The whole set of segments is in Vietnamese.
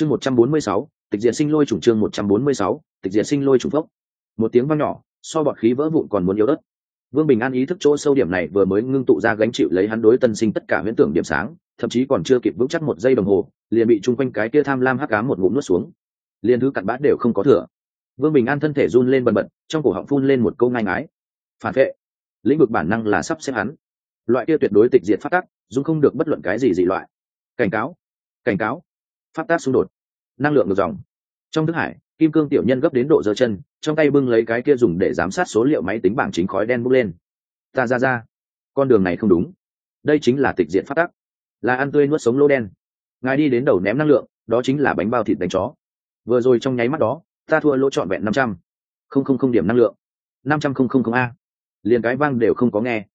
chương một trăm bốn mươi sáu, tịch diệt sinh lôi chủng chương một trăm bốn mươi sáu, tịch diệt sinh lôi chủng phốc. Một tiếng vang nhỏ, so bọt khí vỡ vụn còn muốn yếu đất vương bình an ý thức chỗ sâu điểm này vừa mới ngưng tụ ra gánh chịu lấy hắn đối tân sinh tất cả huyễn tưởng điểm sáng, thậm chí còn chưa kịp vững chắc một giây đồng hồ, liền bị chung quanh cái kia tham lam hắc cám một ngụm nuốt xuống. Liền thứ cặn bã đều không có thừa. Vương bình an thân thể run lên bần bật, trong cổ họng phun lên một câu ngai ngái. Phản vệ. Lĩnh vực bản năng là sắp xếp hắn. Loại kia tuyệt đối tịch diệt phát tác dung không được bất luận cái gì dị loại. Cảnh cáo. Cảnh cáo phát tác xung đột. Năng lượng ngược dòng. Trong thức hải, kim cương tiểu nhân gấp đến độ giơ chân, trong tay bưng lấy cái kia dùng để giám sát số liệu máy tính bảng chính khói đen bốc lên. Ta ra ra. Con đường này không đúng. Đây chính là tịch diện phát tắc là ăn tươi nuốt sống lô đen. Ngài đi đến đầu ném năng lượng, đó chính là bánh bao thịt đánh chó. Vừa rồi trong nháy mắt đó, ta thua lỗ trọn vẹn năm trăm. Không không không điểm năng lượng. Năm trăm không không không a. Liền cái vang đều không có nghe.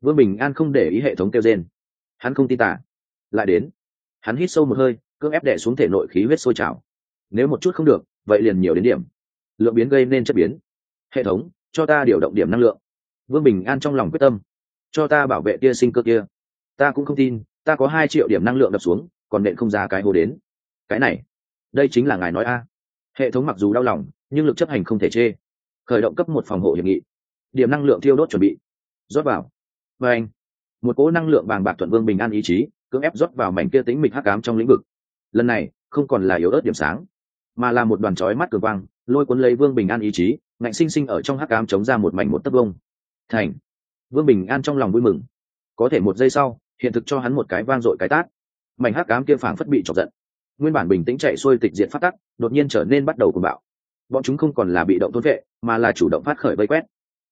Vương bình an không để ý hệ thống kêu trên hắn không tin tả. Lại đến. Hắn hít sâu một hơi cưỡng ép đẻ xuống thể nội khí huyết sôi trào. Nếu một chút không được, vậy liền nhiều đến điểm. Lượng biến gây nên chất biến. Hệ thống, cho ta điều động điểm năng lượng. Vương bình an trong lòng quyết tâm. Cho ta bảo vệ tia sinh cơ kia. Ta cũng không tin, ta có hai triệu điểm năng lượng đập xuống, còn nện không ra cái hồ đến. Cái này, đây chính là ngài nói a. Hệ thống mặc dù đau lòng, nhưng lực chấp hành không thể chê. Khởi động cấp một phòng hộ hiệp nghị. Điểm năng lượng thiêu đốt chuẩn bị. Rót vào. Và anh, một cỗ năng lượng vàng bạc thuận vương bình an ý chí, cưỡng ép rót vào mảnh kia tính mịch hắc cám trong lĩnh vực lần này không còn là yếu ớt điểm sáng, mà là một đoàn chói mắt cường quang, lôi cuốn lấy vương bình an ý chí, ngạnh sinh sinh ở trong hắc cám chống ra một mảnh một tấc vông. Thành! Vương bình an trong lòng vui mừng. Có thể một giây sau, hiện thực cho hắn một cái vang dội cái tát. Mảnh hắc cám kia phảng phất bị chọc giận. Nguyên bản bình tĩnh chạy xuôi tịch diện phát tắc, đột nhiên trở nên bắt đầu cuồng bạo. Bọn chúng không còn là bị động thôn vệ, mà là chủ động phát khởi vây quét.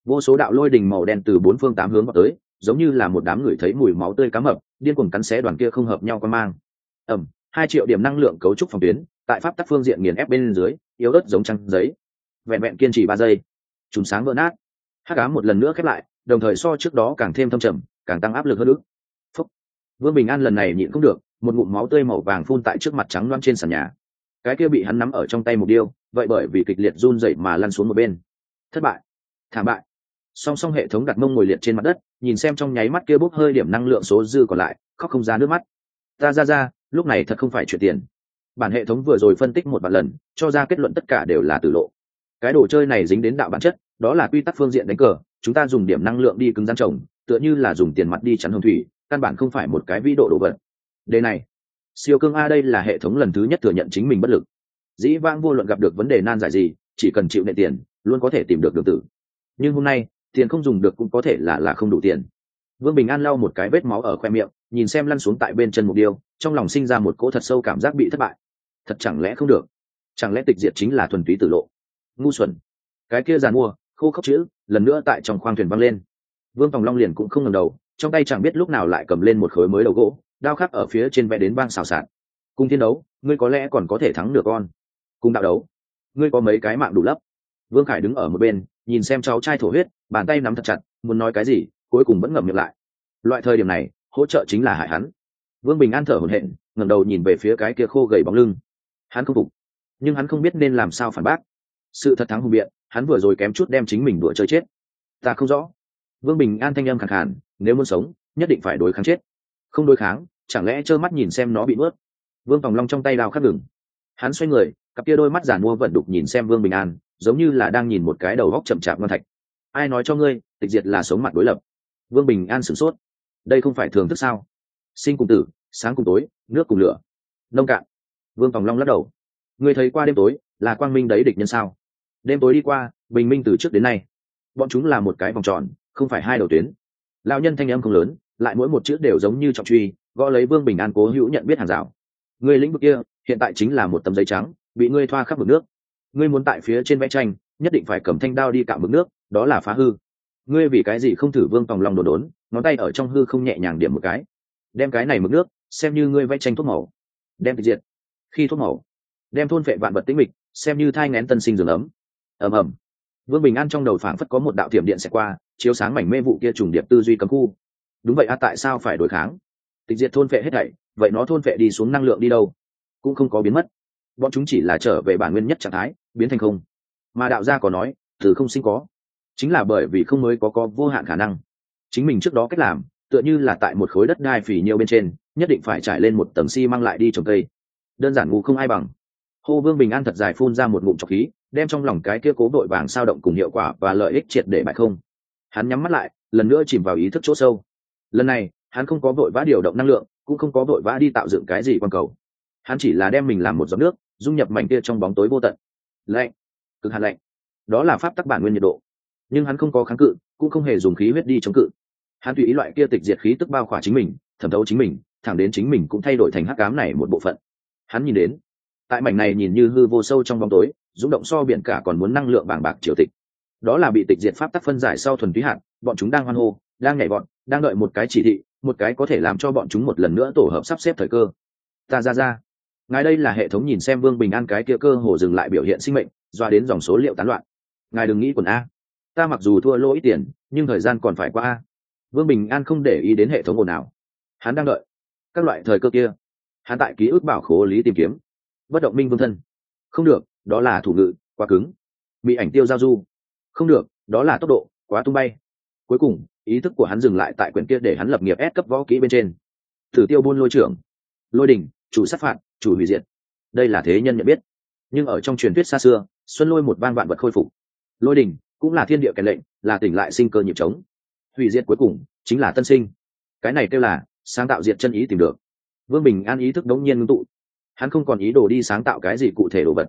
Vô số đạo lôi đình màu đen từ bốn phương tám hướng vào tới, giống như là một đám người thấy mùi máu tươi cá mập, điên cuồng cắn xé đoàn kia không hợp nhau con mang. Ẩm hai triệu điểm năng lượng cấu trúc phòng tuyến, tại pháp tắc phương diện nghiền ép bên dưới, yếu ớt giống trăng giấy. Vẹn vẹn kiên trì ba giây, chùm sáng vỡ nát. Hát cá một lần nữa khép lại, đồng thời so trước đó càng thêm thâm trầm, càng tăng áp lực hơn nữa Phúc. vương bình an lần này nhịn không được, một ngụm máu tươi màu vàng phun tại trước mặt trắng loáng trên sàn nhà. Cái kia bị hắn nắm ở trong tay một điêu vậy bởi vì kịch liệt run dậy mà lăn xuống một bên. Thất bại. Thảm bại. Song song hệ thống đặt mông ngồi liệt trên mặt đất, nhìn xem trong nháy mắt kia bốc hơi điểm năng lượng số dư còn lại, khóc không ra nước mắt. Ta ra ra lúc này thật không phải chuyện tiền. Bản hệ thống vừa rồi phân tích một vạn lần, cho ra kết luận tất cả đều là tử lộ. Cái đồ chơi này dính đến đạo bản chất, đó là quy tắc phương diện đánh cờ, chúng ta dùng điểm năng lượng đi cứng gian trồng, tựa như là dùng tiền mặt đi chắn hồng thủy, căn bản không phải một cái vĩ độ đồ vật. Đề này, siêu cương a đây là hệ thống lần thứ nhất thừa nhận chính mình bất lực. Dĩ vãng vô luận gặp được vấn đề nan giải gì, chỉ cần chịu nệ tiền, luôn có thể tìm được đường tử. Nhưng hôm nay, tiền không dùng được cũng có thể là là không đủ tiền. Vương bình an lau một cái vết máu ở khoe miệng, nhìn xem lăn xuống tại bên chân mục điêu trong lòng sinh ra một cỗ thật sâu cảm giác bị thất bại. Thật chẳng lẽ không được? Chẳng lẽ tịch diệt chính là thuần túy tử lộ? Ngu xuẩn. Cái kia giàn mua, khô khốc chữ, lần nữa tại trong khoang thuyền văng lên. Vương phòng long liền cũng không ngầm đầu, trong tay chẳng biết lúc nào lại cầm lên một khối mới đầu gỗ, đao khắc ở phía trên vẽ đến bang xào xạc. Cùng thiên đấu, ngươi có lẽ còn có thể thắng được con. Cùng đạo đấu, ngươi có mấy cái mạng đủ lấp? Vương khải đứng ở một bên, nhìn xem cháu trai thổ huyết, bàn tay nắm thật chặt, muốn nói cái gì, cuối cùng vẫn ngậm miệng lại. Loại thời điểm này, hỗ trợ chính là hại hắn vương bình an thở hổn hển, ngẩng đầu nhìn về phía cái kia khô gầy bóng lưng. Hắn không phục, nhưng hắn không biết nên làm sao phản bác. Sự thật thắng hùng biện, hắn vừa rồi kém chút đem chính mình đùa chơi chết. Ta không rõ. Vương bình an thanh âm khẳng hẳn nếu muốn sống, nhất định phải đối kháng chết. Không đối kháng, chẳng lẽ trơ mắt nhìn xem nó bị nuốt? Vương tòng long trong tay đào khắc ngừng. Hắn xoay người, cặp kia đôi mắt giản mua vận đục nhìn xem vương bình an, giống như là đang nhìn một cái đầu góc chậm chạp ngon thạch. Ai nói cho ngươi, tịch diệt là sống mặt đối lập. Vương bình an sửng sốt. Đây không phải thường thức sao? Sinh cùng tử, sáng cùng tối, nước cùng lửa. Nông cạn. Vương tòng long lắc đầu. Người thấy qua đêm tối, là quang minh đấy địch nhân sao? Đêm tối đi qua, bình minh từ trước đến nay. Bọn chúng là một cái vòng tròn, không phải hai đầu tuyến. Lao nhân thanh âm không lớn, lại mỗi một chữ đều giống như trọng truy, gõ lấy vương bình an cố hữu nhận biết hàng rào. Người lĩnh vực kia, hiện tại chính là một tấm giấy trắng, bị ngươi thoa khắp mực nước. Ngươi muốn tại phía trên vẽ tranh, nhất định phải cầm thanh đao đi cạo mực nước, đó là phá hư. Ngươi vì cái gì không thử vương tòng lòng đồn đốn, ngón tay ở trong hư không nhẹ nhàng điểm một cái đem cái này mực nước, xem như ngươi vẽ tranh thuốc màu. Đem tịch diệt. Khi thuốc màu. Đem thôn vệ vạn vật tĩnh mịch, xem như thai ngén tân sinh giường ấm. Ầm ầm. Vương bình an trong đầu phảng phất có một đạo thiểm điện xẹt qua, chiếu sáng mảnh mê vụ kia trùng điệp tư duy cấm khu. Đúng vậy a, tại sao phải đối kháng? Tịch diệt thôn vệ hết thảy, vậy nó thôn vệ đi xuống năng lượng đi đâu? Cũng không có biến mất. Bọn chúng chỉ là trở về bản nguyên nhất trạng thái, biến thành không. Mà đạo gia có nói, từ không sinh có. Chính là bởi vì không mới có có vô hạn khả năng. Chính mình trước đó cách làm tựa như là tại một khối đất đai phì nhiêu bên trên, nhất định phải trải lên một tầng xi、si、măng lại đi trồng cây. Đơn giản ngu không ai bằng. Hô vương bình an thật dài phun ra một ngụm trọc khí, đem trong lòng cái kia cố vội vàng sao động cùng hiệu quả và lợi ích triệt để bại không. Hắn nhắm mắt lại, lần nữa chìm vào ý thức chỗ sâu. Lần này, hắn không có vội vã điều động năng lượng, cũng không có vội vã đi tạo dựng cái gì quan cầu. Hắn chỉ là đem mình làm một giọt nước, dung nhập mảnh kia trong bóng tối vô tận. Lạnh. Cực hạt lạnh. Đó là pháp tắc bản nguyên nhiệt độ. Nhưng hắn không có kháng cự, cũng không hề dùng khí huyết đi chống cự hắn tùy ý loại kia tịch diệt khí tức bao khỏa chính mình, thẩm thấu chính mình, thẳng đến chính mình cũng thay đổi thành hắc cám này một bộ phận. Hắn nhìn đến, tại mảnh này nhìn như hư vô sâu trong bóng tối, rung động so biển cả còn muốn năng lượng bàng bạc triều tịch. Đó là bị tịch diệt pháp tắc phân giải sau thuần túy hạn, bọn chúng đang hoan hô, đang nhảy bọn, đang đợi một cái chỉ thị, một cái có thể làm cho bọn chúng một lần nữa tổ hợp sắp xếp thời cơ. Ta ra ra. Ngài đây là hệ thống nhìn xem vương bình an cái kia cơ hồ dừng lại biểu hiện sinh mệnh, doa đến dòng số liệu tán loạn. Ngài đừng nghĩ quần a. Ta mặc dù thua lỗ ít tiền, nhưng thời gian còn phải qua a vương bình an không để ý đến hệ thống ồn nào hắn đang đợi. Các loại thời cơ kia. Hắn tại ký ức bảo khố lý tìm kiếm. Bất động minh vương thân. Không được, đó là thủ ngự, quá cứng. Bị ảnh tiêu giao du. Không được, đó là tốc độ, quá tung bay. Cuối cùng, ý thức của hắn dừng lại tại quyển kia để hắn lập nghiệp ép cấp võ kỹ bên trên. Thử tiêu buôn lôi trưởng. Lôi đình, chủ sát phạt, chủ hủy diệt. Đây là thế nhân nhận biết. Nhưng ở trong truyền thuyết xa xưa, xuân lôi một vang vạn vật khôi phục. Lôi đình, cũng là thiên địa kèn lệnh, là tỉnh lại sinh cơ nhịp trống hủy diệt cuối cùng chính là tân sinh. Cái này kêu là sáng tạo diệt chân ý tìm được. Vương bình an ý thức đống nhiên ngưng tụ. Hắn không còn ý đồ đi sáng tạo cái gì cụ thể đồ vật.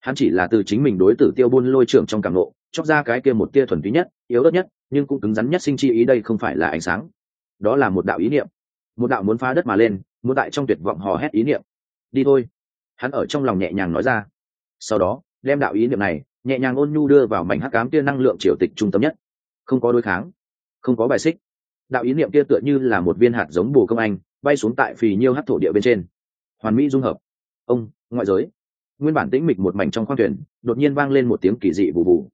Hắn chỉ là từ chính mình đối tử tiêu buôn lôi trưởng trong cảm lộ chóc ra cái kia một tia thuần túy nhất, yếu đất nhất, nhưng cũng cứng rắn nhất sinh chi ý đây không phải là ánh sáng. Đó là một đạo ý niệm. Một đạo muốn phá đất mà lên, muốn tại trong tuyệt vọng hò hét ý niệm. Đi thôi. Hắn ở trong lòng nhẹ nhàng nói ra. Sau đó, đem đạo ý niệm này nhẹ nhàng ôn nhu đưa vào mảnh hắc cám tia năng lượng triều tịch trung tâm nhất. Không có đối kháng không có bài xích. Đạo ý niệm kia tựa như là một viên hạt giống bù công anh, bay xuống tại phì nhiêu hát thổ địa bên trên. Hoàn mỹ dung hợp. Ông, ngoại giới. Nguyên bản tĩnh mịch một mảnh trong khoang thuyền, đột nhiên vang lên một tiếng kỳ dị bù bù.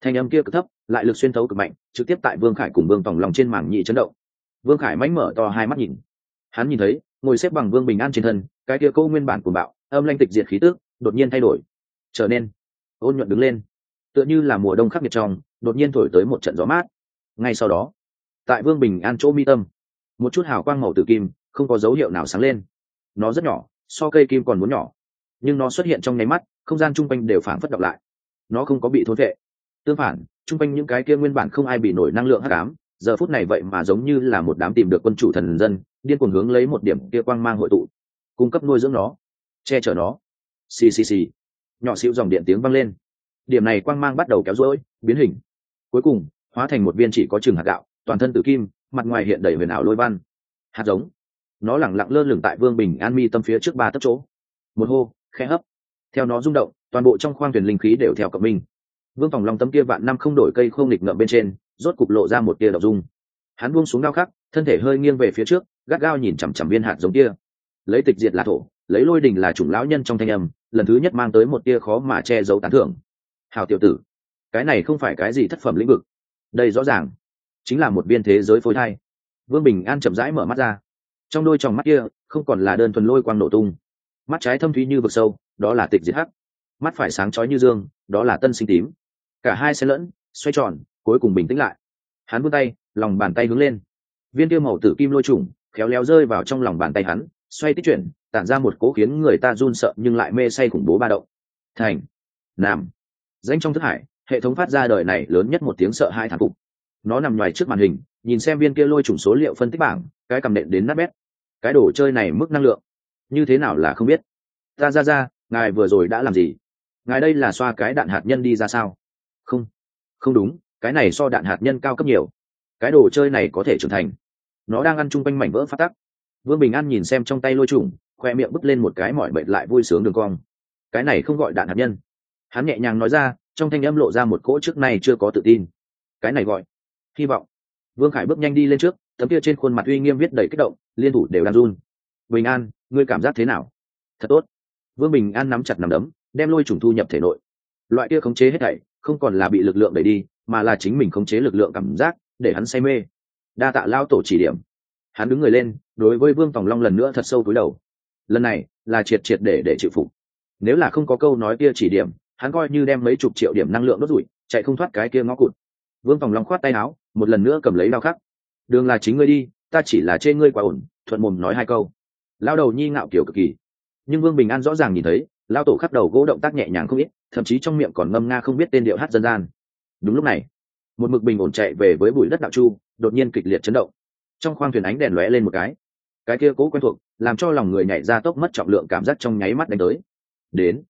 Thanh âm kia cực thấp, lại lực xuyên thấu cực mạnh, trực tiếp tại vương khải cùng vương tòng lòng trên mảng nhị chấn động. Vương khải mánh mở to hai mắt nhìn. Hắn nhìn thấy, ngồi xếp bằng vương bình an trên thân, cái kia câu nguyên bản của bạo, âm lanh tịch diệt khí tước đột nhiên thay đổi. Trở nên ôn nhuận đứng lên. Tựa như là mùa đông khắc nghiệt trong, đột nhiên thổi tới một trận gió mát ngay sau đó, tại vương bình an chỗ mi tâm, một chút hào quang màu tử kim không có dấu hiệu nào sáng lên. Nó rất nhỏ, so cây kim còn muốn nhỏ, nhưng nó xuất hiện trong nháy mắt, không gian chung quanh đều phản phất đọc lại. Nó không có bị thốn vệ. Tương phản, chung quanh những cái kia nguyên bản không ai bị nổi năng lượng hắc ám, giờ phút này vậy mà giống như là một đám tìm được quân chủ thần dân, điên cuồng hướng lấy một điểm kia quang mang hội tụ, cung cấp nuôi dưỡng nó, che chở nó. Xì xì xì. Nhỏ xịu dòng điện tiếng vang lên. Điểm này quang mang bắt đầu kéo rỗi biến hình. Cuối cùng hóa thành một viên chỉ có chừng hạt gạo, toàn thân tự kim, mặt ngoài hiện đầy huyền ảo lôi văn. Hạt giống. Nó lẳng lặng lơ lửng tại vương bình an mi tâm phía trước ba tấc chỗ. Một hô khe hấp. Theo nó rung động, toàn bộ trong khoang thuyền linh khí đều theo cộng minh. Vương phòng long tấm kia vạn năm không đổi cây không nghịch ngợm bên trên, rốt cục lộ ra một tia đậu dung. Hắn buông xuống đao khắc, thân thể hơi nghiêng về phía trước, gắt gao nhìn chằm chằm viên hạt giống kia. Lấy tịch diệt là thổ, lấy lôi đình là chủng lão nhân trong thanh âm, lần thứ nhất mang tới một tia khó mà che giấu tán thưởng. Hào tiểu tử, cái này không phải cái gì thất phẩm lĩnh vực đây rõ ràng chính là một viên thế giới phôi thai. Vương bình an chậm rãi mở mắt ra. Trong đôi tròng mắt kia, không còn là đơn thuần lôi quang nổ tung. Mắt trái thâm thúy như vực sâu, đó là tịch diệt hắc. Mắt phải sáng chói như dương, đó là tân sinh tím. Cả hai xe lẫn, xoay tròn, cuối cùng bình tĩnh lại. Hắn vươn tay, lòng bàn tay hướng lên. Viên tiêu màu tử kim lôi trùng, khéo léo rơi vào trong lòng bàn tay hắn, xoay tích chuyển, tản ra một cố khiến người ta run sợ nhưng lại mê say khủng bố ba động. Thành, nam. Danh trong thức hải hệ thống phát ra đời này lớn nhất một tiếng sợ hai thảm phục. Nó nằm ngoài trước màn hình, nhìn xem viên kia lôi trùng số liệu phân tích bảng, cái cầm nện đến nát bét. Cái đồ chơi này mức năng lượng, như thế nào là không biết. Ta ra ra, ngài vừa rồi đã làm gì? Ngài đây là xoa cái đạn hạt nhân đi ra sao? Không không đúng, cái này so đạn hạt nhân cao cấp nhiều. Cái đồ chơi này có thể trưởng thành. Nó đang ăn chung quanh mảnh vỡ phát tắc. Vương bình an nhìn xem trong tay lôi trùng khoe miệng bứt lên một cái mỏi bệnh lại vui sướng đường cong. Cái này không gọi đạn hạt nhân. Hắn nhẹ nhàng nói ra trong thanh âm lộ ra một cỗ trước này chưa có tự tin. Cái này gọi, hy vọng. Vương khải bước nhanh đi lên trước, tấm kia trên khuôn mặt uy nghiêm viết đầy kích động, liên thủ đều đang run. Bình an, ngươi cảm giác thế nào? Thật tốt. Vương bình an nắm chặt nằm đấm, đem lôi trùng thu nhập thể nội. Loại kia khống chế hết thảy, không còn là bị lực lượng đẩy đi, mà là chính mình khống chế lực lượng cảm giác, để hắn say mê. Đa tạ lao tổ chỉ điểm. Hắn đứng người lên, đối với vương tòng long lần nữa thật sâu túi đầu. Lần này, là triệt triệt để để chịu phục. Nếu là không có câu nói kia chỉ điểm hắn coi như đem mấy chục triệu điểm năng lượng đốt rủi, chạy không thoát cái kia ngõ cụt. Vương phòng long khoát tay áo, một lần nữa cầm lấy đao khắc. Đường là chính ngươi đi, ta chỉ là chê ngươi quá ổn, thuận mồm nói hai câu. Lao đầu nhi ngạo kiểu cực kỳ. Nhưng vương bình an rõ ràng nhìn thấy, lao tổ khắc đầu gỗ động tác nhẹ nhàng không ít, thậm chí trong miệng còn ngâm nga không biết tên điệu hát dân gian. Đúng lúc này, một mực bình ổn chạy về với bụi đất đạo chu, đột nhiên kịch liệt chấn động. Trong khoang thuyền ánh đèn lóe lên một cái. Cái kia cố quen thuộc, làm cho lòng người nhảy ra tốc mất trọng lượng cảm giác trong nháy mắt đánh tới. Đến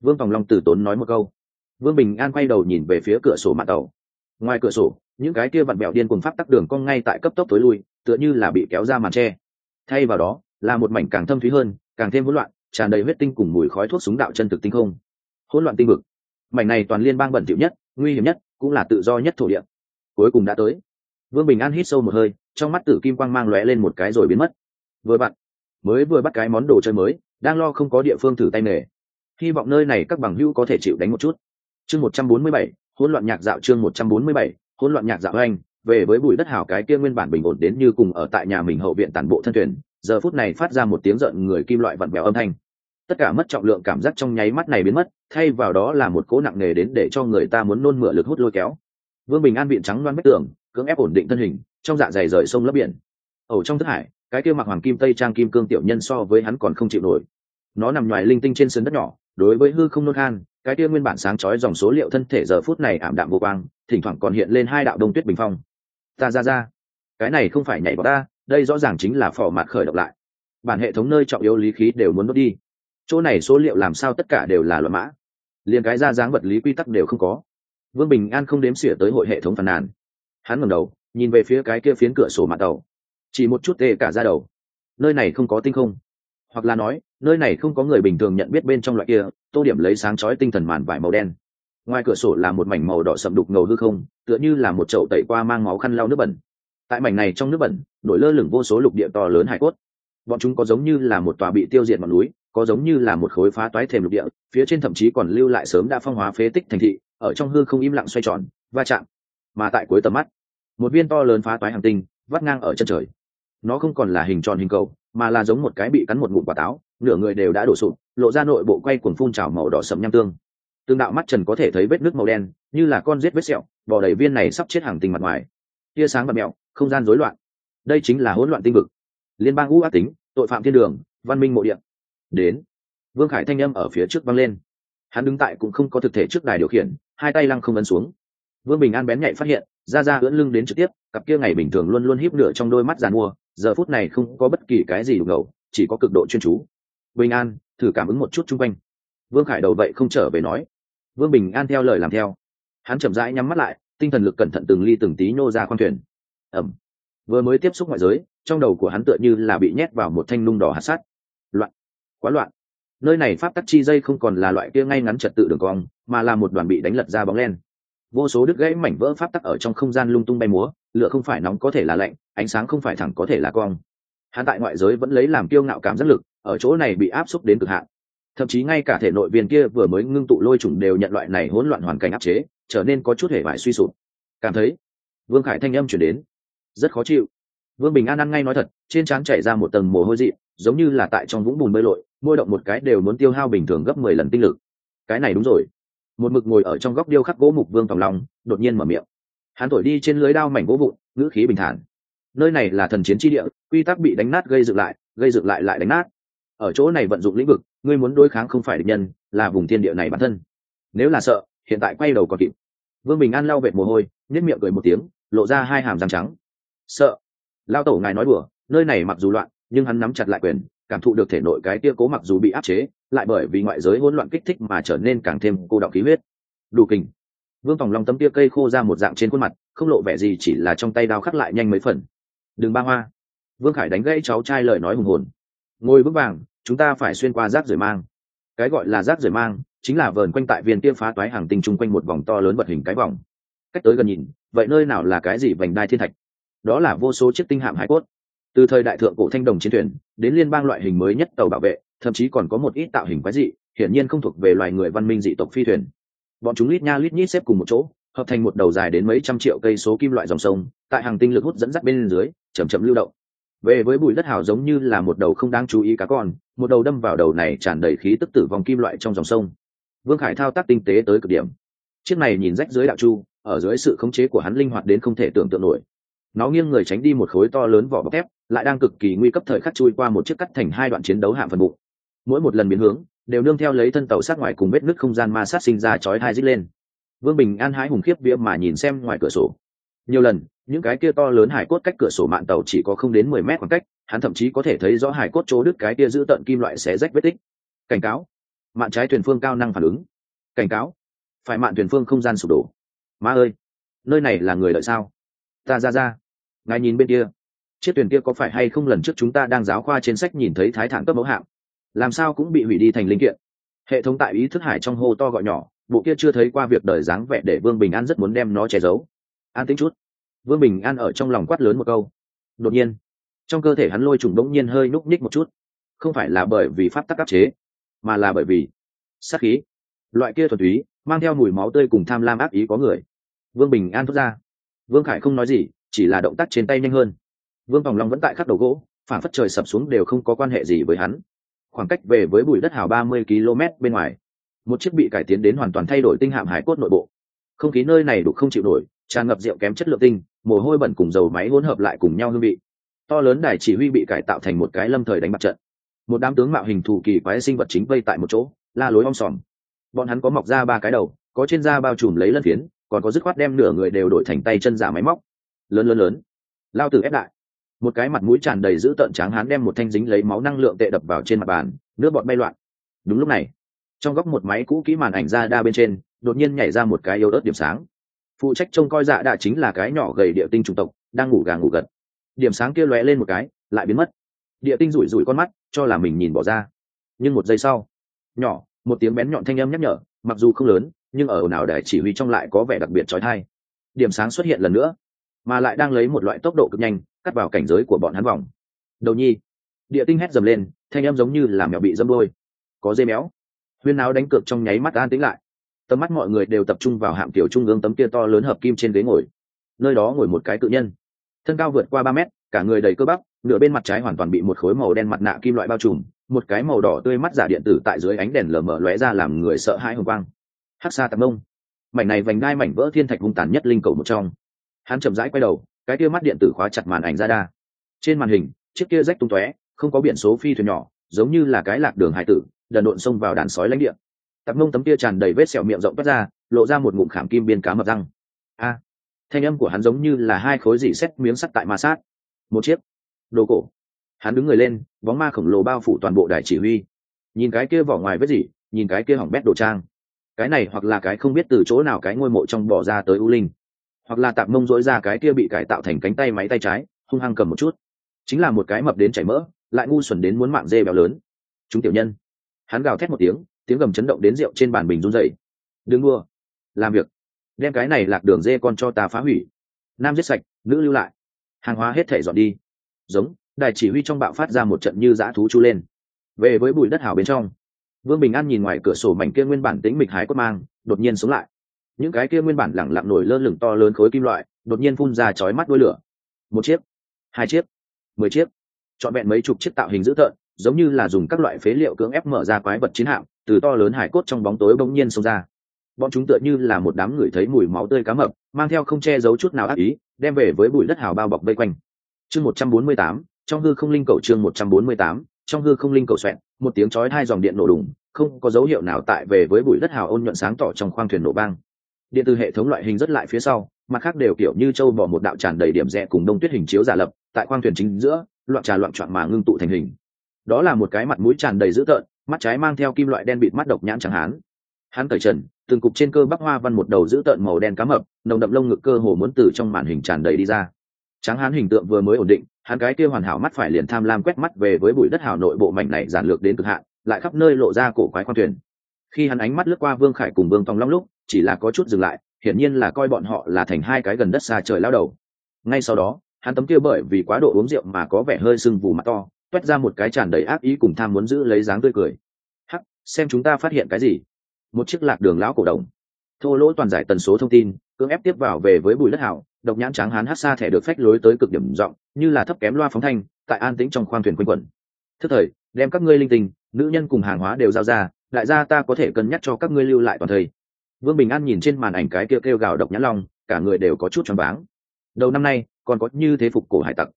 vương tòng long từ tốn nói một câu. Vương bình an quay đầu nhìn về phía cửa sổ mạng tàu. Ngoài cửa sổ, những cái kia vặn bẹo điên cùng pháp tắc đường cong ngay tại cấp tốc tối lui, tựa như là bị kéo ra màn tre. Thay vào đó, là một mảnh càng thâm thúy hơn, càng thêm hỗn loạn, tràn đầy huyết tinh cùng mùi khói thuốc súng đạo chân thực tinh không. Hỗn loạn tinh vực. Mảnh này toàn liên bang bẩn thỉu nhất, nguy hiểm nhất, cũng là tự do nhất thổ địa. Cuối cùng đã tới. Vương bình an hít sâu một hơi, trong mắt tử kim quang mang lóe lên một cái rồi biến mất. Vừa bạn mới vừa bắt cái món đồ chơi mới, đang lo không có địa phương thử tay nghề hy vọng nơi này các bằng hữu có thể chịu đánh một chút. Chương một trăm bốn mươi bảy, hỗn loạn nhạc dạo chương một trăm bốn mươi bảy, hỗn loạn nhạc dạo anh, về với bụi đất hảo cái kia nguyên bản bình ổn đến như cùng ở tại nhà mình hậu viện tản bộ thân thuyền, giờ phút này phát ra một tiếng giận người kim loại vặn vẹo âm thanh. Tất cả mất trọng lượng cảm giác trong nháy mắt này biến mất, thay vào đó là một cỗ nặng nề đến để cho người ta muốn nôn mửa lực hút lôi kéo. Vương bình an viện trắng loan vách tường, cưỡng ép ổn định thân hình, trong dạ dày rời sông lấp biển. Ẩu trong thức hải, cái kia mặc hoàng kim tây trang kim cương tiểu nhân so với hắn còn không chịu nổi nó nằm ngoài linh tinh trên sân đất nhỏ, đối với hư không nôn khan, cái kia nguyên bản sáng chói dòng số liệu thân thể giờ phút này ảm đạm vô quang, thỉnh thoảng còn hiện lên hai đạo đông tuyết bình phong. Ta, ra ra. Cái này không phải nhảy vào ta, đây rõ ràng chính là phò mạt khởi động lại. Bản hệ thống nơi trọng yếu lý khí đều muốn đốt đi. Chỗ này số liệu làm sao tất cả đều là loại mã. Liền cái ra dáng vật lý quy tắc đều không có. Vương bình an không đếm xỉa tới hội hệ thống phàn nàn. Hắn ngẩng đầu, nhìn về phía cái kia phiến cửa sổ mặt tàu. Chỉ một chút tê cả ra đầu. Nơi này không có tinh không. Hoặc là nói nơi này không có người bình thường nhận biết bên trong loại kia, tô điểm lấy sáng chói tinh thần màn vải màu đen. Ngoài cửa sổ là một mảnh màu đỏ sậm đục ngầu hư không, tựa như là một chậu tẩy qua mang máu khăn lau nước bẩn. Tại mảnh này trong nước bẩn, nổi lơ lửng vô số lục địa to lớn hải cốt. Bọn chúng có giống như là một tòa bị tiêu diệt ngọn núi, có giống như là một khối phá toái thềm lục địa, phía trên thậm chí còn lưu lại sớm đã phong hóa phế tích thành thị, ở trong hư không im lặng xoay tròn, va chạm. Mà tại cuối tầm mắt, một viên to lớn phá toái hàng tinh, vắt ngang ở chân trời. Nó không còn là hình tròn hình cầu, mà là giống một cái bị cắn một ngụm quả táo nửa người đều đã đổ sụp, lộ ra nội bộ quay cuồng phun trào màu đỏ sậm nham tương. Tương đạo mắt trần có thể thấy vết nước màu đen, như là con rết vết sẹo bỏ đầy viên này sắp chết hàng tình mặt ngoài. Tia sáng và mẹo, không gian rối loạn. Đây chính là hỗn loạn tinh vực. Liên bang u ác tính, tội phạm thiên đường, văn minh mộ điện đến. Vương khải thanh â m ở phía trước văng lên. Hắn đứng tại cũng không có thực thể trước đài điều khiển, hai tay lăng không ấn xuống. Vương bình an bén nhạy phát hiện, ra ra ưỡn lưng đến trực tiếp, cặp kia ngày bình thường luôn luôn híp nửa trong đôi mắt giàn mua, giờ phút này không có bất kỳ cái gì đục ngầu, chỉ có cực độ chuyên chú bình an, thử cảm ứng một chút chung quanh. Vương khải đầu vậy không trở về nói. Vương bình an theo lời làm theo. Hắn chậm rãi nhắm mắt lại, tinh thần lực cẩn thận từng ly từng tí nhô ra khoang thuyền. Ẩm vừa mới tiếp xúc ngoại giới, trong đầu của hắn tựa như là bị nhét vào một thanh nung đỏ hạt sát loạn. Quá loạn. Nơi này pháp tắc chi dây không còn là loại kia ngay ngắn trật tự đường cong, mà là một đoàn bị đánh lật ra bóng len. Vô số đứt gãy mảnh vỡ pháp tắc ở trong không gian lung tung bay múa, lửa không phải nóng có thể là lạnh, ánh sáng không phải thẳng có thể là cong. Hắn tại ngoại giới vẫn lấy làm kiêu ngạo cảm giác lực ở chỗ này bị áp xúc đến cực hạn. Thậm chí ngay cả thể nội viên kia vừa mới ngưng tụ lôi trùng đều nhận loại này hỗn loạn hoàn cảnh áp chế, trở nên có chút hề vải suy sụp. Cảm thấy, vương khải thanh âm chuyển đến, rất khó chịu. Vương bình an ăn ngay nói thật, trên trán chảy ra một tầng mồ hôi dị, giống như là tại trong vũng bùn bơi lội môi động một cái đều muốn tiêu hao bình thường gấp mười lần tinh lực. Cái này đúng rồi. Một mực ngồi ở trong góc điêu khắc gỗ mục vương tòng lòng đột nhiên mở miệng. Hắn thổi đi trên lưới đao mảnh gỗ vụn, ngữ khí bình thản. Nơi này là thần chiến tri địa, quy tắc bị đánh nát gây dựng lại, gây dựng lại lại đánh nát ở chỗ này vận dụng lĩnh vực, ngươi muốn đối kháng không phải địch nhân, là vùng thiên địa này bản thân. Nếu là sợ, hiện tại quay đầu còn kịp. Vương bình an lau vệt mồ hôi nhét miệng cười một tiếng, lộ ra hai hàm răng trắng. Sợ. Lao tổ ngài nói đùa, nơi này mặc dù loạn, nhưng hắn nắm chặt lại quyền, cảm thụ được thể nội cái tia cố mặc dù bị áp chế, lại bởi vì ngoại giới hỗn loạn kích thích mà trở nên càng thêm cô đọng khí huyết. Đủ kình. Vương phòng long tấm tia cây khô ra một dạng trên khuôn mặt, không lộ vẻ gì chỉ là trong tay đao khắc lại nhanh mấy phần. Đừng ba hoa. Vương khải đánh gãy cháu trai lời nói hùng hồn ngồi vững vàng, chúng ta phải xuyên qua rác rời mang. Cái gọi là rác rời mang, chính là vờn quanh tại viên kia phá toái hàng tinh chung quanh một vòng to lớn vật hình cái vòng. Cách tới gần nhìn, vậy nơi nào là cái gì vành đai thiên thạch? Đó là vô số chiếc tinh hạm hải cốt. Từ thời đại thượng cổ thanh đồng chiến thuyền, đến liên bang loại hình mới nhất tàu bảo vệ, thậm chí còn có một ít tạo hình quái dị, hiển nhiên không thuộc về loài người văn minh dị tộc phi thuyền. Bọn chúng lít nha lít nhít xếp cùng một chỗ, hợp thành một đầu dài đến mấy trăm triệu cây số kim loại dòng sông, tại hàng tinh lực hút dẫn dắt bên dưới chầm chậm lưu động về với bụi đất hào giống như là một đầu không đáng chú ý cá con, một đầu đâm vào đầu này tràn đầy khí tức tử vong kim loại trong dòng sông. Vương khải thao tác tinh tế tới cực điểm. Chiếc này nhìn rách dưới đạo chu, ở dưới sự khống chế của hắn linh hoạt đến không thể tưởng tượng nổi. Nó nghiêng người tránh đi một khối to lớn vỏ bọc thép, lại đang cực kỳ nguy cấp thời khắc chui qua một chiếc cắt thành hai đoạn chiến đấu hạm phần bụng. Mỗi một lần biến hướng, đều nương theo lấy thân tàu sát ngoài cùng vết nứt không gian ma sát sinh ra chói hai dít lên. Vương bình an hái hùng khiếp vía mà nhìn xem ngoài cửa sổ nhiều lần, những cái kia to lớn hải cốt cách cửa sổ mạng tàu chỉ có không đến mười mét khoảng cách, hắn thậm chí có thể thấy rõ hải cốt chỗ đứt cái kia giữ tận kim loại xé rách vết tích. Cảnh cáo mạn trái thuyền phương cao năng phản ứng. Cảnh cáo, phải mạn thuyền phương không gian sụp đổ. Má ơi, nơi này là người đợi sao? Ta ra ra, ngài nhìn bên kia. Chiếc thuyền kia có phải hay không lần trước chúng ta đang giáo khoa trên sách nhìn thấy thái thản cấp mẫu hạng làm sao cũng bị hủy đi thành linh kiện? Hệ thống tại ý thức hải trong hô to gọi nhỏ, bộ kia chưa thấy qua việc đời dáng vẻ để vương bình an rất muốn đem nó che giấu an tính chút. Vương bình an ở trong lòng quát lớn một câu. Đột nhiên, trong cơ thể hắn lôi trùng đống nhiên hơi núc ních một chút. Không phải là bởi vì pháp tắc áp chế, mà là bởi vì sát khí. Loại kia thuần túy, mang theo mùi máu tươi cùng tham lam ác ý có người. Vương bình an thốt ra. Vương khải không nói gì, chỉ là động tác trên tay nhanh hơn. Vương tòng long vẫn tại khắc đầu gỗ phản phất trời sập xuống đều không có quan hệ gì với hắn. Khoảng cách về với bụi đất hào ba mươi km bên ngoài, một chiếc bị cải tiến đến hoàn toàn thay đổi tinh hạm hải cốt nội bộ. Không khí nơi này đủ không chịu nổi tràn ngập rượu kém chất lượng tinh, mồ hôi bẩn cùng dầu máy hỗn hợp lại cùng nhau hương vị. To lớn đài chỉ huy bị cải tạo thành một cái lâm thời đánh mặt trận. Một đám tướng mạo hình thù kỳ quái sinh vật chính vây tại một chỗ, la lối om sòm. Bọn hắn có mọc ra ba cái đầu, có trên da bao trùm lấy lân phiến, còn có dứt khoát đem nửa người đều đổi thành tay chân giả máy móc. Lớn lớn lớn. Lao tử ép đại. Một cái mặt mũi tràn đầy dữ tợn tráng hắn đem một thanh dính lấy máu năng lượng tệ đập vào trên mặt bàn, nước bọt bay loạn. Đúng lúc này, trong góc một máy cũ kỹ màn ảnh ra đa bên trên, đột nhiên nhảy ra một cái yếu ớt điểm sáng phụ trách trông coi dạ đạ chính là cái nhỏ gầy địa tinh chủng tộc, đang ngủ gà ngủ gật. Điểm sáng kia lóe lên một cái, lại biến mất. Địa tinh rủi rủi con mắt, cho là mình nhìn bỏ ra. Nhưng một giây sau, nhỏ, một tiếng bén nhọn thanh âm nhắc nhở, mặc dù không lớn, nhưng ở ồn ào đài chỉ huy trong lại có vẻ đặc biệt trói thai điểm sáng xuất hiện lần nữa, mà lại đang lấy một loại tốc độ cực nhanh, cắt vào cảnh giới của bọn hắn vòng. Đầu nhi, địa tinh hét dầm lên, thanh âm giống như là mèo bị dâm đôi có dây méo. Huyên áo đánh cược trong nháy mắt an tĩnh lại tầm mắt mọi người đều tập trung vào hạm tiểu trung ương tấm kia to lớn hợp kim trên ghế ngồi. Nơi đó ngồi một cái tự nhân. Thân cao vượt qua ba mét, cả người đầy cơ bắp, nửa bên mặt trái hoàn toàn bị một khối màu đen mặt nạ kim loại bao trùm, một cái màu đỏ tươi mắt giả điện tử tại dưới ánh đèn lờ mờ lóe ra làm người sợ hãi hồng quang. Hắc xa tầm mông. Mảnh này vành đai mảnh vỡ thiên thạch hung tàn nhất linh cầu một trong. Hắn chậm rãi quay đầu, cái kia mắt điện tử khóa chặt màn ảnh ra đa. Trên màn hình, chiếc kia rách tung tóe, không có biển số phi thuyền nhỏ, giống như là cái lạc đường hải tử, đần độn xông vào đàn sói lãnh địa tập mông tấm kia tràn đầy vết sẹo miệng rộng toát ra, lộ ra một ngụm khảm kim biên cá mập răng. A! Thanh âm của hắn giống như là hai khối dị xét miếng sắt tại ma sát. Một chiếc. Đồ cổ. Hắn đứng người lên, bóng ma khổng lồ bao phủ toàn bộ đài chỉ huy. Nhìn cái kia vỏ ngoài vết gì nhìn cái kia hỏng bét đồ trang. Cái này hoặc là cái không biết từ chỗ nào cái ngôi mộ trong bỏ ra tới u linh. Hoặc là tạm mông dỗi ra cái kia bị cải tạo thành cánh tay máy tay trái, hung hăng cầm một chút. Chính là một cái mập đến chảy mỡ, lại ngu xuẩn đến muốn mạng dê béo lớn. Chúng tiểu nhân. Hắn gào thét một tiếng tiếng gầm chấn động đến rượu trên bàn bình run dậy đừng đua làm việc. Đem cái này lạc đường dê con cho ta phá hủy. Nam giết sạch, nữ lưu lại. Hàng hóa hết thể dọn đi. Giống, đài chỉ huy trong bạo phát ra một trận như dã thú chu lên. Về với bụi đất hảo bên trong, vương bình an nhìn ngoài cửa sổ mảnh kia nguyên bản tính mịch hái quất mang, đột nhiên sống lại. Những cái kia nguyên bản lẳng lặng nổi lơ lửng to lớn khối kim loại, đột nhiên phun ra chói mắt đuôi lửa. Một chiếc, hai chiếc, mười chiếc, trọn vẹn mấy chục chiếc tạo hình dữ tợn giống như là dùng các loại phế liệu cưỡng ép mở ra quái vật chiến hạm, từ to lớn hải cốt trong bóng tối bỗng nhiên xông ra. Bọn chúng tựa như là một đám người thấy mùi máu tươi cá mập, mang theo không che giấu chút nào ác ý, đem về với bụi đất hào bao bọc vây quanh. Chương một trăm bốn mươi tám, trong hư không linh cầu chương một trăm bốn mươi tám, trong hư không linh cầu xoẹn một tiếng chói hai dòng điện nổ đùng, không có dấu hiệu nào tại về với bụi đất hào ôn nhuận sáng tỏ trong khoang thuyền nổ bang điện từ hệ thống loại hình rất lại phía sau, mặt khác đều kiểu như châu bỏ một đạo tràn đầy điểm rẽ cùng đông tuyết hình chiếu giả lập, tại khoang thuyền chính giữa, loạn trà loạn trọn mà ngưng tụ thành hình đó là một cái mặt mũi tràn đầy dữ tợn, mắt trái mang theo kim loại đen bịt mắt độc nhãn chẳng hán hắn cởi trần, từng cục trên cơ bắc hoa văn một đầu dữ tợn màu đen cá mập, nồng đậm lông ngực cơ hồ muốn từ trong màn hình tràn đầy đi ra. Tráng hán hình tượng vừa mới ổn định, hắn cái kia hoàn hảo mắt phải liền tham lam quét mắt về với bụi đất hào nội bộ mảnh này giản lược đến cực hạn, lại khắp nơi lộ ra cổ quái khoang thuyền. Khi hắn ánh mắt lướt qua vương khải cùng vương tòng long lúc, chỉ là có chút dừng lại, hiển nhiên là coi bọn họ là thành hai cái gần đất xa trời lao đầu. Ngay sau đó, hắn tấm kia bởi vì quá độ uống rượu mà có vẻ hơi sưng vù mặt to toét ra một cái tràn đầy ác ý cùng tham muốn giữ lấy dáng tươi cười. Hắc, xem chúng ta phát hiện cái gì? Một chiếc lạc đường lão cổ đồng thô lỗ toàn giải tần số thông tin, cưỡng ép tiếp vào về với bùi đất hảo độc nhãn tráng hán hát xa thẻ được phách lối tới cực điểm rộng, như là thấp kém loa phóng thanh, tại an tĩnh trong khoang thuyền quanh quẩn. Thức thời, đem các ngươi linh tinh, nữ nhân cùng hàng hóa đều giao ra, đại gia ta có thể cân nhắc cho các ngươi lưu lại toàn thời. Vương bình an nhìn trên màn ảnh cái kêu kêu gào độc nhãn long, cả người đều có chút choáng váng. Đầu năm nay, còn có như thế phục cổ hải tặc.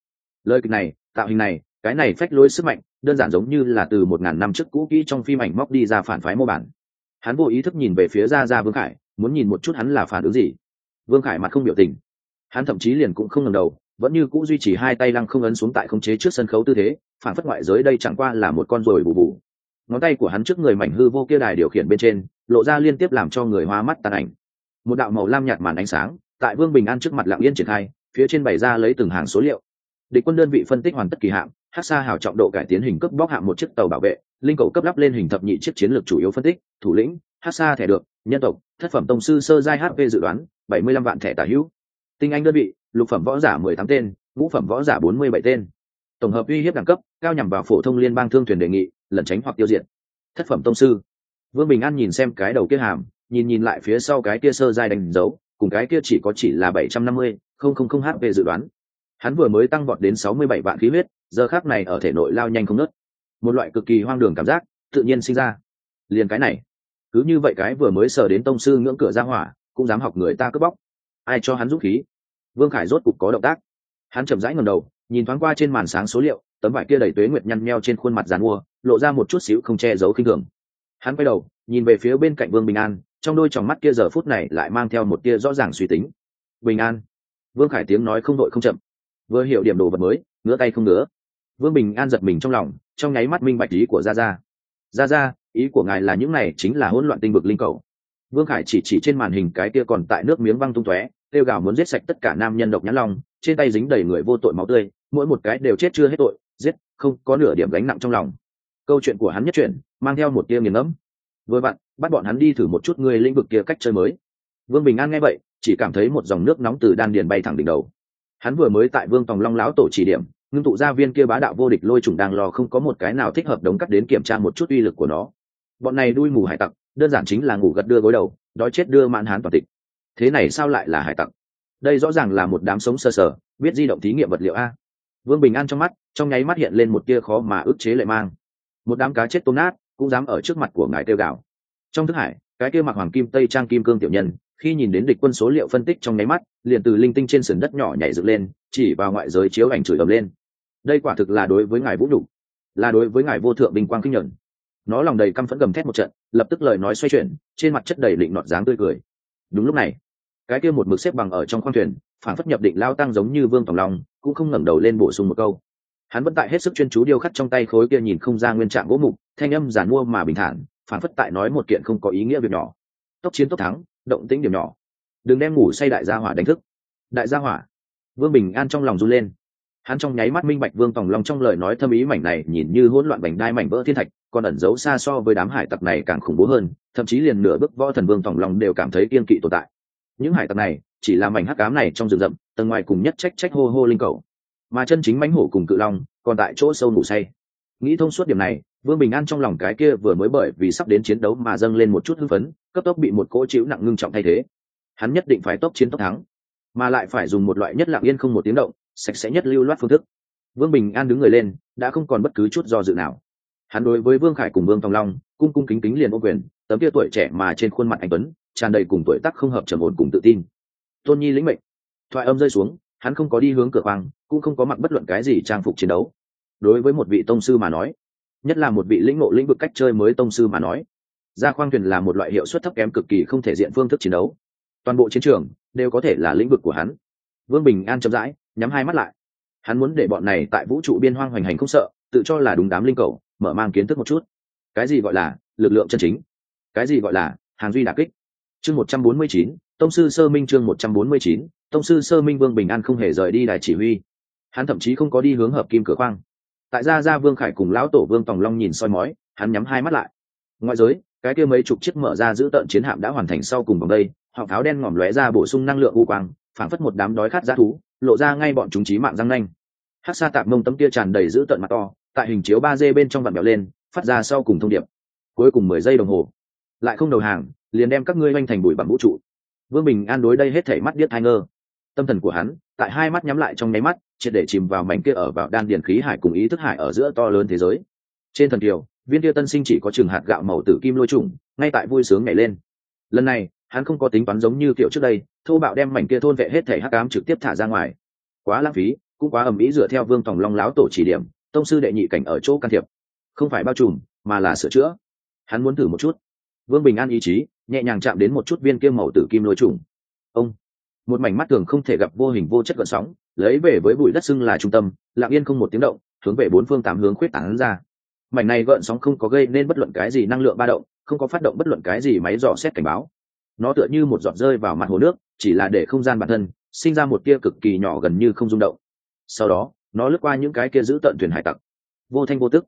Lời kịch này, tạo hình này cái này phách lối sức mạnh, đơn giản giống như là từ một ngàn năm trước cũ kỹ trong phim ảnh móc đi ra phản phái mô bản. Hắn vô ý thức nhìn về phía ra ra vương khải, muốn nhìn một chút hắn là phản ứng gì. Vương khải mặt không biểu tình. Hắn thậm chí liền cũng không ngầm đầu, vẫn như cũ duy trì hai tay lăng không ấn xuống tại khống chế trước sân khấu tư thế, phản phất ngoại giới đây chẳng qua là một con ruồi bù bù. Ngón tay của hắn trước người mảnh hư vô kia đài điều khiển bên trên, lộ ra liên tiếp làm cho người hoa mắt tàn ảnh. Một đạo màu lam nhạt màn ánh sáng, tại vương bình an trước mặt lạng yên triển khai, phía trên bày ra lấy từng hàng số liệu. Địch quân đơn vị phân tích hoàn tất kỳ hạm hát xa hào trọng độ cải tiến hình cướp bóc hạ một chiếc tàu bảo vệ, linh cầu cấp lắp lên hình thập nhị chiếc chiến lược chủ yếu phân tích, thủ lĩnh, hát xa thẻ được, nhân tộc, thất phẩm tổng sư sơ giai hp dự đoán, bảy mươi lăm vạn thẻ tả hữu. Tinh anh đơn vị, lục phẩm võ giả mười tám tên, ngũ phẩm võ giả bốn mươi bảy tên. Tổng hợp uy hiếp đẳng cấp, cao nhằm vào phổ thông liên bang thương thuyền đề nghị, lẩn tránh hoặc tiêu diệt. Thất phẩm tông sư. Vương bình an nhìn xem cái đầu kia hàm, nhìn nhìn lại phía sau cái kia sơ giai đánh dấu, cùng cái kia chỉ có chỉ là bảy trăm năm mươi không không không hp dự đoán. Hắn vừa mới tăng vọt đến sáu mươi bảy vạn khí huyết giờ khác này ở thể nội lao nhanh không nớt. Một loại cực kỳ hoang đường cảm giác tự nhiên sinh ra. Liền cái này, cứ như vậy cái vừa mới sờ đến tông sư ngưỡng cửa ra hỏa, cũng dám học người ta cướp bóc. Ai cho hắn dũng khí? Vương khải rốt cục có động tác. Hắn chậm rãi ngầm đầu, nhìn thoáng qua trên màn sáng số liệu, tấm vải kia đầy tuế nguyệt nhăn nheo trên khuôn mặt dàn mua, lộ ra một chút xíu không che giấu khinh thường. Hắn quay đầu, nhìn về phía bên cạnh vương bình an, trong đôi tròng mắt kia giờ phút này lại mang theo một tia rõ ràng suy tính. Bình an. Vương khải tiếng nói không đội không chậm. Vừa hiểu điểm đồ vật mới ngứa tay không ngứa vương bình an giật mình trong lòng, trong nháy mắt minh bạch ý của gia gia. Gia gia, ý của ngài là những này chính là hỗn loạn tinh vực linh cầu. Vương khải chỉ chỉ trên màn hình cái kia còn tại nước miếng văng tung tóe, kêu gào muốn giết sạch tất cả nam nhân độc nhãn long, trên tay dính đầy người vô tội máu tươi, mỗi một cái đều chết chưa hết tội, giết, không có nửa điểm gánh nặng trong lòng. Câu chuyện của hắn nhất chuyển, mang theo một tia nghiền ngẫm. Vừa vặn, bắt bọn hắn đi thử một chút người lĩnh vực kia cách chơi mới. Vương bình an nghe vậy, chỉ cảm thấy một dòng nước nóng từ đan điền bay thẳng đỉnh đầu. Hắn vừa mới tại vương tòng long lão tổ chỉ điểm ngưng tụ gia viên kia bá đạo vô địch lôi trùng đang lo không có một cái nào thích hợp đống cắt đến kiểm tra một chút uy lực của nó. Bọn này đuôi mù hải tặc, đơn giản chính là ngủ gật đưa gối đầu, đói chết đưa mãn hán toàn tịch. Thế này sao lại là hải tặc? Đây rõ ràng là một đám sống sơ sở biết di động thí nghiệm vật liệu a. Vương bình an trong mắt, trong nháy mắt hiện lên một tia khó mà ức chế lệ mang. Một đám cá chết tôm nát, cũng dám ở trước mặt của ngài tiêu gạo trong thức hải, cái kia mặc hoàng kim, tây trang kim cương tiểu nhân, khi nhìn đến địch quân số liệu phân tích trong nháy mắt, liền từ linh tinh trên sườn đất nhỏ nhảy dựng lên, chỉ vào ngoại giới chiếu ảnh chửi ầm lên đây quả thực là đối với ngài vũ đủ là đối với ngài vô thượng bình quang kinh nhận. nó lòng đầy căm phẫn gầm thét một trận, lập tức lời nói xoay chuyển, trên mặt chất đầy định nọt dáng tươi cười. Đúng lúc này, cái kia một mực xếp bằng ở trong khoang thuyền, phản phất nhập định lao tăng giống như vương tòng long, cũng không ngẩng đầu lên bổ sung một câu. Hắn vẫn tại hết sức chuyên chú điêu khắc trong tay khối kia nhìn không ra nguyên trạng gỗ mục, thanh âm giản mua mà bình thản, phản phất tại nói một kiện không có ý nghĩa việc nhỏ. Tốc chiến tốc thắng, động tĩnh điểm nhỏ. Đừng đem ngủ say đại gia hỏa đánh thức. Đại gia hỏa, vương bình an trong lòng run lên hắn trong nháy mắt minh bạch vương tòng long trong lời nói thâm ý mảnh này nhìn như hỗn loạn bành đai mảnh vỡ thiên thạch, còn ẩn giấu xa so với đám hải tặc này càng khủng bố hơn, thậm chí liền nửa bức võ thần vương tòng long đều cảm thấy kiên kỵ tồn tại. Những hải tặc này, chỉ là mảnh hắc cám này trong rừng rậm, tầng ngoài cùng nhất trách trách hô hô linh cầu. Mà chân chính mãnh hổ cùng cự long, còn tại chỗ sâu ngủ say. Nghĩ thông suốt điểm này, vương bình an trong lòng cái kia vừa mới bởi vì sắp đến chiến đấu mà dâng lên một chút hưng phấn, cấp tốc bị một cỗ chịu nặng ngưng trọng thay thế. Hắn nhất định phải tốc chiến tốc thắng, mà lại phải dùng một loại nhất lặng yên không một tiếng động sạch sẽ nhất lưu loát phương thức. Vương bình an đứng người lên, đã không còn bất cứ chút do dự nào. Hắn đối với vương khải cùng vương tòng long, cung cung kính kính liền ô quyền, tấm kia tuổi trẻ mà trên khuôn mặt anh tuấn, tràn đầy cùng tuổi tác không hợp trầm ổn cùng tự tin. Tôn nhi lĩnh mệnh. Thoại âm rơi xuống, hắn không có đi hướng cửa khoang cũng không có mặc bất luận cái gì trang phục chiến đấu. Đối với một vị tông sư mà nói, nhất là một vị lĩnh ngộ lĩnh vực cách chơi mới tông sư mà nói ra khoang thuyền là một loại hiệu suất thấp kém cực kỳ không thể diện phương thức chiến đấu. Toàn bộ chiến trường đều có thể là lĩnh vực của hắn. Vương bình an chậm rãi nhắm hai mắt lại. Hắn muốn để bọn này tại vũ trụ biên hoang hoành hành không sợ, tự cho là đúng đám linh cầu, mở mang kiến thức một chút. Cái gì gọi là lực lượng chân chính? Cái gì gọi là hàng duy đà kích? Chương một trăm bốn mươi chín, tông sư sơ minh chương một trăm bốn mươi chín, tông sư sơ minh vương bình an không hề rời đi đài chỉ huy. Hắn thậm chí không có đi hướng hợp kim cửa khoang. Tại gia gia vương khải cùng lão tổ vương tòng long nhìn soi mói, hắn nhắm hai mắt lại. Ngoại giới, cái kia mấy chục chiếc mở ra giữ tợn chiến hạm đã hoàn thành sau cùng vòng đây họ tháo đen ngòm lóe ra bổ sung năng lượng u quang, phảng phất một đám đói khát giá thú lộ ra ngay bọn chúng trí mạng răng nanh. Hát xa tạp mông tấm kia tràn đầy giữ tợn mặt to, tại hình chiếu ba d bên trong vặn bèo lên, phát ra sau cùng thông điệp. Cuối cùng mười giây đồng hồ. Lại không đầu hàng, liền đem các ngươi oanh thành bụi bằng vũ trụ. Vương bình an đối đây hết thể mắt điếc hai ngơ. Tâm thần của hắn, tại hai mắt nhắm lại trong nháy mắt, triệt để chìm vào mảnh kia ở vào đan điền khí hải cùng ý thức hải ở giữa to lớn thế giới. Trên thần kiều, viên kia tân sinh chỉ có trường hạt gạo màu tử kim lôi trùng, ngay tại vui sướng nhảy lên. Lần này, hắn không có tính toán giống như kiểu trước đây thô bạo đem mảnh kia thôn vệ hết thể hắc ám trực tiếp thả ra ngoài. Quá lãng phí, cũng quá ầm ĩ dựa theo vương tòng long láo tổ chỉ điểm, tông sư đệ nhị cảnh ở chỗ can thiệp. Không phải bao trùm, mà là sửa chữa. Hắn muốn thử một chút. Vương bình an ý chí, nhẹ nhàng chạm đến một chút viên kim màu tử kim lôi trùng. Ông, một mảnh mắt thường không thể gặp vô hình vô chất gợn sóng, lấy về với bụi đất xưng là trung tâm, lặng yên không một tiếng động, hướng về bốn phương tám hướng khuyết tảng ra. Mảnh này gợn sóng không có gây nên bất luận cái gì năng lượng ba động, không có phát động bất luận cái gì máy dò xét cảnh báo nó tựa như một giọt rơi vào mặt hồ nước, chỉ là để không gian bản thân sinh ra một tia cực kỳ nhỏ gần như không rung động. Sau đó, nó lướt qua những cái kia giữ tận thuyền hải tặc. Vô thanh vô tức.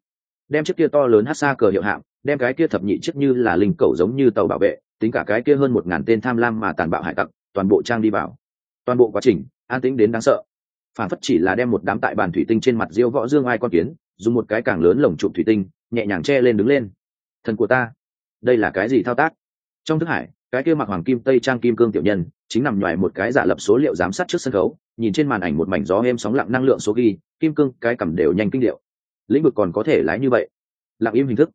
Đem chiếc kia to lớn hát xa cờ hiệu hạm đem cái kia thập nhị chiếc như là linh cầu giống như tàu bảo vệ, tính cả cái kia hơn một ngàn tên tham lam mà tàn bạo hải tặc, toàn bộ trang đi vào. Toàn bộ quá trình, an tĩnh đến đáng sợ. Phản phất chỉ là đem một đám tại bàn thủy tinh trên mặt diêu võ dương ai con kiến, dùng một cái càng lớn lồng trụm thủy tinh, nhẹ nhàng che lên đứng lên. Thần của ta, đây là cái gì thao tác? Trong thức hải cái kia mặc hoàng kim, tây trang kim cương tiểu nhân, chính nằm ngoài một cái giả lập số liệu giám sát trước sân khấu, nhìn trên màn ảnh một mảnh gió êm sóng lặng năng lượng số ghi, kim cương, cái cầm đều nhanh kinh điệu. Lĩnh vực còn có thể lái như vậy? Lặng im hình thức.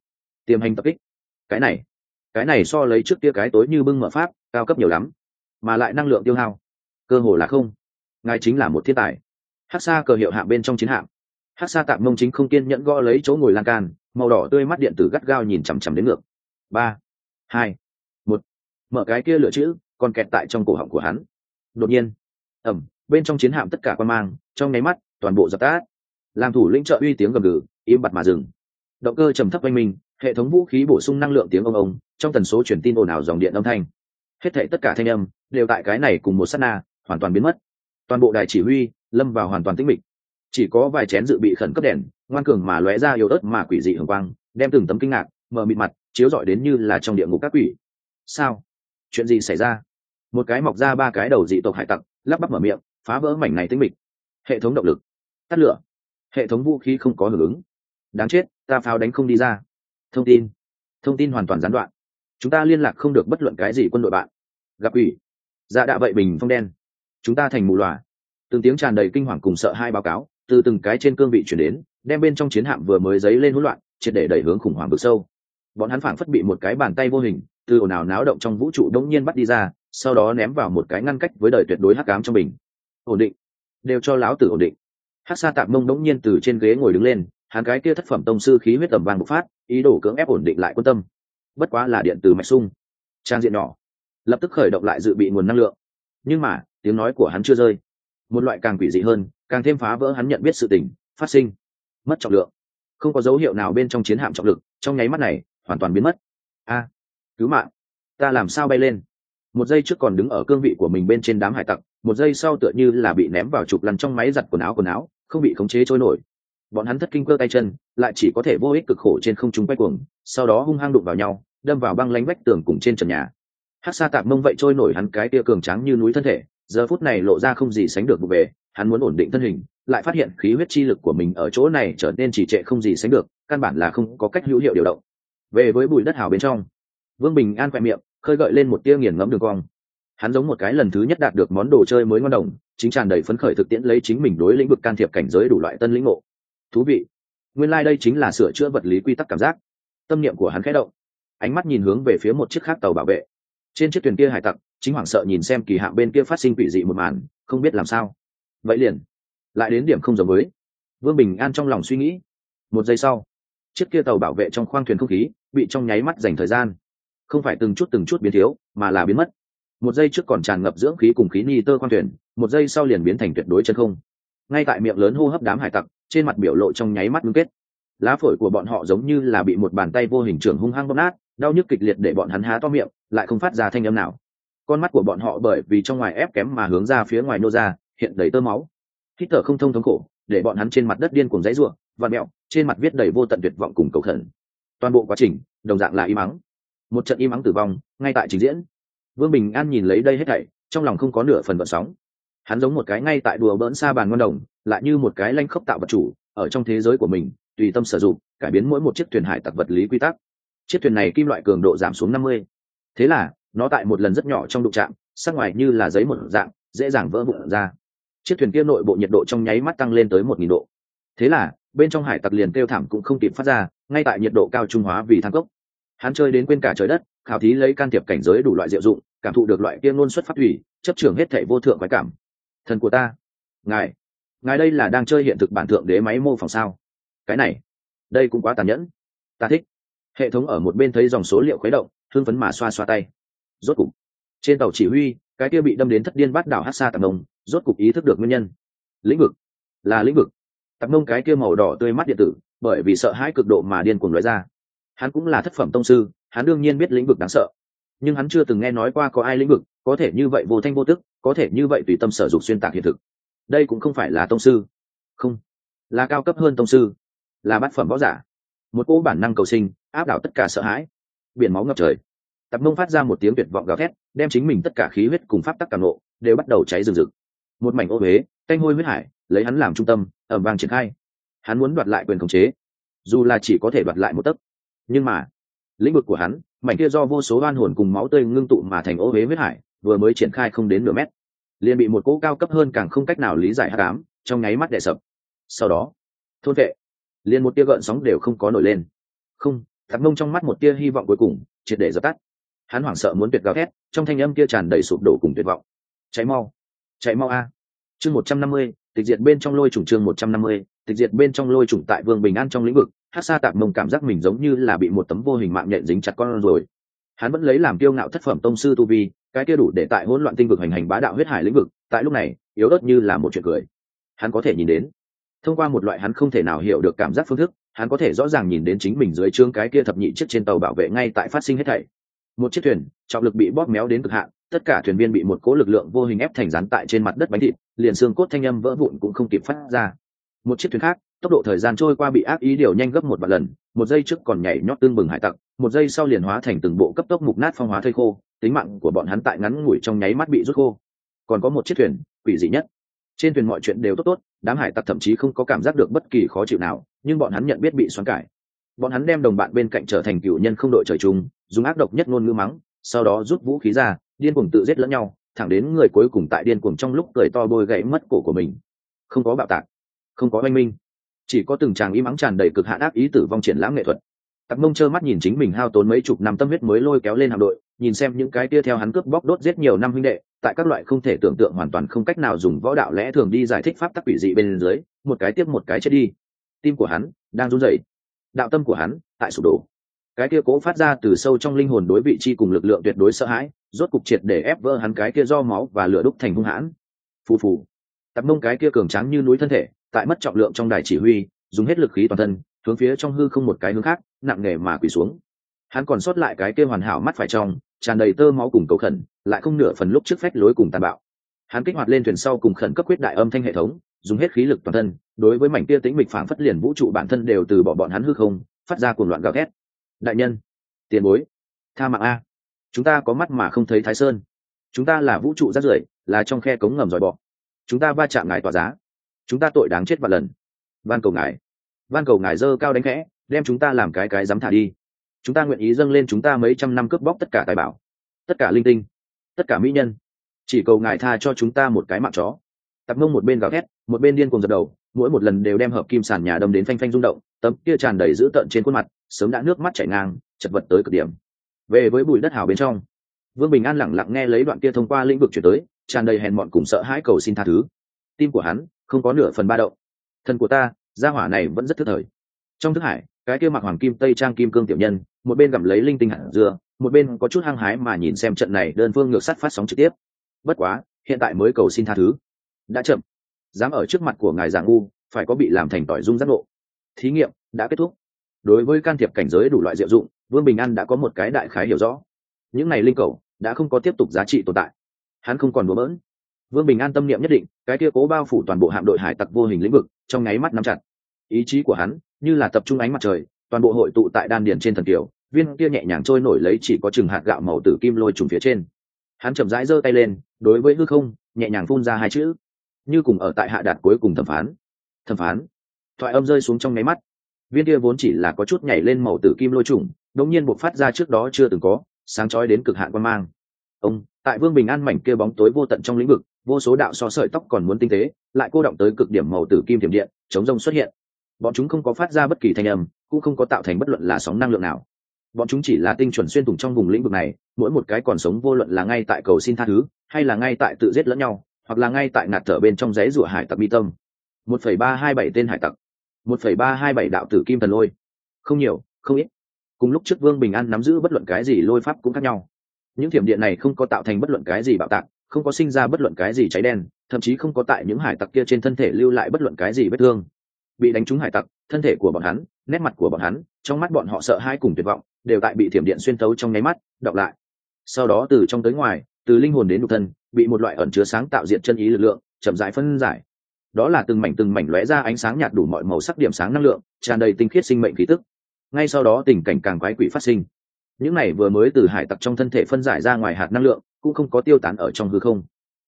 Tiềm hành tập kích. Cái này cái này so lấy trước kia cái tối như bưng mở pháp, cao cấp nhiều lắm, mà lại năng lượng tiêu hao, cơ hồ là không. Ngài chính là một thiên tài. Hát xa cờ hiệu hạng bên trong chiến hạm. Hát xa tạm mông chính không kiên nhẫn gõ lấy chỗ ngồi lan can, màu đỏ tươi mắt điện tử gắt gao nhìn chằm chằm đến ngược. Ba, hai mở cái kia lựa chữ, còn kẹt tại trong cổ họng của hắn. Đột nhiên ẩm bên trong chiến hạm tất cả quan mang, trong nháy mắt, toàn bộ dập tát làm thủ lĩnh trợ uy tiếng gầm gừ, im bặt mà dừng. Động cơ trầm thấp quanh mình, hệ thống vũ khí bổ sung năng lượng tiếng ông ông, trong tần số truyền tin ồn ào dòng điện âm thanh. Hết thảy tất cả thanh âm, đều tại cái này cùng một sát na, hoàn toàn biến mất. Toàn bộ đài chỉ huy, lâm vào hoàn toàn tĩnh mịch. Chỉ có vài chén dự bị khẩn cấp đèn, ngoan cường mà lóe ra yếu ớt mà quỷ dị hường quang, đem từng tấm kinh ngạc, mờ mịt mặt, chiếu rọi đến như là trong địa ngục các quỷ. Sao? Chuyện gì xảy ra? Một cái mọc ra ba cái đầu dị tộc hải tặc, lắp bắp mở miệng, phá vỡ mảnh này tính mịch. Hệ thống động lực. Tắt lửa. Hệ thống vũ khí không có hưởng ứng. Đáng chết, ta pháo đánh không đi ra. Thông tin. Thông tin hoàn toàn gián đoạn. Chúng ta liên lạc không được bất luận cái gì quân đội bạn. Gặp ủy. Dạ đạ vậy bình phong đen. Chúng ta thành mù loà. Từng tiếng tràn đầy kinh hoàng cùng sợ hai báo cáo, từ từng cái trên cương vị chuyển đến, đem bên trong chiến hạm vừa mới dấy lên hỗn loạn, triệt để đẩy hướng khủng hoảng vực sâu. Bọn hắn phảng phất bị một cái bàn tay vô hình từ ồn ào náo động trong vũ trụ đống nhiên bắt đi ra, sau đó ném vào một cái ngăn cách với đời tuyệt đối hắc ám trong bình ổn định. Đều cho lão tử ổn định. Hắc sa tạm mông đống nhiên từ trên ghế ngồi đứng lên, hắn cái kia thất phẩm tông sư khí huyết tầm vàng bộc phát, ý đồ cưỡng ép ổn định lại quân tâm. Bất quá là điện từ mạch sung trang diện nhỏ. Lập tức khởi động lại dự bị nguồn năng lượng. Nhưng mà, tiếng nói của hắn chưa rơi. Một loại càng quỷ dị hơn, càng thêm phá vỡ hắn nhận biết sự tình, phát sinh. Mất trọng lượng. Không có dấu hiệu nào bên trong chiến hạm trọng lực, trong nháy mắt này, hoàn toàn biến mất. A! Cứu mạng. Ta làm sao bay lên? Một giây trước còn đứng ở cương vị của mình bên trên đám hải tặc, một giây sau tựa như là bị ném vào chụp lăn trong máy giặt quần áo quần áo, không bị khống chế trôi nổi. Bọn hắn thất kinh cơ tay chân, lại chỉ có thể vô ích cực khổ trên không trung quay cuồng, sau đó hung hăng đụng vào nhau, đâm vào băng lánh vách tường cùng trên trần nhà. Hát xa tạp mông vậy trôi nổi hắn cái tia cường tráng như núi thân thể, giờ phút này lộ ra không gì sánh được vụ về hắn muốn ổn định thân hình, lại phát hiện khí huyết chi lực của mình ở chỗ này trở nên trì trệ không gì sánh được, căn bản là không có cách hữu hiệu điều động. Về với bụi đất hào bên trong vương bình an khoe miệng, khơi gợi lên một tia nghiền ngẫm đường cong. Hắn giống một cái lần thứ nhất đạt được món đồ chơi mới ngon đồng, chính tràn đầy phấn khởi thực tiễn lấy chính mình đối lĩnh vực can thiệp cảnh giới đủ loại tân lĩnh ngộ. Thú vị. Nguyên lai、like、đây chính là sửa chữa vật lý quy tắc cảm giác. Tâm niệm của hắn khẽ động. Ánh mắt nhìn hướng về phía một chiếc khác tàu bảo vệ. Trên chiếc thuyền kia hải tặc, chính hoảng sợ nhìn xem kỳ hạ bên kia phát sinh quỷ dị một màn, không biết làm sao. Vậy liền, lại đến điểm không giống với. Vương bình an trong lòng suy nghĩ. Một giây sau, chiếc kia tàu bảo vệ trong khoang thuyền không khí, bị trong nháy mắt dành thời gian không phải từng chút từng chút biến thiếu, mà là biến mất. Một giây trước còn tràn ngập dưỡng khí cùng khí ni tơ khoang thuyền, một giây sau liền biến thành tuyệt đối chân không. Ngay tại miệng lớn hô hấp đám hải tặc, trên mặt biểu lộ trong nháy mắt ngưng kết. Lá phổi của bọn họ giống như là bị một bàn tay vô hình trưởng hung hăng bóp nát, đau nhức kịch liệt để bọn hắn há to miệng, lại không phát ra thanh âm nào. Con mắt của bọn họ bởi vì trong ngoài ép kém mà hướng ra phía ngoài nô ra, hiện đầy tơ máu. Hít thở không thông thống khổ, để bọn hắn trên mặt đất điên cuồng dãy ruộng và mẹo, trên mặt viết đầy vô tận tuyệt vọng cùng cầu thần. toàn bộ quá trình, đồng dạng là im ắng một trận im ắng tử vong, ngay tại trình diễn. Vương bình an nhìn lấy đây hết thảy, trong lòng không có nửa phần vận sóng. Hắn giống một cái ngay tại đùa bỡn xa bàn ngon đồng, lại như một cái lanh khốc tạo vật chủ, ở trong thế giới của mình, tùy tâm sử dụng, cải biến mỗi một chiếc thuyền hải tặc vật lý quy tắc. Chiếc thuyền này kim loại cường độ giảm xuống năm mươi. Thế là, nó tại một lần rất nhỏ trong đụng trạm sắc ngoài như là giấy một dạng, dễ dàng vỡ vụn ra. Chiếc thuyền kia nội bộ nhiệt độ trong nháy mắt tăng lên tới một nghìn độ. Thế là, bên trong hải tặc liền kêu thảm cũng không kịp phát ra, ngay tại nhiệt độ cao trung hóa vì thang cốc hắn chơi đến quên cả trời đất, khảo thí lấy can thiệp cảnh giới đủ loại diệu dụng, cảm thụ được loại kia ngôn xuất phát thủy, chấp trưởng hết thảy vô thượng quái cảm. Thần của ta. Ngài. Ngài đây là đang chơi hiện thực bản thượng đế máy mô phỏng sao? Cái này. Đây cũng quá tàn nhẫn. Ta thích. Hệ thống ở một bên thấy dòng số liệu khuấy động thương phấn mà xoa xoa tay. Rốt cục. Trên tàu chỉ huy, cái kia bị đâm đến thất điên bắt đảo hát xa tạm mông rốt cục ý thức được nguyên nhân. Lĩnh vực. Là lĩnh vực. Tạm mông cái kia màu đỏ tươi mắt điện tử, bởi vì sợ hãi cực độ mà điên cuồng nói ra hắn cũng là thất phẩm tông sư, hắn đương nhiên biết lĩnh vực đáng sợ. Nhưng hắn chưa từng nghe nói qua có ai lĩnh vực có thể như vậy vô thanh vô tức, có thể như vậy tùy tâm sở dục xuyên tạc hiện thực. Đây cũng không phải là tông sư. Không. Là cao cấp hơn tông sư. Là bát phẩm võ giả. Một cỗ bản năng cầu sinh, áp đảo tất cả sợ hãi. Biển máu ngập trời. Tập mông phát ra một tiếng tuyệt vọng gào thét, đem chính mình tất cả khí huyết cùng pháp tắc càng nộ đều bắt đầu cháy rừng rực. Một mảnh ô huế, canh hôi huyết hải, lấy hắn làm trung tâm ẩm vàng triển khai. Hắn muốn đoạt lại quyền khống chế. Dù là chỉ có thể đoạt lại một tấc nhưng mà, lĩnh vực của hắn, mảnh kia do vô số oan hồn cùng máu tươi ngưng tụ mà thành ô huế huyết hải, vừa mới triển khai không đến nửa mét. Liền bị một cỗ cao cấp hơn càng không cách nào lý giải hát cám trong nháy mắt đè sập. Sau đó, thôn vệ. Liền một tia gợn sóng đều không có nổi lên. Không thạc mông trong mắt một tia hy vọng cuối cùng, triệt để dập tắt. Hắn hoảng sợ muốn tuyệt gào thét, trong thanh âm kia tràn đầy sụp đổ cùng tuyệt vọng. Cháy mau cháy mau a. Chương một trăm năm mươi, tịch diệt bên trong lôi chủng chương một trăm năm mươi, tịch diệt bên trong lôi chủng tại vương bình an trong lĩnh vực hát xa tạc mông cảm giác mình giống như là bị một tấm vô hình mạng nhện dính chặt con rồi. Hắn vẫn lấy làm kiêu ngạo thất phẩm tông sư tu vi, cái kia đủ để tại hỗn loạn tinh vực hành hành bá đạo huyết hải lĩnh vực, tại lúc này, yếu ớt như là một chuyện cười. Hắn có thể nhìn đến. Thông qua một loại hắn không thể nào hiểu được cảm giác phương thức, hắn có thể rõ ràng nhìn đến chính mình dưới trương cái kia thập nhị chiếc trên tàu bảo vệ ngay tại phát sinh hết thảy. Một chiếc thuyền, trọng lực bị bóp méo đến cực hạn, tất cả thuyền viên bị một cố lực lượng vô hình ép thành rán tại trên mặt đất bánh thịt, liền xương cốt thanh âm vỡ vụn cũng không kịp phát ra. Một chiếc thuyền khác tốc độ thời gian trôi qua bị ác ý điều nhanh gấp một vài lần, một giây trước còn nhảy nhót tương bừng hải tặc, một giây sau liền hóa thành từng bộ cấp tốc mục nát phong hóa thây khô, tính mạng của bọn hắn tại ngắn ngủi trong nháy mắt bị rút khô. Còn có một chiếc thuyền, quỷ dị nhất. Trên thuyền mọi chuyện đều tốt tốt, đám hải tặc thậm chí không có cảm giác được bất kỳ khó chịu nào, nhưng bọn hắn nhận biết bị xoắn cải. Bọn hắn đem đồng bạn bên cạnh trở thành cựu nhân không đội trời chung, dùng ác độc nhất ngôn ngữ mắng, sau đó rút vũ khí ra, điên cuồng tự giết lẫn nhau, thẳng đến người cuối cùng tại điên cuồng trong lúc cười to bôi gãy mất cổ của mình. Không có bạo tạc, không có oanh minh chỉ có từng chàng im ắng tràn đầy cực hạn ác ý tử vong triển lãm nghệ thuật. Tặc mông trơ mắt nhìn chính mình hao tốn mấy chục năm tâm huyết mới lôi kéo lên hạm đội, nhìn xem những cái tia theo hắn cướp bóc đốt giết nhiều năm huynh đệ, tại các loại không thể tưởng tượng hoàn toàn không cách nào dùng võ đạo lẽ thường đi giải thích pháp tắc quỷ dị bên dưới, một cái tiếp một cái chết đi. Tim của hắn đang run rẩy, đạo tâm của hắn tại sụp đổ. Cái kia cố phát ra từ sâu trong linh hồn đối vị chi cùng lực lượng tuyệt đối sợ hãi, rốt cục triệt để ép vỡ hắn cái kia do máu và lửa đúc thành hung hãn. Phù phù. Tập mông cái kia cường tráng như núi thân thể tại mất trọng lượng trong đài chỉ huy, dùng hết lực khí toàn thân, hướng phía trong hư không một cái hướng khác, nặng nề mà quỳ xuống. Hắn còn sót lại cái kia hoàn hảo mắt phải trong, tràn đầy tơ máu cùng cầu khẩn, lại không nửa phần lúc trước phách lối cùng tàn bạo. Hắn kích hoạt lên thuyền sau cùng khẩn cấp quyết đại âm thanh hệ thống, dùng hết khí lực toàn thân, đối với mảnh kia tĩnh mịch phản phất liền vũ trụ bản thân đều từ bỏ bọn hắn hư không, phát ra cuồng loạn gào thét. Đại nhân, tiền bối, tha mạng a. Chúng ta có mắt mà không thấy thái sơn. Chúng ta là vũ trụ rát rưởi, là trong khe cống ngầm dòi bọ. Chúng ta va chạm ngài tỏa giá chúng ta tội đáng chết vạn lần. Van cầu ngài. Van cầu ngài dơ cao đánh khẽ, đem chúng ta làm cái cái dám thả đi. Chúng ta nguyện ý dâng lên chúng ta mấy trăm năm cướp bóc tất cả tài bảo, tất cả linh tinh, tất cả mỹ nhân. Chỉ cầu ngài tha cho chúng ta một cái mạng chó. Tập mông một bên gào thét, một bên điên cuồng dập đầu, mỗi một lần đều đem hợp kim sàn nhà đâm đến phanh phanh rung động, tấm kia tràn đầy dữ tợn trên khuôn mặt, sớm đã nước mắt chảy ngang, chật vật tới cực điểm. Về với bụi đất hào bên trong, vương bình an lẳng lặng nghe lấy đoạn kia thông qua lĩnh vực chuyển tới, tràn đầy hèn mọn cùng sợ hãi cầu xin tha thứ. Tim của hắn không có nửa phần ba động. Thân của ta, gia hỏa này vẫn rất thức thời. Trong thức hải, cái kia mặc hoàng kim, tây trang kim cương tiểu nhân, một bên gặm lấy linh tinh hạt dưa, một bên có chút hăng hái mà nhìn xem trận này đơn phương ngược sắt phát sóng trực tiếp. Bất quá, hiện tại mới cầu xin tha thứ. Đã chậm. Dám ở trước mặt của ngài giảng u phải có bị làm thành tỏi dung giác ngộ. Thí nghiệm đã kết thúc. Đối với can thiệp cảnh giới đủ loại diệu dụng, vương bình an đã có một cái đại khái hiểu rõ. Những này linh cầu đã không có tiếp tục giá trị tồn tại. Hắn không còn đùa bỡn vương bình an tâm niệm nhất định, cái kia cố bao phủ toàn bộ hạm đội hải tặc vô hình lĩnh vực, trong nháy mắt nắm chặt. Ý chí của hắn, như là tập trung ánh mặt trời, toàn bộ hội tụ tại đan điền trên thần kiều viên kia nhẹ nhàng trôi nổi lấy chỉ có chừng hạt gạo màu tử kim lôi trùng phía trên. Hắn chậm rãi giơ tay lên, đối với hư không, nhẹ nhàng phun ra hai chữ. Như cùng ở tại hạ đạt cuối cùng thẩm phán. Thẩm phán. Thoại âm rơi xuống trong nháy mắt. Viên kia vốn chỉ là có chút nhảy lên màu tử kim lôi trùng, đống nhiên buộc phát ra trước đó chưa từng có, sáng chói đến cực hạn quan mang. Ông, tại vương bình an mảnh kia bóng tối vô tận trong lĩnh vực vô số đạo so sợi tóc còn muốn tinh tế, lại cô động tới cực điểm màu tử kim thiểm điện, chống rông xuất hiện. Bọn chúng không có phát ra bất kỳ thanh âm, cũng không có tạo thành bất luận là sóng năng lượng nào. Bọn chúng chỉ là tinh chuẩn xuyên thủng trong vùng lĩnh vực này, mỗi một cái còn sống vô luận là ngay tại cầu xin tha thứ, hay là ngay tại tự giết lẫn nhau, hoặc là ngay tại ngạt thở bên trong giấy rủa hải tặc bi tâm. một phẩy ba hai bảy tên hải tặc. một phẩy ba hai bảy đạo tử kim thần lôi. Không nhiều, không ít. Cùng lúc trước vương bình an nắm giữ bất luận cái gì lôi pháp cũng khác nhau. Những thiểm điện này không có tạo thành bất luận cái gì bạo tạc không có sinh ra bất luận cái gì cháy đen, thậm chí không có tại những hải tặc kia trên thân thể lưu lại bất luận cái gì vết thương. Bị đánh trúng hải tặc, thân thể của bọn hắn, nét mặt của bọn hắn, trong mắt bọn họ sợ hai cùng tuyệt vọng, đều tại bị thiểm điện xuyên tấu trong nháy mắt, đọc lại. Sau đó từ trong tới ngoài, từ linh hồn đến nhục thân, bị một loại ẩn chứa sáng tạo diện chân ý lực lượng, chậm rãi phân giải. Đó là từng mảnh từng mảnh lóe ra ánh sáng nhạt đủ mọi màu sắc điểm sáng năng lượng, tràn đầy tinh khiết sinh mệnh khí tức. Ngay sau đó tình cảnh càng quái quỷ phát sinh. Những này vừa mới từ hải tặc trong thân thể phân giải ra ngoài hạt năng lượng cũng không có tiêu tán ở trong hư không.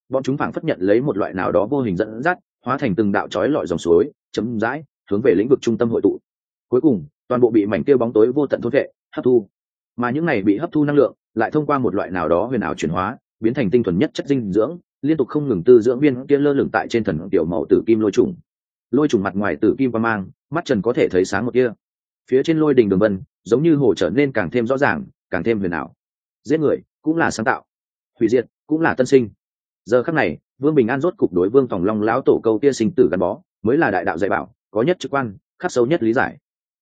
Bọn chúng phảng phất nhận lấy một loại nào đó vô hình dẫn dắt, hóa thành từng đạo trói lọi dòng suối, chấm dãi, hướng về lĩnh vực trung tâm hội tụ. Cuối cùng, toàn bộ bị mảnh tiêu bóng tối vô tận thốt vệ, hấp thu. Mà những này bị hấp thu năng lượng, lại thông qua một loại nào đó huyền ảo chuyển hóa, biến thành tinh thuần nhất chất dinh dưỡng, liên tục không ngừng tư dưỡng viên kia lơ lửng tại trên thần tiểu màu tử kim lôi trùng. Lôi trùng mặt ngoài tử kim qua mang, mắt trần có thể thấy sáng một kia phía trên lôi đình đường vân, giống như hồ trở nên càng thêm rõ ràng, càng thêm huyền ảo. Giết người, cũng là sáng tạo hủy diệt, cũng là tân sinh. Giờ khắc này, vương bình an rốt cục đối vương tòng long lão tổ câu tia sinh tử gắn bó, mới là đại đạo dạy bảo, có nhất trực quan, khắc sâu nhất lý giải.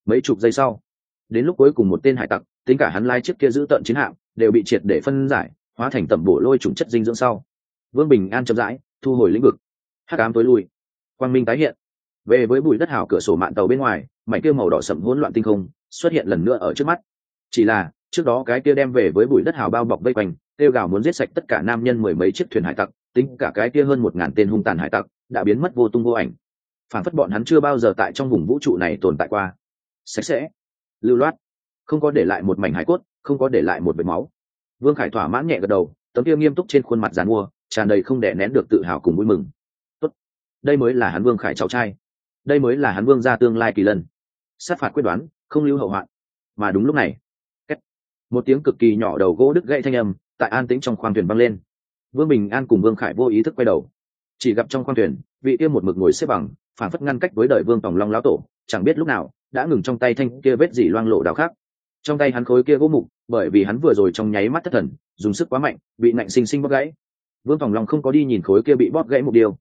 Mấy chục giây sau, đến lúc cuối cùng một tên hải tặc, tính cả hắn lai chiếc kia giữ tận chiến hạm, đều bị triệt để phân giải, hóa thành tẩm bổ lôi trùng chất dinh dưỡng sau. Vương bình an chậm rãi, thu hồi lĩnh vực. Hắc ám tối lui. Quang minh tái hiện. Về với bụi đất hào cửa sổ mạng tàu bên ngoài, mảnh kia màu đỏ sậm hỗn loạn tinh không xuất hiện lần nữa ở trước mắt. Chỉ là trước đó cái kia đem về với bụi đất hào bao bọc vây quanh, kêu gào muốn giết sạch tất cả nam nhân mười mấy chiếc thuyền hải tặc, tính cả cái kia hơn một ngàn tên hung tàn hải tặc, đã biến mất vô tung vô ảnh. Phản phất bọn hắn chưa bao giờ tại trong vùng vũ trụ này tồn tại qua. Sạch sẽ, lưu loát, không có để lại một mảnh hải cốt, không có để lại một vệt máu. Vương khải thỏa mãn nhẹ gật đầu, tấm kia nghiêm túc trên khuôn mặt dàn mua, tràn đầy không đè nén được tự hào cùng vui mừng. Tốt. đây mới là hắn vương khải cháu trai. Đây mới là hắn vương gia tương lai kỳ lân. Sát phạt quyết đoán, không lưu hậu hoạn. Mà đúng lúc này một tiếng cực kỳ nhỏ đầu gỗ đứt gãy thanh âm, tại an tĩnh trong khoang thuyền vang lên. Vương bình an cùng vương khải vô ý thức quay đầu. Chỉ gặp trong khoang thuyền, vị kia một mực ngồi xếp bằng, phản phất ngăn cách với đời vương tòng long lão tổ, chẳng biết lúc nào, đã ngừng trong tay thanh kia vết dỉ loang lộ đào khác trong tay hắn khối kia gỗ mục, bởi vì hắn vừa rồi trong nháy mắt thất thần, dùng sức quá mạnh, bị nạnh sinh sinh bóp gãy. Vương tòng long không có đi nhìn khối kia bị bóp gãy một điều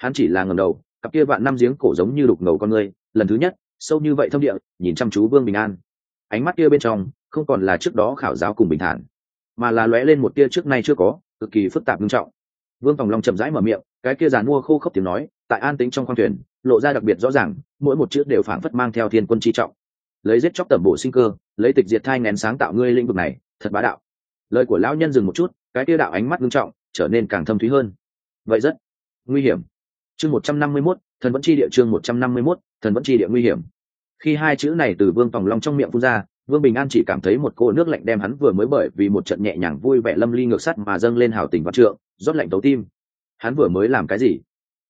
hắn chỉ là ngầm đầu, cặp kia vạn năm giếng cổ giống như đục ngầu con người, lần thứ nhất, sâu như vậy thâm địa, nhìn chăm chú vương bình an. Ánh mắt kia bên trong không còn là trước đó khảo giáo cùng bình thản, mà là lóe lên một tia trước nay chưa có, cực kỳ phức tạp nghiêm trọng. Vương tòng long chậm rãi mở miệng, cái kia giàn mua khô khốc tiếng nói, tại an tính trong khoang thuyền, lộ ra đặc biệt rõ ràng, mỗi một chữ đều phảng phất mang theo thiên quân chi trọng. Lấy giết chóc tẩm bổ sinh cơ, lấy tịch diệt thai ngén sáng tạo ngươi lĩnh vực này, thật bá đạo. Lời của lão nhân dừng một chút, cái kia đạo ánh mắt nghiêm trọng, trở nên càng thâm thúy hơn. Vậy rất nguy hiểm. Chương một trăm năm mươi mốt, thần vẫn chi địa chương một trăm năm mươi mốt, thần vẫn chi địa nguy hiểm. Khi hai chữ này từ vương tòng long trong miệng phun ra vương bình an chỉ cảm thấy một cô nước lạnh đem hắn vừa mới bởi vì một trận nhẹ nhàng vui vẻ lâm ly ngược sắt mà dâng lên hào tình văn trượng, rót lạnh tấu tim. Hắn vừa mới làm cái gì?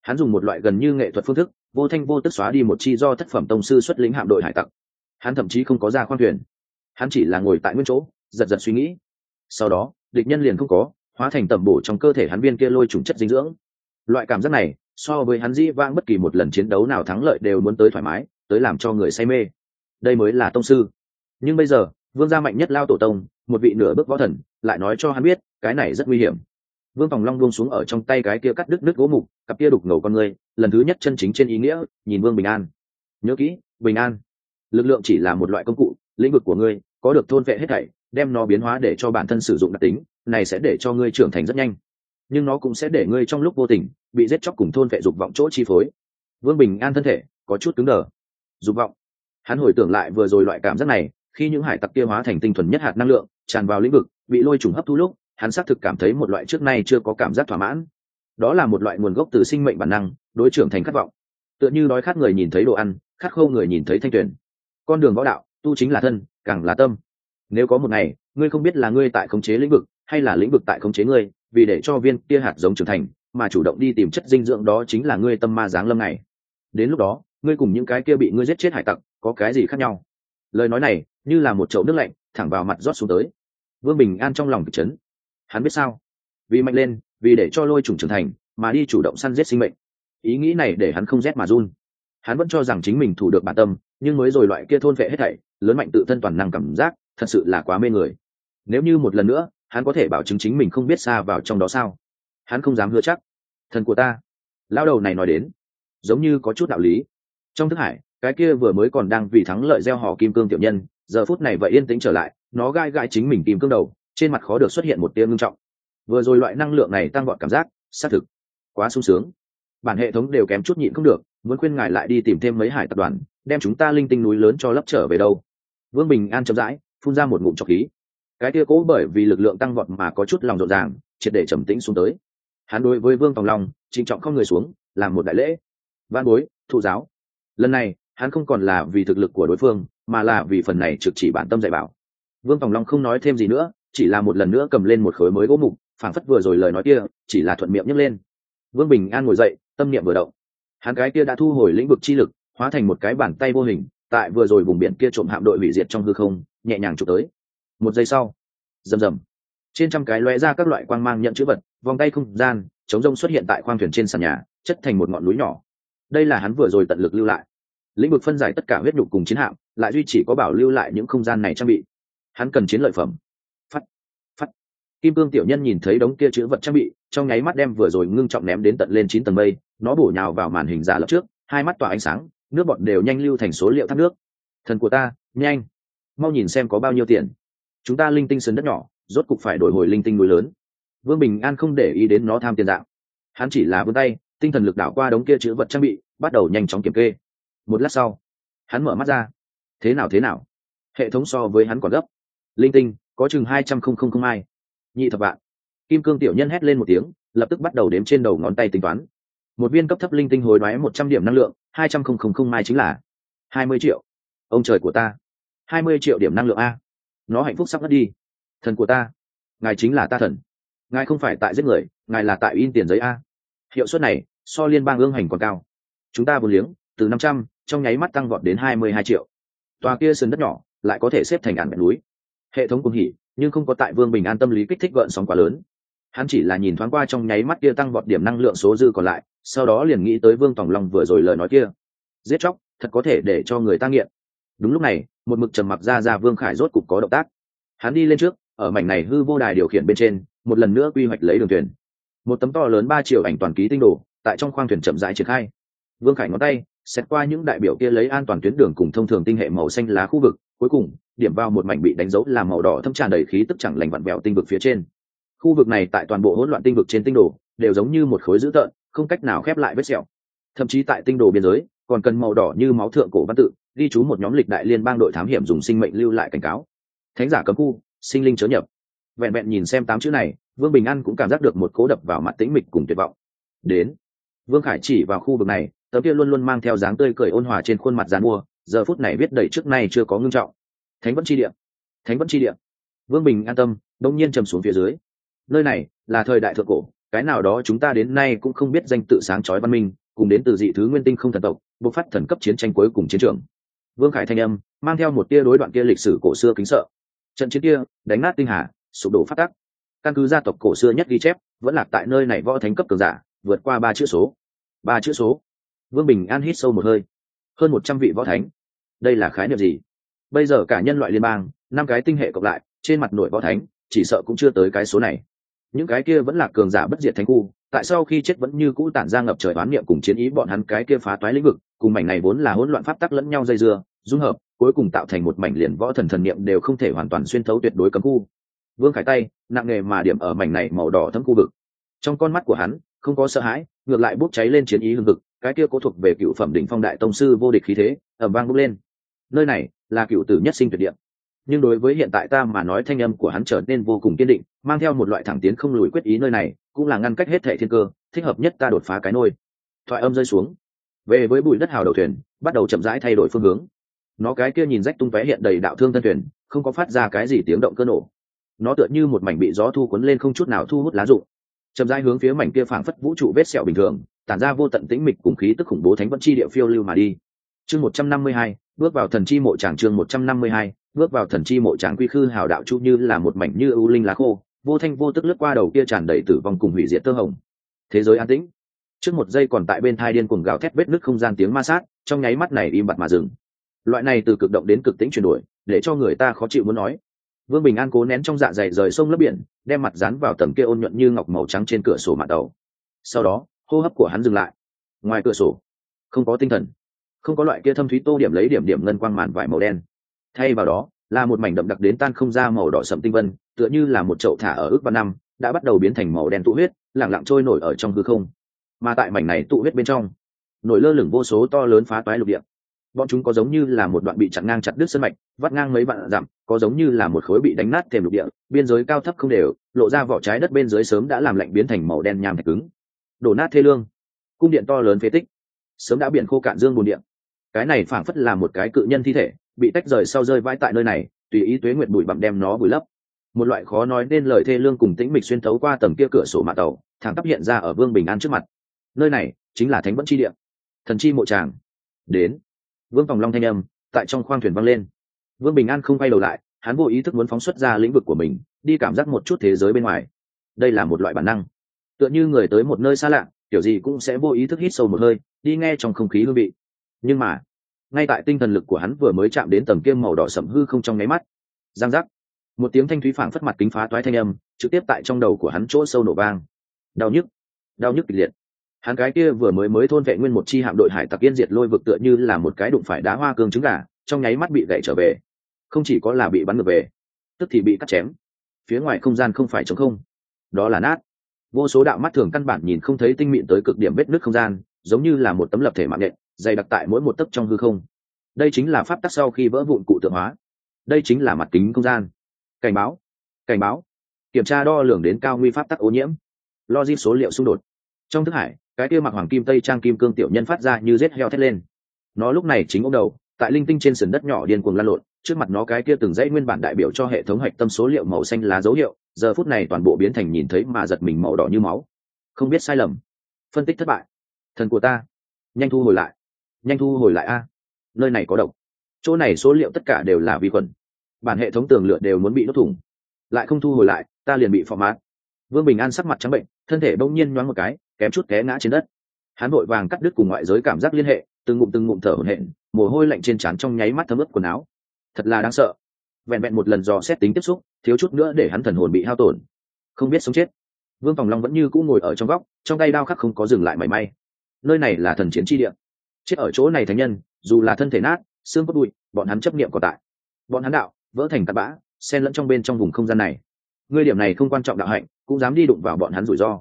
Hắn dùng một loại gần như nghệ thuật phương thức, vô thanh vô tức xóa đi một chi do thất phẩm tông sư xuất lĩnh hạm đội hải tặc. Hắn thậm chí không có ra khoang thuyền. Hắn chỉ là ngồi tại nguyên chỗ, giật giật suy nghĩ. Sau đó, địch nhân liền không có, hóa thành tẩm bổ trong cơ thể hắn viên kia lôi trùng chất dinh dưỡng. Loại cảm giác này, so với hắn dĩ vang bất kỳ một lần chiến đấu nào thắng lợi đều muốn tới thoải mái, tới làm cho người say mê. Đây mới là tông sư nhưng bây giờ, vương gia mạnh nhất lao tổ tông, một vị nửa bước võ thần, lại nói cho hắn biết, cái này rất nguy hiểm. Vương phòng long buông xuống ở trong tay cái kia cắt đứt đứt gỗ mục, cặp kia đục ngầu con người, lần thứ nhất chân chính trên ý nghĩa, nhìn vương bình an. Nhớ kỹ, bình an, lực lượng chỉ là một loại công cụ, lĩnh vực của ngươi, có được thôn vệ hết thảy, đem nó biến hóa để cho bản thân sử dụng đặc tính, này sẽ để cho ngươi trưởng thành rất nhanh. Nhưng nó cũng sẽ để ngươi trong lúc vô tình, bị giết chóc cùng thôn vệ dục vọng chỗ chi phối. Vương bình an thân thể, có chút cứng đờ. Dục vọng. Hắn hồi tưởng lại vừa rồi loại cảm giác này khi những hải tặc kia hóa thành tinh thuần nhất hạt năng lượng, tràn vào lĩnh vực, bị lôi trùng hấp thu lúc, hắn xác thực cảm thấy một loại trước nay chưa có cảm giác thỏa mãn. Đó là một loại nguồn gốc từ sinh mệnh bản năng, đối trưởng thành khát vọng. Tựa như đói khát người nhìn thấy đồ ăn, khát khâu người nhìn thấy thanh tuyển. Con đường võ đạo, tu chính là thân, càng là tâm. Nếu có một ngày, ngươi không biết là ngươi tại khống chế lĩnh vực, hay là lĩnh vực tại khống chế ngươi, vì để cho viên kia hạt giống trưởng thành, mà chủ động đi tìm chất dinh dưỡng đó chính là ngươi tâm ma giáng lâm này. Đến lúc đó, ngươi cùng những cái kia bị ngươi giết chết hải tặc, có cái gì khác nhau? Lời nói này, như là một chậu nước lạnh, thẳng vào mặt rót xuống tới. Vương bình an trong lòng kịch chấn. Hắn biết sao? Vì mạnh lên, vì để cho lôi trùng trưởng thành, mà đi chủ động săn giết sinh mệnh. Ý nghĩ này để hắn không rét mà run. Hắn vẫn cho rằng chính mình thủ được bản tâm, nhưng mới rồi loại kia thôn vệ hết thảy, lớn mạnh tự thân toàn năng cảm giác, thật sự là quá mê người. Nếu như một lần nữa, hắn có thể bảo chứng chính mình không biết xa vào trong đó sao? Hắn không dám hứa chắc. Thần của ta. Lao đầu này nói đến, giống như có chút đạo lý. Trong thức hải cái kia vừa mới còn đang vì thắng lợi gieo họ kim cương tiểu nhân, giờ phút này vậy yên tĩnh trở lại, nó gai gai chính mình tìm cương đầu, trên mặt khó được xuất hiện một tia ngưng trọng. Vừa rồi loại năng lượng này tăng gọn cảm giác, xác thực quá sung sướng. Bản hệ thống đều kém chút nhịn không được, muốn khuyên ngài lại đi tìm thêm mấy hải tập đoàn, đem chúng ta linh tinh núi lớn cho lấp trở về đâu. Vương bình an chậm rãi, phun ra một ngụm trọc khí. Cái tia cố bởi vì lực lượng tăng vọt mà có chút lòng rộn ràng, triệt để trầm tĩnh xuống tới. Hắn đối với vương tòng long, trịnh trọng không người xuống, làm một đại lễ. Văn bối, thụ giáo. Lần này hắn không còn là vì thực lực của đối phương, mà là vì phần này trực chỉ bản tâm dạy bảo. Vương tòng long không nói thêm gì nữa, chỉ là một lần nữa cầm lên một khối mới gỗ mục, phảng phất vừa rồi lời nói kia, chỉ là thuận miệng nhấc lên. Vương bình an ngồi dậy, tâm niệm vừa động. Hắn cái kia đã thu hồi lĩnh vực chi lực, hóa thành một cái bàn tay vô hình, tại vừa rồi vùng biển kia trộm hạm đội hủy diệt trong hư không, nhẹ nhàng chụp tới. Một giây sau, rầm rầm. Trên trăm cái lóe ra các loại quang mang nhận chữ vật, vòng tay không gian, chống rông xuất hiện tại khoang thuyền trên sàn nhà, chất thành một ngọn núi nhỏ. Đây là hắn vừa rồi tận lực lưu lại lĩnh vực phân giải tất cả huyết nhục cùng chiến hạm, lại duy chỉ có bảo lưu lại những không gian này trang bị. Hắn cần chiến lợi phẩm. Phắt phắt. Kim cương tiểu nhân nhìn thấy đống kia chữ vật trang bị, trong nháy mắt đem vừa rồi ngưng trọng ném đến tận lên chín tầng mây, nó bổ nhào vào màn hình giả lập trước, hai mắt tỏa ánh sáng, nước bọt đều nhanh lưu thành số liệu thác nước. Thần của ta, nhanh. Mau nhìn xem có bao nhiêu tiền. Chúng ta linh tinh sơn đất nhỏ, rốt cục phải đổi hồi linh tinh núi lớn. Vương bình an không để ý đến nó tham tiền dạng. Hắn chỉ là vươn tay, tinh thần lực đảo qua đống kia chữ vật trang bị, bắt đầu nhanh chóng kiểm kê một lát sau, hắn mở mắt ra. Thế nào thế nào? Hệ thống so với hắn còn gấp. Linh tinh, có chừng hai trăm không không không hai. Nhị thập vạn. Kim cương tiểu nhân hét lên một tiếng, lập tức bắt đầu đếm trên đầu ngón tay tính toán. Một viên cấp thấp linh tinh hồi đoái một trăm điểm năng lượng, hai trăm không không không mai chính là hai mươi triệu. Ông trời của ta. Hai mươi triệu điểm năng lượng a. Nó hạnh phúc sắp mất đi. Thần của ta. Ngài chính là ta thần. Ngài không phải tại giết người, ngài là tại in tiền giấy a. Hiệu suất này, so liên bang ương hành còn cao. Chúng ta vừa liếng từ năm trăm, trong nháy mắt tăng vọt đến hai mươi hai triệu. Tòa kia sườn đất nhỏ lại có thể xếp thành ản núi. Hệ thống cùng hỉ, nhưng không có tại vương bình an tâm lý kích thích gợn sóng quá lớn. Hắn chỉ là nhìn thoáng qua trong nháy mắt kia tăng vọt điểm năng lượng số dư còn lại, sau đó liền nghĩ tới vương tòng long vừa rồi lời nói kia. Giết chóc, thật có thể để cho người ta nghiện. Đúng lúc này, một mực trầm mặc ra ra vương khải rốt cục có động tác. Hắn đi lên trước, ở mảnh này hư vô đài điều khiển bên trên, một lần nữa quy hoạch lấy đường thuyền. Một tấm to lớn ba triệu ảnh toàn ký tinh đồ, tại trong khoang thuyền chậm rãi triển khai. Vương khải ngón tay xét qua những đại biểu kia lấy an toàn tuyến đường cùng thông thường tinh hệ màu xanh lá khu vực, cuối cùng, điểm vào một mảnh bị đánh dấu là màu đỏ thâm tràn đầy khí tức chẳng lành vặn vẹo tinh vực phía trên. Khu vực này tại toàn bộ hỗn loạn tinh vực trên tinh đồ, đều giống như một khối dữ tợn, không cách nào khép lại vết sẹo. Thậm chí tại tinh đồ biên giới, còn cần màu đỏ như máu thượng cổ văn tự, ghi chú một nhóm lịch đại liên bang đội thám hiểm dùng sinh mệnh lưu lại cảnh cáo. Thánh giả cấm khu, sinh linh chớ nhập. Vẹn vẹn nhìn xem tám chữ này, vương bình an cũng cảm giác được một cố đập vào mặt tĩnh mịch cùng tuyệt vọng. Đến. Vương khải chỉ vào khu vực này tấm kia luôn luôn mang theo dáng tươi cười ôn hòa trên khuôn mặt dàn mua, giờ phút này viết đầy trước nay chưa có ngưng trọng. Thánh vẫn chi điện thánh vẫn chi điện vương bình an tâm, đông nhiên trầm xuống phía dưới. Nơi này là thời đại thượng cổ, cái nào đó chúng ta đến nay cũng không biết danh tự sáng chói văn minh, cùng đến từ dị thứ nguyên tinh không thần tộc, bộc phát thần cấp chiến tranh cuối cùng chiến trường. Vương khải thanh âm, mang theo một tia đối đoạn kia lịch sử cổ xưa kính sợ. Trận chiến kia, đánh nát tinh hà, sụp đổ phát tắc. Căn cứ gia tộc cổ xưa nhất ghi chép, vẫn lạc tại nơi này võ thánh cấp cường giả, vượt qua ba chữ số. Ba chữ số vương bình an hít sâu một hơi. Hơn một trăm vị võ thánh. Đây là khái niệm gì? Bây giờ cả nhân loại liên bang, năm cái tinh hệ cộng lại, trên mặt nội võ thánh, chỉ sợ cũng chưa tới cái số này. Những cái kia vẫn là cường giả bất diệt thánh khu, tại sao khi chết vẫn như cũ tản ra ngập trời bán niệm cùng chiến ý bọn hắn cái kia phá toái lĩnh vực, cùng mảnh này vốn là hỗn loạn pháp tắc lẫn nhau dây dưa, dung hợp, cuối cùng tạo thành một mảnh liền võ thần thần niệm đều không thể hoàn toàn xuyên thấu tuyệt đối cấm khu. Vương khải tay, nặng nghề mà điểm ở mảnh này màu đỏ thấm khu vực. Trong con mắt của hắn, không có sợ hãi, ngược lại bốc cháy lên chiến ý hương vực cái kia cố thuộc về cựu phẩm đỉnh phong đại tông sư vô địch khí thế ở vang bốc lên. Nơi này là cựu tử nhất sinh tuyệt địa. Nhưng đối với hiện tại ta mà nói thanh âm của hắn trở nên vô cùng kiên định, mang theo một loại thẳng tiến không lùi quyết ý nơi này, cũng là ngăn cách hết thệ thiên cơ, thích hợp nhất ta đột phá cái nôi. Thoại âm rơi xuống. Về với bụi đất hào đầu thuyền, bắt đầu chậm rãi thay đổi phương hướng. Nó cái kia nhìn rách tung tóe hiện đầy đạo thương thân thuyền, không có phát ra cái gì tiếng động cơ nổ. Nó tựa như một mảnh bị gió thu cuốn lên không chút nào thu hút lá rụng. Chậm rãi hướng phía mảnh kia phảng phất vũ trụ vết sẹo bình thường tản ra vô tận tĩnh mịch cùng khí tức khủng bố thánh vẫn chi địa phiêu lưu mà đi. Chương một trăm năm mươi hai, bước vào thần chi mộ tràng chương một trăm năm mươi hai, bước vào thần chi mộ tràng quy khư hào đạo chu như là một mảnh như ưu linh lá khô, vô thanh vô tức lướt qua đầu kia tràn đầy tử vong cùng hủy diệt tơ hồng. Thế giới an tĩnh. Trước một giây còn tại bên thai điên cùng gào thét vết nứt không gian tiếng ma sát, trong nháy mắt này im bặt mà dừng. Loại này từ cực động đến cực tĩnh chuyển đổi, để cho người ta khó chịu muốn nói. Vương bình an cố nén trong dạ dày rời sông lấp biển, đem mặt dán vào tầm kia ôn nhuận như ngọc màu trắng trên cửa sổ mặt đầu sau đó hô hấp của hắn dừng lại. Ngoài cửa sổ, không có tinh thần, không có loại kia thâm thúy tô điểm lấy điểm điểm ngân quang màn vải màu đen. Thay vào đó, là một mảnh đậm đặc đến tan không ra màu đỏ sậm tinh vân, tựa như là một chậu thả ở ước văn năm, đã bắt đầu biến thành màu đen tụ huyết lẳng lặng trôi nổi ở trong hư không. Mà tại mảnh này tụ huyết bên trong, nổi lơ lửng vô số to lớn phá toái lục địa. Bọn chúng có giống như là một đoạn bị chặn ngang chặt đứt sân mạch, vắt ngang mấy vạn dặm, có giống như là một khối bị đánh nát thềm lục địa, biên giới cao thấp không đều, lộ ra vỏ trái đất bên dưới sớm đã làm lạnh biến thành màu đen nham thạch cứng đổ nát thê lương. Cung điện to lớn phế tích. Sớm đã biển khô cạn dương bùn điện. Cái này phảng phất là một cái cự nhân thi thể, bị tách rời sau rơi vãi tại nơi này, tùy ý tuế nguyệt bụi bặm đem nó bùi lấp. Một loại khó nói nên lời thê lương cùng tĩnh mịch xuyên thấu qua tầng kia cửa sổ mạ tàu, thẳng tắp hiện ra ở vương bình an trước mặt. Nơi này chính là thánh vẫn chi điện. Thần chi mộ tràng. Đến. Vương phòng long thanh âm tại trong khoang thuyền văng lên. Vương bình an không quay đầu lại, hắn vô ý thức muốn phóng xuất ra lĩnh vực của mình, đi cảm giác một chút thế giới bên ngoài. Đây là một loại bản năng tựa như người tới một nơi xa lạ, kiểu gì cũng sẽ vô ý thức hít sâu một hơi, đi nghe trong không khí hương vị. Nhưng mà, ngay tại tinh thần lực của hắn vừa mới chạm đến tầng kiêm màu đỏ sẫm hư không trong nháy mắt, giang giác, một tiếng thanh thúy phảng phất mặt kính phá toái thanh âm, trực tiếp tại trong đầu của hắn chỗ sâu nổ vang. Đau nhức đau nhức kịch liệt. Hắn cái kia vừa mới mới thôn vệ nguyên một chi hạm đội hải tặc yên diệt lôi vực tựa như là một cái đụng phải đá hoa cương trứng gà, trong nháy mắt bị gậy trở về. Không chỉ có là bị bắn ngược về, tức thì bị cắt chém. Phía ngoài không gian không phải chống không. Đó là nát vô số đạo mắt thường căn bản nhìn không thấy tinh mịn tới cực điểm vết nứt không gian, giống như là một tấm lập thể mạng nhện, dày đặc tại mỗi một tấc trong hư không. Đây chính là pháp tắc sau khi vỡ vụn cụ tượng hóa. Đây chính là mặt kính không gian. Cảnh báo cảnh báo. Kiểm tra đo lường đến cao nguy pháp tắc ô nhiễm. Logic số liệu xung đột. Trong thức hải, cái kia mặc hoàng kim, tây trang kim cương tiểu nhân phát ra như rết heo thét lên. Nó lúc này chính ông đầu, tại linh tinh trên sườn đất nhỏ điên cuồng lan lộn, trước mặt nó cái kia từng dãy nguyên bản đại biểu cho hệ thống hạch tâm số liệu màu xanh lá dấu hiệu giờ phút này toàn bộ biến thành nhìn thấy mà giật mình màu đỏ như máu. Không biết sai lầm. Phân tích thất bại. Thần của ta. Nhanh thu hồi lại. Nhanh thu hồi lại a. Nơi này có độc. Chỗ này số liệu tất cả đều là vi khuẩn. Bản hệ thống tường lửa đều muốn bị đốt thủng. Lại không thu hồi lại, ta liền bị phò mát. Vương bình an sắc mặt trắng bệnh, thân thể bỗng nhiên nhoáng một cái, kém chút té ngã trên đất. Hắn vội vàng cắt đứt cùng ngoại giới cảm giác liên hệ, từng ngụm từng ngụm thở hổn hển, mồ hôi lạnh trên trán trong nháy mắt thấm ướt quần áo. Thật là đáng sợ. Vẹn vẹn một lần dò xét tính tiếp xúc thiếu chút nữa để hắn thần hồn bị hao tổn. Không biết sống chết. Vương phòng long vẫn như cũ ngồi ở trong góc, trong tay đao khắc không có dừng lại mảy may. Nơi này là thần chiến tri địa. Chết ở chỗ này thánh nhân, dù là thân thể nát, xương cốt bụi, bọn hắn chấp niệm còn tại. Bọn hắn đạo, vỡ thành tạt bã, xen lẫn trong bên trong vùng không gian này. Ngươi điểm này không quan trọng đạo hạnh, cũng dám đi đụng vào bọn hắn rủi ro.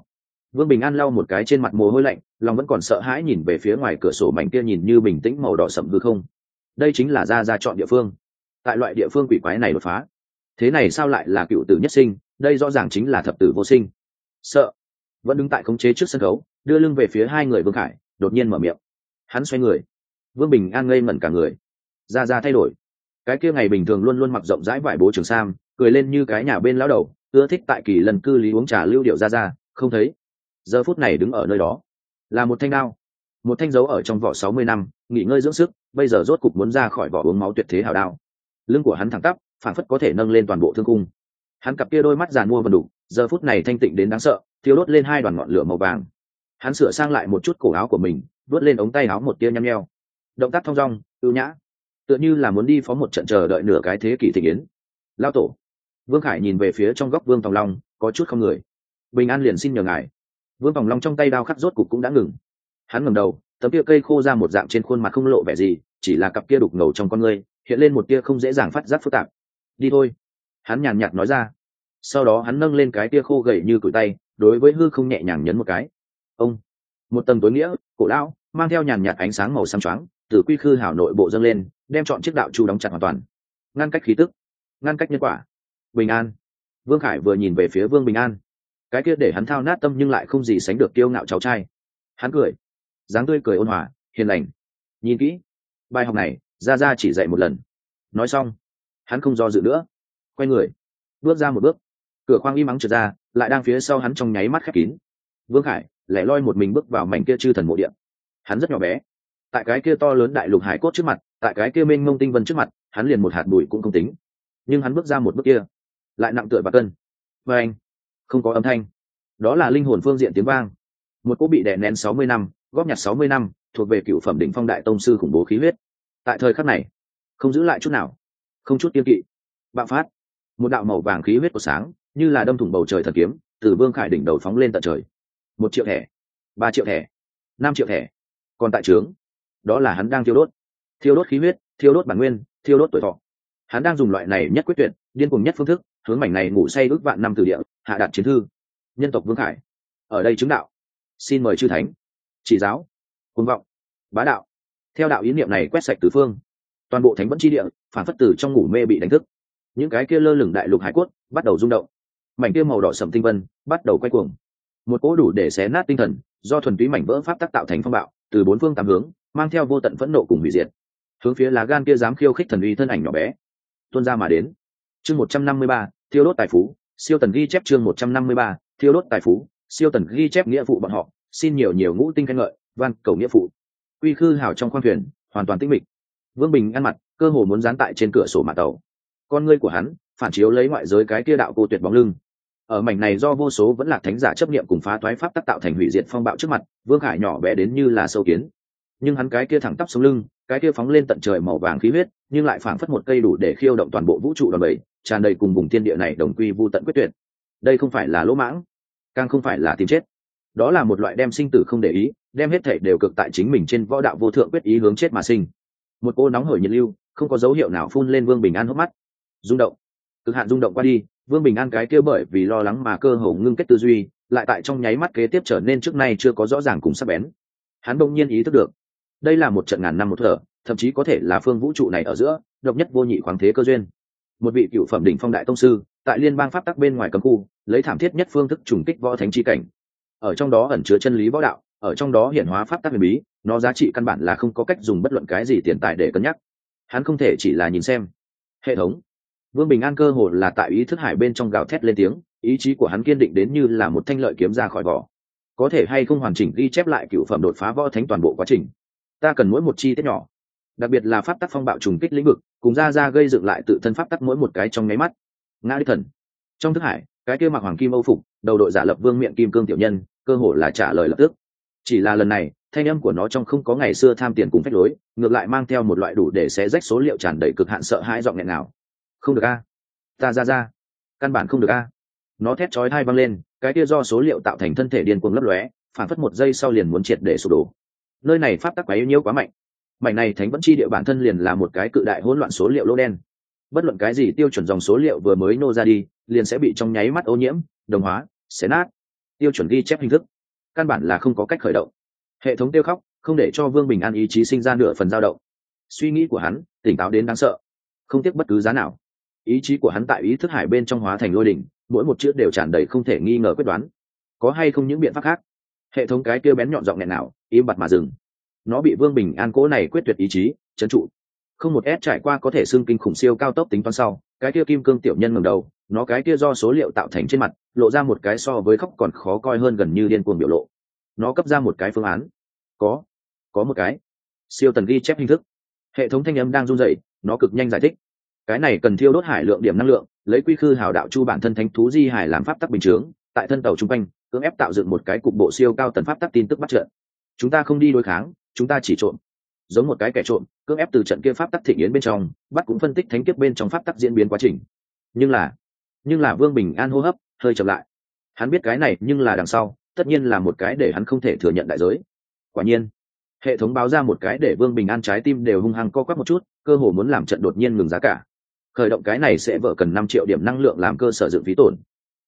Vương bình an lau một cái trên mặt mồ hôi lạnh, lòng vẫn còn sợ hãi nhìn về phía ngoài cửa sổ mảnh kia nhìn như bình tĩnh màu đỏ sậm hư không. Đây chính là ra ra chọn địa phương. Tại loại địa phương quỷ quái này đột phá thế này sao lại là cựu tử nhất sinh, đây rõ ràng chính là thập tử vô sinh. Sợ. Vẫn đứng tại khống chế trước sân khấu, đưa lưng về phía hai người vương khải, đột nhiên mở miệng. Hắn xoay người. Vương bình an ngây ngẩn cả người. Ra ra thay đổi. Cái kia ngày bình thường luôn luôn mặc rộng rãi vải bố trường sam, cười lên như cái nhà bên lão đầu, ưa thích tại kỳ lần cư lý uống trà lưu điệu ra ra, không thấy. Giờ phút này đứng ở nơi đó. Là một thanh đao. Một thanh dấu ở trong vỏ sáu mươi năm, nghỉ ngơi dưỡng sức, bây giờ rốt cục muốn ra khỏi vỏ uống máu tuyệt thế hào đao. Lưng của hắn thẳng tắp phản phất có thể nâng lên toàn bộ thương cung. Hắn cặp kia đôi mắt giàn mua vần đủ, giờ phút này thanh tịnh đến đáng sợ thiếu đốt lên hai đoàn ngọn lửa màu vàng. Hắn sửa sang lại một chút cổ áo của mình vớt lên ống tay áo một tia nhăm nheo. Động tác thong dong, ưu nhã. Tựa như là muốn đi phó một trận chờ đợi nửa cái thế kỷ thị yến. Lao tổ. Vương khải nhìn về phía trong góc vương tòng long, có chút không người. Bình an liền xin nhờ ngài. Vương tòng long trong tay đao khắc rốt cục cũng đã ngừng. Hắn ngầm đầu, tấm kia cây khô ra một dạng trên khuôn mặt không lộ vẻ gì, chỉ là cặp kia đục ngầu trong con ngươi, hiện lên một tia không dễ dàng phát giác phức tạp đi thôi. Hắn nhàn nhạt nói ra. Sau đó hắn nâng lên cái tia khô gậy như cụi tay, đối với hư không nhẹ nhàng nhấn một cái. Ông, một tầng tối nghĩa, cổ lão, mang theo nhàn nhạt ánh sáng màu xám choáng, từ quy khư hảo nội bộ dâng lên, đem chọn chiếc đạo chu đóng chặt hoàn toàn. Ngăn cách khí tức, ngăn cách nhân quả. Bình an. Vương khải vừa nhìn về phía vương bình an. Cái kia để hắn thao nát tâm nhưng lại không gì sánh được tiêu ngạo cháu trai. Hắn cười. Dáng tươi cười ôn hòa, hiền lành. Nhìn kỹ. Bài học này ra ra chỉ dạy một lần. Nói xong hắn không do dự nữa. Quay người, bước ra một bước. Cửa khoang y mắng trượt ra, lại đang phía sau hắn trong nháy mắt khép kín. Vương khải lẻ loi một mình bước vào mảnh kia chư thần mộ điện hắn rất nhỏ bé. Tại cái kia to lớn đại lục hải cốt trước mặt, tại cái kia mênh mông tinh vân trước mặt, hắn liền một hạt bụi cũng không tính. Nhưng hắn bước ra một bước kia, lại nặng tựa và cân. Và anh, không có âm thanh. Đó là linh hồn phương diện tiếng vang. Một cô bị đè nén sáu mươi năm, góp nhặt sáu mươi năm, thuộc về cựu phẩm đỉnh phong đại tông sư khủng bố khí huyết. Tại thời khắc này, không giữ lại chút nào không chút kiên kỵ. Bạo phát. Một đạo màu vàng khí huyết của sáng, như là đâm thủng bầu trời thần kiếm, từ vương khải đỉnh đầu phóng lên tận trời. Một triệu thẻ, ba triệu thẻ, năm triệu thẻ. Còn tại trướng. Đó là hắn đang thiêu đốt. Thiêu đốt khí huyết, thiêu đốt bản nguyên, thiêu đốt tuổi thọ. Hắn đang dùng loại này nhất quyết tuyệt, điên cùng nhất phương thức, hướng mảnh này ngủ say ước vạn năm từ địa, hạ đạt chiến thư. Nhân tộc vương khải. Ở đây chứng đạo. Xin mời chư thánh. Chỉ giáo. Côn vọng. Bá đạo. Theo đạo ý niệm này quét sạch tứ phương toàn bộ thánh vẫn chi địa, phản phất tử trong ngủ mê bị đánh thức. Những cái kia lơ lửng đại lục hải cốt bắt đầu rung động. Mảnh kia màu đỏ sầm tinh vân bắt đầu quay cuồng. Một cỗ đủ để xé nát tinh thần, do thuần túy mảnh vỡ pháp tác tạo thành phong bạo, từ bốn phương tám hướng, mang theo vô tận phẫn nộ cùng hủy diệt. Hướng phía lá gan kia dám khiêu khích thần uy thân ảnh nhỏ bé, tuôn ra mà đến. Chương một trăm năm mươi ba, thiêu đốt tài phú, siêu tần ghi chép chương một trăm năm mươi ba, thiêu đốt tài phú, siêu tần ghi chép nghĩa vụ bọn họ, xin nhiều nhiều ngũ tinh khen ngợi, van cầu nghĩa phụ. Quy khư hảo trong khoang thuyền, hoàn toàn tĩnh mịch vương bình ăn mặt, cơ hồ muốn dán tại trên cửa sổ mạng tàu. Con ngươi của hắn phản chiếu lấy ngoại giới cái kia đạo cô tuyệt bóng lưng. Ở mảnh này do vô số vẫn là thánh giả chấp niệm cùng phá thoái pháp tác tạo thành hủy diệt phong bạo trước mặt, vương khải nhỏ bé đến như là sâu kiến. Nhưng hắn cái kia thẳng tắp sống lưng, cái kia phóng lên tận trời màu vàng khí huyết, nhưng lại phảng phất một cây đủ để khiêu động toàn bộ vũ trụ đòn bẩy, tràn đầy cùng vùng thiên địa này đồng quy vô tận quyết tuyệt. Đây không phải là lỗ mãng, càng không phải là tìm chết. Đó là một loại đem sinh tử không để ý, đem hết thể đều cực tại chính mình trên võ đạo vô thượng quyết ý hướng chết mà sinh một cô nóng hổi nhiệt lưu, không có dấu hiệu nào phun lên vương bình an hốc mắt. Rung động. Cực hạn rung động qua đi, vương bình an cái kia bởi vì lo lắng mà cơ hồ ngưng kết tư duy, lại tại trong nháy mắt kế tiếp trở nên trước nay chưa có rõ ràng cùng sắc bén. Hắn đông nhiên ý thức được, đây là một trận ngàn năm một thở, thậm chí có thể là phương vũ trụ này ở giữa, độc nhất vô nhị khoáng thế cơ duyên. Một vị cựu phẩm đỉnh phong đại tông sư, tại liên bang pháp tắc bên ngoài cấm khu, lấy thảm thiết nhất phương thức trùng kích võ thánh chi cảnh. Ở trong đó ẩn chứa chân lý võ đạo, ở trong đó hiển hóa pháp tắc huyền bí nó giá trị căn bản là không có cách dùng bất luận cái gì tiền tài để cân nhắc. Hắn không thể chỉ là nhìn xem. Hệ thống. Vương bình an cơ hồ là tại ý thức hải bên trong gào thét lên tiếng, ý chí của hắn kiên định đến như là một thanh lợi kiếm ra khỏi vỏ. Có thể hay không hoàn chỉnh ghi chép lại cựu phẩm đột phá võ thánh toàn bộ quá trình? Ta cần mỗi một chi tiết nhỏ. Đặc biệt là pháp tắc phong bạo trùng kích lĩnh vực, cùng ra ra gây dựng lại tự thân pháp tắc mỗi một cái trong nháy mắt. Ngã đi thần. Trong thức hải, cái kia mặc hoàng kim âu phục, đầu đội giả lập vương miệng kim cương tiểu nhân, cơ hồ là trả lời lập tức. Chỉ là lần này thanh âm của nó trong không có ngày xưa tham tiền cùng phách lối, ngược lại mang theo một loại đủ để xé rách số liệu tràn đầy cực hạn sợ hãi giọng nghẹn nào không được a. Ta ra ra. Căn bản không được a. Nó thét chói thai văng lên, cái kia do số liệu tạo thành thân thể điên cuồng lấp lóe, phản phất một giây sau liền muốn triệt để sụp đổ. Nơi này pháp tắc quá yếu nhiễu quá mạnh. Mảnh này thánh vẫn chi địa bản thân liền là một cái cự đại hỗn loạn số liệu lô đen. Bất luận cái gì tiêu chuẩn dòng số liệu vừa mới nô ra đi, liền sẽ bị trong nháy mắt ô nhiễm, đồng hóa, xé nát. Tiêu chuẩn ghi chép hình thức. Căn bản là không có cách khởi động hệ thống tiêu khóc, không để cho vương bình an ý chí sinh ra nửa phần dao động. Suy nghĩ của hắn, tỉnh táo đến đáng sợ. Không tiếc bất cứ giá nào. Ý chí của hắn tại ý thức hải bên trong hóa thành lôi đỉnh, mỗi một chữ đều tràn đầy không thể nghi ngờ quyết đoán. Có hay không những biện pháp khác? Hệ thống cái kia bén nhọn giọng nghẹn nào, im bặt mà dừng. Nó bị vương bình an cố này quyết tuyệt ý chí trấn trụ. Không một ép trải qua có thể xưng kinh khủng siêu cao tốc tính toán sau, cái kia kim cương tiểu nhân ngầm đầu, nó cái kia do số liệu tạo thành trên mặt, lộ ra một cái so với khóc còn khó coi hơn gần như điên cuồng biểu lộ nó cấp ra một cái phương án. Có có một cái. Siêu tần ghi chép hình thức. Hệ thống thanh âm đang run dậy nó cực nhanh giải thích. Cái này cần thiêu đốt hải lượng điểm năng lượng, lấy quy khư hào đạo chu bản thân thánh thú di hải làm pháp tắc bình chướng, tại thân tàu chung quanh, cưỡng ép tạo dựng một cái cục bộ siêu cao tần pháp tắc tin tức bắt trận. Chúng ta không đi đối kháng, chúng ta chỉ trộm. Giống một cái kẻ trộm, cưỡng ép từ trận kia pháp tắc thịnh yến bên trong, bắt cũng phân tích thánh kiếp bên trong pháp tắc diễn biến quá trình. Nhưng là nhưng là vương bình an hô hấp, hơi chậm lại. Hắn biết cái này, nhưng là đằng sau tất nhiên là một cái để hắn không thể thừa nhận đại giới. Quả nhiên, hệ thống báo ra một cái để vương bình an trái tim đều hung hăng co quắp một chút, cơ hồ muốn làm trận đột nhiên ngừng giá cả. Khởi động cái này sẽ vỡ cần năm triệu điểm năng lượng làm cơ sở dựng phí tổn.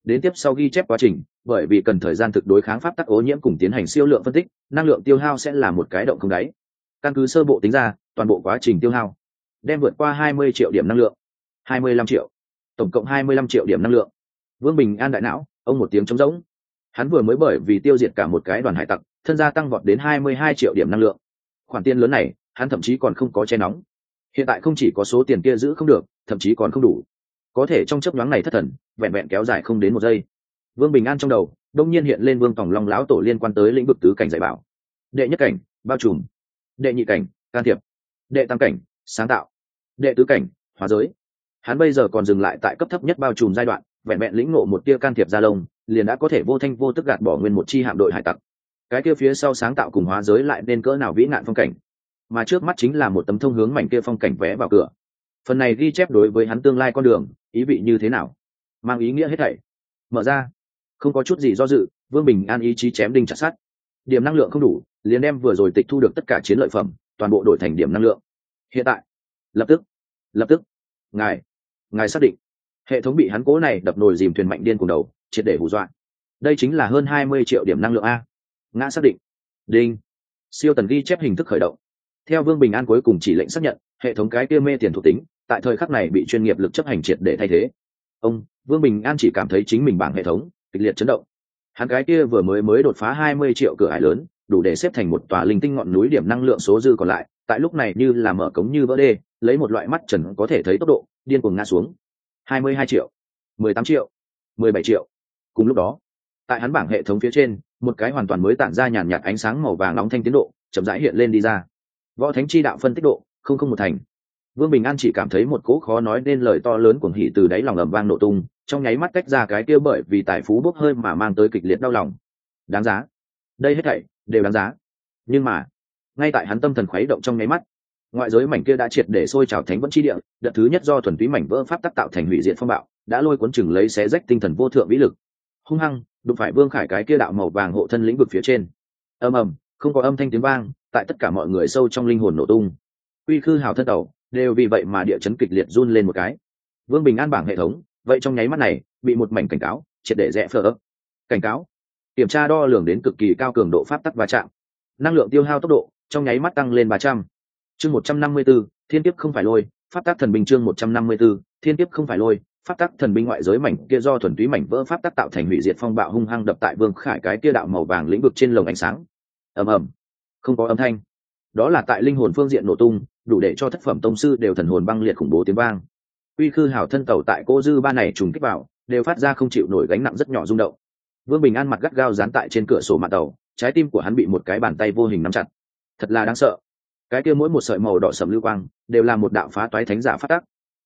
Đến tiếp sau ghi chép quá trình, bởi vì cần thời gian thực đối kháng pháp tắc ô nhiễm cùng tiến hành siêu lượng phân tích, năng lượng tiêu hao sẽ là một cái động không đáy. Căn cứ sơ bộ tính ra, toàn bộ quá trình tiêu hao đem vượt qua hai mươi triệu điểm năng lượng. Hai mươi lăm triệu. Tổng cộng hai mươi lăm triệu điểm năng lượng. Vương bình an đại não, ông một tiếng trống rỗng hắn vừa mới bởi vì tiêu diệt cả một cái đoàn hải tặc, thân gia tăng vọt đến hai mươi hai triệu điểm năng lượng. Khoản tiền lớn này, hắn thậm chí còn không có che nóng. Hiện tại không chỉ có số tiền kia giữ không được, thậm chí còn không đủ. Có thể trong chấp nhoáng này thất thần, vẹn vẹn kéo dài không đến một giây. Vương bình an trong đầu, đông nhiên hiện lên vương tòng long lão tổ liên quan tới lĩnh vực tứ cảnh dạy bảo. Đệ nhất cảnh, bao trùm. Đệ nhị cảnh, can thiệp. Đệ tam cảnh, sáng tạo. Đệ tứ cảnh, hóa giới. Hắn bây giờ còn dừng lại tại cấp thấp nhất bao trùm giai đoạn, vẹn vẹn lĩnh ngộ một tia can thiệp gia lông liền đã có thể vô thanh vô tức gạt bỏ nguyên một chi hạm đội hải tặc. Cái kia phía sau sáng tạo cùng hóa giới lại nên cỡ nào vĩ nạn phong cảnh? Mà trước mắt chính là một tấm thông hướng mảnh kia phong cảnh vẽ vào cửa. Phần này ghi chép đối với hắn tương lai con đường, ý vị như thế nào? Mang ý nghĩa hết thảy. Mở ra. Không có chút gì do dự, vương bình an ý chí chém đinh chặt sát điểm năng lượng không đủ, liền đem vừa rồi tịch thu được tất cả chiến lợi phẩm, toàn bộ đổi thành điểm năng lượng. Hiện tại. Lập tức. Lập tức. Ngài. Ngài xác định. Hệ thống bị hắn cố này đập nồi dìm thuyền mạnh điên cùng đầu triệt để hù dọa. Đây chính là hơn hai mươi triệu điểm năng lượng a. Ngã xác định. Đinh. Siêu tần ghi chép hình thức khởi động. Theo vương bình an cuối cùng chỉ lệnh xác nhận, hệ thống cái kia mê tiền thuộc tính, tại thời khắc này bị chuyên nghiệp lực chấp hành triệt để thay thế. Ông, vương bình an chỉ cảm thấy chính mình bảng hệ thống, kịch liệt chấn động. Hắn cái kia vừa mới mới đột phá hai mươi triệu cửa hải lớn, đủ để xếp thành một tòa linh tinh ngọn núi điểm năng lượng số dư còn lại, tại lúc này như là mở cống như vỡ đê, lấy một loại mắt trần có thể thấy tốc độ, điên cuồng ngã xuống. hai mươi hai triệu, mười tám triệu, mười bảy triệu cùng lúc đó, tại hắn bảng hệ thống phía trên, một cái hoàn toàn mới tản ra nhàn nhạt ánh sáng màu vàng nóng thanh tiến độ, chậm rãi hiện lên đi ra. Võ thánh chi đạo phân tích độ, không không một thành. Vương bình an chỉ cảm thấy một cỗ khó nói nên lời to lớn cuồng hỉ từ đáy lòng ầm vang nổ tung, trong nháy mắt cách ra cái kia bởi vì tài phú bốc hơi mà mang tới kịch liệt đau lòng. Đáng giá. Đây hết thảy, đều đáng giá. Nhưng mà, ngay tại hắn tâm thần khuấy động trong nháy mắt, ngoại giới mảnh kia đã triệt để sôi trào thánh vẫn chi địa, đợt thứ nhất do thuần túy mảnh vỡ pháp tác tạo thành hủy diện phong bạo, đã lôi cuốn chừng lấy xé rách tinh thần vô thượng vĩ lực hung hăng, đụng phải vương khải cái kia đạo màu vàng hộ thân lĩnh vực phía trên. Ầm ầm, không có âm thanh tiếng vang, tại tất cả mọi người sâu trong linh hồn nổ tung. Uy khư hào thân tàu đều vì vậy mà địa chấn kịch liệt run lên một cái. Vương bình an bảng hệ thống, vậy trong nháy mắt này, bị một mảnh cảnh cáo, triệt để rẽ phở ấp. Cảnh cáo, kiểm tra đo lường đến cực kỳ cao cường độ pháp tắc va chạm. Năng lượng tiêu hao tốc độ, trong nháy mắt tăng lên ba trăm. Chương một trăm năm mươi b ố thiên tiếp không phải lôi, pháp tắc thần bình chương một trăm năm mươi b ố thiên tiếp không phải lôi pháp tắc thần binh ngoại giới mảnh kia do thuần túy mảnh vỡ pháp tắc tạo thành hủy diệt phong bạo hung hăng đập tại vương khải cái kia đạo màu vàng lĩnh vực trên lồng ánh sáng. Ầm ầm. Không có âm thanh. Đó là tại linh hồn phương diện nổ tung, đủ để cho thất phẩm tông sư đều thần hồn băng liệt khủng bố tiếng vang. Uy khư hảo thân tàu tại cô dư ba này trùng kích vào đều phát ra không chịu nổi gánh nặng rất nhỏ rung động. Vương bình an mặt gắt gao dán tại trên cửa sổ mặt tàu, trái tim của hắn bị một cái bàn tay vô hình nắm chặt. Thật là đáng sợ. Cái kia mỗi một sợi màu đỏ sầm lưu quang, đều là một đạo phá toái thánh giả phát tác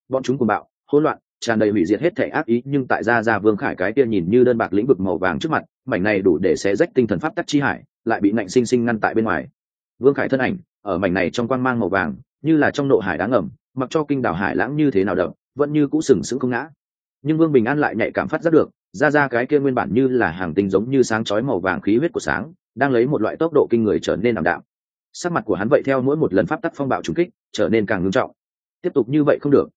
bọn chúng cùng bạo, hỗn loạn tràn đầy hủy diệt hết thể ác ý, nhưng tại gia gia vương khải cái kia nhìn như đơn bạc lĩnh vực màu vàng trước mặt, mảnh này đủ để xé rách tinh thần pháp tắc chi hải, lại bị nạnh sinh sinh ngăn tại bên ngoài. Vương khải thân ảnh, ở mảnh này trong quang mang màu vàng, như là trong nộ hải đáng ngầm, mặc cho kinh đảo hải lãng như thế nào đậm, vẫn như cũ sừng sững không ngã. Nhưng vương bình an lại nhạy cảm phát giác được ra ra cái kia nguyên bản như là hàng tinh giống như sáng chói màu vàng khí huyết của sáng, đang lấy một loại tốc độ kinh người trở nên ảm đạm. Sắc mặt của hắn vậy theo mỗi một lần pháp tắc phong bạo trùng kích, trở nên càng ngưng trọng. Tiếp tục như vậy không được.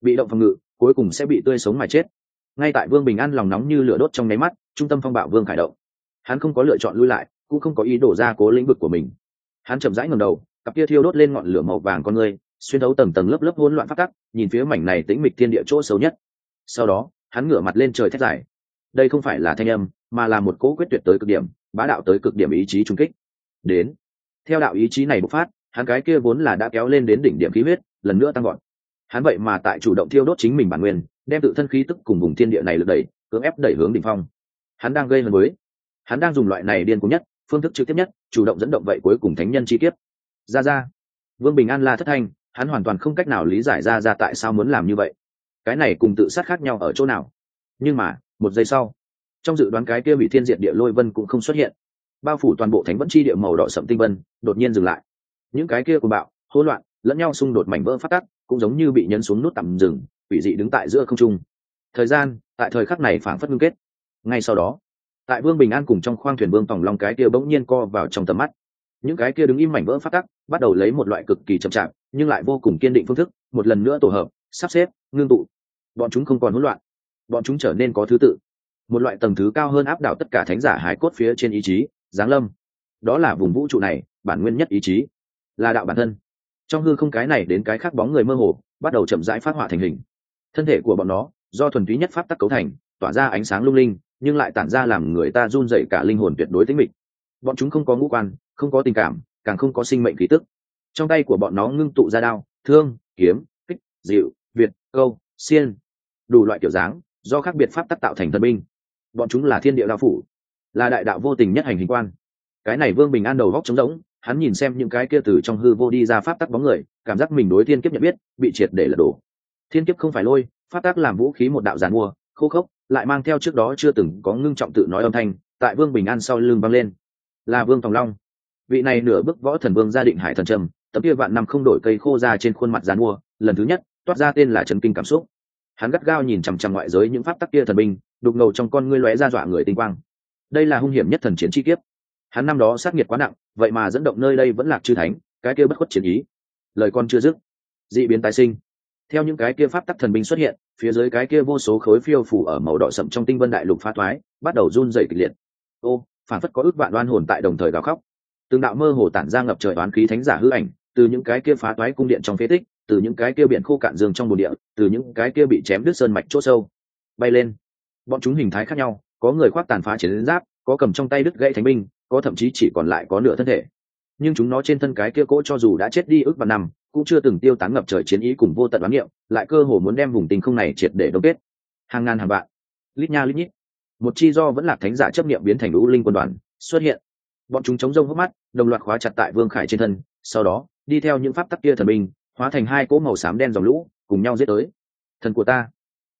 Bị động phòng ngự cuối cùng sẽ bị tươi sống mà chết. Ngay tại vương bình an lòng nóng như lửa đốt trong nháy mắt, trung tâm phong bạo vương khải động. Hắn không có lựa chọn lui lại, cũng không có ý đổ ra cố lĩnh vực của mình. Hắn chậm rãi ngầm đầu, cặp kia thiêu đốt lên ngọn lửa màu vàng con người, xuyên thấu tầng tầng lớp lớp hỗn loạn phát tắc, nhìn phía mảnh này tĩnh mịch thiên địa chỗ xấu nhất. Sau đó, hắn ngửa mặt lên trời thét dài. Đây không phải là thanh âm, mà là một cỗ quyết tuyệt tới cực điểm, bá đạo tới cực điểm ý chí trung kích. Đến. Theo đạo ý chí này bộc phát, hắn cái kia vốn là đã kéo lên đến đỉnh điểm khí huyết, lần nữa tăng gọn hắn vậy mà tại chủ động thiêu đốt chính mình bản nguyên đem tự thân khí tức cùng vùng thiên địa này lật đẩy cưỡng ép đẩy hướng đỉnh phong. Hắn đang gây hấn mới, hắn đang dùng loại này điên cúng nhất phương thức trực tiếp nhất chủ động dẫn động vậy cuối cùng thánh nhân chi kiếp. Ra ra vương bình an la thất thanh hắn hoàn toàn không cách nào lý giải ra ra tại sao muốn làm như vậy. Cái này cùng tự sát khác nhau ở chỗ nào? Nhưng mà một giây sau trong dự đoán cái kia bị thiên diệt địa lôi vân cũng không xuất hiện. Bao phủ toàn bộ thánh vẫn chi địa màu đỏ sậm tinh vân đột nhiên dừng lại. Những cái kia của bạo hỗn loạn lẫn nhau xung đột mảnh vỡ phát tắc, cũng giống như bị nhấn xuống nút tạm dừng, quỷ dị đứng tại giữa không trung. Thời gian, tại thời khắc này phảng phất ngưng kết. Ngay sau đó, tại vương bình an cùng trong khoang thuyền vương tòng long cái kia bỗng nhiên co vào trong tầm mắt. Những cái kia đứng im mảnh vỡ phát tắc, bắt đầu lấy một loại cực kỳ chậm chạp, nhưng lại vô cùng kiên định phương thức, một lần nữa tổ hợp, sắp xếp, ngưng tụ. Bọn chúng không còn hỗn loạn. Bọn chúng trở nên có thứ tự. Một loại tầng thứ cao hơn áp đảo tất cả thánh giả hải cốt phía trên ý chí, giáng lâm. Đó là vùng vũ trụ này, bản nguyên nhất ý chí. Là đạo bản thân trong hư không cái này đến cái khác bóng người mơ hồ, bắt đầu chậm rãi phát họa thành hình. Thân thể của bọn nó, do thuần túy nhất pháp tắc cấu thành, tỏa ra ánh sáng lung linh, nhưng lại tản ra làm người ta run dậy cả linh hồn tuyệt đối tính mịch. Bọn chúng không có ngũ quan, không có tình cảm, càng không có sinh mệnh khí tức. Trong tay của bọn nó ngưng tụ ra đao, thương, kiếm, kích, dịu, việt, câu, xiên. Đủ loại kiểu dáng, do khác biệt pháp tắc tạo thành thần binh. Bọn chúng là thiên địa đao phủ, là đại đạo vô tình nhất hành hình quan. Cái này vương bình an đầu góc trống rỗng hắn nhìn xem những cái kia từ trong hư vô đi ra pháp tắc bóng người, cảm giác mình đối thiên kiếp nhận biết, bị triệt để lật đổ. Thiên kiếp không phải lôi, pháp tắc làm vũ khí một đạo giàn mua, khô khốc, lại mang theo trước đó chưa từng có ngưng trọng tự nói âm thanh, tại vương bình an sau lưng vang lên. Là vương tòng long. Vị này nửa bức võ thần vương gia định hải thần trầm, tấm kia vạn năm không đổi cây khô ra trên khuôn mặt giàn mua, lần thứ nhất, toát ra tên là trần kinh cảm xúc. Hắn gắt gao nhìn chằm chằm ngoại giới những pháp tắc kia thần binh, đục ngầu trong con ngươi lóe ra dọa người tinh quang. Đây là hung hiểm nhất thần chiến chi kiếp. Hắn năm đó sát nghiệt quá nặng vậy mà dẫn động nơi đây vẫn lạc chư thánh, cái kia bất khuất chiến ý. Lời con chưa dứt, dị biến tái sinh. Theo những cái kia pháp tắc thần binh xuất hiện, phía dưới cái kia vô số khối phiêu phủ ở màu đỏ sậm trong tinh vân đại lục phá thoái bắt đầu run dày kịch liệt. Ô, phản phất có ước vạn đoan hồn tại đồng thời gào khóc. Từng đạo mơ hồ tản ra ngập trời oán khí thánh giả hư ảnh, từ những cái kia phá toái cung điện trong phế tích, từ những cái kia biển khô cạn dương trong bồn địa, từ những cái kia bị chém đứt sơn mạch chỗ sâu, bay lên. Bọn chúng hình thái khác nhau, có người khoác tàn phá chiến giáp, có cầm trong tay đứt gãy thánh binh có thậm chí chỉ còn lại có nửa thân thể. Nhưng chúng nó trên thân cái kia cỗ cho dù đã chết đi ước và năm, cũng chưa từng tiêu tán ngập trời chiến ý cùng vô tận đoán niệm, lại cơ hồ muốn đem vùng tình không này triệt để đông kết. Hàng ngàn hàng vạn. Lít nha lít nhít. Một chi do vẫn là thánh giả chấp niệm biến thành lũ linh quân đoàn xuất hiện. Bọn chúng chống rông hốc mắt, đồng loạt khóa chặt tại vương khải trên thân, sau đó, đi theo những pháp tắc kia thần binh, hóa thành hai cỗ màu xám đen dòng lũ, cùng nhau giết tới. Thần của ta.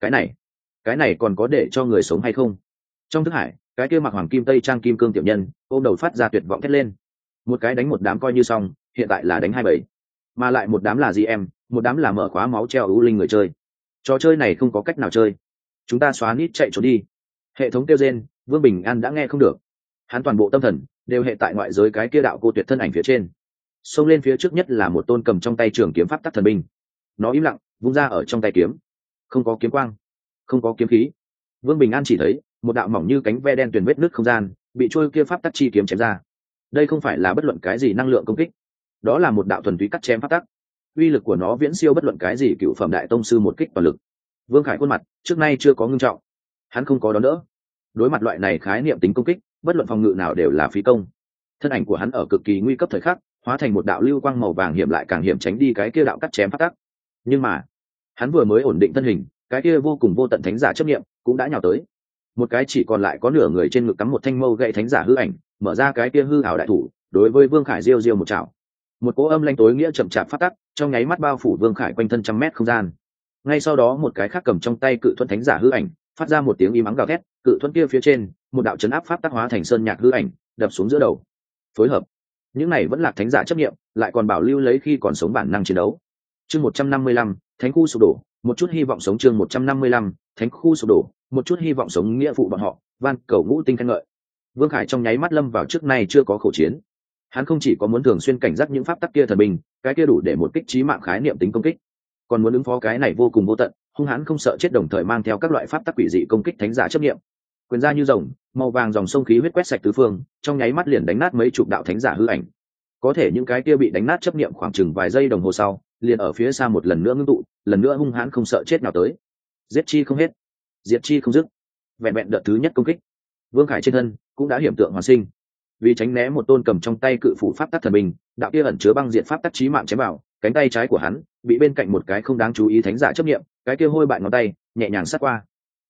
Cái này. Cái này còn có để cho người sống hay không? Trong thức hải cái kia mặc hoàng kim tây trang kim cương tiểu nhân, ôm đầu phát ra tuyệt vọng thét lên. Một cái đánh một đám coi như xong, hiện tại là đánh hai bảy. Mà lại một đám là gì em một đám là mở khóa máu treo ưu linh người chơi. Trò chơi này không có cách nào chơi. Chúng ta xóa nít chạy trốn đi. Hệ thống kêu gen vương bình an đã nghe không được. Hắn toàn bộ tâm thần đều hệ tại ngoại giới cái kia đạo cô tuyệt thân ảnh phía trên. Xông lên phía trước nhất là một tôn cầm trong tay trường kiếm pháp tắc thần binh. Nó im lặng, vung ra ở trong tay kiếm. Không có kiếm quang, không có kiếm khí. Vương bình an chỉ thấy một đạo mỏng như cánh ve đen tuyền vết nước không gian, bị trôi kia pháp tắc chi kiếm chém ra. Đây không phải là bất luận cái gì năng lượng công kích. Đó là một đạo thuần túy cắt chém pháp tắc. Uy lực của nó viễn siêu bất luận cái gì cựu phẩm đại tông sư một kích toàn lực. Vương khải khuôn mặt trước nay chưa có ngưng trọng. Hắn không có đón đỡ. Đối mặt loại này khái niệm tính công kích, bất luận phòng ngự nào đều là phí công. Thân ảnh của hắn ở cực kỳ nguy cấp thời khắc, hóa thành một đạo lưu quang màu vàng hiểm lại càng hiểm tránh đi cái kia đạo cắt chém phát tắc. Nhưng mà, hắn vừa mới ổn định thân hình, cái kia vô cùng vô tận thánh giả chấp nghiệm cũng đã nhào tới một cái chỉ còn lại có nửa người trên ngực cắm một thanh mâu gậy thánh giả hư ảnh, mở ra cái kia hư hảo đại thủ, đối với vương khải diêu diêu một chảo. Một cỗ âm lanh tối nghĩa chậm chạp phát tắc, trong nháy mắt bao phủ vương khải quanh thân trăm mét không gian. Ngay sau đó một cái khác cầm trong tay cự thuận thánh giả hư ảnh, phát ra một tiếng im ắng gào thét, cự thuận kia phía trên, một đạo chấn áp pháp tác hóa thành sơn nhạc hư ảnh, đập xuống giữa đầu. Phối hợp. Những này vẫn là thánh giả chấp nghiệm lại còn bảo lưu lấy khi còn sống bản năng chiến đấu. Chương một trăm năm mươi lăm, thánh khu sụp đổ, một chút hy vọng sống chương một trăm năm mươi lăm thánh khu sụp đổ, một chút hy vọng sống nghĩa vụ bọn họ, van cầu ngũ tinh khen ngợi. Vương khải trong nháy mắt lâm vào trước nay chưa có khẩu chiến. Hắn không chỉ có muốn thường xuyên cảnh giác những pháp tắc kia thần bình, cái kia đủ để một kích trí mạng khái niệm tính công kích. Còn muốn ứng phó cái này vô cùng vô tận, hung hãn không sợ chết đồng thời mang theo các loại pháp tắc quỷ dị công kích thánh giả chấp nghiệm quyền ra như rồng, màu vàng dòng sông khí huyết quét sạch tứ phương, trong nháy mắt liền đánh nát mấy chục đạo thánh giả hư ảnh. Có thể những cái kia bị đánh nát chấp niệm khoảng chừng vài giây đồng hồ sau, liền ở phía xa một lần nữa ngưng tụ, lần nữa hung hãn không sợ chết nào tới giết chi không hết, diệt chi không dứt. Vẹn vẹn đợt thứ nhất công kích, vương khải trên thân cũng đã hiểm tượng hoàn sinh. Vì tránh né một tôn cầm trong tay cự phủ pháp tắc thần bình, đạo kia ẩn chứa băng diện pháp tắc trí mạng chém vào, cánh tay trái của hắn bị bên cạnh một cái không đáng chú ý thánh giả chấp nghiệm cái kia hôi bại ngón tay nhẹ nhàng sát qua.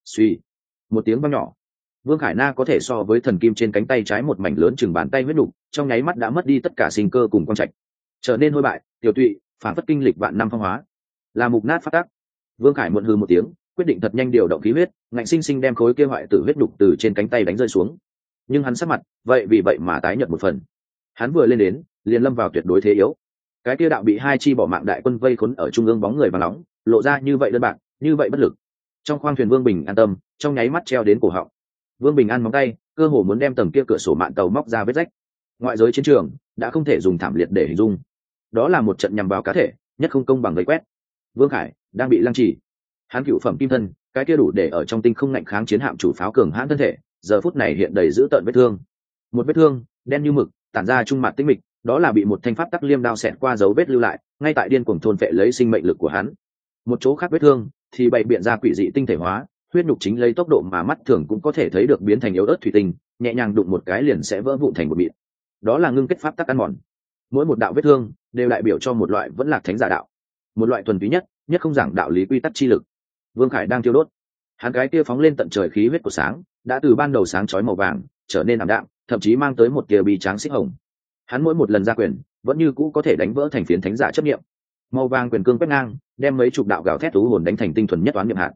Suy, một tiếng văng nhỏ. Vương khải na có thể so với thần kim trên cánh tay trái một mảnh lớn chừng bàn tay huyết đục trong nháy mắt đã mất đi tất cả sinh cơ cùng quang trạch. Trở nên hôi bại, tiểu tụy, phản phất kinh lịch vạn năm phong hóa. Là mục nát phát tắc. Vương khải muộn hư một tiếng quyết định thật nhanh điều động khí huyết, ngạnh sinh sinh đem khối kia hoại tử huyết đục từ trên cánh tay đánh rơi xuống. Nhưng hắn sát mặt, vậy vì vậy mà tái nhận một phần. Hắn vừa lên đến, liền lâm vào tuyệt đối thế yếu. Cái kia đạo bị hai chi bỏ mạng đại quân vây khốn ở trung ương bóng người và nóng, lộ ra như vậy đơn bạc, như vậy bất lực. Trong khoang thuyền vương bình an tâm, trong nháy mắt treo đến cổ họng. Vương bình an móng tay, cơ hồ muốn đem tầng kia cửa sổ mạng tàu móc ra vết rách. Ngoại giới chiến trường đã không thể dùng thảm liệt để hình dung. Đó là một trận nhằm vào cá thể, nhất không công bằng gây quét. Vương khải đang bị lăng trì hắn cựu phẩm kim thân, cái kia đủ để ở trong tinh không ngạnh kháng chiến hạm chủ pháo cường hãn thân thể, giờ phút này hiện đầy dữ tợn vết thương. Một vết thương, đen như mực, tản ra trung mặt tinh mịch, đó là bị một thanh pháp tắc liêm đao xẹt qua dấu vết lưu lại, ngay tại điên cuồng thôn phệ lấy sinh mệnh lực của hắn. Một chỗ khác vết thương, thì bày biện ra quỷ dị tinh thể hóa, huyết nhục chính lấy tốc độ mà mắt thường cũng có thể thấy được biến thành yếu ớt thủy tinh, nhẹ nhàng đụng một cái liền sẽ vỡ vụn thành một mịn. Đó là ngưng kết pháp tắc ăn mòn. Mỗi một đạo vết thương đều đại biểu cho một loại vẫn là thánh giả đạo. Một loại thuần túy nhất nhất không giảng đạo lý quy tắc chi lực vương khải đang thiêu đốt. Hắn cái kia phóng lên tận trời khí huyết của sáng, đã từ ban đầu sáng chói màu vàng, trở nên ảm đạm, thậm chí mang tới một tia bi tráng xích hồng. Hắn mỗi một lần ra quyền, vẫn như cũ có thể đánh vỡ thành phiến thánh giả chấp nghiệm màu vàng quyền cương quét ngang, đem mấy chục đạo gạo thét tú hồn đánh thành tinh thuần nhất toán niệm hạn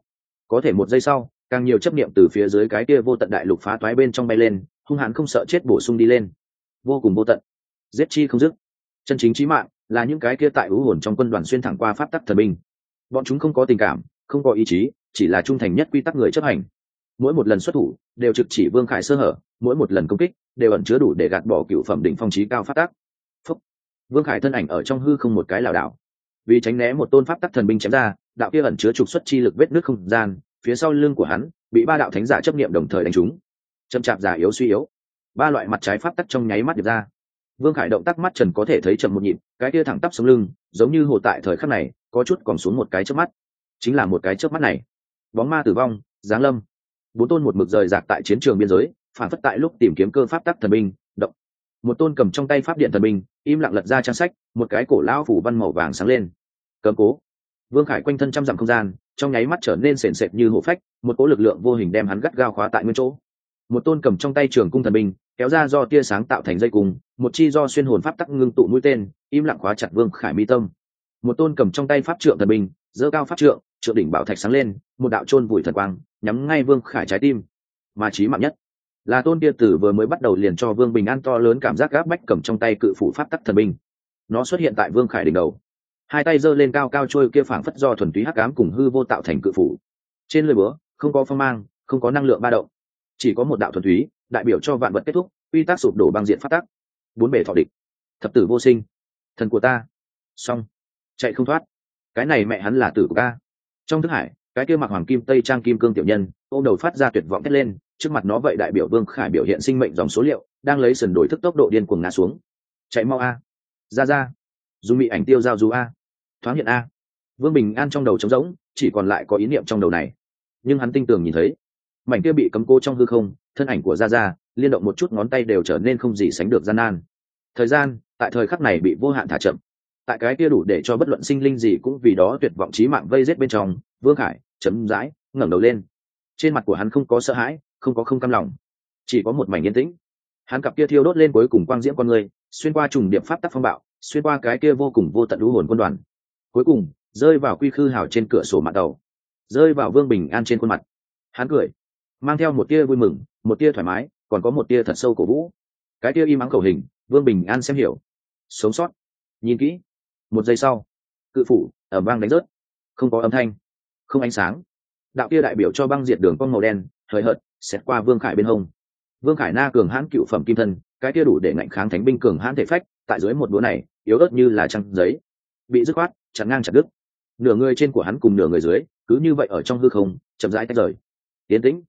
có thể một giây sau, càng nhiều chấp niệm từ phía dưới cái kia vô tận đại lục phá toái bên trong bay lên, hung hãn không sợ chết bổ sung đi lên. Vô cùng vô tận. Giết chi không dứt. Chân chính trí mạng là những cái kia tại ưu hồn trong quân đoàn xuyên thẳng qua pháp tắc thần binh bọn chúng không có tình cảm không có ý chí, chỉ là trung thành nhất quy tắc người chấp hành. Mỗi một lần xuất thủ, đều trực chỉ vương khải sơ hở, mỗi một lần công kích, đều ẩn chứa đủ để gạt bỏ cựu phẩm đỉnh phong trí cao phát tác Phúc. vương khải thân ảnh ở trong hư không một cái lảo đảo. Vì tránh né một tôn pháp tắc thần binh chém ra, đạo kia ẩn chứa trục xuất chi lực vết nước không gian, phía sau lưng của hắn, bị ba đạo thánh giả chấp niệm đồng thời đánh trúng. Chậm chạp giả yếu suy yếu. Ba loại mặt trái pháp tắc trong nháy mắt được ra. Vương khải động tác mắt trần có thể thấy chậm một nhịp, cái kia thẳng tắp sống lưng, giống như hồ tại thời khắc này, có chút còn xuống một cái trước mắt chính là một cái trước mắt này. Bóng ma tử vong, giáng lâm. Bốn tôn một mực rời rạc tại chiến trường biên giới, phản phất tại lúc tìm kiếm cơ pháp tắc thần binh, động. Một tôn cầm trong tay pháp điện thần binh, im lặng lật ra trang sách, một cái cổ lão phủ văn màu vàng sáng lên. Cầm cố. Vương khải quanh thân trăm dặm không gian, trong nháy mắt trở nên sền sệt như hổ phách, một cỗ lực lượng vô hình đem hắn gắt gao khóa tại nguyên chỗ. Một tôn cầm trong tay trường cung thần binh, kéo ra do tia sáng tạo thành dây cung, một chi do xuyên hồn pháp tắc ngưng tụ mũi tên, im lặng khóa chặt vương khải mi tâm. Một tôn cầm trong tay pháp trượng thần binh dỡ cao pháp trượng trượng đỉnh bảo thạch sáng lên, một đạo chôn vùi thần quang, nhắm ngay vương khải trái tim. Mà trí mạng nhất là tôn kia tử vừa mới bắt đầu liền cho vương bình an to lớn cảm giác gáp bách cầm trong tay cự phủ pháp tắc thần binh. Nó xuất hiện tại vương khải đỉnh đầu. Hai tay giơ lên cao cao trôi kia phảng phất do thuần túy hắc cám cùng hư vô tạo thành cự phủ. Trên lưỡi búa, không có phong mang, không có năng lượng ba động, chỉ có một đạo thuần túy, đại biểu cho vạn vật kết thúc, quy tắc sụp đổ băng diện phát tắc. Bốn bể thọ địch, thập tử vô sinh, thần của ta. Xong, chạy không thoát. Cái này mẹ hắn là tử của ta trong thức hải, cái kia mặc hoàng kim, tây trang kim cương tiểu nhân, ôm đầu phát ra tuyệt vọng thét lên, trước mặt nó vậy đại biểu vương khải biểu hiện sinh mệnh dòng số liệu, đang lấy sần đổi thức tốc độ điên cuồng ngã xuống. Chạy mau a. Ra ra. Dù bị ảnh tiêu giao du a. Thoáng hiện a. Vương bình an trong đầu trống rỗng, chỉ còn lại có ý niệm trong đầu này. Nhưng hắn tinh tường nhìn thấy. Mảnh kia bị cấm cô trong hư không, thân ảnh của ra ra, liên động một chút ngón tay đều trở nên không gì sánh được gian nan. Thời gian, tại thời khắc này bị vô hạn thả chậm tại cái kia đủ để cho bất luận sinh linh gì cũng vì đó tuyệt vọng trí mạng vây rết bên trong, vương khải chấm dãi ngẩng đầu lên. Trên mặt của hắn không có sợ hãi, không có không cam lòng, chỉ có một mảnh yên tĩnh. Hắn cặp kia thiêu đốt lên cuối cùng quang diễm con người, xuyên qua trùng điệp pháp tắc phong bạo, xuyên qua cái kia vô cùng vô tận lũ hồn quân đoàn. Cuối cùng, rơi vào quy khư hào trên cửa sổ mặt đầu rơi vào vương bình an trên khuôn mặt. Hắn cười, mang theo một tia vui mừng, một tia thoải mái, còn có một tia thật sâu cổ vũ. Cái tia im ắng khẩu hình, vương bình an xem hiểu. Sống sót. Nhìn kỹ một giây sau, cự phủ ở băng đánh rớt. Không có âm thanh, không ánh sáng. Đạo kia đại biểu cho băng diệt đường con màu đen, hời hợt xét qua vương khải bên hông. Vương khải na cường hãn cựu phẩm kim thân, cái kia đủ để ngạnh kháng thánh binh cường hãn thể phách, tại dưới một búa này, yếu ớt như là trăng giấy. Bị dứt khoát, chặn ngang chặt đứt. Nửa người trên của hắn cùng nửa người dưới, cứ như vậy ở trong hư không, chậm rãi tách rời. Tiến tĩnh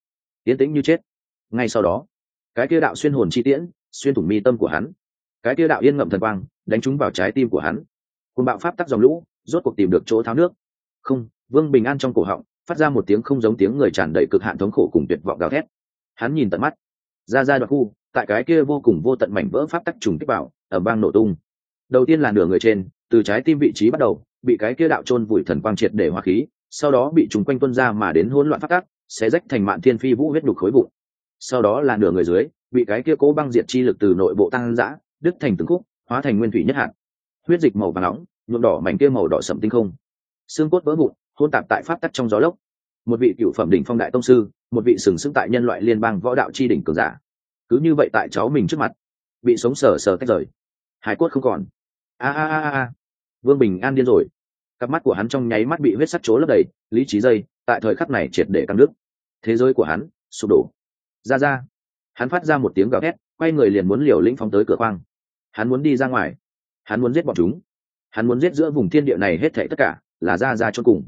tiến tĩnh như chết. Ngay sau đó, cái kia đạo xuyên hồn chi tiễn, xuyên thủng mi tâm của hắn. Cái kia đạo yên ngậm thần quang, đánh trúng vào trái tim của hắn cùng bạo pháp tắc dòng lũ, rốt cuộc tìm được chỗ tháo nước. Không, vương bình an trong cổ họng, phát ra một tiếng không giống tiếng người tràn đầy cực hạn thống khổ cùng tuyệt vọng gào thét. Hắn nhìn tận mắt. Ra ra đoạn khu, tại cái kia vô cùng vô tận mảnh vỡ pháp tắc trùng kích bảo ở bang nổ tung. Đầu tiên là nửa người trên, từ trái tim vị trí bắt đầu, bị cái kia đạo trôn vùi thần quang triệt để hoa khí, sau đó bị chúng quanh tuân ra mà đến hỗn loạn phát tác sẽ rách thành mạn thiên phi vũ huyết đục khối bụng sau đó là nửa người dưới, bị cái kia cố băng diệt chi lực từ nội bộ tăng dã, đứt thành từng khúc, hóa thành nguyên thủy nhất hạn huyết dịch màu vàng nóng, nhuộm đỏ mảnh kia màu đỏ sậm tinh không. Xương cốt vỡ vụn, hôn tạp tại pháp tắc trong gió lốc. Một vị cựu phẩm đỉnh phong đại tông sư, một vị sừng sững tại nhân loại liên bang võ đạo chi đỉnh cường giả. Cứ như vậy tại cháu mình trước mặt, bị sống sờ sờ tách rời. Hải cốt không còn. A a a a vương bình an điên rồi. Cặp mắt của hắn trong nháy mắt bị huyết sắt chố lấp đầy, lý trí dây, tại thời khắc này triệt để căng nước. Thế giới của hắn, sụp đổ. Ra ra. Hắn phát ra một tiếng gào thét, quay người liền muốn liều lĩnh phóng tới cửa khoang. Hắn muốn đi ra ngoài hắn muốn giết bọn chúng. Hắn muốn giết giữa vùng thiên địa này hết thảy tất cả, là ra ra cho cùng.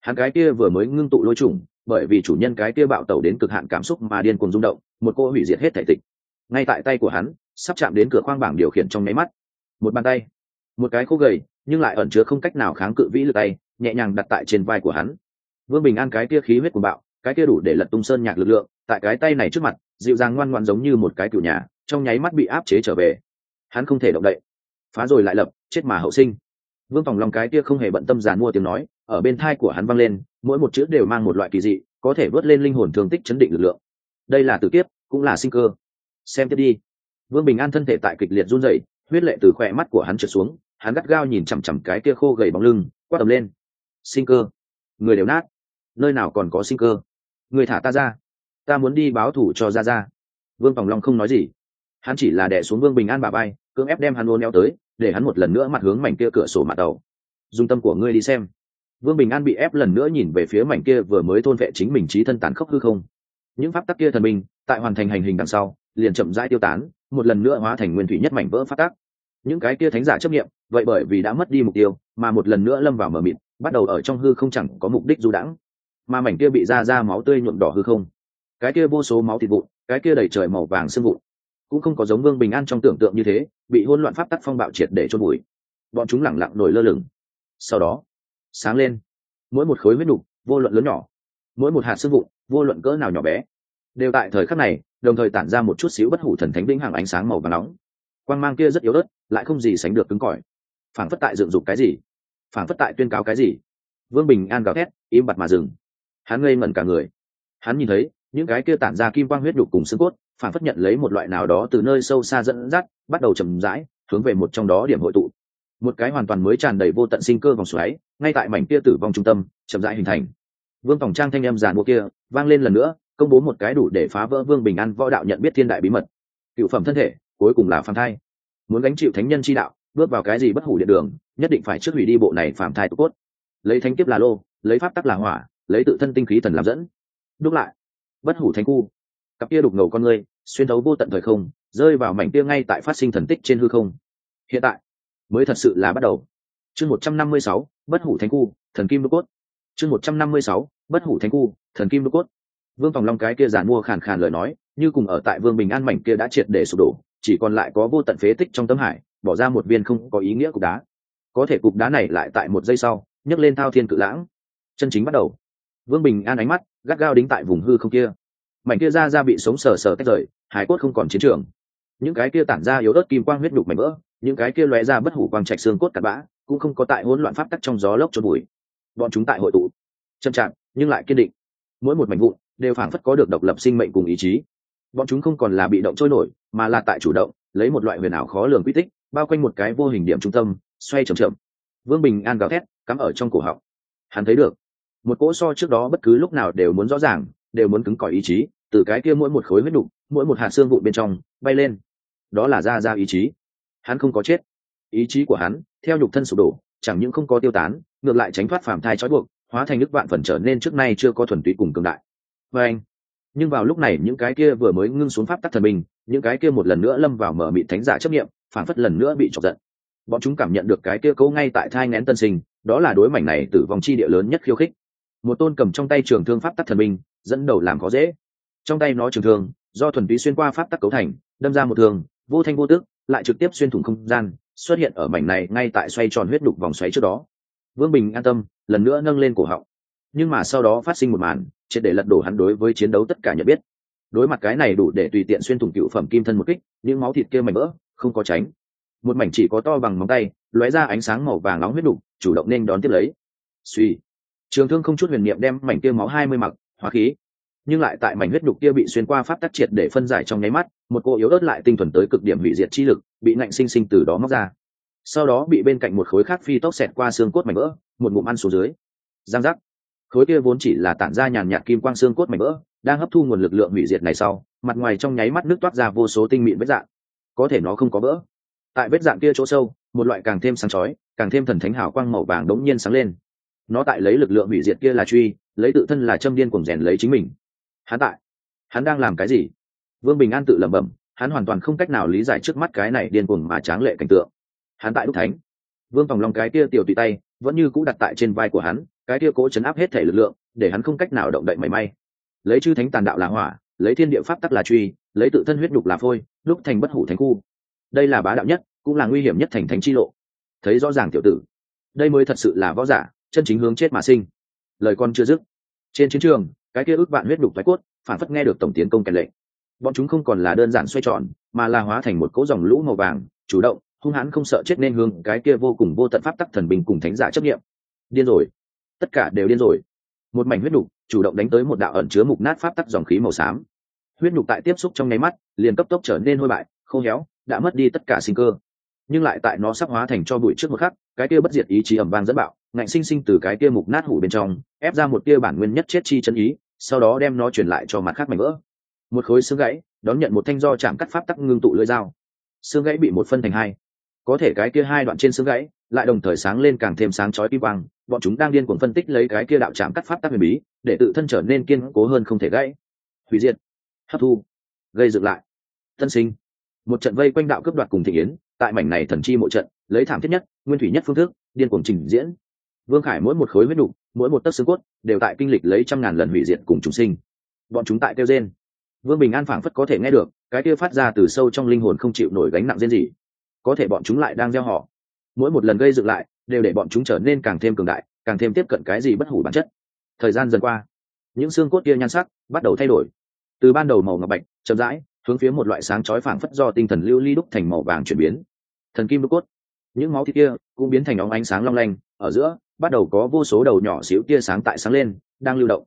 Hắn cái kia vừa mới ngưng tụ lôi trùng bởi vì chủ nhân cái kia bạo tẩu đến cực hạn cảm xúc mà điên cuồng rung động, một cô hủy diệt hết thể tịch. Ngay tại tay của hắn, sắp chạm đến cửa khoang bảng điều khiển trong nháy mắt. Một bàn tay, một cái khô gầy, nhưng lại ẩn chứa không cách nào kháng cự vĩ lực tay, nhẹ nhàng đặt tại trên vai của hắn. Vương bình an cái kia khí huyết của bạo, cái kia đủ để lật tung sơn nhạc lực lượng, tại cái tay này trước mặt, dịu dàng ngoan ngoan giống như một cái cựu nhà, trong nháy mắt bị áp chế trở về. Hắn không thể động đậy phá rồi lại lập, chết mà hậu sinh. Vương phòng lòng cái kia không hề bận tâm giàn mua tiếng nói, ở bên thai của hắn vang lên, mỗi một chữ đều mang một loại kỳ dị, có thể vớt lên linh hồn thương tích chấn định lực lượng. Đây là tử kiếp, cũng là sinh cơ. Xem tiếp đi. Vương bình an thân thể tại kịch liệt run rẩy, huyết lệ từ khỏe mắt của hắn trượt xuống, hắn gắt gao nhìn chằm chằm cái kia khô gầy bóng lưng, quát tầm lên. Sinh cơ. Người đều nát. Nơi nào còn có sinh cơ? Người thả ta ra. Ta muốn đi báo thủ cho ra ra vương phòng long không nói gì. Hắn chỉ là đẻ xuống vương bình an bà bay cưỡng ép đem hắn uốn neo tới để hắn một lần nữa mặt hướng mảnh kia cửa sổ mặt đầu dung tâm của ngươi đi xem. Vương bình an bị ép lần nữa nhìn về phía mảnh kia vừa mới thôn vệ chính mình trí thân tàn khốc hư không. Những pháp tắc kia thần minh, tại hoàn thành hành hình đằng sau, liền chậm rãi tiêu tán, một lần nữa hóa thành nguyên thủy nhất mảnh vỡ pháp tắc. Những cái kia thánh giả chấp nghiệm vậy bởi vì đã mất đi mục tiêu, mà một lần nữa lâm vào mờ mịt, bắt đầu ở trong hư không chẳng có mục đích du đãng. Mà mảnh kia bị ra ra máu tươi nhuộm đỏ hư không. Cái kia vô số máu thịt vụn, cái kia đầy trời màu vàng sương vụn cũng không có giống vương bình an trong tưởng tượng như thế, bị hôn loạn pháp tắc phong bạo triệt để chôn bụi bọn chúng lẳng lặng nổi lơ lửng. Sau đó, sáng lên, mỗi một khối huyết đục vô luận lớn nhỏ, mỗi một hạt sương vụn, vô luận cỡ nào nhỏ bé, đều tại thời khắc này, đồng thời tản ra một chút xíu bất hủ thần thánh vĩnh hằng ánh sáng màu và nóng. Quang mang kia rất yếu ớt, lại không gì sánh được cứng cỏi. Phản phất tại dựng dục cái gì? Phản phất tại tuyên cáo cái gì? Vương bình an gào thét, im bặt mà dừng. Hắn ngây ngẩn cả người. Hắn nhìn thấy những cái kia tản ra kim quang huyết đục cùng xương cốt, phản phất nhận lấy một loại nào đó từ nơi sâu xa dẫn dắt, bắt đầu chầm rãi, hướng về một trong đó điểm hội tụ. Một cái hoàn toàn mới tràn đầy vô tận sinh cơ vòng xoáy, ngay tại mảnh kia tử vong trung tâm, chậm rãi hình thành. Vương phòng trang thanh em giàn mua kia, vang lên lần nữa, công bố một cái đủ để phá vỡ vương bình an võ đạo nhận biết thiên đại bí mật. Cựu phẩm thân thể, cuối cùng là phàm thai. Muốn gánh chịu thánh nhân chi đạo, bước vào cái gì bất hủ điện đường, nhất định phải trước hủy đi bộ này phàm thai cốt. Lấy thánh kiếp là lô, lấy pháp tắc là hỏa, lấy tự thân tinh khí thần làm dẫn. Đúc lại bất hủ thánh khu cặp kia đục ngầu con người xuyên thấu vô tận thời không, rơi vào mảnh kia ngay tại phát sinh thần tích trên hư không. Hiện tại, mới thật sự là bắt đầu. Chương một trăm năm mươi sáu, bất hủ thánh khu thần kim đúc cốt. Chương một trăm năm mươi sáu, bất hủ thánh khu thần kim đúc cốt. Vương tòng long cái kia giản mua khàn khàn lời nói, như cùng ở tại vương bình an mảnh kia đã triệt để sụp đổ, chỉ còn lại có vô tận phế tích trong tấm hải, bỏ ra một viên không có ý nghĩa cục đá. Có thể cục đá này lại tại một giây sau, nhấc lên thao thiên cự lãng. Chân chính bắt đầu. Vương bình an ánh mắt gắt gao đính tại vùng hư không kia. Mảnh kia ra ra bị sống sờ sờ tách rời, hải cốt không còn chiến trường. Những cái kia tản ra yếu ớt kim quang huyết đục mảnh vỡ, những cái kia lóe ra bất hủ quang trạch xương cốt cặn bã, cũng không có tại hỗn loạn pháp tắc trong gió lốc trôn bụi. Bọn chúng tại hội tụ, chậm chạp, nhưng lại kiên định. Mỗi một mảnh vụn đều phảng phất có được độc lập sinh mệnh cùng ý chí. Bọn chúng không còn là bị động trôi nổi, mà là tại chủ động, lấy một loại huyền ảo khó lường quy tích, bao quanh một cái vô hình điểm trung tâm, xoay chậm chậm. Vương bình an gào thét, cắm ở trong cổ họng. Hắn thấy được một cỗ so trước đó bất cứ lúc nào đều muốn rõ ràng, đều muốn cứng cỏi ý chí, từ cái kia mỗi một khối huyết đục, mỗi một hạt xương vụn bên trong, bay lên. Đó là ra ra ý chí. Hắn không có chết. Ý chí của hắn, theo nhục thân sụp đổ, chẳng những không có tiêu tán, ngược lại tránh thoát phàm thai trói buộc, hóa thành nước vạn phần trở nên trước nay chưa có thuần túy cùng cường đại. Và anh, nhưng vào lúc này những cái kia vừa mới ngưng xuống pháp tắc thần minh những cái kia một lần nữa lâm vào mở mị thánh giả chấp nghiệm phản phất lần nữa bị chọc giận. Bọn chúng cảm nhận được cái kia cấu ngay tại thai ngén tân sinh, đó là đối mảnh này tử vong chi địa lớn nhất khiêu khích một tôn cầm trong tay trường thương pháp tắc thần minh, dẫn đầu làm khó dễ. Trong tay nó trường thương, do thuần túy xuyên qua pháp tắc cấu thành, đâm ra một thương, vô thanh vô tức, lại trực tiếp xuyên thủng không gian, xuất hiện ở mảnh này ngay tại xoay tròn huyết đục vòng xoáy trước đó. Vương bình an tâm, lần nữa nâng lên cổ họng. Nhưng mà sau đó phát sinh một màn, triệt để lật đổ hắn đối với chiến đấu tất cả nhận biết. Đối mặt cái này đủ để tùy tiện xuyên thủng cựu phẩm kim thân một kích, những máu thịt kia mảnh vỡ, không có tránh. Một mảnh chỉ có to bằng móng tay, lóe ra ánh sáng màu vàng nóng huyết đục, chủ động nên đón tiếp lấy. Suy trường thương không chút huyền niệm đem mảnh kia máu hai mươi mặc, hóa khí. Nhưng lại tại mảnh huyết nhục kia bị xuyên qua pháp tắc triệt để phân giải trong nháy mắt, một cô yếu ớt lại tinh thuần tới cực điểm hủy diệt chi lực, bị nạnh sinh sinh từ đó móc ra. Sau đó bị bên cạnh một khối khác phi tốc xẹt qua xương cốt mảnh vỡ, một ngụm ăn xuống dưới. Giang giác. Khối kia vốn chỉ là tản ra nhàn nhạt kim quang xương cốt mảnh vỡ, đang hấp thu nguồn lực lượng hủy diệt này sau, mặt ngoài trong nháy mắt nước toát ra vô số tinh mịn vết dạng. Có thể nó không có vỡ. Tại vết dạng kia chỗ sâu, một loại càng thêm sáng chói, càng thêm thần thánh hào quang màu vàng đống nhiên sáng lên nó tại lấy lực lượng hủy diệt kia là truy, lấy tự thân là châm điên cùng rèn lấy chính mình. Hắn tại. Hắn đang làm cái gì? Vương bình an tự lẩm bẩm, hắn hoàn toàn không cách nào lý giải trước mắt cái này điên cuồng mà tráng lệ cảnh tượng. Hắn tại đúc thánh. Vương phòng lòng cái kia tiểu tùy tay, vẫn như cũ đặt tại trên vai của hắn, cái kia cố chấn áp hết thể lực lượng, để hắn không cách nào động đậy mảy may. Lấy chư thánh tàn đạo là hỏa, lấy thiên địa pháp tắc là truy, lấy tự thân huyết đục là phôi, lúc thành bất hủ thánh khu. Đây là bá đạo nhất, cũng là nguy hiểm nhất thành thánh chi lộ. Thấy rõ ràng tiểu tử. Đây mới thật sự là võ giả chân chính hướng chết mà sinh. Lời con chưa dứt, trên chiến trường, cái kia ước vạn huyết đục thoái cốt, phản phất nghe được tổng tiến công kèn lệnh. Bọn chúng không còn là đơn giản xoay tròn, mà là hóa thành một cỗ dòng lũ màu vàng, chủ động, hung hãn không sợ chết nên hướng cái kia vô cùng vô tận pháp tắc thần bình cùng thánh giả chấp nghiệm điên rồi. Tất cả đều điên rồi. Một mảnh huyết đục chủ động đánh tới một đạo ẩn chứa mục nát pháp tắc dòng khí màu xám. Huyết đục tại tiếp xúc trong nháy mắt, liền cấp tốc trở nên hôi bại, khô héo, đã mất đi tất cả sinh cơ nhưng lại tại nó sắp hóa thành cho bụi trước một khắc, cái kia bất diệt ý chí ẩm vang dẫn bạo, ngạnh sinh sinh từ cái kia mục nát hủ bên trong, ép ra một tia bản nguyên nhất chết chi chân ý, sau đó đem nó truyền lại cho mặt khác mảnh vỡ. Một khối xương gãy, đón nhận một thanh do chạm cắt pháp tắc ngưng tụ lưỡi dao. Xương gãy bị một phân thành hai. Có thể cái kia hai đoạn trên xương gãy, lại đồng thời sáng lên càng thêm sáng chói kim quang, bọn chúng đang điên cuồng phân tích lấy cái kia đạo chạm cắt pháp tắc huyền bí, để tự thân trở nên kiên cố hơn không thể gãy. Hủy diệt, hấp thu, gây dựng lại. Tân sinh. Một trận vây quanh đạo cướp đoạt cùng thị yến tại mảnh này thần chi mộ trận, lấy thảm thiết nhất, nguyên thủy nhất phương thức, điên cuồng trình diễn. Vương khải mỗi một khối huyết đục mỗi một tấc xương cốt, đều tại kinh lịch lấy trăm ngàn lần hủy diệt cùng chúng sinh. Bọn chúng tại kêu gen vương bình an phảng phất có thể nghe được, cái kia phát ra từ sâu trong linh hồn không chịu nổi gánh nặng riêng gì có thể bọn chúng lại đang gieo họ. Mỗi một lần gây dựng lại, đều để bọn chúng trở nên càng thêm cường đại, càng thêm tiếp cận cái gì bất hủ bản chất. Thời gian dần qua, những xương cốt kia nhan sắc bắt đầu thay đổi. Từ ban đầu màu ngọc bạch, chậm rãi hướng phía một loại sáng chói phảng phất do tinh thần lưu ly đúc thành màu vàng chuyển biến. Thần kim đúc cốt. Những máu thịt kia cũng biến thành óng ánh sáng long lanh, ở giữa, bắt đầu có vô số đầu nhỏ xíu tia sáng tại sáng lên, đang lưu động.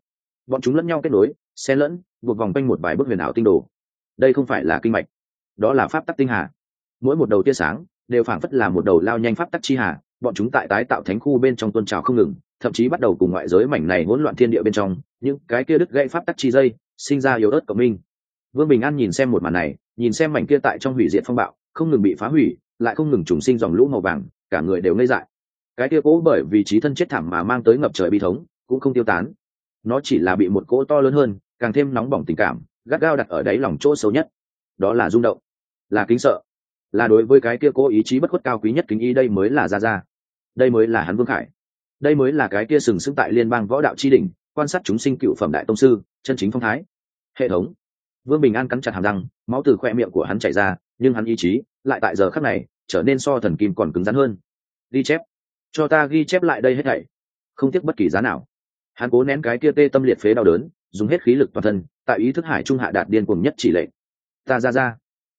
Bọn chúng lẫn nhau kết nối, xen lẫn, buộc vòng quanh một vài bức huyền ảo tinh đồ. Đây không phải là kinh mạch, đó là pháp tắc tinh hà. Mỗi một đầu tia sáng đều phảng phất là một đầu lao nhanh pháp tắc chi hà, bọn chúng tại tái tạo thánh khu bên trong tôn trào không ngừng, thậm chí bắt đầu cùng ngoại giới mảnh này hỗn loạn thiên địa bên trong, những cái kia đứt gãy pháp tắc chi dây, sinh ra yếu ớt cộng minh vương bình an nhìn xem một màn này, nhìn xem mảnh kia tại trong hủy diệt phong bạo, không ngừng bị phá hủy, lại không ngừng trùng sinh dòng lũ màu vàng, cả người đều ngây dại. Cái kia cố bởi vì trí thân chết thảm mà mang tới ngập trời bi thống, cũng không tiêu tán. Nó chỉ là bị một cỗ to lớn hơn, càng thêm nóng bỏng tình cảm, gắt gao đặt ở đáy lòng chỗ sâu nhất. Đó là rung động. Là kính sợ. Là đối với cái kia cố ý chí bất khuất cao quý nhất kính y đây mới là ra ra đây mới là hắn vương khải. Đây mới là cái kia sừng sững tại liên bang võ đạo tri đình quan sát chúng sinh cựu phẩm đại tông sư, chân chính phong thái. Hệ thống vương bình an cắn chặt hàm răng, máu từ khoe miệng của hắn chảy ra, nhưng hắn ý chí lại tại giờ khắc này trở nên so thần kim còn cứng rắn hơn. Ghi chép. Cho ta ghi chép lại đây hết thảy. Không tiếc bất kỳ giá nào. Hắn cố nén cái kia tê tâm liệt phế đau đớn, dùng hết khí lực toàn thân, tại ý thức hải trung hạ đạt điên cuồng nhất chỉ lệnh. Ta ra ra.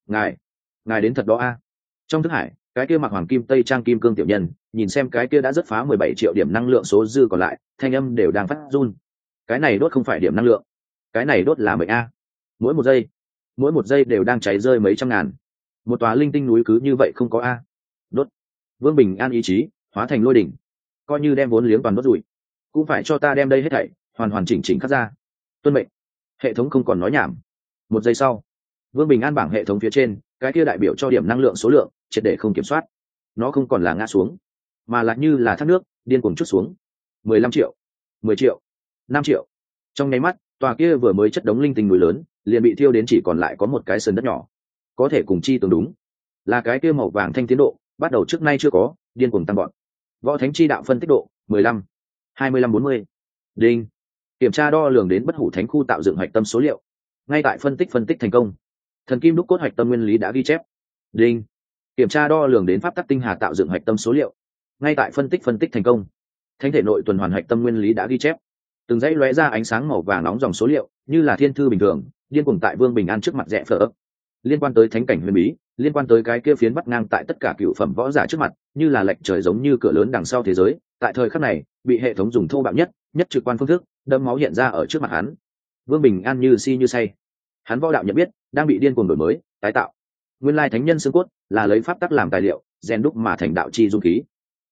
Ngài. Ngài đến thật đó a. Trong thức hải, cái kia mặc hoàng kim, tây trang kim cương tiểu nhân, nhìn xem cái kia đã rất phá mười bảy triệu điểm năng lượng số dư còn lại, thanh âm đều đang phát run. Cái này đốt không phải điểm năng lượng. Cái này đốt là mệnh a mỗi một giây, mỗi một giây đều đang cháy rơi mấy trăm ngàn. Một tòa linh tinh núi cứ như vậy không có a. Đốt. Vương bình an ý chí, hóa thành lôi đỉnh. Coi như đem vốn liếng toàn đốt rụi cũng phải cho ta đem đây hết thảy, hoàn hoàn chỉnh chỉnh khắc ra. Tuân mệnh. Hệ thống không còn nói nhảm. Một giây sau, vương bình an bảng hệ thống phía trên, cái kia đại biểu cho điểm năng lượng số lượng, triệt để không kiểm soát. Nó không còn là ngã xuống, mà lại như là thác nước, điên cuồng chút xuống. mười lăm triệu, mười triệu, năm triệu. Trong nháy mắt tòa kia vừa mới chất đống linh tinh núi lớn, liền bị thiêu đến chỉ còn lại có một cái sân đất nhỏ. Có thể cùng chi tương đúng. Là cái kia màu vàng thanh tiến độ, bắt đầu trước nay chưa có, điên cuồng tăng bọn võ thánh chi đạo phân tích độ, mười lăm, hai mươi lăm bốn mươi. Đinh. Kiểm tra đo lường đến bất hủ thánh khu tạo dựng hạch tâm số liệu. Ngay tại phân tích phân tích thành công. Thần kim đúc cốt hạch tâm nguyên lý đã ghi chép. Đinh. Kiểm tra đo lường đến pháp tắc tinh hà tạo dựng hạch tâm số liệu. Ngay tại phân tích phân tích thành công. Thánh thể nội tuần hoàn hạch tâm nguyên lý đã ghi chép từng dãy lóe ra ánh sáng màu vàng nóng dòng số liệu, như là thiên thư bình thường, điên cuồng tại vương bình an trước mặt rẽ phở. Liên quan tới thánh cảnh huyền bí, liên quan tới cái kia phiến bắt ngang tại tất cả cựu phẩm võ giả trước mặt, như là lệnh trời giống như cửa lớn đằng sau thế giới, tại thời khắc này, bị hệ thống dùng thô bạo nhất nhất trực quan phương thức đâm máu hiện ra ở trước mặt hắn. Vương bình an như si như say. Hắn võ đạo nhận biết, đang bị điên cuồng đổi mới, tái tạo. Nguyên lai thánh nhân xương cốt là lấy pháp tắc làm tài liệu, rèn đúc mà thành đạo chi dung khí.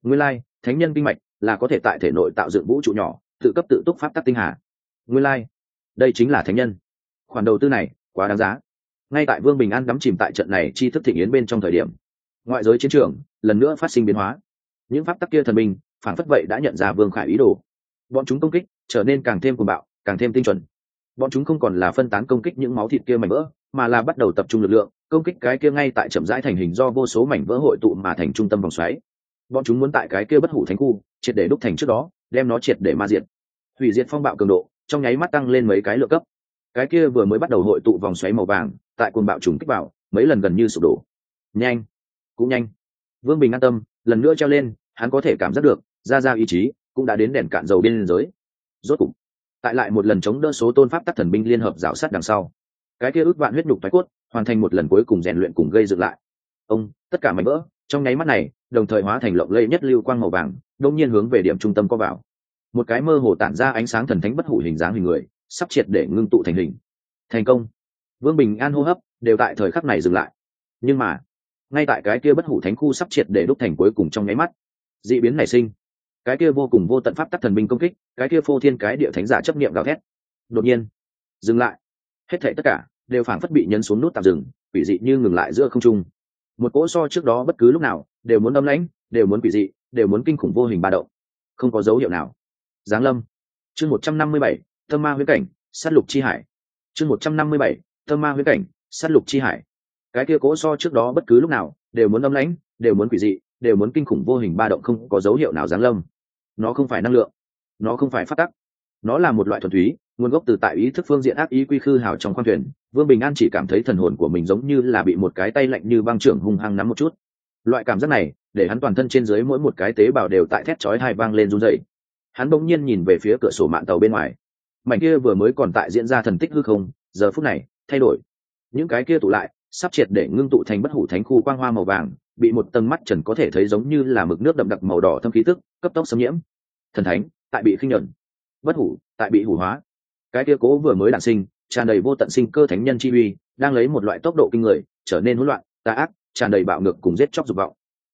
Nguyên lai thánh nhân kinh mạch là có thể tại thể nội tạo dựng vũ trụ nhỏ tự cấp tự túc pháp tắc tinh hà. Nguyên lai, đây chính là thánh nhân. Khoản đầu tư này, quá đáng giá. Ngay tại vương bình an đắm chìm tại trận này chi thức thịnh yến bên trong thời điểm, ngoại giới chiến trường lần nữa phát sinh biến hóa. Những pháp tắc kia thần minh, phản phất vậy đã nhận ra vương khải ý đồ. Bọn chúng công kích trở nên càng thêm cuồng bạo, càng thêm tinh chuẩn. Bọn chúng không còn là phân tán công kích những máu thịt kia mảnh vỡ, mà là bắt đầu tập trung lực lượng, công kích cái kia ngay tại chậm rãi thành hình do vô số mảnh vỡ hội tụ mà thành trung tâm vòng xoáy. Bọn chúng muốn tại cái kia bất hủ thánh khu, triệt để đúc thành trước đó đem nó triệt để ma diệt. Hủy diệt phong bạo cường độ, trong nháy mắt tăng lên mấy cái lượng cấp. Cái kia vừa mới bắt đầu hội tụ vòng xoáy màu vàng, tại cuồng bạo trùng kích vào, mấy lần gần như sụp đổ. Nhanh, cũng nhanh. Vương bình an tâm, lần nữa treo lên, hắn có thể cảm giác được, ra ra ý chí, cũng đã đến đèn cạn dầu biên giới rốt cục, tại lại một lần chống đỡ số tôn pháp tắc thần binh liên hợp rào sát đằng sau, cái kia ước vạn huyết nhục thoái cốt, hoàn thành một lần cuối cùng rèn luyện cùng gây dựng lại. Ông, tất cả mảnh vỡ, trong nháy mắt này, đồng thời hóa thành lộng lây nhất lưu quang màu vàng đông nhiên hướng về điểm trung tâm có vào. Một cái mơ hồ tản ra ánh sáng thần thánh bất hủ hình dáng hình người, sắp triệt để ngưng tụ thành hình. Thành công. Vương bình an hô hấp đều tại thời khắc này dừng lại. Nhưng mà, ngay tại cái kia bất hủ thánh khu sắp triệt để đúc thành cuối cùng trong nháy mắt d ị biến nảy sinh. Cái kia vô cùng vô tận pháp tắc thần binh công kích, cái kia phô thiên cái địa thánh giả chấp nghiệm gào thét. Đột nhiên, dừng lại. Hết thể tất cả đều phảng phất bị nhấn xuống nút tạm dừng, quỷ dị như ngừng lại giữa không trung. Một cỗ so trước đó bất cứ lúc nào đều muốn âm lãnh, đều muốn quỷ dị đều muốn kinh khủng vô hình ba động. Không có dấu hiệu nào. Giáng lâm. Chương một trăm năm mươi bảy tâm ma huyết cảnh s á t lục chi hải. Chương một trăm năm mươi bảy tâm ma huyết cảnh s á t lục chi hải. Cái kia cố so trước đó bất cứ lúc nào, đều muốn âm lãnh, đều muốn quỷ dị, đều muốn kinh khủng vô hình ba động không có dấu hiệu nào giáng lâm. Nó không phải năng lượng. Nó không phải phát tắc. Nó là một loại thuần túy, nguồn gốc từ tại ý thức phương diện ác ý quy khư hào trong khoang thuyền. Vương bình an chỉ cảm thấy thần hồn của mình giống như là bị một cái tay lạnh như băng trưởng hung hăng nắm một chút loại cảm giác này, để hắn toàn thân trên dưới mỗi một cái tế bào đều tại thét chói hai vang lên run dậy hắn bỗng nhiên nhìn về phía cửa sổ mạng tàu bên ngoài. Mảnh kia vừa mới còn tại diễn ra thần tích hư không, giờ phút này, thay đổi. Những cái kia tụ lại, sắp triệt để ngưng tụ thành bất hủ thánh khu quang hoa màu vàng, bị một tầng mắt trần có thể thấy giống như là mực nước đậm đặc màu đỏ thâm khí tức, cấp tốc xâm nhiễm. Thần thánh, tại bị khinh nhuận. Bất hủ, tại bị hủ hóa. Cái kia cố vừa mới đản sinh, tràn đầy vô tận sinh cơ thánh nhân chi uy, đang lấy một loại tốc độ kinh người, trở nên hỗn loạn, tà ác tràn đầy bạo ngược cùng giết chóc dục vọng.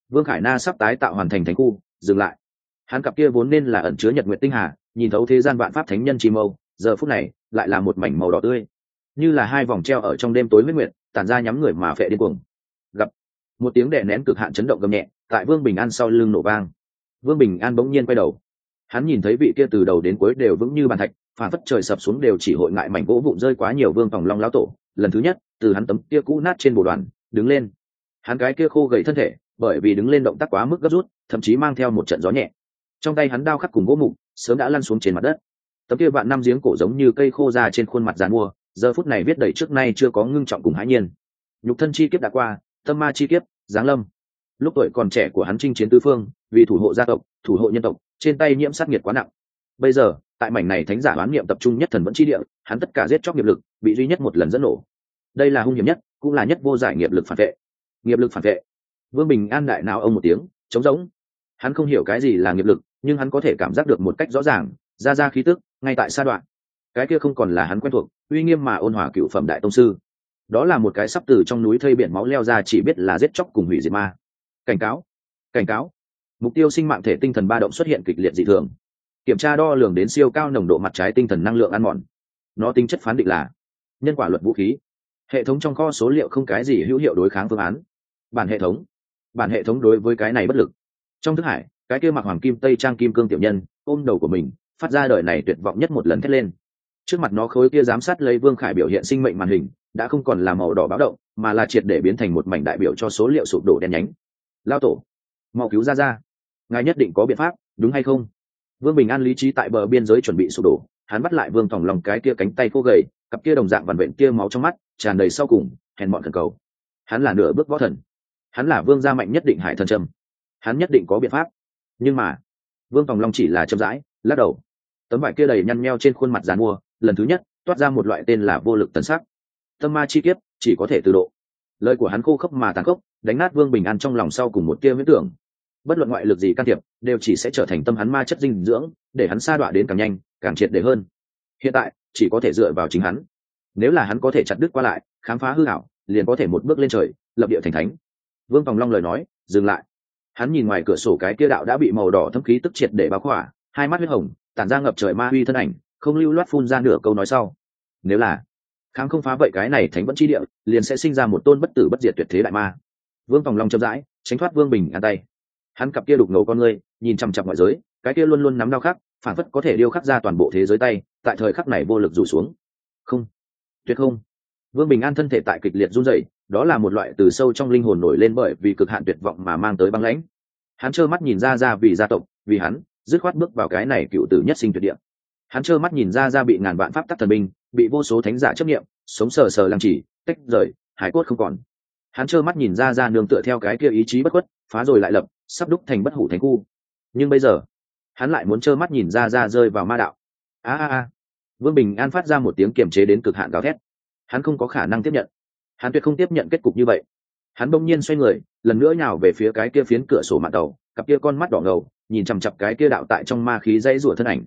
Vương khải na sắp tái tạo hoàn thành thánh khu dừng lại. Hắn cặp kia vốn nên là ẩn chứa nhật nguyện tinh hà nhìn thấu thế gian vạn pháp thánh nhân chi mâu giờ phút này lại là một mảnh màu đỏ tươi. Như là hai vòng treo ở trong đêm tối huyết nguyệt, tản ra nhắm người mà phệ điên cuồng. Gặp một tiếng đè nén cực hạn chấn động gầm nhẹ tại vương bình an sau lưng nổ vang. Vương bình an bỗng nhiên quay đầu. Hắn nhìn thấy vị kia từ đầu đến cuối đều vững như bàn thạch phản phất trời sập xuống đều chỉ hội ngại mảnh gỗ vụn rơi quá nhiều vương phòng long lão tổ. Lần thứ nhất từ hắn tấm kia cũ nát trên bộ đoàn đứng lên hắn cái kia khô gầy thân thể, bởi vì đứng lên động tác quá mức gấp rút, thậm chí mang theo một trận gió nhẹ. Trong tay hắn đao khắc cùng gỗ mục, sớm đã lăn xuống trên mặt đất. Tấm kia vạn năm giếng cổ giống như cây khô ra trên khuôn mặt dàn mua, giờ phút này viết đầy trước nay chưa có ngưng trọng cùng hãi nhiên. Nhục thân chi kiếp đã qua, tâm ma chi kiếp, giáng lâm. Lúc tuổi còn trẻ của hắn chinh chiến tứ phương, vì thủ hộ gia tộc, thủ hộ nhân tộc, trên tay nhiễm sát nhiệt quá nặng. Bây giờ, tại mảnh này thánh giả oán niệm tập trung nhất thần vẫn chi địa, hắn tất cả giết chóc nghiệp lực, bị duy nhất một lần dẫn nổ. Đây là hung hiểm nhất, cũng là nhất vô giải nghiệp lực phản vệ nghiệp lực phản vệ. Vương bình an đại nào ông một tiếng, trống rỗng. Hắn không hiểu cái gì là nghiệp lực, nhưng hắn có thể cảm giác được một cách rõ ràng, ra ra khí tức, ngay tại sa đoạn. Cái kia không còn là hắn quen thuộc, uy nghiêm mà ôn hòa cựu phẩm đại tông sư. Đó là một cái sắp từ trong núi thây biển máu leo ra chỉ biết là giết chóc cùng hủy diệt ma. Cảnh cáo cảnh cáo. Mục tiêu sinh mạng thể tinh thần ba động xuất hiện kịch liệt dị thường. Kiểm tra đo lường đến siêu cao nồng độ mặt trái tinh thần năng lượng ăn mòn. Nó tính chất phán định là nhân quả luật vũ khí. Hệ thống trong kho số liệu không cái gì hữu hiệu đối kháng phương án bản hệ thống. Bản hệ thống đối với cái này bất lực. Trong thức hải, cái kia mặc hoàng kim, tây trang kim cương tiểu nhân, ôm đầu của mình, phát ra đời này tuyệt vọng nhất một lần thét lên. Trước mặt nó khối kia giám sát lấy vương khải biểu hiện sinh mệnh màn hình, đã không còn là màu đỏ báo động, mà là triệt để biến thành một mảnh đại biểu cho số liệu sụp đổ đen nhánh. Lao tổ, mau cứu ra ra ngài nhất định có biện pháp, đúng hay không? Vương bình an lý trí tại bờ biên giới chuẩn bị sụp đổ, hắn bắt lại vương thòng lòng cái kia cánh tay khô gầy, cặp kia đồng dạng vằn vện kia máu trong mắt, tràn đầy sau cùng, hèn bọn thần cầu. Hắn là nửa bước võ thần hắn là vương gia mạnh nhất định hải thần trầm hắn nhất định có biện pháp. Nhưng mà, vương tòng long chỉ là chậm rãi, lắc đầu. Tấm vải kia đầy nhăn meo trên khuôn mặt dàn mua, lần thứ nhất, toát ra một loại tên là vô lực tấn sắc. Tâm ma chi kiếp, chỉ có thể từ độ. Lời của hắn khô khốc mà tàn khốc, đánh nát vương bình an trong lòng sau cùng một tia huyết tưởng. Bất luận ngoại lực gì can thiệp, đều chỉ sẽ trở thành tâm hắn ma chất dinh dưỡng, để hắn sa đọa đến càng nhanh, càng triệt để hơn. Hiện tại, chỉ có thể dựa vào chính hắn. Nếu là hắn có thể chặt đứt qua lại, khám phá hư hảo liền có thể một bước lên trời, lập địa thành thánh vương tòng long lời nói, dừng lại. Hắn nhìn ngoài cửa sổ cái kia đạo đã bị màu đỏ thâm khí tức triệt để báo khỏa, hai mắt huyết hồng, tản ra ngập trời ma huy thân ảnh, không lưu loát phun ra nửa câu nói sau. Nếu là kháng không phá vậy cái này thánh vẫn chi địa, liền sẽ sinh ra một tôn bất tử bất diệt tuyệt thế đại ma. Vương tòng long chậm rãi, tránh thoát vương bình an tay. Hắn cặp kia đục ngầu con ngươi, nhìn chằm chặp ngoại giới, cái kia luôn luôn nắm đau khắc, phản phất có thể điêu khắc ra toàn bộ thế giới tay, tại thời khắc này vô lực rủ xuống. Không, tuyệt không vương bình an thân thể tại kịch liệt run rẩy, đó là một loại từ sâu trong linh hồn nổi lên bởi vì cực hạn tuyệt vọng mà mang tới băng lãnh. Hắn trơ mắt nhìn ra ra vì gia tộc, vì hắn, dứt khoát bước vào cái này cựu tử nhất sinh tuyệt địa. Hắn trơ mắt nhìn ra ra bị ngàn vạn pháp tắc thần binh, bị vô số thánh giả chấp nghiệm sống sờ sờ làm chỉ tách rời, hải cốt không còn. Hắn trơ mắt nhìn ra ra nương tựa theo cái kia ý chí bất khuất, phá rồi lại lập, sắp đúc thành bất hủ thánh khu nhưng bây giờ, hắn lại muốn trơ mắt nhìn ra ra rơi vào ma đạo. A a a. Vương bình an phát ra một tiếng kiềm chế đến cực hạn gào thét hắn không có khả năng tiếp nhận. Hắn tuyệt không tiếp nhận kết cục như vậy. Hắn bỗng nhiên xoay người, lần nữa nhào về phía cái kia phiến cửa sổ mạng tàu, cặp kia con mắt đỏ ngầu, nhìn chằm chặp cái kia đạo tại trong ma khí dãy rủa thân ảnh.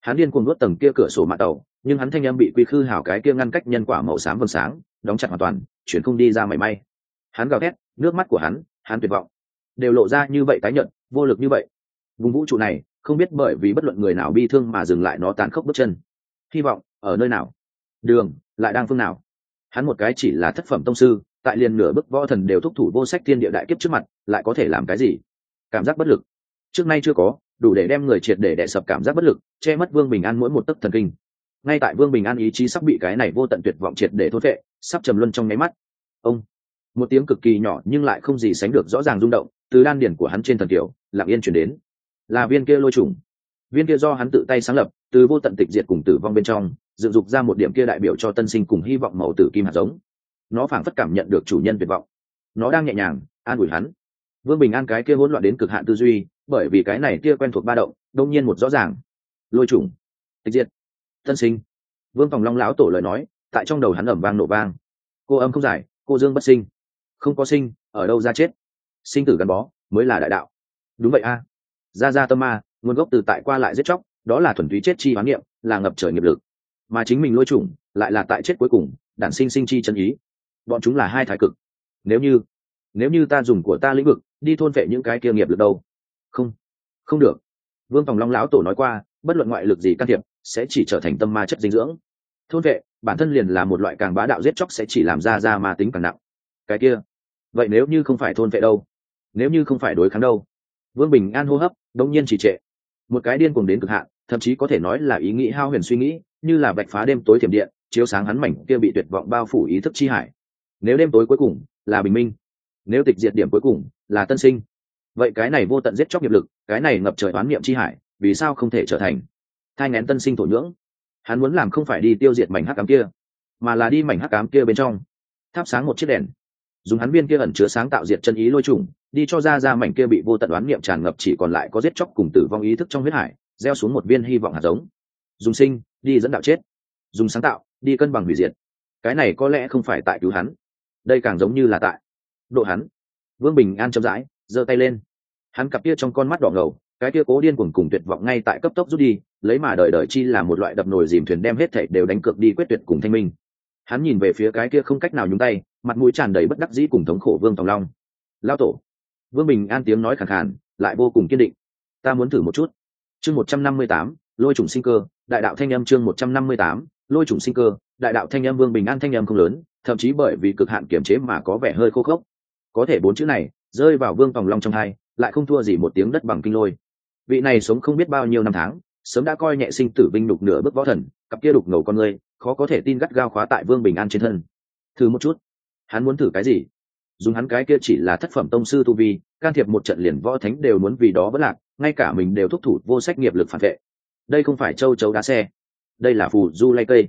Hắn điên cuồng nuốt tầng kia cửa sổ mạng tàu, nhưng hắn thanh em bị quy khư hảo cái kia ngăn cách nhân quả màu xám vầng sáng, đóng chặt hoàn toàn, chuyển không đi ra mảy may. Hắn gào thét, nước mắt của hắn hắn tuyệt vọng. Đều lộ ra như vậy tái nhận vô lực như vậy. Vùng vũ trụ này, không biết bởi vì bất luận người nào bi thương mà dừng lại nó tàn khốc bước chân. Hy vọng, ở nơi nào? Đường lại đang phương nào? Hắn một cái chỉ là thất phẩm tông sư, tại liền nửa bức võ thần đều thúc thủ vô sách thiên địa đại kiếp trước mặt, lại có thể làm cái gì? Cảm giác bất lực. Trước nay chưa có, đủ để đem người triệt để đè sập cảm giác bất lực, che mất vương bình an mỗi một tấc thần kinh. Ngay tại vương bình an ý chí sắp bị cái này vô tận tuyệt vọng triệt để thốt vệ sắp trầm luân trong nháy mắt. Ông! Một tiếng cực kỳ nhỏ nhưng lại không gì sánh được rõ ràng rung động, từ đan điển của hắn trên thần kiểu, lặng yên chuyển đến. Là viên kia lôi trùng. Viên kia do hắn tự tay sáng lập, từ vô tận tịch diệt cùng tử vong bên trong dựng dục ra một điểm kia đại biểu cho tân sinh cùng hy vọng mẫu tử kim hạt giống. Nó phảng phất cảm nhận được chủ nhân tuyệt vọng. Nó đang nhẹ nhàng, an ủi hắn. Vương bình an cái kia hỗn loạn đến cực hạn tư duy, bởi vì cái này kia quen thuộc ba động, đông nhiên một rõ ràng. Lôi trùng. Tịch diệt. Tân sinh. Vương phòng long lão tổ lời nói, tại trong đầu hắn ẩm vang nổ vang. Cô âm không giải, cô dương bất sinh. Không có sinh, ở đâu ra chết? Sinh tử gắn bó, mới là đại đạo. Đúng vậy a. Ra ra tâm ma, nguồn gốc từ tại qua lại giết chóc, đó là thuần túy chết chi hoán niệm, là ngập trời nghiệp lực mà chính mình lôi chủng lại là tại chết cuối cùng, đản sinh sinh chi chân ý. Bọn chúng là hai thái cực. Nếu như nếu như ta dùng của ta lĩnh vực đi thôn vệ những cái kia nghiệp lực đâu? Không không được. Vương phòng long lão tổ nói qua, bất luận ngoại lực gì can thiệp, sẽ chỉ trở thành tâm ma chất dinh dưỡng. Thôn vệ bản thân liền là một loại càng bá đạo giết chóc sẽ chỉ làm ra ra ma tính càng nặng. Cái kia, vậy nếu như không phải thôn vệ đâu? Nếu như không phải đối kháng đâu? Vương bình an hô hấp đông nhiên chỉ trệ. Một cái điên cuồng đến cực hạn, thậm chí có thể nói là ý nghĩ hao huyền suy nghĩ như là bạch phá đêm tối thiểm điện, chiếu sáng hắn mảnh kia bị tuyệt vọng bao phủ ý thức chi hải. Nếu đêm tối cuối cùng là bình minh, nếu tịch diệt điểm cuối cùng là tân sinh, vậy cái này vô tận giết chóc nghiệp lực, cái này ngập trời oán niệm chi hải, vì sao không thể trở thành thai ngén tân sinh thổ nhưỡng? Hắn muốn làm không phải đi tiêu diệt mảnh hắc cám kia, mà là đi mảnh hắc cám kia bên trong, thắp sáng một chiếc đèn, dùng hắn viên kia ẩn chứa sáng tạo diệt chân ý lôi trùng, đi cho ra ra mảnh kia bị vô tận đoán niệm tràn ngập chỉ còn lại có giết chóc cùng tử vong ý thức trong huyết hải, gieo xuống một viên hy vọng hạt giống dùng sinh, đi dẫn đạo chết. Dùng sáng tạo, đi cân bằng hủy diệt. Cái này có lẽ không phải tại cứu hắn. Đây càng giống như là tại độ hắn. Vương bình an chậm rãi, giơ tay lên. Hắn cặp kia trong con mắt đỏ ngầu, cái kia cố điên cuồng cùng tuyệt vọng ngay tại cấp tốc rút đi, lấy mà đợi đợi chi là một loại đập nồi dìm thuyền đem hết thảy đều đánh cược đi quyết tuyệt cùng thanh minh. Hắn nhìn về phía cái kia không cách nào nhúng tay, mặt mũi tràn đầy bất đắc dĩ cùng thống khổ vương tòng long. Lao tổ. Vương bình an tiếng nói khẳng khàn, lại vô cùng kiên định. Ta muốn thử một chút. Chương một trăm năm mươi tám lôi trùng sinh cơ, đại đạo thanh âm chương một trăm năm mươi tám, lôi trùng sinh cơ, đại đạo thanh âm vương bình an thanh âm không lớn, thậm chí bởi vì cực hạn kiểm chế mà có vẻ hơi khô khốc. Có thể bốn chữ này rơi vào vương tòng long trong hai, lại không thua gì một tiếng đất bằng kinh lôi. Vị này sống không biết bao nhiêu năm tháng, sớm đã coi nhẹ sinh tử binh đục nửa bước võ thần, cặp kia đục ngầu con người, khó có thể tin gắt gao khóa tại vương bình an trên thân. Thử một chút. Hắn muốn thử cái gì? Dùng hắn cái kia chỉ là thất phẩm tông sư tu vi, can thiệp một trận liền võ thánh đều muốn vì đó vẫn lạc, ngay cả mình đều thúc thủ vô sách nghiệp lực phản vệ đây không phải châu chấu đá xe, đây là phù du lay cây,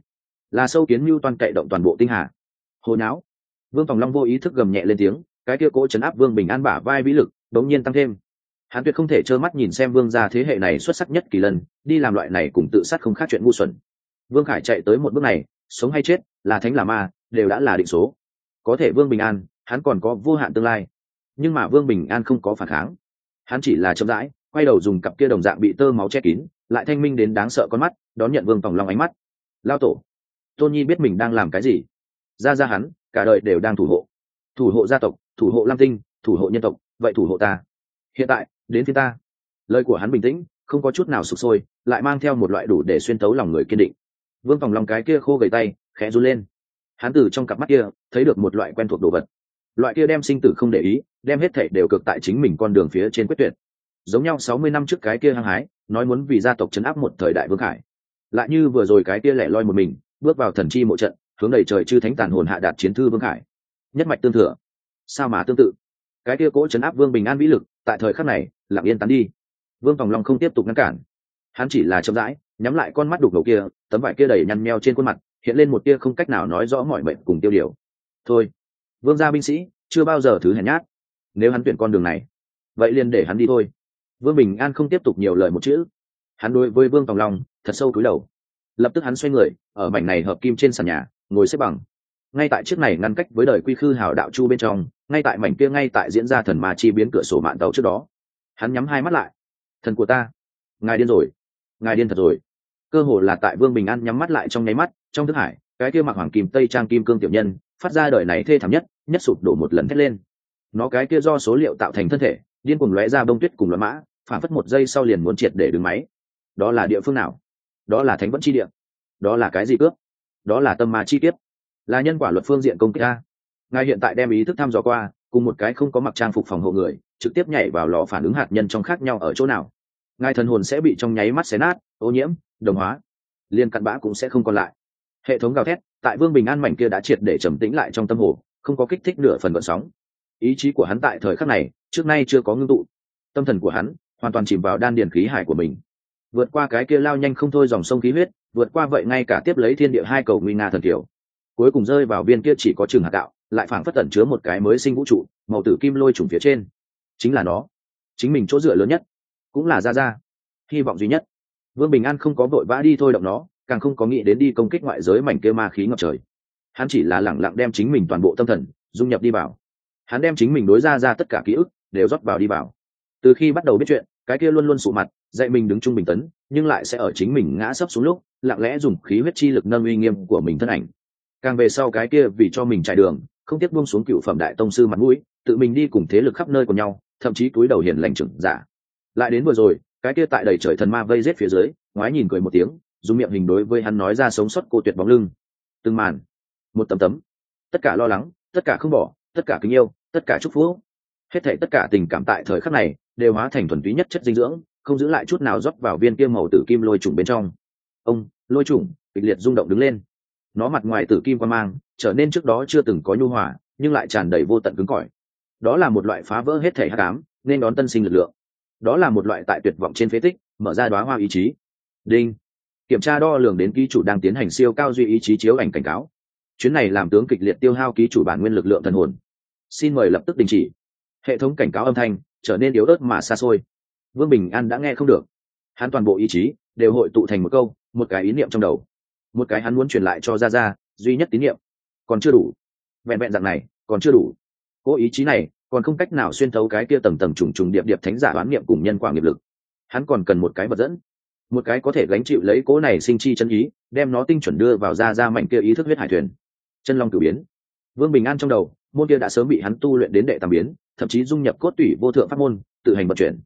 là sâu kiến mưu toàn cậy động toàn bộ tinh hà. Hồi não vương phòng long vô ý thức gầm nhẹ lên tiếng, cái kia cỗ chấn áp vương bình an bả vai vĩ lực đống nhiên tăng thêm. Hắn tuyệt không thể trơ mắt nhìn xem vương gia thế hệ này xuất sắc nhất kỳ lần, đi làm loại này cùng tự sát không khác chuyện ngu xuẩn. Vương khải chạy tới một bước này, sống hay chết, là thánh là ma, đều đã là định số. Có thể vương bình an, hắn còn có vô hạn tương lai. Nhưng mà vương bình an không có phản kháng. Hắn chỉ là chậm rãi, quay đầu dùng cặp kia đồng dạng bị tơ máu che kín lại thanh minh đến đáng sợ con mắt, đón nhận vương tòng long ánh mắt. Lao tổ, tôn nhi biết mình đang làm cái gì? Ra ra hắn, cả đời đều đang thủ hộ. Thủ hộ gia tộc, thủ hộ lam tinh, thủ hộ nhân tộc, vậy thủ hộ ta. Hiện tại, đến phía ta. Lời của hắn bình tĩnh, không có chút nào sụp sôi, lại mang theo một loại đủ để xuyên tấu lòng người kiên định. Vương tòng long cái kia khô gầy tay, khẽ run lên. Hắn từ trong cặp mắt kia, thấy được một loại quen thuộc đồ vật. Loại kia đem sinh tử không để ý, đem hết thảy đều cực tại chính mình con đường phía trên quyết tuyệt. Giống nhau sáu mươi năm trước cái kia hăng hái nói muốn vì gia tộc chấn áp một thời đại vương khải. Lại như vừa rồi cái kia lẻ loi một mình, bước vào thần chi mộ trận, hướng đầy trời chư thánh tàn hồn hạ đạt chiến thư vương khải. Nhất mạch tương thừa. Sao mà tương tự? Cái kia cỗ chấn áp vương bình an vĩ lực, tại thời khắc này, lặng yên tán đi. Vương phòng long không tiếp tục ngăn cản. Hắn chỉ là chậm rãi, nhắm lại con mắt đục ngầu kia, tấm vải kia đầy nhăn meo trên khuôn mặt, hiện lên một tia không cách nào nói rõ mọi mệnh cùng tiêu điều. Thôi. Vương gia binh sĩ, chưa bao giờ thứ hèn nhát. Nếu hắn tuyển con đường này, vậy liền để hắn đi thôi vương bình an không tiếp tục nhiều lời một chữ. Hắn đối với vương tòng long thật sâu cúi đầu. Lập tức hắn xoay người, ở mảnh này hợp kim trên sàn nhà, ngồi xếp bằng. Ngay tại chiếc này ngăn cách với đời quy khư hào đạo chu bên trong, ngay tại mảnh kia ngay tại diễn ra thần ma chi biến cửa sổ mạng tàu trước đó. Hắn nhắm hai mắt lại. Thần của ta, ngài điên rồi, ngài điên thật rồi. Cơ hồ là tại vương bình an nhắm mắt lại trong nháy mắt, trong thức hải, cái kia mặc hoàng kim, tây trang kim cương tiểu nhân, phát ra đời này thê thảm nhất nhất sụp đổ một lần thét lên. Nó cái kia do số liệu tạo thành thân thể điên cùng lóe ra bông tuyết cùng loạn mã, phản phất một giây sau liền muốn triệt để đứng máy. Đó là địa phương nào? Đó là thánh vẫn chi địa. Đó là cái gì cướp? Đó là tâm ma chi tiết là nhân quả luật phương diện công kích ta. ngài hiện tại đem ý thức thăm dò qua, cùng một cái không có mặc trang phục phòng hộ người, trực tiếp nhảy vào lò phản ứng hạt nhân trong khác nhau ở chỗ nào. Ngài thần hồn sẽ bị trong nháy mắt xé nát, ô nhiễm, đồng hóa. Liên cặn bã cũng sẽ không còn lại. Hệ thống gào thét, tại vương bình an mảnh kia đã triệt để trầm tĩnh lại trong tâm hồ, không có kích thích nửa phần vận sóng ý chí của hắn tại thời khắc này, trước nay chưa có ngưng tụ. Tâm thần của hắn hoàn toàn chìm vào đan điền khí hải của mình. Vượt qua cái kia lao nhanh không thôi dòng sông khí huyết, vượt qua vậy ngay cả tiếp lấy thiên địa hai cầu nguy nga thần kiểu cuối cùng rơi vào viên kia chỉ có trường hạt đạo, lại phảng phất tẩn chứa một cái mới sinh vũ trụ, màu tử kim lôi trùng phía trên. Chính là nó. Chính mình chỗ dựa lớn nhất. Cũng là ra ra hy vọng duy nhất. Vương bình an không có vội vã đi thôi động nó, càng không có nghĩ đến đi công kích ngoại giới mảnh kia ma khí ngập trời. Hắn chỉ là lẳng lặng đem chính mình toàn bộ tâm thần, dung nhập đi vào hắn đem chính mình đối ra ra tất cả ký ức đều rót vào đi vào. Từ khi bắt đầu biết chuyện, cái kia luôn luôn sụ mặt, dạy mình đứng trung bình tấn, nhưng lại sẽ ở chính mình ngã sấp xuống lúc, lặng lẽ dùng khí huyết chi lực nâng uy nghiêm của mình thân ảnh. Càng về sau cái kia vì cho mình trải đường, không tiếc buông xuống cựu phẩm đại tông sư mặt mũi, tự mình đi cùng thế lực khắp nơi của nhau, thậm chí cúi đầu hiền lành trưởng giả. Lại đến vừa rồi, cái kia tại đầy trời thần ma vây rết phía dưới, ngoái nhìn cười một tiếng, dùng miệng hình đối với hắn nói ra sống sót cô tuyệt bóng lưng. Từng màn, một tấm tấm. Tất cả lo lắng, tất cả không bỏ tất cả kính yêu, tất cả chúc phúc. Hết thảy tất cả tình cảm tại thời khắc này đều hóa thành thuần túy nhất chất dinh dưỡng, không giữ lại chút nào rót vào viên kia màu tử kim lôi trùng bên trong. Ông, lôi trùng, kịch liệt rung động đứng lên. Nó mặt ngoài tử kim quan mang, trở nên trước đó chưa từng có nhu hòa, nhưng lại tràn đầy vô tận cứng cỏi. Đó là một loại phá vỡ hết thể hát cám nên đón tân sinh lực lượng. Đó là một loại tại tuyệt vọng trên phế tích, mở ra đoá hoa ý chí. Đinh. Kiểm tra đo lường đến ký chủ đang tiến hành siêu cao duy ý chí chiếu ảnh cảnh cáo. Chuyến này làm tướng kịch liệt tiêu hao ký chủ bản nguyên lực lượng thần hồn xin mời lập tức đình chỉ. Hệ thống cảnh cáo âm thanh trở nên yếu ớt mà xa xôi. Vương bình an đã nghe không được. Hắn toàn bộ ý chí đều hội tụ thành một câu, một cái ý niệm trong đầu. Một cái hắn muốn truyền lại cho ra ra duy nhất tín niệm. Còn chưa đủ. Vẹn vẹn dạng này, còn chưa đủ. Cố ý chí này còn không cách nào xuyên thấu cái kia tầng tầng trùng trùng điệp điệp thánh giả đoán niệm cùng nhân quả nghiệp lực. Hắn còn cần một cái vật dẫn. Một cái có thể gánh chịu lấy cố này sinh chi chân ý, đem nó tinh chuẩn đưa vào ra ra mạnh kia ý thức huyết hải thuyền. Chân long cử biến. Vương bình an trong đầu môn kia đã sớm bị hắn tu luyện đến đệ tam biến, thậm chí dung nhập cốt tủy vô thượng pháp môn, tự hành vận chuyển.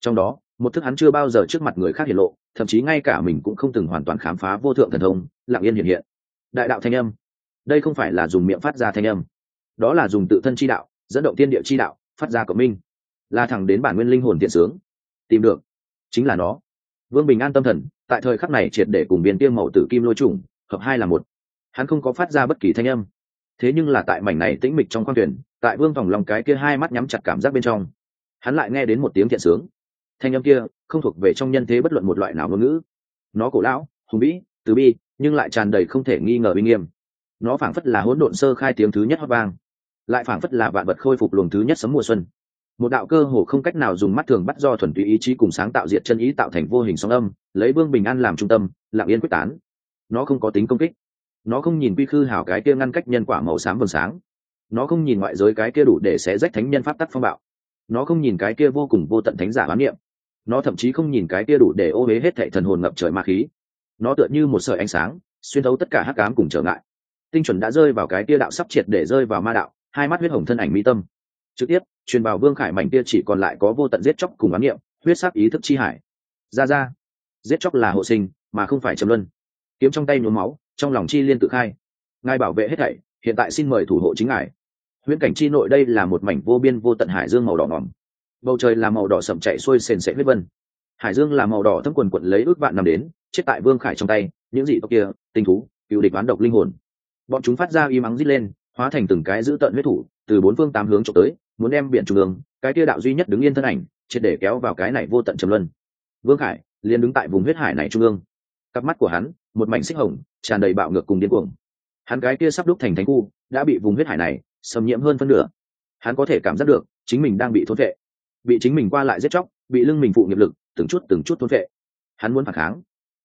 Trong đó, một thức hắn chưa bao giờ trước mặt người khác hiện lộ, thậm chí ngay cả mình cũng không từng hoàn toàn khám phá vô thượng thần thông, lặng yên hiện hiện. Đại đạo thanh âm. Đây không phải là dùng miệng phát ra thanh âm. Đó là dùng tự thân chi đạo, dẫn động tiên địa chi đạo, phát ra của minh. Là thẳng đến bản nguyên linh hồn thiện sướng. Tìm được. Chính là nó. Vương bình an tâm thần, tại thời khắc này triệt để cùng biến tiêm màu tử kim lôi trùng, hợp hai là một. Hắn không có phát ra bất kỳ thanh âm thế nhưng là tại mảnh này tĩnh mịch trong khoang thuyền, tại vương phòng lòng cái kia hai mắt nhắm chặt cảm giác bên trong, hắn lại nghe đến một tiếng thiện sướng. Thanh âm kia không thuộc về trong nhân thế bất luận một loại nào ngôn ngữ. Nó cổ lão, hùng vĩ, từ bi, nhưng lại tràn đầy không thể nghi ngờ uy nghiêm. Nó phảng phất là hỗn độn sơ khai tiếng thứ nhất hót vang, lại phảng phất là vạn vật khôi phục luồng thứ nhất sấm mùa xuân. Một đạo cơ hồ không cách nào dùng mắt thường bắt do thuần túy ý chí cùng sáng tạo diệt chân ý tạo thành vô hình sóng âm, lấy vương bình an làm trung tâm, lặng yên quyết tán. Nó không có tính công kích nó không nhìn quy khư hảo cái kia ngăn cách nhân quả màu xám vầng sáng. Nó không nhìn ngoại giới cái kia đủ để xé rách thánh nhân pháp tắc phong bạo. Nó không nhìn cái kia vô cùng vô tận thánh giả bán niệm. Nó thậm chí không nhìn cái kia đủ để ô huế hết thệ thần hồn ngập trời ma khí. Nó tựa như một sợi ánh sáng, xuyên thấu tất cả hắc cám cùng trở ngại. Tinh chuẩn đã rơi vào cái kia đạo sắp triệt để rơi vào ma đạo, hai mắt huyết hồng thân ảnh mỹ tâm. Trực tiếp, truyền vào vương khải mảnh kia chỉ còn lại có vô tận giết chóc cùng bán niệm, huyết sắc ý thức chi hải. Ra ra, giết chóc là hộ sinh, mà không phải trầm luân. Kiếm trong tay nhuốm máu trong lòng chi liên tự khai. Ngài bảo vệ hết thảy, hiện tại xin mời thủ hộ chính ngài. Huyễn cảnh chi nội đây là một mảnh vô biên vô tận hải dương màu đỏ ngỏm. Bầu trời là màu đỏ sậm chạy xuôi sền sệ huyết vân. Hải dương là màu đỏ thâm quần quận lấy ước vạn nằm đến, chết tại vương khải trong tay, những dị tộc kia, tinh thú, cựu địch oán độc linh hồn. Bọn chúng phát ra y mắng rít lên, hóa thành từng cái giữ tận huyết thủ, từ bốn phương tám hướng trộm tới, muốn đem biển trung ương, cái kia đạo duy nhất đứng yên thân ảnh, triệt để kéo vào cái này vô tận trầm luân. Vương khải liền đứng tại vùng huyết hải này trung ương cặp mắt của hắn, một mảnh xích hồng, tràn đầy bạo ngược cùng điên cuồng. Hắn cái kia sắp đúc thành thánh khu, đã bị vùng huyết hải này xâm nhiễm hơn phân nửa. Hắn có thể cảm giác được, chính mình đang bị thốt vệ. Bị chính mình qua lại giết chóc, bị lưng mình phụ nghiệp lực, từng chút từng chút thốt vệ. Hắn muốn phản kháng.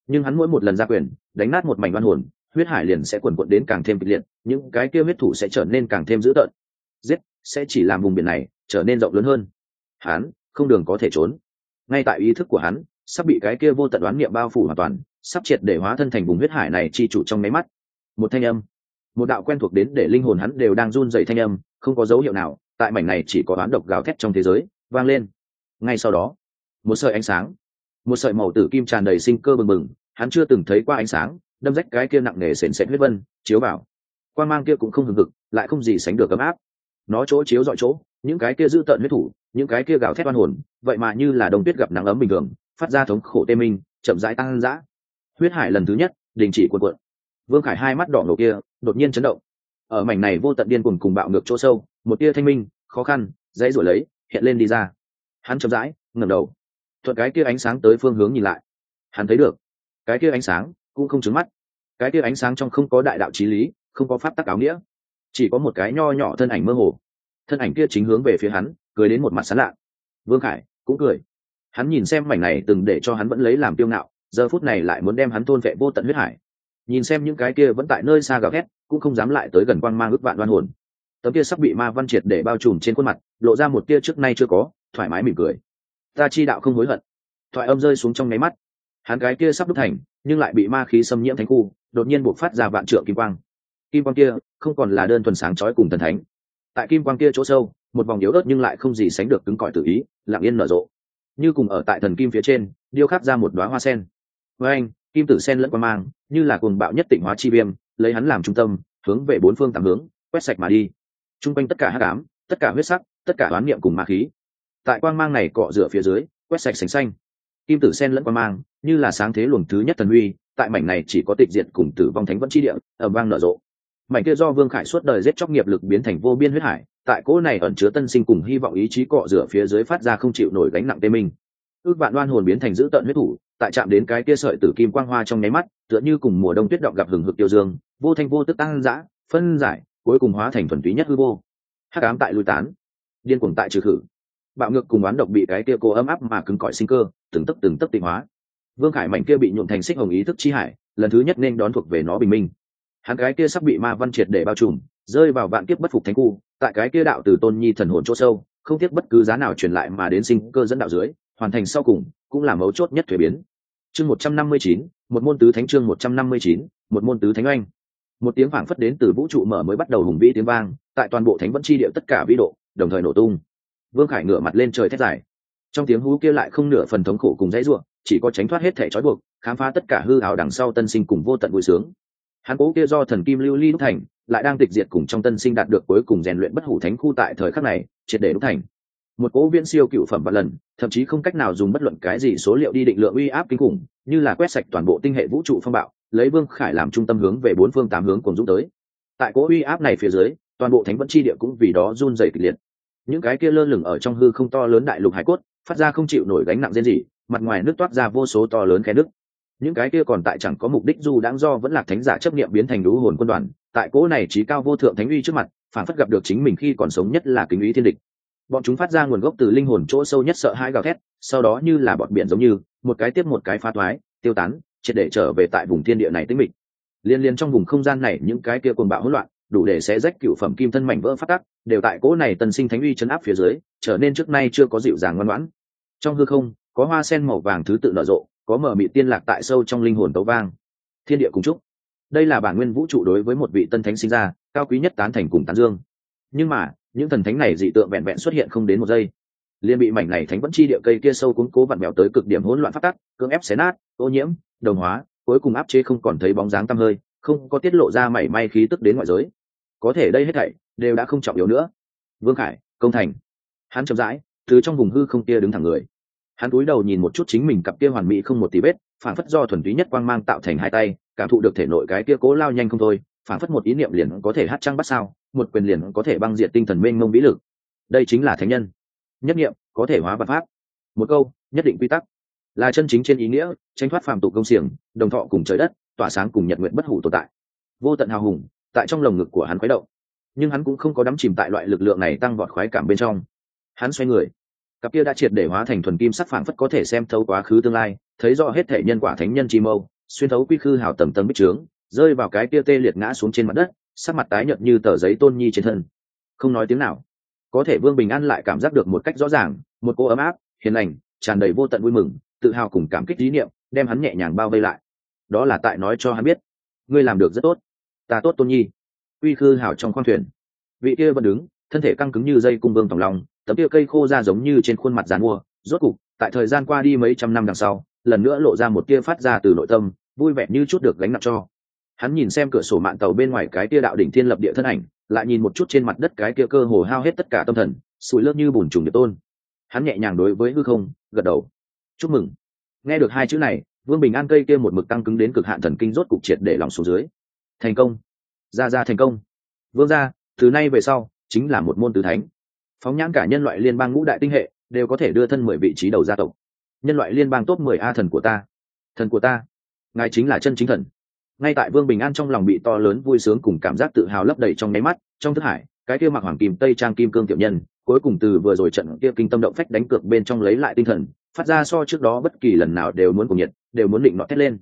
Nhưng hắn mỗi một lần ra quyền, đánh nát một mảnh văn hồn, huyết hải liền sẽ quần quận đến càng thêm kịch liệt, những cái kia huyết thủ sẽ trở nên càng thêm dữ tợn. Giết, sẽ chỉ làm vùng biển này, trở nên rộng lớn hơn. Hắn, không đường có thể trốn. Ngay tại ý thức của hắn, sắp bị cái kia vô tận đoán niệm bao phủ hoàn toàn sắp triệt để hóa thân thành vùng huyết hải này chi chủ trong máy mắt. Một thanh âm, một đạo quen thuộc đến để linh hồn hắn đều đang run rẩy thanh âm, không có dấu hiệu nào, tại mảnh này chỉ có đoán độc gào thét trong thế giới, vang lên. Ngay sau đó, một sợi ánh sáng, một sợi màu tử kim tràn đầy sinh cơ bừng bừng, hắn chưa từng thấy qua ánh sáng, đâm rách cái kia nặng nề sền sệt huyết vân, chiếu vào. Quan mang kia cũng không hừng hực, lại không gì sánh được ấm áp. Nó chỗ chiếu dọi chỗ, những cái kia giữ tợn huyết thủ, những cái kia gào thét oan hồn, vậy mà như là đông tuyết gặp nắng ấm bình thường, phát ra thống khổ tê minh, chậm rãi tăng dã huyết hải lần thứ nhất, đình chỉ cuộn cuộn. Vương khải hai mắt đỏ ngầu kia, đột nhiên chấn động. Ở mảnh này vô tận điên cuồng cùng bạo ngược chỗ sâu, một tia thanh minh, khó khăn, dãy rồi lấy, hiện lên đi ra. Hắn chậm rãi, ngẩng đầu. Thuận cái kia ánh sáng tới phương hướng nhìn lại. Hắn thấy được. Cái kia ánh sáng cũng không trứng mắt. Cái kia ánh sáng trong không có đại đạo trí lý, không có pháp tắc áo nghĩa. Chỉ có một cái nho nhỏ thân ảnh mơ hồ. Thân ảnh kia chính hướng về phía hắn, cười đến một mặt sán lạ. Vương khải cũng cười. Hắn nhìn xem mảnh này từng để cho hắn vẫn lấy làm tiêu ngạo giờ phút này lại muốn đem hắn thôn vệ vô tận huyết hải. Nhìn xem những cái kia vẫn tại nơi xa gào ghét cũng không dám lại tới gần quang mang ước vạn đoan hồn. Tấm kia sắp bị ma văn triệt để bao trùm trên khuôn mặt, lộ ra một tia trước nay chưa có, thoải mái mỉm cười. Ta chi đạo không hối hận. Thoại âm rơi xuống trong nháy mắt. Hắn cái kia sắp đúc thành, nhưng lại bị ma khí xâm nhiễm thánh khu, đột nhiên buộc phát ra vạn trượng kim quang. Kim quang kia, không còn là đơn thuần sáng chói cùng thần thánh. Tại kim quang kia chỗ sâu, một vòng yếu ớt nhưng lại không gì sánh được cứng cỏi tự ý, lặng yên nở rộ. Như cùng ở tại thần kim phía trên, điêu khắc ra một đoá hoa sen với anh, kim tử sen lẫn qua mang, như là cuồng bạo nhất tịnh hóa chi viêm, lấy hắn làm trung tâm, hướng về bốn phương tám hướng, quét sạch mà đi. T r u n g quanh tất cả hát cám tất cả huyết sắc, tất cả đoán niệm cùng ma khí. Tại quang mang này cọ rửa phía dưới, quét sạch sành xanh. Kim tử sen lẫn quang mang, như là sáng thế luồng thứ nhất thần huy, tại mảnh này chỉ có tịch diệt cùng tử vong thánh vẫn chi địa ở vang nở rộ. Mảnh kia do vương khải suốt đời giết chóc nghiệp lực biến thành vô biên huyết hải, tại cỗ này ẩn chứa tân sinh cùng hy vọng ý chí cọ rửa phía dưới phát ra không chịu nổi gánh nặng tê minh ước vạn đoan hồn biến thành dữ tợn huyết thủ, tại chạm đến cái kia sợi tử kim quang hoa trong nháy mắt, tựa như cùng mùa đông tuyết động gặp hừng hực tiêu dương, vô thanh vô tức tăng dã phân giải, cuối cùng hóa thành thuần túy nhất hư vô. Hắc ám tại lui tán, điên cuồng tại trừ khử. Bạo ngược cùng oán độc bị cái kia cô ấm áp mà cứng cỏi sinh cơ, từng tức từng tức tịnh hóa. Vương khải mảnh kia bị nhuộm thành xích hồng ý thức chi hải, lần thứ nhất nên đón thuộc về nó bình minh. Hắn cái kia sắp bị ma văn triệt để bao trùm, rơi vào vạn kiếp bất phục thánh khu, tại cái kia đạo từ tôn nhi thần hồn chỗ sâu, không tiếc bất cứ giá nào truyền lại mà đến sinh cơ dẫn đạo dưới hoàn thành sau cùng, cũng là mấu chốt nhất thuế biến. Chương một trăm năm mươi chín, một môn tứ thánh chương một trăm năm mươi chín, một môn tứ thánh oanh. Một tiếng phảng phất đến từ vũ trụ mở mới bắt đầu hùng vĩ tiếng vang, tại toàn bộ thánh vẫn chi địa tất cả vĩ độ, đồng thời nổ tung. Vương khải ngửa mặt lên trời thét dài. Trong tiếng hú kia lại không nửa phần thống khổ cùng dãy ruộng chỉ có tránh thoát hết thể trói buộc, khám phá tất cả hư hào đằng sau tân sinh cùng vô tận vui sướng. Hắn cố kia do thần kim lưu ly đúc thành, lại đang tịch diệt cùng trong tân sinh đạt được cuối cùng rèn luyện bất hủ thánh khu tại thời khắc này, triệt để đúc thành một cố viễn siêu cựu phẩm và lần, thậm chí không cách nào dùng bất luận cái gì số liệu đi định lượng uy áp kinh khủng, như là quét sạch toàn bộ tinh hệ vũ trụ phong bạo, lấy vương khải làm trung tâm hướng về bốn phương tám hướng cùng dũng tới. Tại cố uy áp này phía dưới, toàn bộ thánh vẫn chi địa cũng vì đó run dày kịch liệt. Những cái kia lơ lửng ở trong hư không to lớn đại lục hải cốt, phát ra không chịu nổi gánh nặng riêng gì mặt ngoài nước toát ra vô số to lớn khe nước. Những cái kia còn tại chẳng có mục đích dù đáng do vẫn là thánh giả chấp niệm biến thành đũ hồn quân đoàn, tại cố này trí cao vô thượng thánh uy trước mặt, phản phất gặp được chính mình khi còn sống nhất là kính uy thiên địch bọn chúng phát ra nguồn gốc từ linh hồn chỗ sâu nhất sợ hãi gào thét, sau đó như là bọn biển giống như, một cái tiếp một cái phá thoái tiêu tán, triệt để trở về tại vùng thiên địa này tĩnh mịch. Liên liên trong vùng không gian này, những cái kia cuồng bạo hỗn loạn, đủ để xé rách cựu phẩm kim thân mảnh vỡ phát tắc, đều tại cỗ này tân sinh thánh uy chấn áp phía dưới, trở nên trước nay chưa có dịu dàng ngoan ngoãn. Trong hư không, có hoa sen màu vàng thứ tự nở rộ, có mở mị tiên lạc tại sâu trong linh hồn tấu vang. Thiên địa cùng chúc. Đây là bản nguyên vũ trụ đối với một vị tân thánh sinh ra, cao quý nhất tán thành cùng tán dương. Nhưng mà những thần thánh này dị tượng vẹn vẹn xuất hiện không đến một giây. Liền bị mảnh này thánh vẫn chi địa cây kia sâu cuốn cố vặn mèo tới cực điểm hỗn loạn phát tắc, cưỡng ép xé nát, ô nhiễm, đồng hóa, cuối cùng áp chế không còn thấy bóng dáng tăm hơi, không có tiết lộ ra mảy may khí tức đến ngoại giới. Có thể đây hết thảy đều đã không trọng yếu nữa. Vương khải, công thành. Hắn chậm rãi, từ trong vùng hư không kia đứng thẳng người. Hắn cúi đầu nhìn một chút chính mình cặp kia hoàn mỹ không một tí vết phản phất do thuần túy nhất quang mang tạo thành hai tay, cảm thụ được thể nội cái kia cố lao nhanh không thôi phản phất một ý niệm liền có thể hát trăng bắt sao một quyền liền có thể băng diệt tinh thần mênh mông vĩ lực. Đây chính là thánh nhân. Nhất nghiệm, có thể hóa vật pháp. Một câu, nhất định quy tắc. Là chân chính trên ý nghĩa, tranh thoát phàm tục công xiềng, đồng thọ cùng trời đất, tỏa sáng cùng nhật nguyện bất hủ tồn tại. Vô tận hào hùng, tại trong lồng ngực của hắn khuấy động. Nhưng hắn cũng không có đắm chìm tại loại lực lượng này tăng vọt khoái cảm bên trong. Hắn xoay người. Cặp kia đã triệt để hóa thành thuần kim sắc phảng phất có thể xem thấu quá khứ tương lai, thấy rõ hết thể nhân quả thánh nhân chi mâu, xuyên thấu quy khư hào tầm tầng bích trướng, rơi vào cái kia tê liệt ngã xuống trên mặt đất sắc mặt tái nhợt như tờ giấy tôn nhi trên thân. Không nói tiếng nào. Có thể vương bình an lại cảm giác được một cách rõ ràng, một cô ấm áp, hiền lành, tràn đầy vô tận vui mừng, tự hào cùng cảm kích ý niệm, đem hắn nhẹ nhàng bao vây lại. Đó là tại nói cho hắn biết, ngươi làm được rất tốt. Ta tốt tôn nhi. Uy khư hảo trong khoang thuyền. Vị kia vẫn đứng, thân thể căng cứng như dây cung vương tòng lòng tấm kia cây khô ra giống như trên khuôn mặt dàn mua. Rốt cục, tại thời gian qua đi mấy trăm năm đằng sau, lần nữa lộ ra một tia phát ra từ nội tâm, vui vẻ như chút được gánh nặng cho hắn nhìn xem cửa sổ mạng tàu bên ngoài cái tia đạo đỉnh thiên lập địa thân ảnh, lại nhìn một chút trên mặt đất cái kia cơ hồ hao hết tất cả tâm thần sụi lớp như bùn trùng địa tôn. Hắn nhẹ nhàng đối với hư không, gật đầu. Chúc mừng. Nghe được hai chữ này, vương bình an cây kia một mực tăng cứng đến cực hạn thần kinh rốt cục triệt để lòng xuống dưới. Thành công. Ra ra thành công. Vương gia, từ nay về sau, chính là một môn tứ thánh. Phóng nhãn cả nhân loại liên bang ngũ đại tinh hệ đều có thể đưa thân mười vị trí đầu gia tộc. Nhân loại liên bang top mười a thần của ta. Thần của ta. Ngài chính là chân chính thần ngay tại vương bình an trong lòng bị to lớn vui sướng cùng cảm giác tự hào lấp đầy trong nháy mắt, trong thức hải, cái kia mặc hoàng kim, tây trang kim cương tiểu nhân, cuối cùng từ vừa rồi trận kia kinh tâm động phách đánh cược bên trong lấy lại tinh thần, phát ra so trước đó bất kỳ lần nào đều muốn cùng nhiệt, đều muốn định nọ thét lên.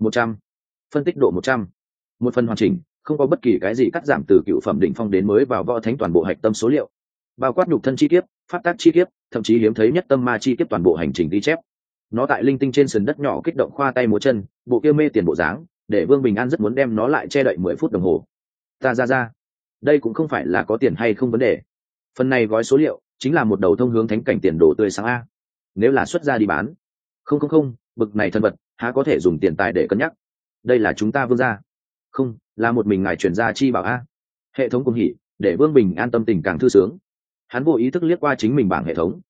Một trăm. Phân tích độ một trăm. Một phần hoàn chỉnh, không có bất kỳ cái gì cắt giảm từ cựu phẩm định phong đến mới vào võ thánh toàn bộ hạch tâm số liệu. Bao quát nhục thân chi kiếp phát tác chi kiếp, thậm chí hiếm thấy nhất tâm ma chi kiếp toàn bộ hành trình ghi chép. Nó tại linh tinh trên sườn đất nhỏ kích động khoa tay múa chân, bộ kia mê tiền bộ dáng để vương bình an rất muốn đem nó lại che đậy mười phút đồng hồ. Ta ra ra, đây cũng không phải là có tiền hay không vấn đề. Phần này gói số liệu chính là một đầu thông hướng thánh cảnh tiền đồ tươi sáng a. Nếu là xuất ra đi bán. Không không không, bực này thân vật há có thể dùng tiền tài để cân nhắc. Đây là chúng ta vương ra không, là một mình ngài chuyển ra chi bảo a. Hệ thống cùng hỉ, để vương bình an tâm tình càng thư sướng. Hắn vô ý thức liếc qua chính mình bảng hệ thống.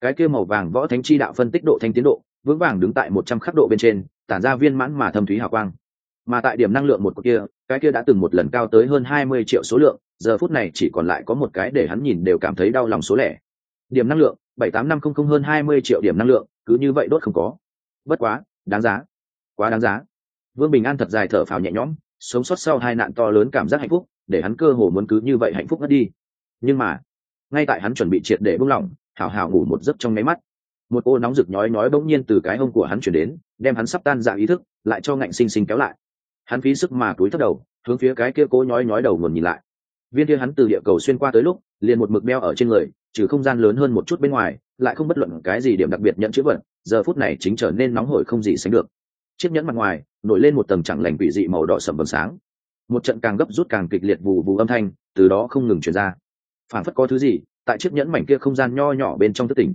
Cái kia màu vàng võ thánh chi đạo phân tích độ thanh tiến độ, vững vàng đứng tại một trăm khắc độ bên trên, tản ra viên mãn mà thâm thúy hào quang mà tại điểm năng lượng một kia, cái kia đã từng một lần cao tới hơn hai mươi triệu số lượng, giờ phút này chỉ còn lại có một cái để hắn nhìn đều cảm thấy đau lòng số lẻ. Điểm năng lượng, bảy tám năm không không hơn hai mươi triệu điểm năng lượng, cứ như vậy đốt không có. Bất quá, đáng giá. Quá đáng giá. Vương bình an thật dài thở phào nhẹ nhõm, sống sót sau hai nạn to lớn cảm giác hạnh phúc, để hắn cơ hồ muốn cứ như vậy hạnh phúc mất đi. Nhưng mà, ngay tại hắn chuẩn bị triệt để buông lỏng hảo hảo ngủ một giấc trong máy mắt, một ô nóng rực nhói nhói bỗng nhiên từ cái hông của hắn chuyển đến, đem hắn sắp tan dạ ý thức, lại cho ngạnh xinh xinh kéo lại hắn phí sức mà túi thấp đầu, hướng phía cái kia cố nhói nhói đầu nguồn nhìn lại. Viên kia hắn từ địa cầu xuyên qua tới lúc, liền một mực đeo ở trên người, trừ không gian lớn hơn một chút bên ngoài, lại không bất luận cái gì điểm đặc biệt nhận chữ vật, giờ phút này chính trở nên nóng hổi không gì sánh được. Chiếc nhẫn mặt ngoài, nổi lên một tầng chẳng lành quỷ dị màu đỏ sầm vầng sáng. Một trận càng gấp rút càng kịch liệt vù vù âm thanh, từ đó không ngừng chuyển ra. Phản phất có thứ gì, tại chiếc nhẫn mảnh kia không gian nho nhỏ bên trong thất tỉnh.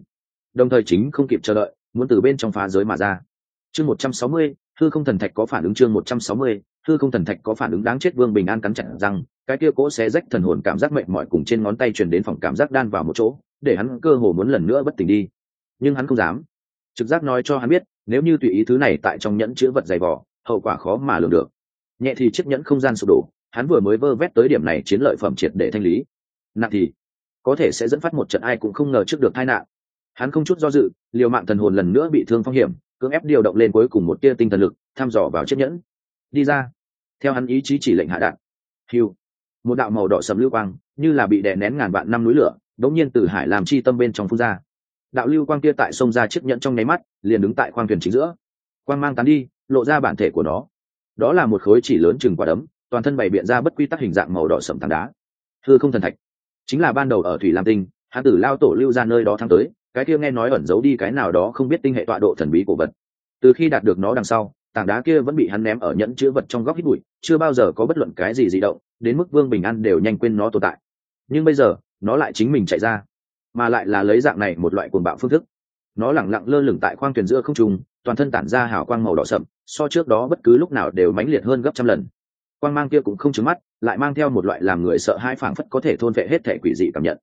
Đồng thời chính không kịp chờ đợi, muốn từ bên trong phá giới mà ra. Chương một trăm sáu mươi thư không thần thạch có phản ứng chương một trăm sáu mươi thư không thần thạch có phản ứng đáng chết vương bình an cắn chặt rằng cái kia cỗ xé rách thần hồn cảm giác mệt mỏi cùng trên ngón tay truyền đến phòng cảm giác đan vào một chỗ, để hắn cơ hồ muốn lần nữa bất tỉnh đi. Nhưng hắn không dám. Trực giác nói cho hắn biết, nếu như tùy ý thứ này tại trong nhẫn chứa vật dày vỏ hậu quả khó mà lường được. Nhẹ thì chiếc nhẫn không gian sụp đổ, hắn vừa mới vơ vét tới điểm này chiến lợi phẩm triệt để thanh lý. Nặng thì có thể sẽ dẫn phát một trận ai cũng không ngờ trước được tai nạn. Hắn không chút do dự, liều mạng thần hồn lần nữa bị thương phong hiểm cưỡng ép điều động lên cuối cùng một tia tinh thần lực, thăm dò vào chiếc nhẫn. Đi ra. Theo hắn ý chí chỉ lệnh hạ đạn. Hiu một đạo màu đỏ sầm lưu quang, như là bị đè nén ngàn vạn năm núi lửa, đống nhiên từ hải làm chi tâm bên trong phun ra. Đạo lưu quang kia tại sông ra chiếc nhẫn trong nháy mắt, liền đứng tại khoang thuyền chính giữa. Quang mang tán đi, lộ ra bản thể của nó. Đó là một khối chỉ lớn chừng quả đấm, toàn thân bày biện ra bất quy tắc hình dạng màu đỏ sầm tảng đá. Thưa không thần thạch. Chính là ban đầu ở thủy lam tinh hắn tử lao tổ lưu ra nơi đó thăng tới, cái kia nghe nói ẩn giấu đi cái nào đó không biết tinh hệ tọa độ thần bí của vật. Từ khi đạt được nó đằng sau, tảng đá kia vẫn bị hắn ném ở nhẫn chữ vật trong góc hít bụi, chưa bao giờ có bất luận cái gì di động, đến mức vương bình an đều nhanh quên nó tồn tại. Nhưng bây giờ, nó lại chính mình chạy ra, mà lại là lấy dạng này một loại cuồng bạo phương thức. Nó lẳng lặng lơ lửng tại khoang thuyền giữa không trung, toàn thân tản ra hào quang màu đỏ sậm, so trước đó bất cứ lúc nào đều mãnh liệt hơn gấp trăm lần. Quang mang kia cũng không trứng mắt, lại mang theo một loại làm người sợ hai phảng phất có thể thôn vệ hết thể quỷ dị cảm nhận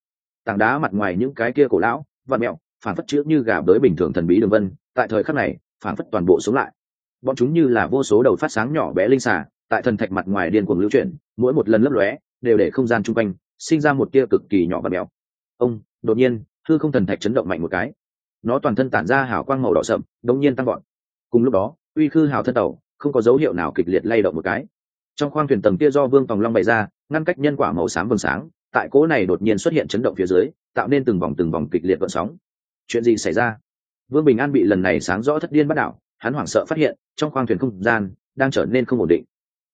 tảng đá mặt ngoài những cái kia cổ lão, vặn mẹo phản phất chữ như gà bới bình thường thần bí đường vân, tại thời khắc này phản phất toàn bộ sống lại. Bọn chúng như là vô số đầu phát sáng nhỏ bé linh xà, tại thần thạch mặt ngoài điên cuồng lưu chuyển, mỗi một lần lấp lóe, đều để không gian chung quanh, sinh ra một tia cực kỳ nhỏ và mèo ông, đột nhiên, hư không thần thạch chấn động mạnh một cái. Nó toàn thân tản ra hào quang màu đỏ sậm, đống nhiên tăng gọn cùng lúc đó, uy khư hào thân tàu không có dấu hiệu nào kịch liệt lay động một cái. Trong khoang thuyền tầng kia do vương tòng long bày ra, ngăn cách nhân quả màu xám vầng sáng tại cỗ này đột nhiên xuất hiện chấn động phía dưới, tạo nên từng vòng từng vòng kịch liệt vận sóng. Chuyện gì xảy ra? Vương bình an bị lần này sáng rõ thất điên bắt đảo, hắn hoảng sợ phát hiện, trong khoang thuyền không gian đang trở nên không ổn định.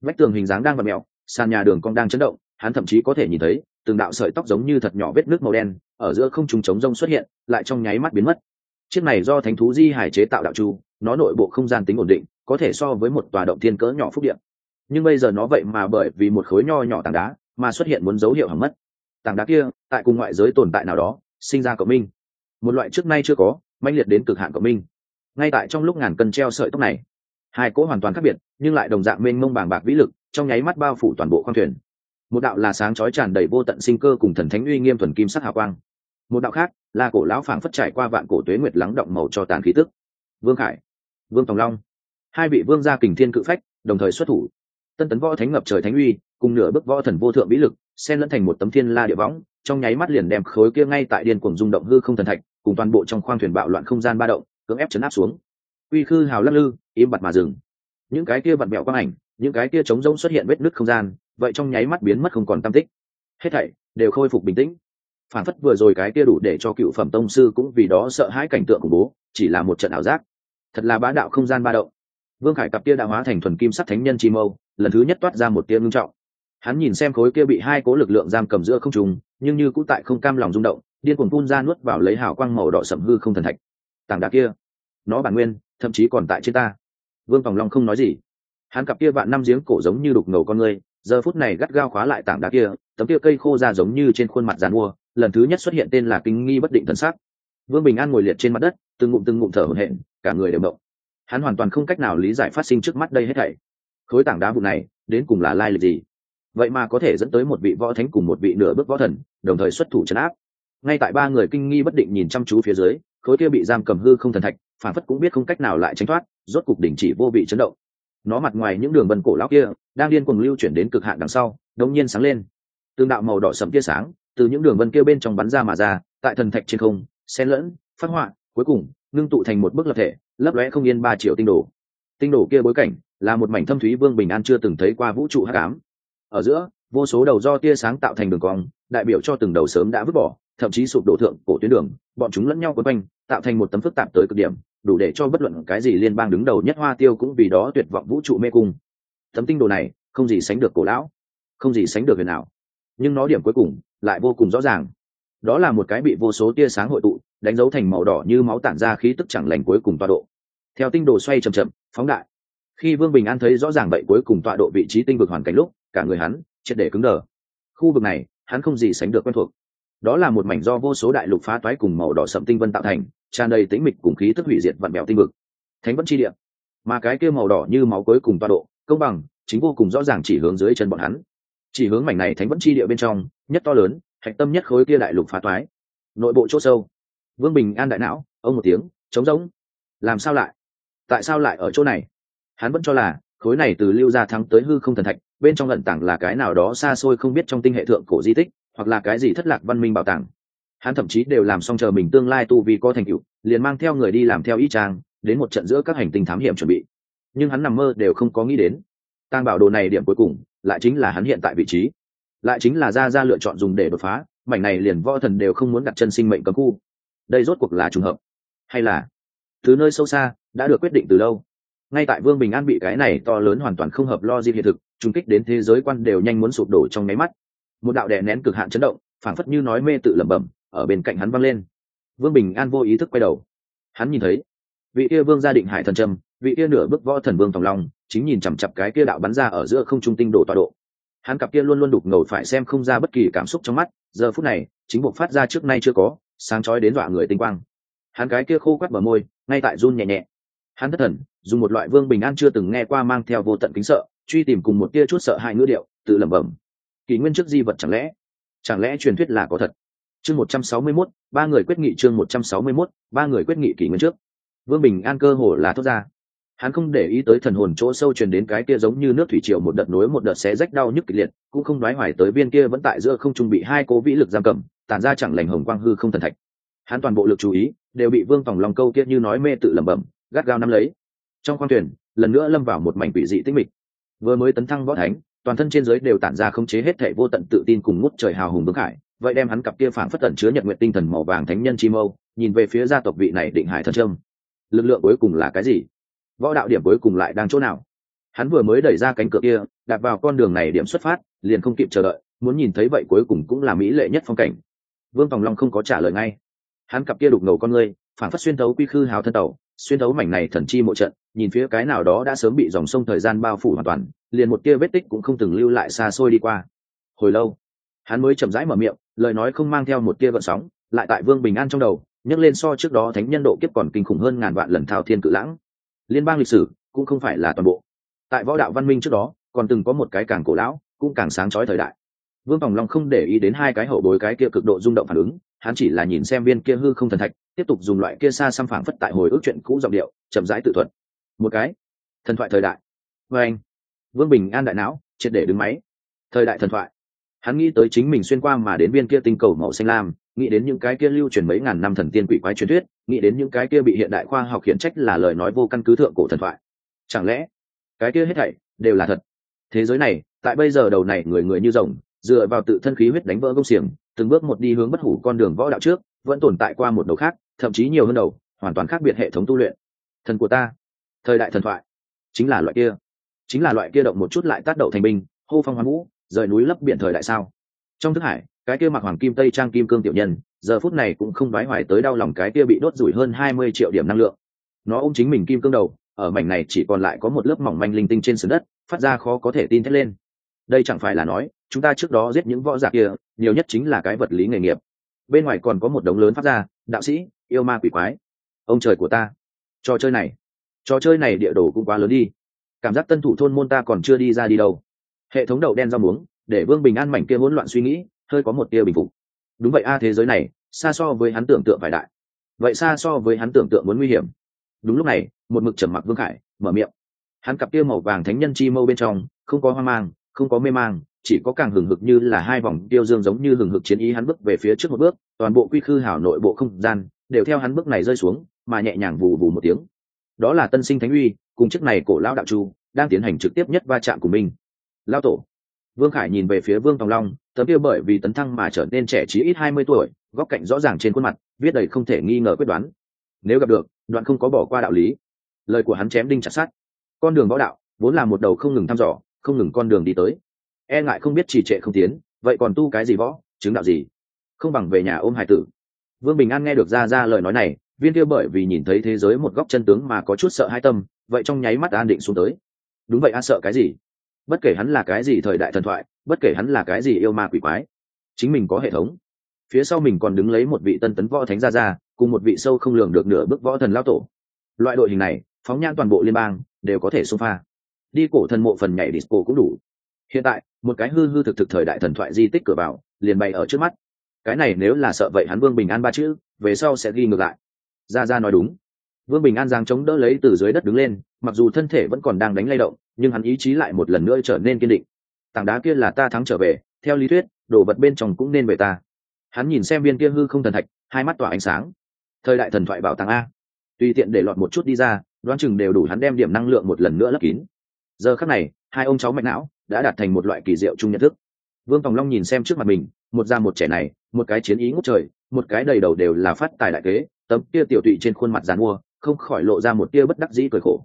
Vách tường hình dáng đang vặn mẹo sàn nhà đường cong đang chấn động, hắn thậm chí có thể nhìn thấy, từng đạo sợi tóc giống như thật nhỏ vết nước màu đen, ở giữa không trùng trống rông xuất hiện, lại trong nháy mắt biến mất. Chiếc này do thánh thú di hải chế tạo đạo chu nó nội bộ không gian tính ổn định, có thể so với một tòa động thiên cỡ nhỏ phúc điện. Nhưng bây giờ nó vậy mà bởi vì một khối nho nhỏ tảng đá mà xuất hiện muốn dấu hiệu hỏng mất tảng đá kia, tại cùng ngoại giới tồn tại nào đó, sinh ra cộng minh. Một loại trước nay chưa có manh liệt đến cực hạn cộng minh. Ngay tại trong lúc ngàn cân treo sợi tóc này, hai cỗ hoàn toàn khác biệt, nhưng lại đồng dạng mênh mông bàng bạc vĩ lực, trong nháy mắt bao phủ toàn bộ khoang thuyền. Một đạo là sáng chói tràn đầy vô tận sinh cơ cùng thần thánh uy nghiêm thuần kim sắc hào quang. Một đạo khác, là cổ lão phảng phất trải qua vạn cổ tuế nguyệt lắng động màu cho tàn khí tức. Vương khải, vương tòng long. Hai vị vương gia kình thiên cự phách, đồng thời xuất thủ. Tân tấn võ thánh ngập trời thánh uy, cùng nửa bức võ thần vô thượng vĩ lực xen lẫn thành một tấm thiên la địa võng, trong nháy mắt liền đem khối kia ngay tại điên cuồng rung động hư không thần thạch, cùng toàn bộ trong khoang thuyền bạo loạn không gian ba động, cưỡng ép chấn áp xuống. Uy khư hào lắc lư, im bặt mà dừng. Những cái kia vặn bẹo quang ảnh, những cái kia trống rỗng xuất hiện vết nứt không gian, vậy trong nháy mắt biến mất không còn tam tích. Hết thảy đều khôi phục bình tĩnh. Phản phất vừa rồi cái kia đủ để cho cựu phẩm tông sư cũng vì đó sợ hãi cảnh tượng khủng bố, chỉ là một trận ảo giác. Thật là bá đạo không gian ba động. Vương khải cặp kia đã hóa thành thuần kim sắc thánh nhân chi mâu, lần thứ nhất toát ra một tia ngưng trọng hắn nhìn xem khối kia bị hai cố lực lượng giam cầm giữa không trùng nhưng như cũng tại không cam lòng rung động, điên cuồng phun ra nuốt vào lấy hào quang màu đỏ sậm hư không thần thạch. Tảng đá kia, nó bản nguyên, thậm chí còn tại trên ta. Vương vòng long không nói gì. Hắn cặp kia vạn năm giếng cổ giống như đục ngầu con người, giờ phút này gắt gao khóa lại tảng đá kia, tấm kia cây khô ra giống như trên khuôn mặt giàn mua, lần thứ nhất xuất hiện tên là kinh nghi bất định thần sắc. Vương bình an ngồi liệt trên mặt đất, từng ngụm từng ngụm thở hổn hển, cả người đều động. Hắn hoàn toàn không cách nào lý giải phát sinh trước mắt đây hết thảy. Khối tảng đá vụ này, đến cùng là lai lịch gì? Vậy mà có thể dẫn tới một vị võ thánh cùng một vị nửa bước võ thần, đồng thời xuất thủ chấn áp. Ngay tại ba người kinh nghi bất định nhìn chăm chú phía dưới, khối kia bị giam cầm hư không thần thạch, phản phất cũng biết không cách nào lại tránh thoát, rốt cục đình chỉ vô vị chấn động. Nó mặt ngoài những đường vân cổ lão kia, đang điên cuồng lưu chuyển đến cực hạn đằng sau, đống nhiên sáng lên. Tương đạo màu đỏ sầm tia sáng, từ những đường vân kia bên trong bắn ra mà ra, tại thần thạch trên không, xen lẫn, phát họa, cuối cùng, ngưng tụ thành một bức lập thể, lấp lóe không yên ba triệu tinh đồ. Tinh đồ kia bối cảnh, là một mảnh thâm thúy vương bình an chưa từng thấy qua vũ trụ hắc ám ở giữa, vô số đầu do tia sáng tạo thành đường cong, đại biểu cho từng đầu sớm đã vứt bỏ, thậm chí sụp đổ thượng cổ tuyến đường, bọn chúng lẫn nhau quấn quanh, tạo thành một tấm phức tạp tới cực điểm, đủ để cho bất luận cái gì liên bang đứng đầu nhất hoa tiêu cũng vì đó tuyệt vọng vũ trụ mê cung. Tấm tinh đồ này, không gì sánh được cổ lão, không gì sánh được huyền nào nhưng nó điểm cuối cùng, lại vô cùng rõ ràng. Đó là một cái bị vô số tia sáng hội tụ, đánh dấu thành màu đỏ như máu tản ra khí tức chẳng lành cuối cùng tọa độ. Theo tinh đồ xoay chậm chậm, phóng đại. Khi vương bình an thấy rõ ràng vậy cuối cùng tọa độ vị trí tinh vực hoàn cảnh lúc cả người hắn, triệt để cứng đờ. Khu vực này, hắn không gì sánh được quen thuộc. Đó là một mảnh do vô số đại lục phá toái cùng màu đỏ sậm tinh vân tạo thành, tràn đầy tĩnh mịch cùng khí tức hủy diệt vặn bèo tinh vực. Thánh vẫn chi địa. Mà cái kia màu đỏ như máu cuối cùng toa độ, công bằng, chính vô cùng rõ ràng chỉ hướng dưới chân bọn hắn. Chỉ hướng mảnh này thánh vẫn chi địa bên trong, nhất to lớn, hạch tâm nhất khối kia đại lục phá toái. Nội bộ chỗ sâu. Vương bình an đại não, ông một tiếng, trống rỗng. Làm sao lại? Tại sao lại ở chỗ này? Hắn vẫn cho là, khối này từ lưu gia thắng tới hư không thần thạch bên trong ẩn tảng là cái nào đó xa xôi không biết trong tinh hệ thượng cổ di tích, hoặc là cái gì thất lạc văn minh bảo tàng. Hắn thậm chí đều làm xong chờ mình tương lai tu vì có thành tựu, liền mang theo người đi làm theo ý trang đến một trận giữa các hành tinh thám hiểm chuẩn bị. Nhưng hắn nằm mơ đều không có nghĩ đến. Tàng bảo đồ này điểm cuối cùng, lại chính là hắn hiện tại vị trí. Lại chính là ra ra lựa chọn dùng để đột phá, mảnh này liền võ thần đều không muốn đặt chân sinh mệnh cấm khu. Đây rốt cuộc là trùng hợp. Hay là từ nơi sâu xa, đã được quyết định từ lâu ngay tại vương bình an bị cái này to lớn hoàn toàn không hợp lo di hiện thực trung kích đến thế giới quan đều nhanh muốn sụp đổ trong máy mắt. Một đạo đè nén cực hạn chấn động, phảng phất như nói mê tự lẩm bẩm, ở bên cạnh hắn văng lên. Vương bình an vô ý thức quay đầu. Hắn nhìn thấy, vị kia vương gia định hải thần trầm, vị kia nửa bước võ thần vương tòng long, chính nhìn chằm chặp cái kia đạo bắn ra ở giữa không trung tinh đổ tọa độ. Hắn cặp kia luôn luôn đục ngầu phải xem không ra bất kỳ cảm xúc trong mắt, giờ phút này, chính buộc phát ra trước nay chưa có, sáng chói đến dọa người tinh quang. Hắn cái kia khô quắt bờ môi, ngay tại run nhẹ nhẹ. Hắn thất thần dùng một loại vương bình an chưa từng nghe qua mang theo vô tận kính sợ, truy tìm cùng một tia chút sợ hai ngữ điệu, tự lẩm bẩm. Kỷ nguyên trước di vật chẳng lẽ chẳng lẽ truyền thuyết là có thật? Chương một trăm sáu mươi mốt, ba người quyết nghị chương một trăm sáu mươi mốt, ba người quyết nghị kỷ nguyên trước. Vương bình an cơ hồ là thốt ra. Hắn không để ý tới thần hồn chỗ sâu truyền đến cái kia giống như nước thủy triều một đợt nối một đợt xé rách đau nhức kịch liệt, cũng không nói hoài tới viên kia vẫn tại giữa không trung bị hai cố vĩ lực giam cầm, tản ra chẳng lành hồng quang hư không thần thạch. Hắn toàn bộ lực chú ý, đều bị vương tòng lòng câu kia như nói mê tự lẩm bẩm, gắt gao nắm lấy trong khoang thuyền, lần nữa lâm vào một mảnh quỷ dị tích mịch. Vừa mới tấn thăng võ thánh, toàn thân trên giới đều tản ra khống chế hết thể vô tận tự tin cùng ngút trời hào hùng vương khải vậy đem hắn cặp kia phản phất tận chứa nhật nguyện tinh thần màu vàng thánh nhân chi mâu, nhìn về phía gia tộc vị này định hải thân trâm. Lực lượng cuối cùng là cái gì? Võ đạo điểm cuối cùng lại đang chỗ nào? Hắn vừa mới đẩy ra cánh cửa kia, đạp vào con đường này điểm xuất phát, liền không kịp chờ đợi, muốn nhìn thấy vậy cuối cùng cũng là mỹ lệ nhất phong cảnh. Vương tòng long không có trả lời ngay. Hắn cặp kia đục ngầu con ngươi phản phát xuyên thấu quy khư hào thân tàu xuyên thấu mảnh này thần chi mộ trận nhìn phía cái nào đó đã sớm bị dòng sông thời gian bao phủ hoàn toàn, liền một tia vết tích cũng không từng lưu lại xa xôi đi qua. Hồi lâu, hắn mới chậm rãi mở miệng, lời nói không mang theo một tia gợn sóng, lại tại vương bình an trong đầu, nhấc lên so trước đó thánh nhân độ kiếp còn kinh khủng hơn ngàn vạn lần thao thiên cự lãng. Liên bang lịch sử cũng không phải là toàn bộ. Tại võ đạo văn minh trước đó, còn từng có một cái càng cổ lão, cũng càng sáng trói thời đại. Vương phòng long không để ý đến hai cái hậu bối cái kia cực độ rung động phản ứng, hắn chỉ là nhìn xem viên kia hư không thần thạch, tiếp tục dùng loại kia xa xăm phảng phất tại hồi ức chuyện cũ giọng điệu, chậm rãi tự thuật một cái. Thần thoại thời đại. Vê anh. Vương bình an đại não, triệt để đứng máy. Thời đại thần thoại. Hắn nghĩ tới chính mình xuyên qua mà đến viên kia tinh cầu màu xanh lam, nghĩ đến những cái kia lưu truyền mấy ngàn năm thần tiên quỷ quái truyền thuyết, nghĩ đến những cái kia bị hiện đại khoa học hiện trách là lời nói vô căn cứ thượng cổ thần thoại. Chẳng lẽ, cái kia hết thảy đều là thật? Thế giới này, tại bây giờ đầu này người người như rồng, dựa vào tự thân khí huyết đánh vỡ công xiềng, từng bước một đi hướng bất hủ con đường võ đạo trước, vẫn tồn tại qua một đầu khác, thậm chí nhiều hơn đầu, hoàn toàn khác biệt hệ thống tu luyện. Thần của ta thời đại thần thoại. Chính là loại kia. Chính là loại kia động một chút lại tác động thành binh, hô phong hoán vũ, rời núi lấp biển thời đại sao? Trong thức hải, cái kia mặc hoàng kim, tây trang kim cương tiểu nhân, giờ phút này cũng không đoái hoài tới đau lòng cái kia bị đốt rủi hơn hai mươi triệu điểm năng lượng. Nó ôm chính mình kim cương đầu, ở mảnh này chỉ còn lại có một lớp mỏng manh linh tinh trên sườn đất, phát ra khó có thể tin thét lên. Đây chẳng phải là nói, chúng ta trước đó giết những võ giả kia, nhiều nhất chính là cái vật lý nghề nghiệp. Bên ngoài còn có một đống lớn phát ra đạo sĩ, yêu ma quỷ quái. Ông trời của ta, trò chơi này trò chơi này địa đồ cũng quá lớn đi. Cảm giác tân thủ thôn môn ta còn chưa đi ra đi đâu. Hệ thống đậu đen rau muống, để vương bình an mảnh kia hỗn loạn suy nghĩ, hơi có một tia bình phục. Đúng vậy a, thế giới này, xa so với hắn tưởng tượng phải đại. Vậy xa so với hắn tưởng tượng muốn nguy hiểm. Đúng lúc này, một mực trầm mặc vương khải, mở miệng. Hắn cặp kia màu vàng thánh nhân chi mâu bên trong, không có hoang mang, không có mê mang, chỉ có càng hừng hực như là hai vòng tiêu dương giống như hừng hực chiến ý hắn bước về phía trước một bước, toàn bộ quy khư hảo nội bộ không gian, đều theo hắn bước này rơi xuống, mà nhẹ nhàng vù vù một tiếng đó là tân sinh thánh uy, cùng chức này cổ lão đạo chu đang tiến hành trực tiếp nhất va chạm của mình. Lao tổ. Vương khải nhìn về phía vương tòng long, tấm kia bởi vì tấn thăng mà trở nên trẻ trí ít hai mươi tuổi, góc cạnh rõ ràng trên khuôn mặt, viết đầy không thể nghi ngờ quyết đoán. Nếu gặp được, đoạn không có bỏ qua đạo lý. Lời của hắn chém đinh chặt sát con đường võ đạo, vốn là một đầu không ngừng thăm dò, không ngừng con đường đi tới. E ngại không biết trì trệ không tiến, vậy còn tu cái gì võ, chứng đạo gì? Không bằng về nhà ôm hải tử. Vương bình an nghe được ra ra lời nói này viên kia bởi vì nhìn thấy thế giới một góc chân tướng mà có chút sợ hai tâm, vậy trong nháy mắt an định xuống tới. Đúng vậy a, sợ cái gì? Bất kể hắn là cái gì thời đại thần thoại, bất kể hắn là cái gì yêu ma quỷ quái, chính mình có hệ thống. Phía sau mình còn đứng lấy một vị tân tấn võ thánh gia gia, cùng một vị sâu không lường được nửa bước võ thần lao tổ. Loại đội hình này, phóng nhan toàn bộ liên bang, đều có thể xông pha. Đi cổ thần mộ phần nhảy disco cũng đủ. Hiện tại, một cái hư hư thực thực thời đại thần thoại di tích cửa vào, liền bày ở trước mắt. Cái này nếu là sợ vậy hắn vương bình an ba chữ, về sau sẽ ghi ngược lại ra ra nói đúng. Vương bình an giang chống đỡ lấy từ dưới đất đứng lên, mặc dù thân thể vẫn còn đang đánh lay động, nhưng hắn ý chí lại một lần nữa trở nên kiên định. Tảng đá kia là ta thắng trở về, theo lý thuyết, đồ vật bên trong cũng nên về ta. Hắn nhìn xem viên kia hư không thần thạch, hai mắt tỏa ánh sáng. Thời đại thần thoại bảo tàng a. Tùy tiện để lọt một chút đi ra, đoán chừng đều đủ hắn đem điểm năng lượng một lần nữa lấp kín. Giờ khắc này, hai ông cháu mạch não đã đạt thành một loại kỳ diệu chung nhận thức. Vương tòng long nhìn xem trước mặt mình, một da một trẻ này, một cái chiến ý ngút trời, một cái đầy đầu đều là phát tài đại kế tấm kia tiểu tụy trên khuôn mặt dàn mua, không khỏi lộ ra một tia bất đắc dĩ cười khổ.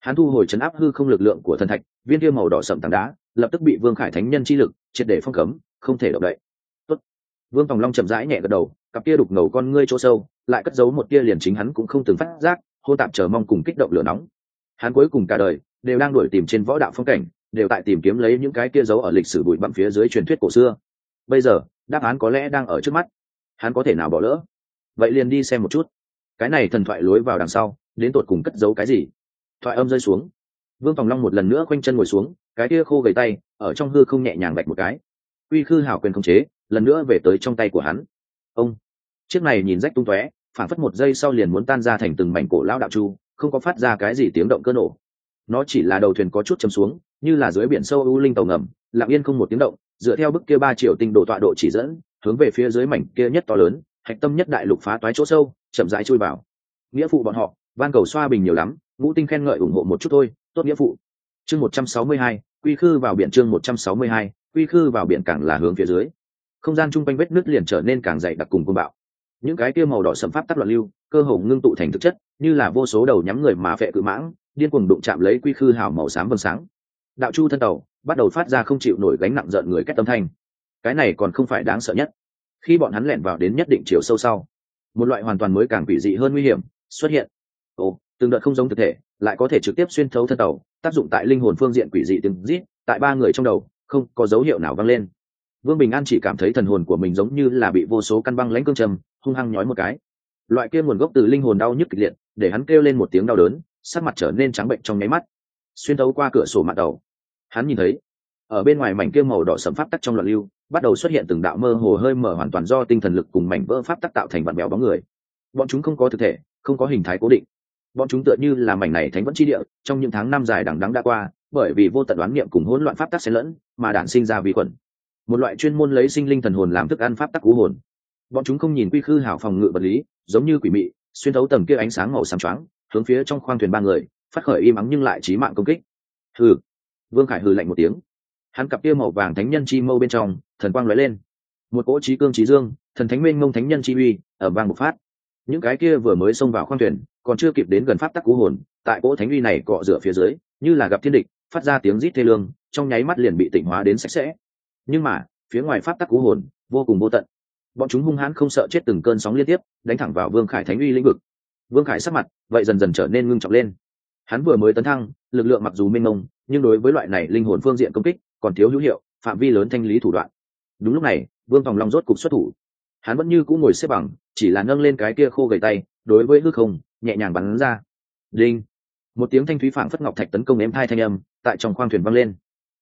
Hắn thu hồi chấn áp hư không lực lượng của thần thạch, viên kia màu đỏ sậm tảng đá, lập tức bị vương khải thánh nhân chi lực triệt để phong cấm, không thể động đậy. Tốt. vương tòng long chậm rãi nhẹ gật đầu, cặp kia đục ngầu con ngươi chỗ sâu, lại cất giấu một tia liền chính hắn cũng không từng phát giác, hô tạm chờ mong cùng kích động lửa nóng. Hắn cuối cùng cả đời đều đang đuổi tìm trên võ đạo phong cảnh, đều tại tìm kiếm lấy những cái kia giấu ở lịch sử bụi bặm phía dưới truyền thuyết cổ xưa. Bây giờ, đáp án có lẽ đang ở trước mắt. Hắn có thể nào bỏ lỡ? Vậy liền đi xem một chút. Cái này thần thoại lối vào đằng sau, đến tột cùng cất giấu cái gì? Thoại âm rơi xuống. Vương phòng long một lần nữa khoanh chân ngồi xuống, cái kia khô gầy tay, ở trong hư không nhẹ nhàng bạch một cái. Uy khư hảo quyền không chế, lần nữa về tới trong tay của hắn. Ông! Chiếc này nhìn rách tung tóe phản phất một giây sau liền muốn tan ra thành từng mảnh cổ lao đạo chu, không có phát ra cái gì tiếng động cơ nổ. Nó chỉ là đầu thuyền có chút chấm xuống, như là dưới biển sâu u linh tàu ngầm, lặng yên không một tiếng động, dựa theo bức kia ba triệu tinh độ tọa độ chỉ dẫn, hướng về phía dưới mảnh kia nhất to lớn hạch tâm nhất đại lục phá toái chỗ sâu, chậm rãi chui vào. Nghĩa phụ bọn họ, van cầu xoa bình nhiều lắm, ngũ tinh khen ngợi ủng hộ một chút thôi, tốt nghĩa phụ. Chương một trăm sáu mươi hai, quy khư vào biển chương một trăm sáu mươi hai, quy khư vào biển càng là hướng phía dưới. Không gian chung quanh vết nứt liền trở nên càng dày đặc cùng côn bạo. Những cái kia màu đỏ sầm pháp tắc loạn lưu, cơ hồ ngưng tụ thành thực chất, như là vô số đầu nhắm người mà phệ cự mãng, điên cuồng đụng chạm lấy quy khư hào màu xám vầng sáng. Đạo chu thân tàu, bắt đầu phát ra không chịu nổi gánh nặng rợn người cách tâm thanh. Cái này còn không phải đáng sợ nhất khi bọn hắn lẻn vào đến nhất định chiều sâu sau, một loại hoàn toàn mới càng quỷ dị hơn nguy hiểm xuất hiện. Ồ, từng đợt không giống thực thể, lại có thể trực tiếp xuyên thấu thân tàu, tác dụng tại linh hồn phương diện quỷ dị từng rít tại ba người trong đầu, không có dấu hiệu nào vang lên. Vương bình an chỉ cảm thấy thần hồn của mình giống như là bị vô số căn băng lãnh cương trầm, hung hăng nhói một cái. Loại kia nguồn gốc từ linh hồn đau nhức kịch liệt, để hắn kêu lên một tiếng đau đớn, sắc mặt trở nên trắng bệnh trong nháy mắt. Xuyên thấu qua cửa sổ mạng tàu, hắn nhìn thấy ở bên ngoài mảnh kia màu đỏ sẫm pháp tắc trong loạn lưu, bắt đầu xuất hiện từng đạo mơ hồ hơi mở hoàn toàn do tinh thần lực cùng mảnh vỡ pháp tắc tạo thành vạn béo bóng người. Bọn chúng không có thực thể, không có hình thái cố định. Bọn chúng tựa như là mảnh này thánh vẫn chi địa, trong những tháng năm dài đằng đắng đã qua, bởi vì vô tận đoán niệm cùng hỗn loạn pháp tắc xen lẫn, mà đản sinh ra vi khuẩn. Một loại chuyên môn lấy sinh linh thần hồn làm thức ăn pháp tắc cú hồn. Bọn chúng không nhìn quy khư hảo phòng ngự vật lý, giống như quỷ mị, xuyên thấu tầng kia ánh sáng màu xám choáng, hướng phía trong khoang thuyền ba người, phát khởi im ắng nhưng lại trí mạng công kích. Hừ. Vương khải hừ lạnh một tiếng hắn cặp kia màu vàng thánh nhân chi mâu bên trong, thần quang lóe lên. Một cỗ trí cương trí dương, thần thánh minh mông thánh nhân chi uy ở vang một phát. Những cái kia vừa mới xông vào khoang thuyền, còn chưa kịp đến gần pháp tắc cú hồn, tại cỗ thánh uy này cọ rửa phía dưới, như là gặp thiên địch, phát ra tiếng rít thê lương, trong nháy mắt liền bị tỉnh hóa đến sạch sẽ. Nhưng mà, phía ngoài pháp tắc cú hồn, vô cùng vô tận. Bọn chúng hung hãn không sợ chết từng cơn sóng liên tiếp, đánh thẳng vào vương khải thánh uy lĩnh vực. Vương khải sắc mặt, vậy dần dần trở nên ngưng trọng lên. Hắn vừa mới tấn thăng, lực lượng mặc dù mênh mông, nhưng đối với loại này linh hồn phương diện công kích còn thiếu hữu hiệu, phạm vi lớn thanh lý thủ đoạn. Đúng lúc này, vương tòng long rốt cục xuất thủ. Hắn vẫn như cũng ngồi xếp bằng, chỉ là nâng lên cái kia khô gầy tay, đối với hư không, nhẹ nhàng bắn ra. Đinh! Một tiếng thanh thúy phảng phất ngọc thạch tấn công ém hai thanh âm, tại trong khoang thuyền văng lên.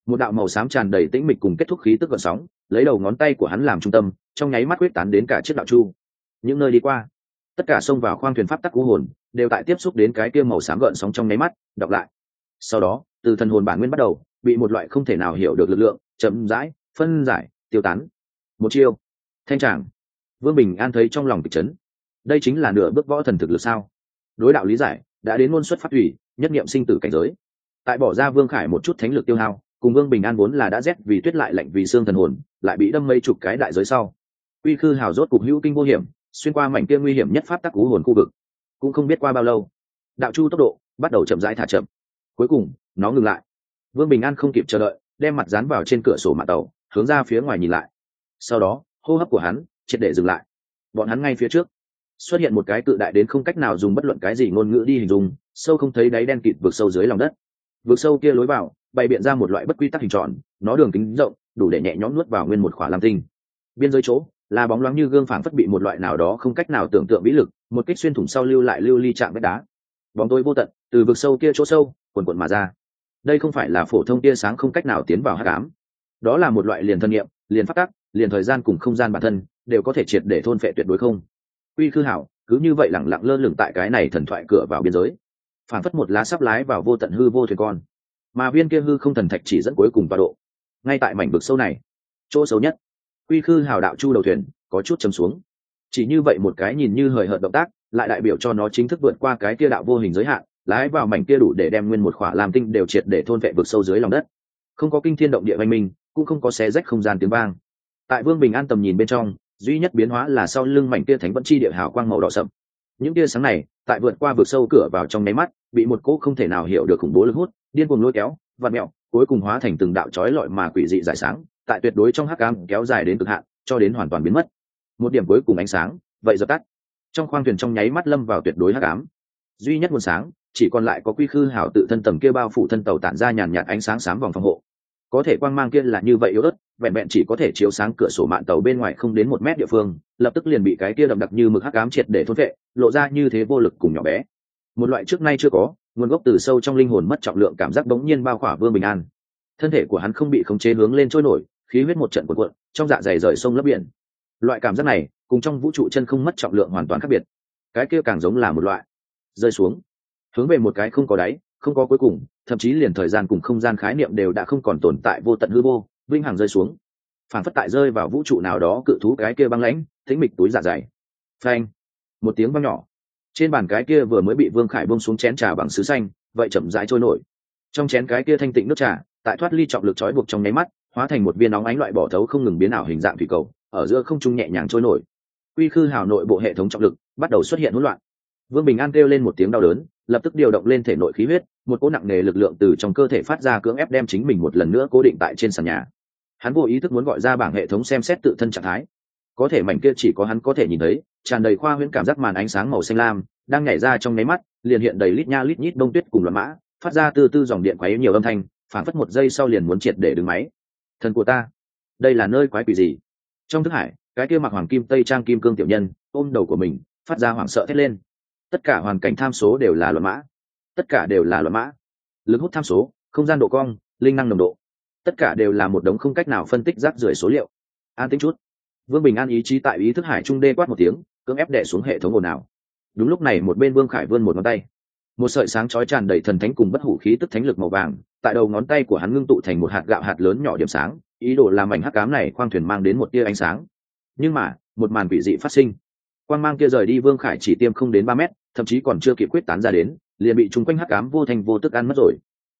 Một đạo màu xám tràn đầy tĩnh mịch cùng kết thúc khí tức gợn sóng, lấy đầu ngón tay của hắn làm trung tâm, trong nháy mắt quyết tán đến cả chiếc đạo chu. Những nơi đi qua, tất cả xông vào khoang thuyền pháp tắc cú hồn, đều tại tiếp xúc đến cái kia màu xám gợn sóng trong nháy mắt, đọc lại. Sau đó, từ thần hồn bản nguyên bắt đầu bị một loại không thể nào hiểu được lực lượng, chậm rãi, phân giải, tiêu tán. Một chiêu. Thanh tràng. Vương bình an thấy trong lòng kịch chấn. Đây chính là nửa bước võ thần thực lực sao? Đối đạo lý giải, đã đến ngôn xuất phát thủy, nhất nghiệm sinh tử cảnh giới. Tại bỏ ra vương khải một chút thánh lực tiêu hao, cùng vương bình an vốn là đã rét vì tuyết lại lạnh vì xương thần hồn, lại bị đâm mây chục cái đại giới sau. Uy khư hào rốt cục hữu kinh vô hiểm, xuyên qua mảnh kia nguy hiểm nhất pháp tắc cú hồn khu vực. Cũng không biết qua bao lâu, đạo chu tốc độ bắt đầu chậm rãi thả chậm. Cuối cùng, nó ngừng lại vương bình an không kịp chờ đợi, đem mặt dán vào trên cửa sổ mạng tàu, hướng ra phía ngoài nhìn lại. Sau đó, hô hấp của hắn triệt để dừng lại. Bọn hắn ngay phía trước. Xuất hiện một cái cự đại đến không cách nào dùng bất luận cái gì ngôn ngữ đi hình dung, sâu không thấy đáy đen kịt vượt sâu dưới lòng đất. Vượt sâu kia lối vào, bày biện ra một loại bất quy tắc hình tròn, nó đường kính rộng, đủ để nhẹ nhõm nuốt vào nguyên một khỏa lam tinh. Biên giới chỗ, là bóng loáng như gương phảng phất bị một loại nào đó không cách nào tưởng tượng vĩ lực, một kích xuyên thủng sau lưu lại lưu ly chạm vết đá. Bóng tôi vô tận, từ vực sâu kia chỗ sâu, quần quần mà ra đây không phải là phổ thông tia sáng không cách nào tiến vào hát cám. Đó là một loại liền thân nhiệm liền phát tác liền thời gian cùng không gian bản thân đều có thể triệt để thôn phệ tuyệt đối không. Uy khư hảo, cứ như vậy lẳng lặng lơ lửng tại cái này thần thoại cửa vào biên giới. Phản phất một lá sắp lái vào vô tận hư vô thuyền con. Mà viên kia hư không thần thạch chỉ dẫn cuối cùng vào độ. Ngay tại mảnh vực sâu này, chỗ xấu nhất, quy khư hào đạo chu đầu thuyền có chút chấm xuống. Chỉ như vậy một cái nhìn như hời hợt động tác, lại đại biểu cho nó chính thức vượt qua cái kia đạo vô hình giới hạn lái vào mảnh kia đủ để đem nguyên một khỏa làm tinh đều triệt để thôn vệ vực sâu dưới lòng đất. Không có kinh thiên động địa văn minh, cũng không có xé rách không gian tiếng vang. Tại vương bình an tầm nhìn bên trong, duy nhất biến hóa là sau lưng mảnh kia thánh vẫn chi địa hào quang màu đỏ sậm. Những tia sáng này, tại vượt qua vực sâu cửa vào trong nháy mắt, bị một cỗ không thể nào hiểu được khủng bố lực hút, điên cuồng lôi kéo và mẹo cuối cùng hóa thành từng đạo trói lọi mà quỷ dị giải sáng, tại tuyệt đối trong hắc cam kéo dài đến cực hạn, cho đến hoàn toàn biến mất. Một điểm cuối cùng ánh sáng, vậy dập tắt. Trong khoang thuyền trong nháy mắt lâm vào tuyệt đối hắc ám. Duy nhất nguồn sáng chỉ còn lại có quy khư hảo tự thân tầm kia bao phủ thân tàu tản ra nhàn nhạt ánh sáng sáng vòng phòng hộ. Có thể quang mang kia là như vậy yếu ớt, vẹn vẹn chỉ có thể chiếu sáng cửa sổ mạng tàu bên ngoài không đến một mét địa phương, lập tức liền bị cái kia đậm đặc như mực hắc ám triệt để thôn vệ, lộ ra như thế vô lực cùng nhỏ bé. Một loại trước nay chưa có, nguồn gốc từ sâu trong linh hồn mất trọng lượng cảm giác bỗng nhiên bao khỏa vương bình an. Thân thể của hắn không bị khống chế hướng lên trôi nổi, khí huyết một trận cuộn cuộn, trong dạ dày rời sông lấp biển. Loại cảm giác này, cùng trong vũ trụ chân không mất trọng lượng hoàn toàn khác biệt. Cái kia càng giống là một loại. Rơi xuống hướng về một cái không có đáy, không có cuối cùng, thậm chí liền thời gian cùng không gian khái niệm đều đã không còn tồn tại vô tận hư vô vinh hằng rơi xuống. Phản phất tại rơi vào vũ trụ nào đó cự thú cái kia băng lãnh thính mịch túi dạ dày. Phanh! Một tiếng văng nhỏ. Trên bàn cái kia vừa mới bị vương khải bông xuống chén trà bằng sứ xanh, vậy chậm rãi trôi nổi. Trong chén cái kia thanh tịnh nước trà, tại thoát ly trọng lực trói buộc trong nháy mắt, hóa thành một viên nóng ánh loại bỏ thấu không ngừng biến ảo hình dạng thủy cầu, ở giữa không trung nhẹ nhàng trôi nổi. Quy khư hào nội bộ hệ thống trọng lực bắt đầu xuất hiện hỗn loạn. Vương bình an kêu lên một tiếng đau đớn lập tức điều động lên thể nội khí huyết, một cỗ nặng nề lực lượng từ trong cơ thể phát ra cưỡng ép đem chính mình một lần nữa cố định tại trên sàn nhà. Hắn vô ý thức muốn gọi ra bảng hệ thống xem xét tự thân trạng thái. Có thể mảnh kia chỉ có hắn có thể nhìn thấy, tràn đầy khoa huyễn cảm giác màn ánh sáng màu xanh lam, đang nhảy ra trong nháy mắt, liền hiện đầy lít nha lít nhít bông tuyết cùng loạn mã, phát ra từ tư dòng điện quấy nhiều âm thanh phản phất một giây sau liền muốn triệt để đứng máy. Thần của ta, đây là nơi quái quỷ gì? Trong thức hải, cái kia mặc hoàng kim tây trang kim cương tiểu nhân, ôm đầu của mình, phát ra hoảng sợ thét lên tất cả hoàn cảnh tham số đều là luận mã. Tất cả đều là luận mã. Lực hút tham số, không gian độ cong, linh năng nồng độ. Tất cả đều là một đống không cách nào phân tích rác rưởi số liệu. An tính chút. Vương bình an ý chí tại ý thức hải trung đê quát một tiếng, cưỡng ép đẻ xuống hệ thống ồn ào. Đúng lúc này một bên vương khải vươn một ngón tay. Một sợi sáng chói tràn đầy thần thánh cùng bất hủ khí tức thánh lực màu vàng, tại đầu ngón tay của hắn ngưng tụ thành một hạt gạo hạt lớn nhỏ điểm sáng, ý đồ làm mảnh hắc cám này khoang thuyền mang đến một tia ánh sáng. Nhưng mà, một màn vị dị phát sinh quang mang kia rời đi vương khải chỉ tiêm không đến ba mét, thậm chí còn chưa kịp quyết tán ra đến, liền bị chúng quanh hắc cám vô thành vô tức ăn mất rồi.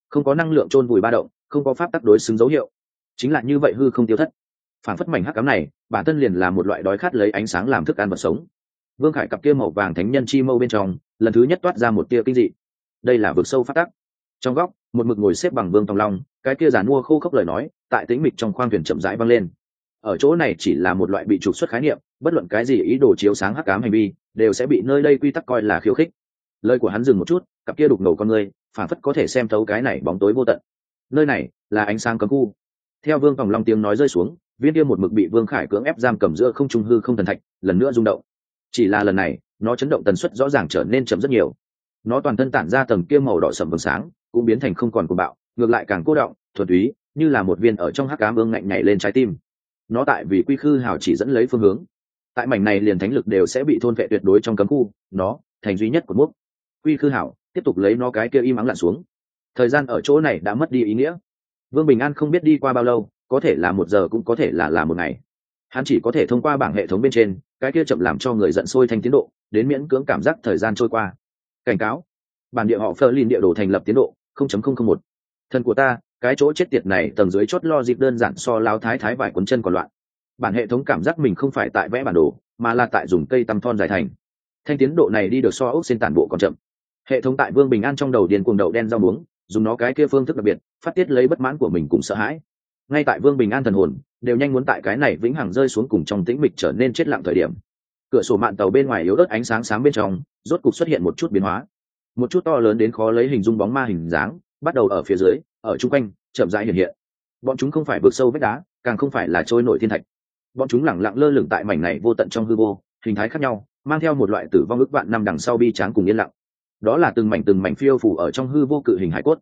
Không có năng lượng trôn vùi ba động, không có pháp tắc đối xứng dấu hiệu. Chính là như vậy hư không tiêu thất. Phản phất mảnh hắc cám này, bản thân liền là một loại đói khát lấy ánh sáng làm thức ăn vật sống. Vương khải cặp kia màu vàng thánh nhân chi mâu bên trong, lần thứ nhất toát ra một tia kinh dị. Đây là vực sâu phát tắc. Trong góc, một mực ngồi xếp bằng vương tòng long, cái kia giàn mua khô khốc lời nói, tại tĩnh mịch trong khoang thuyền chậm rãi vang lên. Ở chỗ này chỉ là một loại bị trục xuất khái niệm bất luận cái gì ý đồ chiếu sáng hắc ám hành vi, đều sẽ bị nơi đây quy tắc coi là khiêu khích. Lời của hắn dừng một chút, cặp kia đục ngầu con người phản phất có thể xem thấu cái này bóng tối vô tận. Nơi này là ánh sáng cấm khu. Theo vương tòng long tiếng nói rơi xuống, viên kia một mực bị vương khải cưỡng ép giam cầm giữa không trung hư không thần thạch, lần nữa rung động. Chỉ là lần này, nó chấn động tần suất rõ ràng trở nên chậm rất nhiều. Nó toàn thân tản ra tầng kia màu đỏ sầm vầng sáng, cũng biến thành không còn cuồng bạo, ngược lại càng cô động, thuần túy, như là một viên ở trong hắc cám ương ngạnh nhảy lên trái tim. Nó tại vì quy khư hào chỉ dẫn lấy phương hướng tại mảnh này liền thánh lực đều sẽ bị thôn vệ tuyệt đối trong cấm khu, nó, thành duy nhất của mốc quy khư hảo, tiếp tục lấy nó cái kia im ắng lặn xuống. Thời gian ở chỗ này đã mất đi ý nghĩa. Vương bình an không biết đi qua bao lâu, có thể là một giờ cũng có thể là là một ngày. Hắn chỉ có thể thông qua bảng hệ thống bên trên, cái kia chậm làm cho người giận sôi thành tiến độ, đến miễn cưỡng cảm giác thời gian trôi qua. Cảnh cáo. Bản địa họ phơ lin địa đồ thành lập tiến độ 0.001. thân của ta, cái chỗ chết tiệt này tầng dưới chốt lo dịp đơn giản so lao thái thái vài cuốn chân còn loạn bản hệ thống cảm giác mình không phải tại vẽ bản đồ, mà là tại dùng cây tăm thon dài thành. Thanh tiến độ này đi được so ốc xin tản bộ còn chậm. Hệ thống tại vương bình an trong đầu điền cuồng đậu đen rau muống, dùng nó cái kia phương thức đặc biệt, phát tiết lấy bất mãn của mình cũng sợ hãi. Ngay tại vương bình an thần hồn, đều nhanh muốn tại cái này vĩnh hằng rơi xuống cùng trong tĩnh mịch trở nên chết lặng thời điểm. Cửa sổ mạn tàu bên ngoài yếu ớt ánh sáng sáng bên trong, rốt cục xuất hiện một chút biến hóa. Một chút to lớn đến khó lấy hình dung bóng ma hình dáng, bắt đầu ở phía dưới, ở chung quanh, chậm rãi hiện hiện. Bọn chúng không phải vượt sâu vách đá, càng không phải là trôi nổi thiên thạch bọn chúng lẳng lặng lơ lửng tại mảnh này vô tận trong hư vô, hình thái khác nhau, mang theo một loại tử vong ước vạn năm đằng sau bi tráng cùng yên lặng. Đó là từng mảnh từng mảnh phiêu phủ ở trong hư vô cự hình hải cốt.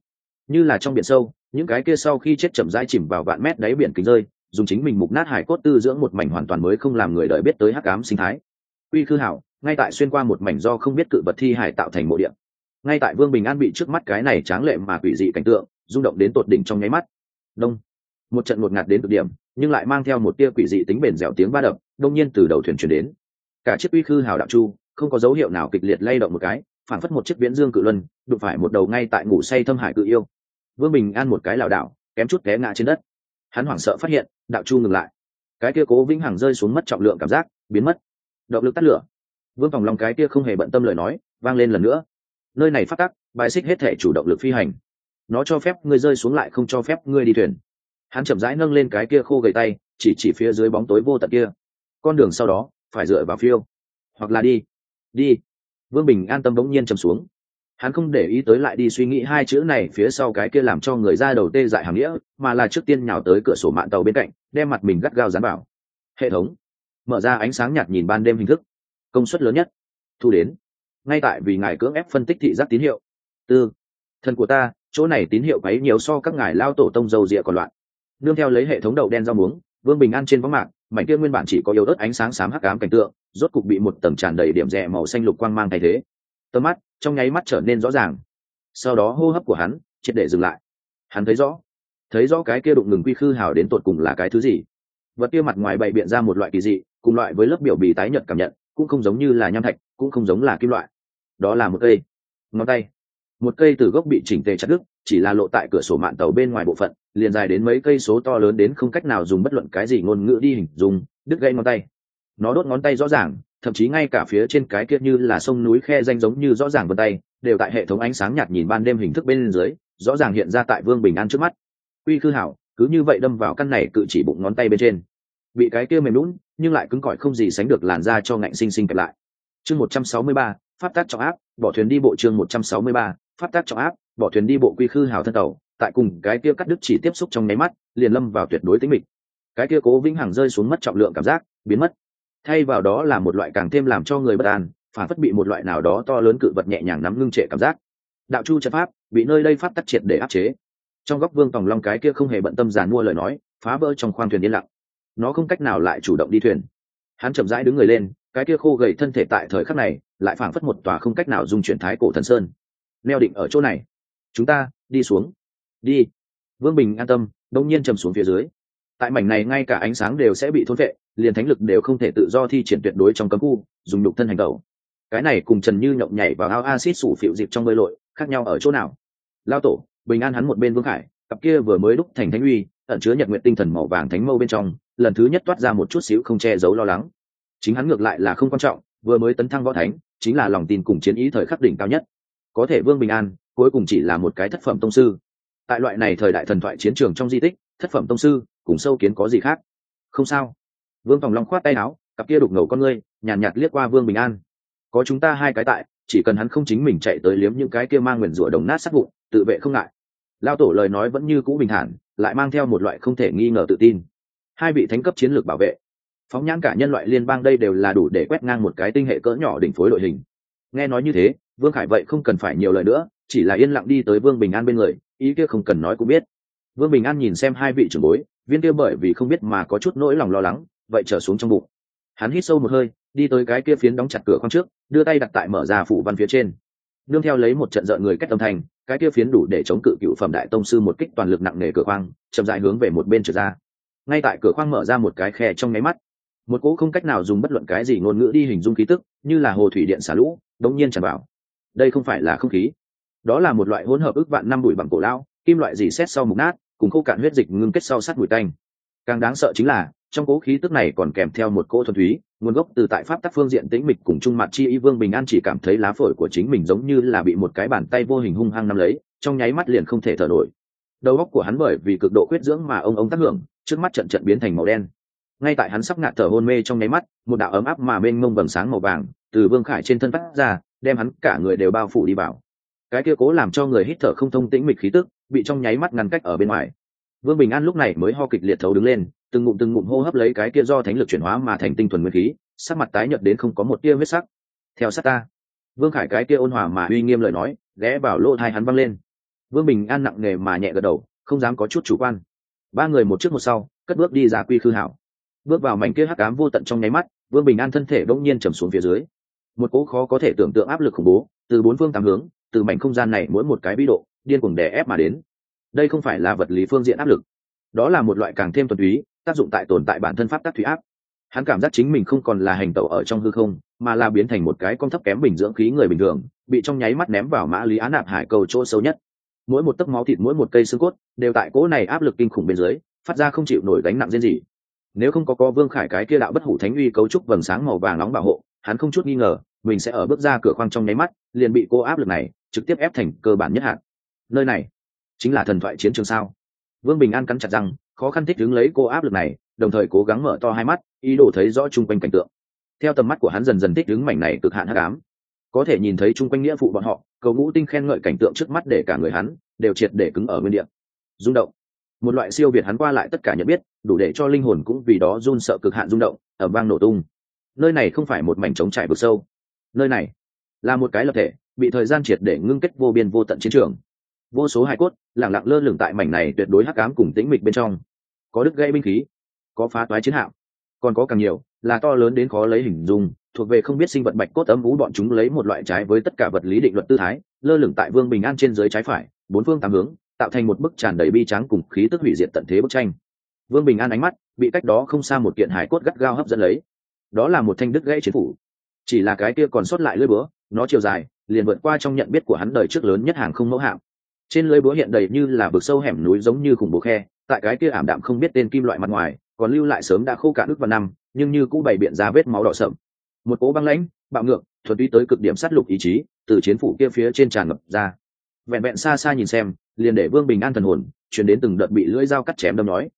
Như là trong biển sâu, những cái kia sau khi chết chậm rãi chìm vào vạn mét đáy biển kính rơi, dùng chính mình mục nát hải cốt tư dưỡng một mảnh hoàn toàn mới không làm người đợi biết tới hắc ám sinh thái. Uy khư hảo, ngay tại xuyên qua một mảnh do không biết cự vật thi hải tạo thành mộ điện ngay tại vương bình an bị trước mắt cái này tráng lệ mà quỷ dị cảnh tượng, rung động đến tột đỉnh trong nháy mắt. Đông một trận ngột ngạt đến cực điểm, nhưng lại mang theo một tia quỷ dị tính bền dẻo tiếng ba đập đông nhiên từ đầu thuyền chuyển đến. Cả chiếc uy khư hào đạo chu, không có dấu hiệu nào kịch liệt lay động một cái, phản phất một chiếc viễn dương cự luân, đụng phải một đầu ngay tại ngủ say thâm hải cự yêu. Vương bình an một cái lảo đảo, kém chút té ngã trên đất. Hắn hoảng sợ phát hiện, đạo chu ngừng lại. Cái kia cố vĩnh hằng rơi xuống mất trọng lượng cảm giác, biến mất. Động lực tắt lửa. Vương phòng lòng cái kia không hề bận tâm lời nói, vang lên lần nữa. Nơi này phát tắc, bài xích hết thể chủ động lực phi hành. Nó cho phép ngươi rơi xuống lại không cho phép ngươi đi thuyền hắn chậm rãi nâng lên cái kia khô gầy tay, chỉ chỉ phía dưới bóng tối vô tận kia. Con đường sau đó, phải dựa vào phiêu. Hoặc là đi. Đi. Vương bình an tâm bỗng nhiên chầm xuống. Hắn không để ý tới lại đi suy nghĩ hai chữ này phía sau cái kia làm cho người ra đầu tê dại hàm nghĩa, mà là trước tiên nhào tới cửa sổ mạng tàu bên cạnh, đem mặt mình gắt gao dán vào. hệ thống. Mở ra ánh sáng nhạt nhìn ban đêm hình thức. Công suất lớn nhất. Thu đến. Ngay tại vì ngài cưỡng ép phân tích thị giác tín hiệu. Tư. Thân của ta, chỗ này tín hiệu ấy nhiều so các ngài lao tổ tông dầu rịa còn loạn nương theo lấy hệ thống đậu đen rau muống, vương bình an trên võng mạng mảnh kia nguyên bản chỉ có yếu ớt ánh sáng xám hắc ám cảnh tượng, rốt cục bị một tầng tràn đầy điểm rẻ màu xanh lục quang mang thay thế. Tầm mắt, trong nháy mắt trở nên rõ ràng. Sau đó hô hấp của hắn, triệt để dừng lại. Hắn thấy rõ thấy rõ cái kia đụng ngừng quy khư hào đến tột cùng là cái thứ gì. Vật kia mặt ngoài bày biện ra một loại kỳ dị, cùng loại với lớp biểu bì tái nhợt cảm nhận, cũng không giống như là nham thạch, cũng không giống là kim loại. Đó là một cây. Ngón tay. Một cây từ gốc bị chỉnh tề chặt đứt chỉ là lộ tại cửa sổ mạn tàu bên ngoài bộ phận, liền dài đến mấy cây số to lớn đến không cách nào dùng bất luận cái gì ngôn ngữ đi hình dung, đứt gãy ngón tay. Nó đốt ngón tay rõ ràng, thậm chí ngay cả phía trên cái kia như là sông núi khe danh giống như rõ ràng vân tay, đều tại hệ thống ánh sáng nhạt nhìn ban đêm hình thức bên dưới, rõ ràng hiện ra tại vương bình an trước mắt. Uy khư hảo, cứ như vậy đâm vào căn này cự chỉ bụng ngón tay bên trên. Bị cái kia mềm lún nhưng lại cứng cỏi không gì sánh được làn da cho ngạnh sinh sinh kẹp lại. Chương một trăm sáu mươi ba, pháp tác trọng áp, bỏ thuyền đi bộ chương một trăm sáu mươi ba, pháp tác trọng áp bỏ thuyền đi bộ quy khư hào thân tàu, tại cùng cái kia cắt đứt chỉ tiếp xúc trong nháy mắt, liền lâm vào tuyệt đối tính mịch. Cái kia cố vĩnh hằng rơi xuống mất trọng lượng cảm giác, biến mất. Thay vào đó là một loại càng thêm làm cho người bất an, phản phất bị một loại nào đó to lớn cự vật nhẹ nhàng nắm ngưng trệ cảm giác. Đạo chu trận pháp, bị nơi đây phát tắc triệt để áp chế. Trong góc vương tòng long cái kia không hề bận tâm giàn mua lời nói, phá vỡ trong khoang thuyền yên lặng. Nó không cách nào lại chủ động đi thuyền. Hắn chậm rãi đứng người lên, cái kia khô gầy thân thể tại thời khắc này, lại phảng phất một tòa không cách nào dung chuyển thái cổ thần sơn. Neo định ở chỗ này chúng ta, đi xuống. Đi. Vương bình an tâm, đông nhiên trầm xuống phía dưới. Tại mảnh này ngay cả ánh sáng đều sẽ bị thôn vệ liền thánh lực đều không thể tự do thi triển tuyệt đối trong cấm khu, dùng nhục thân hành tẩu. Cái này cùng trần như nhộng nhảy vào ao acid sủ phịu dịp trong bơi lội, khác nhau ở chỗ nào? Lao tổ, bình an hắn một bên vương khải, cặp kia vừa mới đúc thành thánh uy, ẩn chứa nhật nguyện tinh thần màu vàng thánh mâu bên trong, lần thứ nhất toát ra một chút xíu không che giấu lo lắng. Chính hắn ngược lại là không quan trọng, vừa mới tấn thăng võ thánh, chính là lòng tin cùng chiến ý thời khắc đỉnh cao nhất. Có thể vương bình an cuối cùng chỉ là một cái thất phẩm tông sư. Tại loại này thời đại thần thoại chiến trường trong di tích thất phẩm tông sư cùng sâu kiến có gì khác? Không sao. Vương tòng long khoát tay áo cặp kia đục ngầu con ngươi nhàn nhạt, nhạt liếc qua vương bình an. Có chúng ta hai cái tại chỉ cần hắn không chính mình chạy tới liếm những cái kia mang nguyền rủa đồng nát sát vụn tự vệ không ngại. Lao tổ lời nói vẫn như cũ bình thản lại mang theo một loại không thể nghi ngờ tự tin. Hai vị thánh cấp chiến lược bảo vệ. Phóng nhãn cả nhân loại liên bang đây đều là đủ để quét ngang một cái tinh hệ cỡ nhỏ đỉnh phối đội hình. Nghe nói như thế vương khải vậy không cần phải nhiều lời nữa chỉ là yên lặng đi tới vương bình an bên người, ý kia không cần nói cũng biết. Vương bình an nhìn xem hai vị trưởng bối, viên kia bởi vì không biết mà có chút nỗi lòng lo lắng, vậy trở xuống trong bụng. Hắn hít sâu một hơi, đi tới cái kia phiến đóng chặt cửa khoang trước, đưa tay đặt tại mở ra phủ văn phía trên. Nương theo lấy một trận rợn người cách âm thành cái kia phiến đủ để chống cự cựu phẩm đại tông sư một kích toàn lực nặng nề cửa khoang, chậm dại hướng về một bên trở ra. Ngay tại cửa khoang mở ra một cái khe trong nháy mắt, một cỗ không cách nào dùng bất luận cái gì ngôn ngữ đi hình dung khí tức, như là hồ thủy điện xả lũ, đống nhiên tràn vào. Đây không phải là không khí đó là một loại hỗn hợp ức vạn năm bụi bằng cổ lão, kim loại dì xét sau mục nát, cùng khô cạn huyết dịch ngưng kết sau sát bụi tanh. Càng đáng sợ chính là, trong cố khí tức này còn kèm theo một cỗ thuần túy, nguồn gốc từ tại pháp tắc phương diện tĩnh mịch cùng trung mặt chi y vương bình an chỉ cảm thấy lá phổi của chính mình giống như là bị một cái bàn tay vô hình hung hăng nắm lấy, trong nháy mắt liền không thể thở nổi. Đầu óc của hắn bởi vì cực độ quyết dưỡng mà ông ông tác hưởng, trước mắt trận trận biến thành màu đen. Ngay tại hắn sắp ngạt thở hôn mê trong nháy mắt, một đạo ấm áp mà mênh mông vầng sáng màu vàng, từ vương khải trên thân phát ra, đem hắn cả người đều bao phủ đi vào cái kia cố làm cho người hít thở không thông tĩnh mịch khí tức, bị trong nháy mắt ngăn cách ở bên ngoài. Vương bình an lúc này mới ho kịch liệt thấu đứng lên, từng ngụm từng ngụm hô hấp lấy cái kia do thánh lực chuyển hóa mà thành tinh thuần nguyên khí, sắc mặt tái nhợt đến không có một tia huyết sắc. Theo sát ta. Vương khải cái kia ôn hòa mà uy nghiêm lời nói, ghé vào lỗ thai hắn văng lên. Vương bình an nặng nề mà nhẹ gật đầu, không dám có chút chủ quan. Ba người một trước một sau, cất bước đi ra quy khư hảo. Bước vào mảnh kia hắc ám vô tận trong nháy mắt, vương bình an thân thể bỗng nhiên trầm xuống phía dưới. Một cỗ khó có thể tưởng tượng áp lực khủng bố, từ bốn phương tám hướng từ mảnh không gian này mỗi một cái vĩ độ, điên cuồng đè ép mà đến. Đây không phải là vật lý phương diện áp lực. Đó là một loại càng thêm thuần túy, tác dụng tại tồn tại bản thân pháp tác thủy áp. Hắn cảm giác chính mình không còn là hành tẩu ở trong hư không, mà là biến thành một cái con thấp kém bình dưỡng khí người bình thường, bị trong nháy mắt ném vào mã lý án nạp hải cầu chỗ sâu nhất. Mỗi một tấc máu thịt, mỗi một cây xương cốt, đều tại cỗ này áp lực kinh khủng bên dưới, phát ra không chịu nổi gánh nặng riêng gì. Nếu không có có vương khải cái kia đạo bất hủ thánh uy cấu trúc vầng sáng màu vàng nóng bảo hộ, hắn không chút nghi ngờ mình sẽ ở bước ra cửa khoang trong nháy mắt, liền bị cô áp lực này trực tiếp ép thành cơ bản nhất hạn. Nơi này chính là thần thoại chiến trường sao? Vương bình an cắn chặt răng, khó khăn thích đứng lấy cô áp lực này, đồng thời cố gắng mở to hai mắt, ý đồ thấy rõ chung quanh cảnh tượng. Theo tầm mắt của hắn dần dần thích đứng mảnh này cực hạn hắc ám. Có thể nhìn thấy chung quanh nghĩa phụ bọn họ, cầu ngũ tinh khen ngợi cảnh tượng trước mắt để cả người hắn đều triệt để cứng ở nguyên địa. Rung động. Một loại siêu việt hắn qua lại tất cả nhận biết, đủ để cho linh hồn cũng vì đó run sợ cực hạn rung động ở vang nổ tung. Nơi này không phải một mảnh trống trải vực sâu nơi này là một cái lập thể, bị thời gian triệt để ngưng kết vô biên vô tận chiến trường. Vô số hải cốt, lẳng lặng lơ lửng tại mảnh này tuyệt đối hắc ám cùng tĩnh mịch bên trong. Có đứt gãy binh khí, có phá toái chiến hạm, còn có càng nhiều, là to lớn đến khó lấy hình dung, thuộc về không biết sinh vật bạch cốt ấm vũ bọn chúng lấy một loại trái với tất cả vật lý định luật tư thái, lơ lửng tại vương bình an trên dưới trái phải, bốn phương tám hướng, tạo thành một bức tràn đầy bi trắng cùng khí tức hủy diệt tận thế bức tranh. Vương bình an ánh mắt bị cách đó không xa một kiện hải cốt gắt gao hấp dẫn lấy. Đó là một thanh đức gãy chiến phủ chỉ là cái kia còn sót lại lưỡi búa, nó chiều dài, liền vượt qua trong nhận biết của hắn đời trước lớn nhất hàng không mẫu hạm. Trên lưỡi búa hiện đầy như là vực sâu hẻm núi giống như khủng bố khe, tại cái kia ảm đạm không biết tên kim loại mặt ngoài, còn lưu lại sớm đã khô cạn ước vào năm, nhưng như cũng bày biện ra vết máu đỏ sậm. Một cố băng lãnh, bạo ngược, thuần túy tới cực điểm sát lục ý chí, từ chiến phủ kia phía trên tràn ngập ra. Vẹn vẹn xa xa nhìn xem, liền để vương bình an thần hồn, chuyển đến từng đợt bị lưỡi dao cắt chém đâm nói.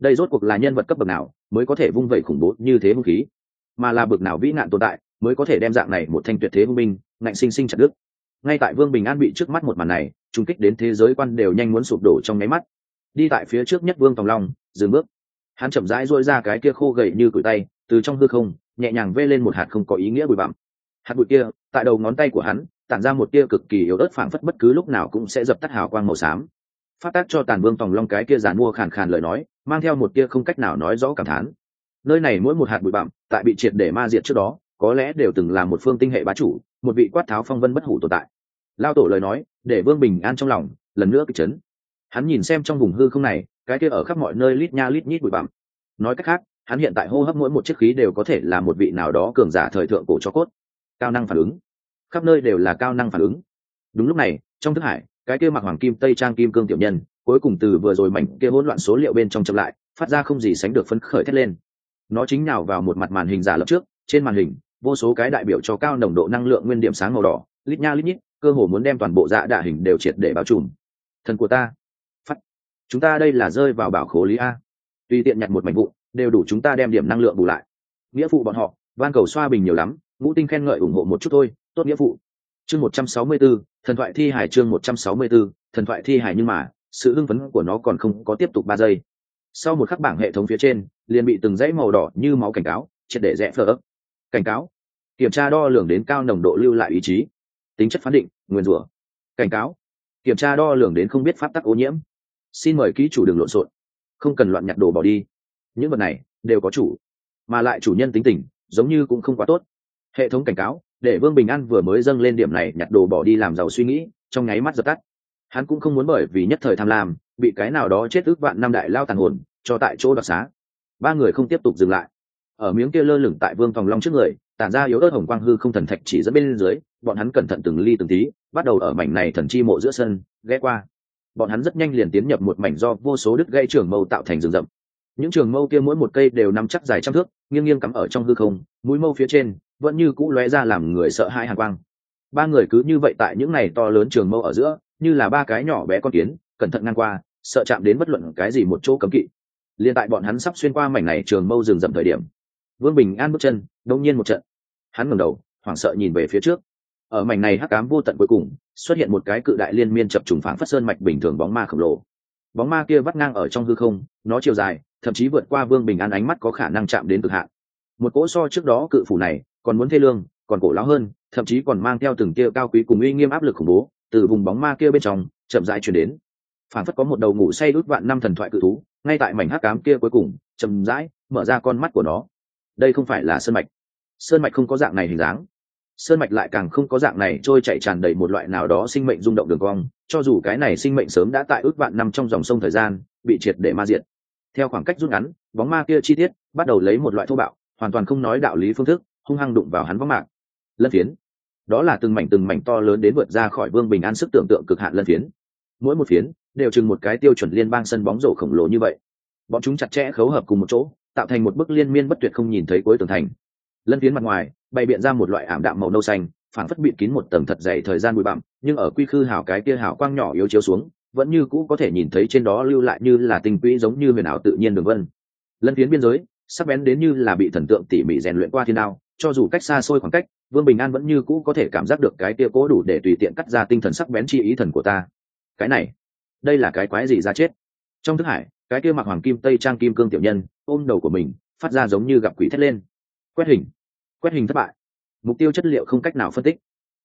Đây rốt cuộc là nhân vật cấp bậc nào, mới có thể vung vẩy khủng bố như thế hung khí? Mà là bậc nào vĩ nạn tồn tại mới có thể đem dạng này một thanh tuyệt thế hung binh, ngạnh sinh sinh chặt đứt. Ngay tại vương bình an bị trước mắt một màn này trung kích đến thế giới quan đều nhanh muốn sụp đổ trong nháy mắt. Đi tại phía trước nhất vương tòng long, dừng bước. Hắn chậm rãi dôi ra cái kia khô gậy như cửi tay, từ trong hư không, nhẹ nhàng vê lên một hạt không có ý nghĩa bụi bặm. Hạt bụi kia, tại đầu ngón tay của hắn, tản ra một tia cực kỳ yếu ớt phảng phất bất cứ lúc nào cũng sẽ dập tắt hào quang màu xám. Phát tác cho tàn vương tòng long cái kia giàn mua khàn khàn lời nói, mang theo một tia không cách nào nói rõ cảm thán. Nơi này mỗi một hạt bụi bặm, tại bị triệt để ma diệt trước đó có lẽ đều từng là một phương tinh hệ bá chủ, một vị quát tháo phong vân bất hủ tồn tại. Lao tổ lời nói, để vương bình an trong lòng, lần nữa kịch chấn. Hắn nhìn xem trong vùng hư không này, cái kia ở khắp mọi nơi lít nha lít nhít bụi bặm. Nói cách khác, hắn hiện tại hô hấp mỗi một chiếc khí đều có thể là một vị nào đó cường giả thời thượng cổ cho cốt. Cao năng phản ứng. Khắp nơi đều là cao năng phản ứng. Đúng lúc này, trong thức hải, cái kia mặc hoàng kim, tây trang kim cương tiểu nhân, cuối cùng từ vừa rồi mảnh kia hỗn loạn số liệu bên trong chậm lại, phát ra không gì sánh được phấn khởi thét lên. Nó chính nào vào một mặt màn hình giả lập trước, trên màn hình vô số cái đại biểu cho cao nồng độ năng lượng nguyên điểm sáng màu đỏ lít nha lít nhít cơ hồ muốn đem toàn bộ dạ đạ hình đều triệt để bao trùm. Thần của ta. Phát. Chúng ta đây là rơi vào bảo khố lý a. Tùy tiện nhặt một mảnh vụ đều đủ chúng ta đem điểm năng lượng bù lại. Nghĩa phụ bọn họ van cầu xoa bình nhiều lắm ngũ tinh khen ngợi ủng hộ một chút thôi tốt nghĩa phụ. Chương một trăm sáu mươi 164, thần thoại thi hải chương một trăm sáu mươi 164, thần thoại thi hải nhưng mà sự hưng phấn của nó còn không có tiếp tục ba giây. Sau một khắc bảng hệ thống phía trên liền bị từng dãy màu đỏ như máu cảnh cáo triệt để rẽ phở ấp cảnh cáo. Kiểm tra đo lường đến cao nồng độ lưu lại ý chí. Tính chất phán định, nguyên rủa. Cảnh cáo. Kiểm tra đo lường đến không biết pháp tắc ô nhiễm. Xin mời ký chủ đừng lộn xộn. Không cần loạn nhặt đồ bỏ đi. Những vật này đều có chủ, mà lại chủ nhân tính tình giống như cũng không quá tốt. Hệ thống cảnh cáo, để vương bình an vừa mới dâng lên điểm này nhặt đồ bỏ đi làm giàu suy nghĩ, trong nháy mắt dập tắt. Hắn cũng không muốn bởi vì nhất thời tham lam, bị cái nào đó chết ước vạn năm đại lao tàn hồn, cho tại chỗ đoạt xá. Ba người không tiếp tục dừng lại ở miếng kia lơ lửng tại vương phòng long trước người, tản ra yếu ớt hồng quang hư không thần thạch chỉ dẫn bên dưới, bọn hắn cẩn thận từng ly từng tí, bắt đầu ở mảnh này thần chi mộ giữa sân, ghé qua. Bọn hắn rất nhanh liền tiến nhập một mảnh do vô số đứt gây trường mâu tạo thành rừng rậm. Những trường mâu kia mỗi một cây đều nắm chắc dài trăm thước, nghiêng nghiêng cắm ở trong hư không, mũi mâu phía trên, vẫn như cũ lóe ra làm người sợ hãi hàn quang. Ba người cứ như vậy tại những này to lớn trường mâu ở giữa, như là ba cái nhỏ bé con kiến, cẩn thận ngang qua, sợ chạm đến bất luận cái gì một chỗ cấm kỵ. Liền tại bọn hắn sắp xuyên qua mảnh này trường mâu rừng rậm thời điểm vương bình an bước chân đông nhiên một trận. Hắn ngẩng đầu, hoảng sợ nhìn về phía trước. Ở mảnh này hắc cám vô tận cuối cùng, xuất hiện một cái cự đại liên miên chập trùng phảng phất sơn mạch bình thường bóng ma khổng lồ. Bóng ma kia vắt ngang ở trong hư không, nó chiều dài, thậm chí vượt qua vương bình an ánh mắt có khả năng chạm đến cực hạn. Một cỗ so trước đó cự phủ này, còn muốn thê lương, còn cổ lão hơn, thậm chí còn mang theo từng kia cao quý cùng uy nghiêm áp lực khủng bố, từ vùng bóng ma kia bên trong, chậm rãi chuyển đến. Phản phất có một đầu ngủ say đút vạn năm thần thoại cự thú, ngay tại mảnh hắc cám kia cuối cùng, chậm rãi mở ra con mắt của nó đây không phải là sơn mạch. Sơn mạch không có dạng này hình dáng. Sơn mạch lại càng không có dạng này trôi chạy tràn đầy một loại nào đó sinh mệnh rung động đường cong, cho dù cái này sinh mệnh sớm đã tại ước vạn năm trong dòng sông thời gian, bị triệt để ma diệt. Theo khoảng cách rút ngắn, bóng ma kia chi tiết bắt đầu lấy một loại thô bạo, hoàn toàn không nói đạo lý phương thức, hung hăng đụng vào hắn võng mạng. Lân phiến. Đó là từng mảnh từng mảnh to lớn đến vượt ra khỏi vương bình an sức tưởng tượng cực hạn lân phiến. Mỗi một phiến đều chừng một cái tiêu chuẩn liên bang sân bóng rổ khổng lồ như vậy. Bọn chúng chặt chẽ khấu hợp cùng một chỗ tạo thành một bức liên miên bất tuyệt không nhìn thấy cuối tường thành. Lân phiến mặt ngoài, bày biện ra một loại ảm đạm màu nâu xanh phản phất bịt kín một tầng thật dày thời gian bụi bặm, nhưng ở quy khư hào cái kia hào quang nhỏ yếu chiếu xuống, vẫn như cũ có thể nhìn thấy trên đó lưu lại như là tinh quỹ giống như huyền ảo tự nhiên đường vân. Lân phiến biên giới, sắc bén đến như là bị thần tượng tỉ mỉ rèn luyện qua thiên đao, cho dù cách xa xôi khoảng cách, vương bình an vẫn như cũ có thể cảm giác được cái kia cố đủ để tùy tiện cắt ra tinh thần sắc bén chi ý thần của ta. Cái này, đây là cái quái gì ra chết? Trong thức hải cái kia mặc hoàng kim, tây trang kim cương tiểu nhân, ôm đầu của mình, phát ra giống như gặp quỷ thét lên. Quét hình. Quét hình thất bại. Mục tiêu chất liệu không cách nào phân tích.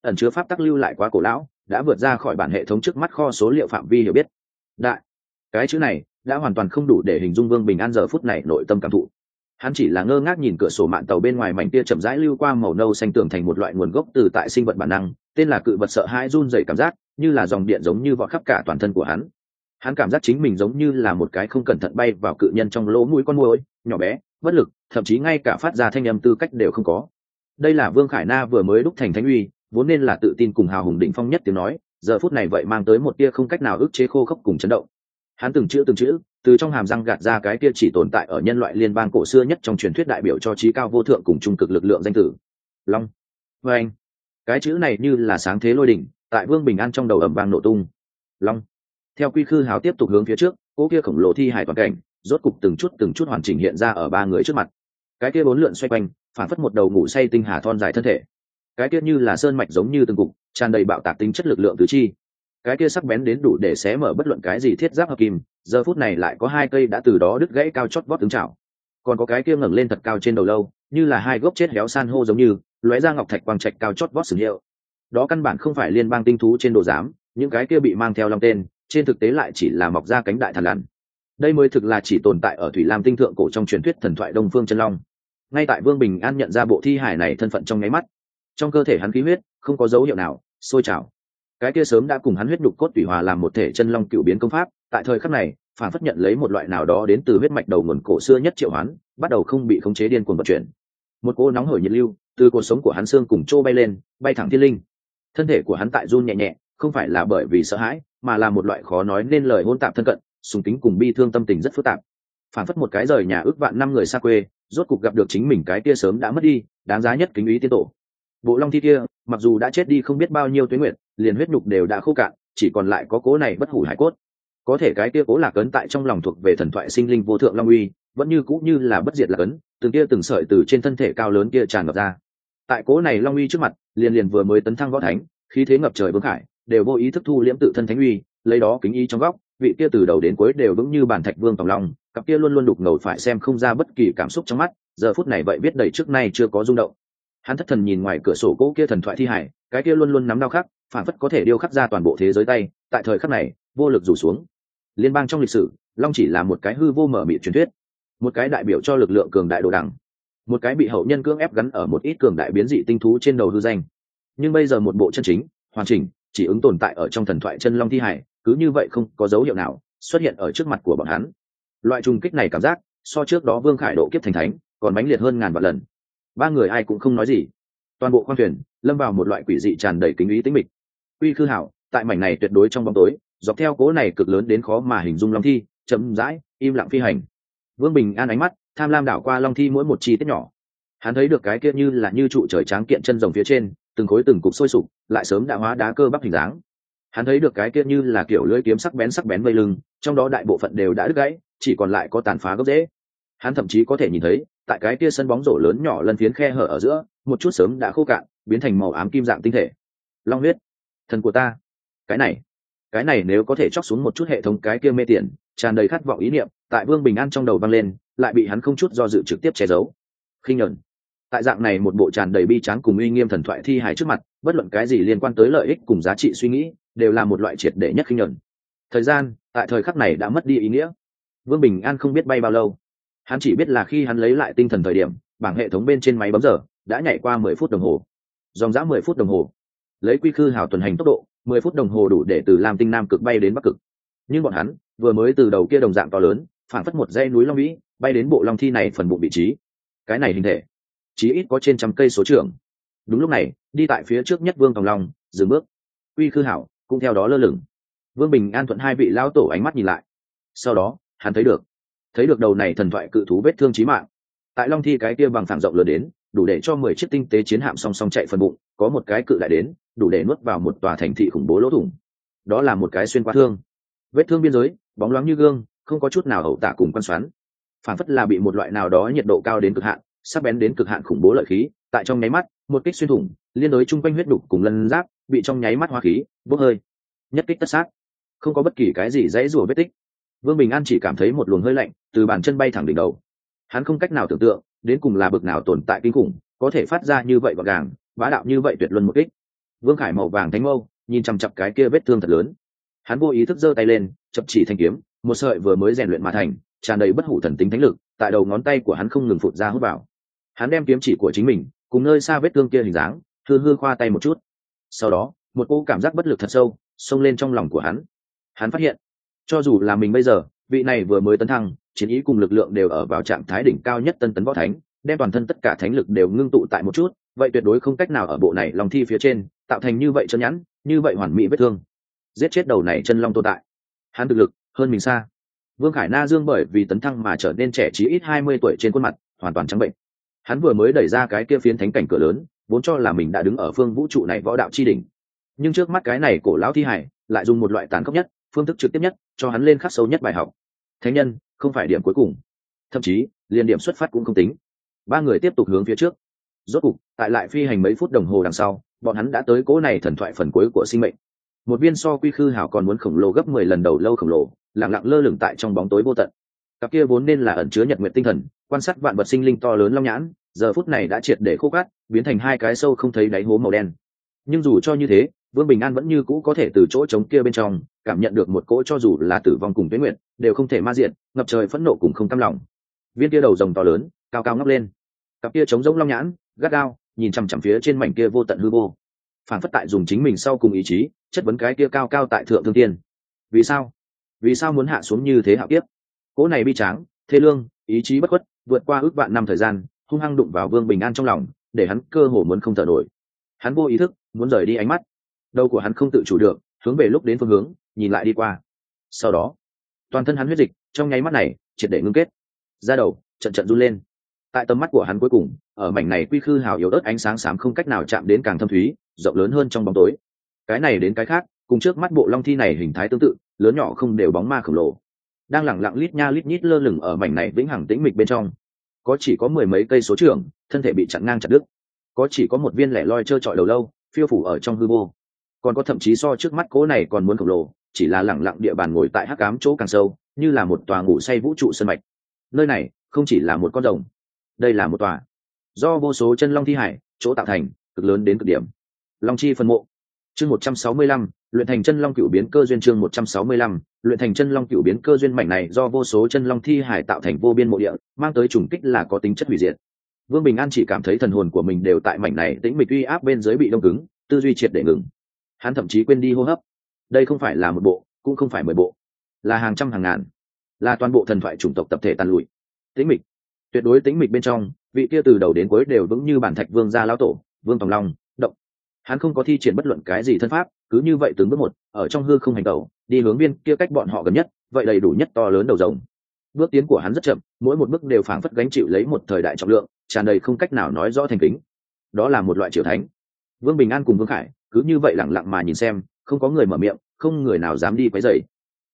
Ẩn chứa pháp tắc lưu lại quá cổ lão, đã vượt ra khỏi bản hệ thống trước mắt kho số liệu phạm vi hiểu biết. Đại. Cái chữ này đã hoàn toàn không đủ để hình dung vương bình an giờ phút này nội tâm cảm thụ. Hắn chỉ là ngơ ngác nhìn cửa sổ mạng tàu bên ngoài mảnh tia chậm rãi lưu qua màu nâu xanh tường thành một loại nguồn gốc từ tại sinh vật bản năng, tên là cự vật sợ hãi run dày cảm giác, như là dòng điện giống như vọt khắp cả toàn thân của hắn hắn cảm giác chính mình giống như là một cái không cẩn thận bay vào cự nhân trong lỗ mũi con môi nhỏ bé, bất lực, thậm chí ngay cả phát ra thanh âm tư cách đều không có. Đây là vương khải na vừa mới đúc thành thánh uy, vốn nên là tự tin cùng hào hùng định phong nhất tiếng nói, giờ phút này vậy mang tới một tia không cách nào ức chế khô khốc cùng chấn động. Hắn từng chữ từng chữ, từ trong hàm răng gạt ra cái tia chỉ tồn tại ở nhân loại liên bang cổ xưa nhất trong truyền thuyết đại biểu cho trí cao vô thượng cùng trung cực lực lượng danh tử. Long. Vê anh cái chữ này như là sáng thế lôi đỉnh, tại vương bình an trong đầu ẩm vang nổ tung. Long theo quy khư hào tiếp tục hướng phía trước cỗ kia khổng lồ thi hải toàn cảnh, rốt cục từng chút từng chút hoàn chỉnh hiện ra ở ba người trước mặt. Cái kia bốn lượn xoay quanh, phản phất một đầu ngủ say tinh hà thon dài thân thể. Cái kia như là sơn mạch giống như từng cục, tràn đầy bạo tạc tính chất lực lượng tứ chi. Cái kia sắc bén đến đủ để xé mở bất luận cái gì thiết giáp hợp kim, giờ phút này lại có hai cây đã từ đó đứt gãy cao chót vót tướng chảo còn có cái kia ngẩng lên thật cao trên đầu lâu, như là hai gốc chết héo san hô giống như, lóe ra ngọc thạch quang trạch cao chót vót sử hiệu. Đó căn bản không phải liên bang tinh thú trên đồ giám, những cái kia bị mang theo long tên trên thực tế lại chỉ là mọc ra cánh đại thần lằn. Đây mới thực là chỉ tồn tại ở thủy lam tinh thượng cổ trong truyền thuyết thần thoại đông phương chân long. Ngay tại vương bình an nhận ra bộ thi hải này thân phận trong nháy mắt, trong cơ thể hắn khí huyết không có dấu hiệu nào, sôi trào. Cái kia sớm đã cùng hắn huyết đục cốt tủy hòa làm một thể chân long cựu biến công pháp, tại thời khắc này, phản phất nhận lấy một loại nào đó đến từ huyết mạch đầu nguồn cổ xưa nhất triệu hoán, bắt đầu không bị khống chế điên cuồng vận chuyển. Một cô nóng hổi nhiệt lưu từ cuộc sống của hắn xương cùng trô bay lên, bay thẳng thiên linh. Thân thể của hắn tại run nhẹ nhẹ, không phải là bởi vì sợ hãi mà là một loại khó nói nên lời hôn tạp thân cận, sùng kính cùng bi thương tâm tình rất phức tạp. Phản phất một cái rời nhà ước vạn năm người xa quê, rốt cục gặp được chính mình cái kia sớm đã mất đi, đáng giá nhất kính ý tiên tổ. Bộ long thi kia, mặc dù đã chết đi không biết bao nhiêu tuyến nguyện liền huyết nhục đều đã khô cạn, chỉ còn lại có cố này bất hủ hải cốt. Có thể cái kia cố lạc ấn tại trong lòng thuộc về thần thoại sinh linh vô thượng long uy, vẫn như cũ như là bất diệt lạc ấn, từng kia từng sợi từ trên thân thể cao lớn kia tràn ngập ra. Tại cố này long uy trước mặt, liền liền vừa mới tấn thăng võ thánh, khí thế ngập trời vương khải đều vô ý thức thu liễm tự thân thánh uy, lấy đó kính ý trong góc, vị kia từ đầu đến cuối đều vững như bản thạch vương tòng long cặp kia luôn luôn đục ngầu phải xem không ra bất kỳ cảm xúc trong mắt, giờ phút này vậy biết đầy trước nay chưa có rung động. Hắn thất thần nhìn ngoài cửa sổ cỗ kia thần thoại thi hải, cái kia luôn luôn nắm đau khắc, phản phất có thể điêu khắc ra toàn bộ thế giới tay, tại thời khắc này, vô lực rủ xuống. Liên bang trong lịch sử, long chỉ là một cái hư vô mở mị truyền thuyết, một cái đại biểu cho lực lượng cường đại đồ đẳng một cái bị hậu nhân cưỡng ép gắn ở một ít cường đại biến dị tinh thú trên đầu hư danh. Nhưng bây giờ một bộ chân chính, hoàn chỉnh chỉ ứng tồn tại ở trong thần thoại chân long thi hải, cứ như vậy không có dấu hiệu nào xuất hiện ở trước mặt của bọn hắn. Loại trùng kích này cảm giác, so trước đó vương khải độ kiếp thành thánh, còn mãnh liệt hơn ngàn vạn lần. Ba người ai cũng không nói gì. Toàn bộ khoang thuyền lâm vào một loại quỷ dị tràn đầy kính ý tính mịch. Uy khư hảo, tại mảnh này tuyệt đối trong bóng tối, dọc theo cố này cực lớn đến khó mà hình dung long thi, chậm rãi, im lặng phi hành. Vương bình an ánh mắt, tham lam đảo qua long thi mỗi một chi tiết nhỏ. Hắn thấy được cái kia như là như trụ trời tráng kiện chân rồng phía trên từng khối từng cục sôi sục, lại sớm đã hóa đá cơ bắp hình dáng. Hắn thấy được cái kia như là kiểu lưỡi kiếm sắc bén sắc bén vây lưng, trong đó đại bộ phận đều đã đứt gãy, chỉ còn lại có tàn phá gốc rễ. Hắn thậm chí có thể nhìn thấy, tại cái kia sân bóng rổ lớn nhỏ lân phiến khe hở ở giữa, một chút sớm đã khô cạn, biến thành màu ám kim dạng tinh thể. Long huyết, thần của ta. Cái này cái này nếu có thể chóc xuống một chút hệ thống cái kia mê tiền, tràn đầy khát vọng ý niệm, tại vương bình an trong đầu vang lên, lại bị hắn không chút do dự trực tiếp che giấu. Khinh nhẫn tại dạng này một bộ tràn đầy bi tráng cùng uy nghiêm thần thoại thi hài trước mặt, bất luận cái gì liên quan tới lợi ích cùng giá trị suy nghĩ, đều là một loại triệt để nhất khinh nhẫn thời gian, tại thời khắc này đã mất đi ý nghĩa. Vương bình an không biết bay bao lâu. Hắn chỉ biết là khi hắn lấy lại tinh thần thời điểm, bảng hệ thống bên trên máy bấm giờ đã nhảy qua mười phút đồng hồ. Dòng dã mười phút đồng hồ. Lấy quy khư hào tuần hành tốc độ, mười phút đồng hồ đủ để từ lam tinh nam cực bay đến bắc cực. Nhưng bọn hắn, vừa mới từ đầu kia đồng dạng to lớn phản phất một dãy núi long vĩ, bay đến bộ long thi này phần bụng vị trí. Cái này hình thể chí ít có trên trăm cây số trưởng. Đúng lúc này, đi tại phía trước nhất vương tòng long, dừng bước. Uy khư hảo cũng theo đó lơ lửng. Vương bình an thuận hai vị lao tổ ánh mắt nhìn lại. Sau đó, hắn thấy được thấy được đầu này thần thoại cự thú vết thương chí mạng. Tại long thi cái kia bằng phẳng rộng lừa đến, đủ để cho mười chiếc tinh tế chiến hạm song song chạy phần bụng, có một cái cự lại đến, đủ để nuốt vào một tòa thành thị khủng bố lỗ thủng. Đó là một cái xuyên qua thương. Vết thương biên giới, bóng loáng như gương, không có chút nào hậu tạ cùng quan xoắn. Phản phất là bị một loại nào đó nhiệt độ cao đến cực hạn sắc bén đến cực hạn khủng bố lợi khí, tại trong nháy mắt, một kích xuyên thủng, liên đối chung quanh huyết đục cùng lân giáp, bị trong nháy mắt hoa khí, bốc hơi. Nhất kích tất sát. Không có bất kỳ cái gì dãy rủa vết tích. Vương bình an chỉ cảm thấy một luồng hơi lạnh từ bàn chân bay thẳng đỉnh đầu. Hắn không cách nào tưởng tượng, đến cùng là bực nào tồn tại kinh khủng, có thể phát ra như vậy gọn gàng, bá đạo như vậy tuyệt luân một kích. Vương khải màu vàng thánh mâu, nhìn chằm chặp cái kia vết thương thật lớn. Hắn vô ý thức giơ tay lên, chập chỉ thanh kiếm, một sợi vừa mới rèn luyện mà thành, tràn đầy bất hủ thần tính thánh lực, tại đầu ngón tay của hắn không ngừng phụt ra hút vào hắn đem kiếm chỉ của chính mình cùng nơi xa vết thương kia hình dáng, hư hư khoa tay một chút. Sau đó, một cô cảm giác bất lực thật sâu xông lên trong lòng của hắn. Hắn phát hiện, cho dù là mình bây giờ, vị này vừa mới tấn thăng, chiến ý cùng lực lượng đều ở vào trạng thái đỉnh cao nhất tân tấn võ thánh, đem toàn thân tất cả thánh lực đều ngưng tụ tại một chút, vậy tuyệt đối không cách nào ở bộ này lòng thi phía trên tạo thành như vậy chân nhẵn, như vậy hoàn mỹ vết thương. Giết chết đầu này chân long tồn tại. Hắn thực lực hơn mình xa. Vương khải na dương bởi vì tấn thăng mà trở nên trẻ trí ít hai mươi tuổi trên khuôn mặt, hoàn toàn trắng bệnh hắn vừa mới đẩy ra cái kia phiến thánh cảnh cửa lớn, vốn cho là mình đã đứng ở phương vũ trụ này võ đạo chi đỉnh. Nhưng trước mắt cái này cổ lão thi hải, lại dùng một loại tàn khốc nhất, phương thức trực tiếp nhất, cho hắn lên khắc sâu nhất bài học. Thánh nhân, không phải điểm cuối cùng. Thậm chí, liền điểm xuất phát cũng không tính. Ba người tiếp tục hướng phía trước. Rốt cục, tại lại phi hành mấy phút đồng hồ đằng sau, bọn hắn đã tới cỗ này thần thoại phần cuối của sinh mệnh. Một viên so quy khư hảo còn muốn khổng lồ gấp mười lần đầu lâu khổng lồ lẳng lặng lơ lửng tại trong bóng tối vô tận cặp kia vốn nên là ẩn chứa nhật nguyện tinh thần, quan sát vạn vật sinh linh to lớn long nhãn, giờ phút này đã triệt để khô cát biến thành hai cái sâu không thấy đáy hố màu đen. Nhưng dù cho như thế, vương bình an vẫn như cũ có thể từ chỗ trống kia bên trong, cảm nhận được một cỗ cho dù là tử vong cùng tuyến nguyện, đều không thể ma diện ngập trời phẫn nộ cùng không cam lòng. Viên kia đầu rồng to lớn, cao cao ngóc lên. Cặp kia trống giống long nhãn, gắt gao, nhìn chằm chằm phía trên mảnh kia vô tận hư vô. Phản phất tại dùng chính mình sau cùng ý chí, chất vấn cái kia cao cao tại thượng thương tiên. Vì sao? Vì sao muốn hạ xuống như thế hạ kiếp? Cỗ này bi tráng thế lương, ý chí bất khuất, vượt qua ước vạn năm thời gian, hung hăng đụng vào vương bình an trong lòng, để hắn cơ hồ muốn không thở nổi. Hắn vô ý thức, muốn rời đi ánh mắt. Đầu của hắn không tự chủ được, hướng về lúc đến phương hướng, nhìn lại đi qua. Sau đó, toàn thân hắn huyết dịch, trong nháy mắt này, triệt để ngưng kết. Ra đầu, trận trận run lên. Tại tầm mắt của hắn cuối cùng, ở mảnh này quy khư hào yếu ớt ánh sáng xám không cách nào chạm đến càng thâm thúy, rộng lớn hơn trong bóng tối. Cái này đến cái khác, cùng trước mắt bộ long thi này hình thái tương tự, lớn nhỏ không đều bóng ma khổng lồ đang lẳng lặng lít nha lít nhít lơ lửng ở mảnh này vĩnh hằng tĩnh mịch bên trong. Có chỉ có mười mấy cây số trường thân thể bị chặn ngang chặt đứt. Có chỉ có một viên lẻ loi trơ trọi đầu lâu, phiêu phủ ở trong hư vô. Còn có thậm chí so trước mắt cố này còn muốn khổng lồ, chỉ là lẳng lặng địa bàn ngồi tại hắc cám chỗ càng sâu, như là một tòa ngủ say vũ trụ sân mạch. Nơi này không chỉ là một con rồng, đây là một tòa. Do vô số chân long thi hải, chỗ tạo thành, cực lớn đến cực điểm. Long chi phân mộ. Chương một trăm sáu mươi lăm luyện thành chân long cựu biến cơ duyên chương một trăm sáu mươi lăm, luyện thành chân long cựu biến cơ duyên mảnh này do vô số chân long thi hải tạo thành vô biên mộ địa, mang tới trùng kích là có tính chất hủy diệt. Vương bình an chỉ cảm thấy thần hồn của mình đều tại mảnh này tĩnh mịch uy áp bên dưới bị đông cứng, tư duy triệt để ngừng. Hắn thậm chí quên đi hô hấp. Đây không phải là một bộ, cũng không phải mười bộ, là hàng trăm hàng ngàn, là toàn bộ thần thoại chủng tộc tập thể tàn lụi. Tĩnh mịch. Tuyệt đối tĩnh mịch bên trong, vị kia từ đầu đến cuối đều vững như bản thạch vương gia lão tổ, vương tòng long, động. Hắn không có thi triển bất luận cái gì thân pháp cứ như vậy từng bước một, ở trong hư không hành tẩu, đi hướng viên kia cách bọn họ gần nhất, vậy đầy đủ nhất to lớn đầu rồng. Bước tiến của hắn rất chậm, mỗi một bước đều phảng phất gánh chịu lấy một thời đại trọng lượng, tràn đầy không cách nào nói rõ thành kính. Đó là một loại triều thánh. Vương bình an cùng vương khải, cứ như vậy lẳng lặng mà nhìn xem, không có người mở miệng, không người nào dám đi quấy dày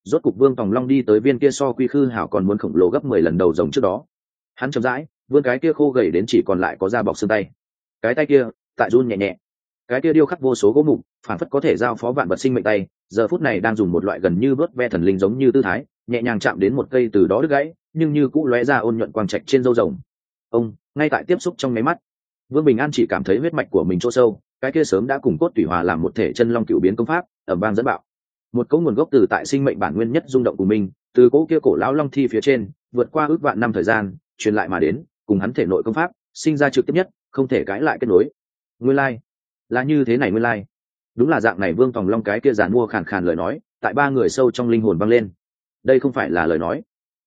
rốt cục vương tòng long đi tới viên kia so quy khư hảo còn muốn khổng lồ gấp mười lần đầu rồng trước đó. Hắn chậm rãi, vươn cái kia khô gầy đến chỉ còn lại có da bọc xương tay. Cái tay kia, tại run nhẹ nhẹ cái kia điêu khắc vô số gỗ mục phản phất có thể giao phó vạn vật sinh mệnh tay, giờ phút này đang dùng một loại gần như vớt ve thần linh giống như tư thái, nhẹ nhàng chạm đến một cây từ đó đứt gãy, nhưng như cũ lóe ra ôn nhuận quang trạch trên dâu rồng ông, ngay tại tiếp xúc trong máy mắt, vương bình an chỉ cảm thấy huyết mạch của mình chỗ sâu, cái kia sớm đã cùng cốt tủy hòa làm một thể chân long cựu biến công pháp ở bang dẫn bạo một cấu nguồn gốc từ tại sinh mệnh bản nguyên nhất rung động của mình, từ cỗ kia cổ lão long thi phía trên, vượt qua ước vạn năm thời gian, truyền lại mà đến, cùng hắn thể nội công pháp, sinh ra trực tiếp nhất, không thể cãi lại kết nối nguyên lai、like là như thế này nguyên lai、like. đúng là dạng này vương tòng long cái kia giàn mua khàn khàn lời nói, tại ba người sâu trong linh hồn vang lên. Đây không phải là lời nói.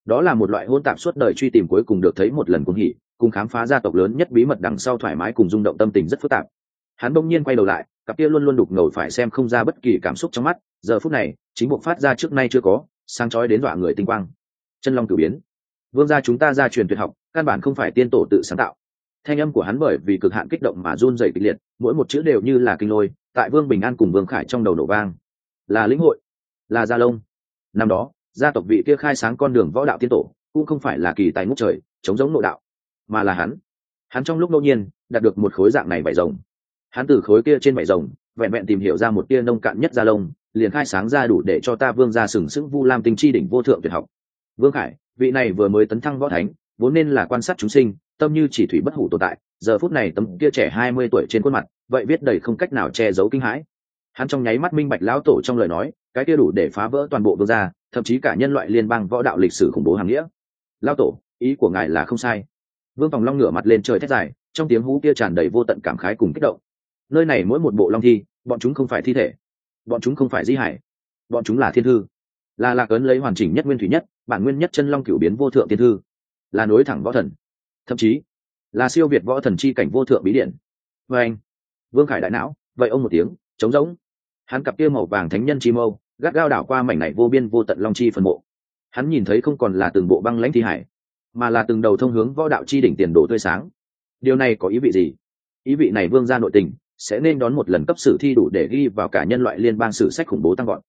Đó là một loại hôn tạp suốt đời truy tìm cuối cùng được thấy một lần cùng hỉ, cùng khám phá gia tộc lớn nhất bí mật đằng sau thoải mái cùng rung động tâm tình rất phức tạp. Hắn bỗng nhiên quay đầu lại, cặp kia luôn luôn đục ngầu phải xem không ra bất kỳ cảm xúc trong mắt, giờ phút này, chính buộc phát ra trước nay chưa có, sáng chói đến dọa người tinh quang. Chân long cử biến. Vương gia chúng ta ra truyền tuyệt học, căn bản không phải tiên tổ tự sáng tạo thanh âm của hắn bởi vì cực hạn kích động mà run dày kịch liệt, mỗi một chữ đều như là kinh lôi, tại vương bình an cùng vương khải trong đầu nổ vang. Là lĩnh hội, là gia lông. Năm đó, gia tộc vị kia khai sáng con đường võ đạo tiên tổ, cũng không phải là kỳ tài ngũ trời, chống giống nội đạo, mà là hắn. Hắn trong lúc ngẫu nhiên, đạt được một khối dạng này vải rồng. Hắn từ khối kia trên vải rồng, vẹn vẹn tìm hiểu ra một tia nông cạn nhất gia lông, liền khai sáng ra đủ để cho ta vương ra sừng sững vu lam tinh chi đỉnh vô thượng tuyệt học. Vương khải, vị này vừa mới tấn thăng võ thánh, vốn nên là quan sát chúng sinh tâm như chỉ thủy bất hủ tồn tại, giờ phút này tấm kia trẻ hai mươi tuổi trên khuôn mặt, vậy viết đầy không cách nào che giấu kinh hãi. Hắn trong nháy mắt minh bạch lão tổ trong lời nói, cái kia đủ để phá vỡ toàn bộ vương gia, thậm chí cả nhân loại liên bang võ đạo lịch sử khủng bố hàng nghĩa. Lão tổ, ý của ngài là không sai. Vương phòng long ngửa mặt lên trời thét dài, trong tiếng hú kia tràn đầy vô tận cảm khái cùng kích động. Nơi này mỗi một bộ long thi, bọn chúng không phải thi thể, bọn chúng không phải di hải, bọn chúng là thiên thư. Là lạc ấn lấy hoàn chỉnh nhất nguyên thủy nhất, bản nguyên nhất chân long cửu biến vô thượng thiên thư. Là nối thẳng võ thần thậm chí là siêu việt võ thần chi cảnh vô thượng bí điện. Vê anh, vương khải đại não, vậy ông một tiếng, trống rỗng. Hắn cặp kia màu vàng thánh nhân chi mâu, gắt gao đảo qua mảnh này vô biên vô tận long chi phần mộ. Hắn nhìn thấy không còn là từng bộ băng lãnh thi hải, mà là từng đầu thông hướng võ đạo chi đỉnh tiền đồ tươi sáng. Điều này có ý vị gì? Ý vị này vương ra nội tình sẽ nên đón một lần cấp sử thi đủ để ghi vào cả nhân loại liên bang sử sách khủng bố tăng gọn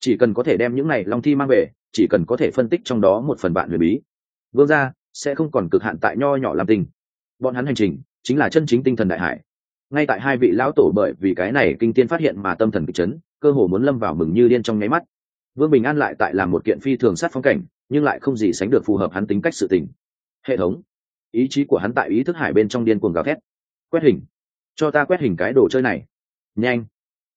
chỉ cần có thể đem những này long thi mang về, chỉ cần có thể phân tích trong đó một phần bạn huyền bí. Vương gia sẽ không còn cực hạn tại nho nhỏ làm tình. Bọn hắn hành trình chính là chân chính tinh thần đại hải. Ngay tại hai vị lão tổ bởi vì cái này kinh tiên phát hiện mà tâm thần kịch chấn, cơ hồ muốn lâm vào mừng như điên trong nháy mắt. Vương bình an lại tại làm một kiện phi thường sát phong cảnh, nhưng lại không gì sánh được phù hợp hắn tính cách sự tình. Hệ thống. Ý chí của hắn tại ý thức hải bên trong điên cuồng gào thét. Quét hình. Cho ta quét hình cái đồ chơi này. Nhanh.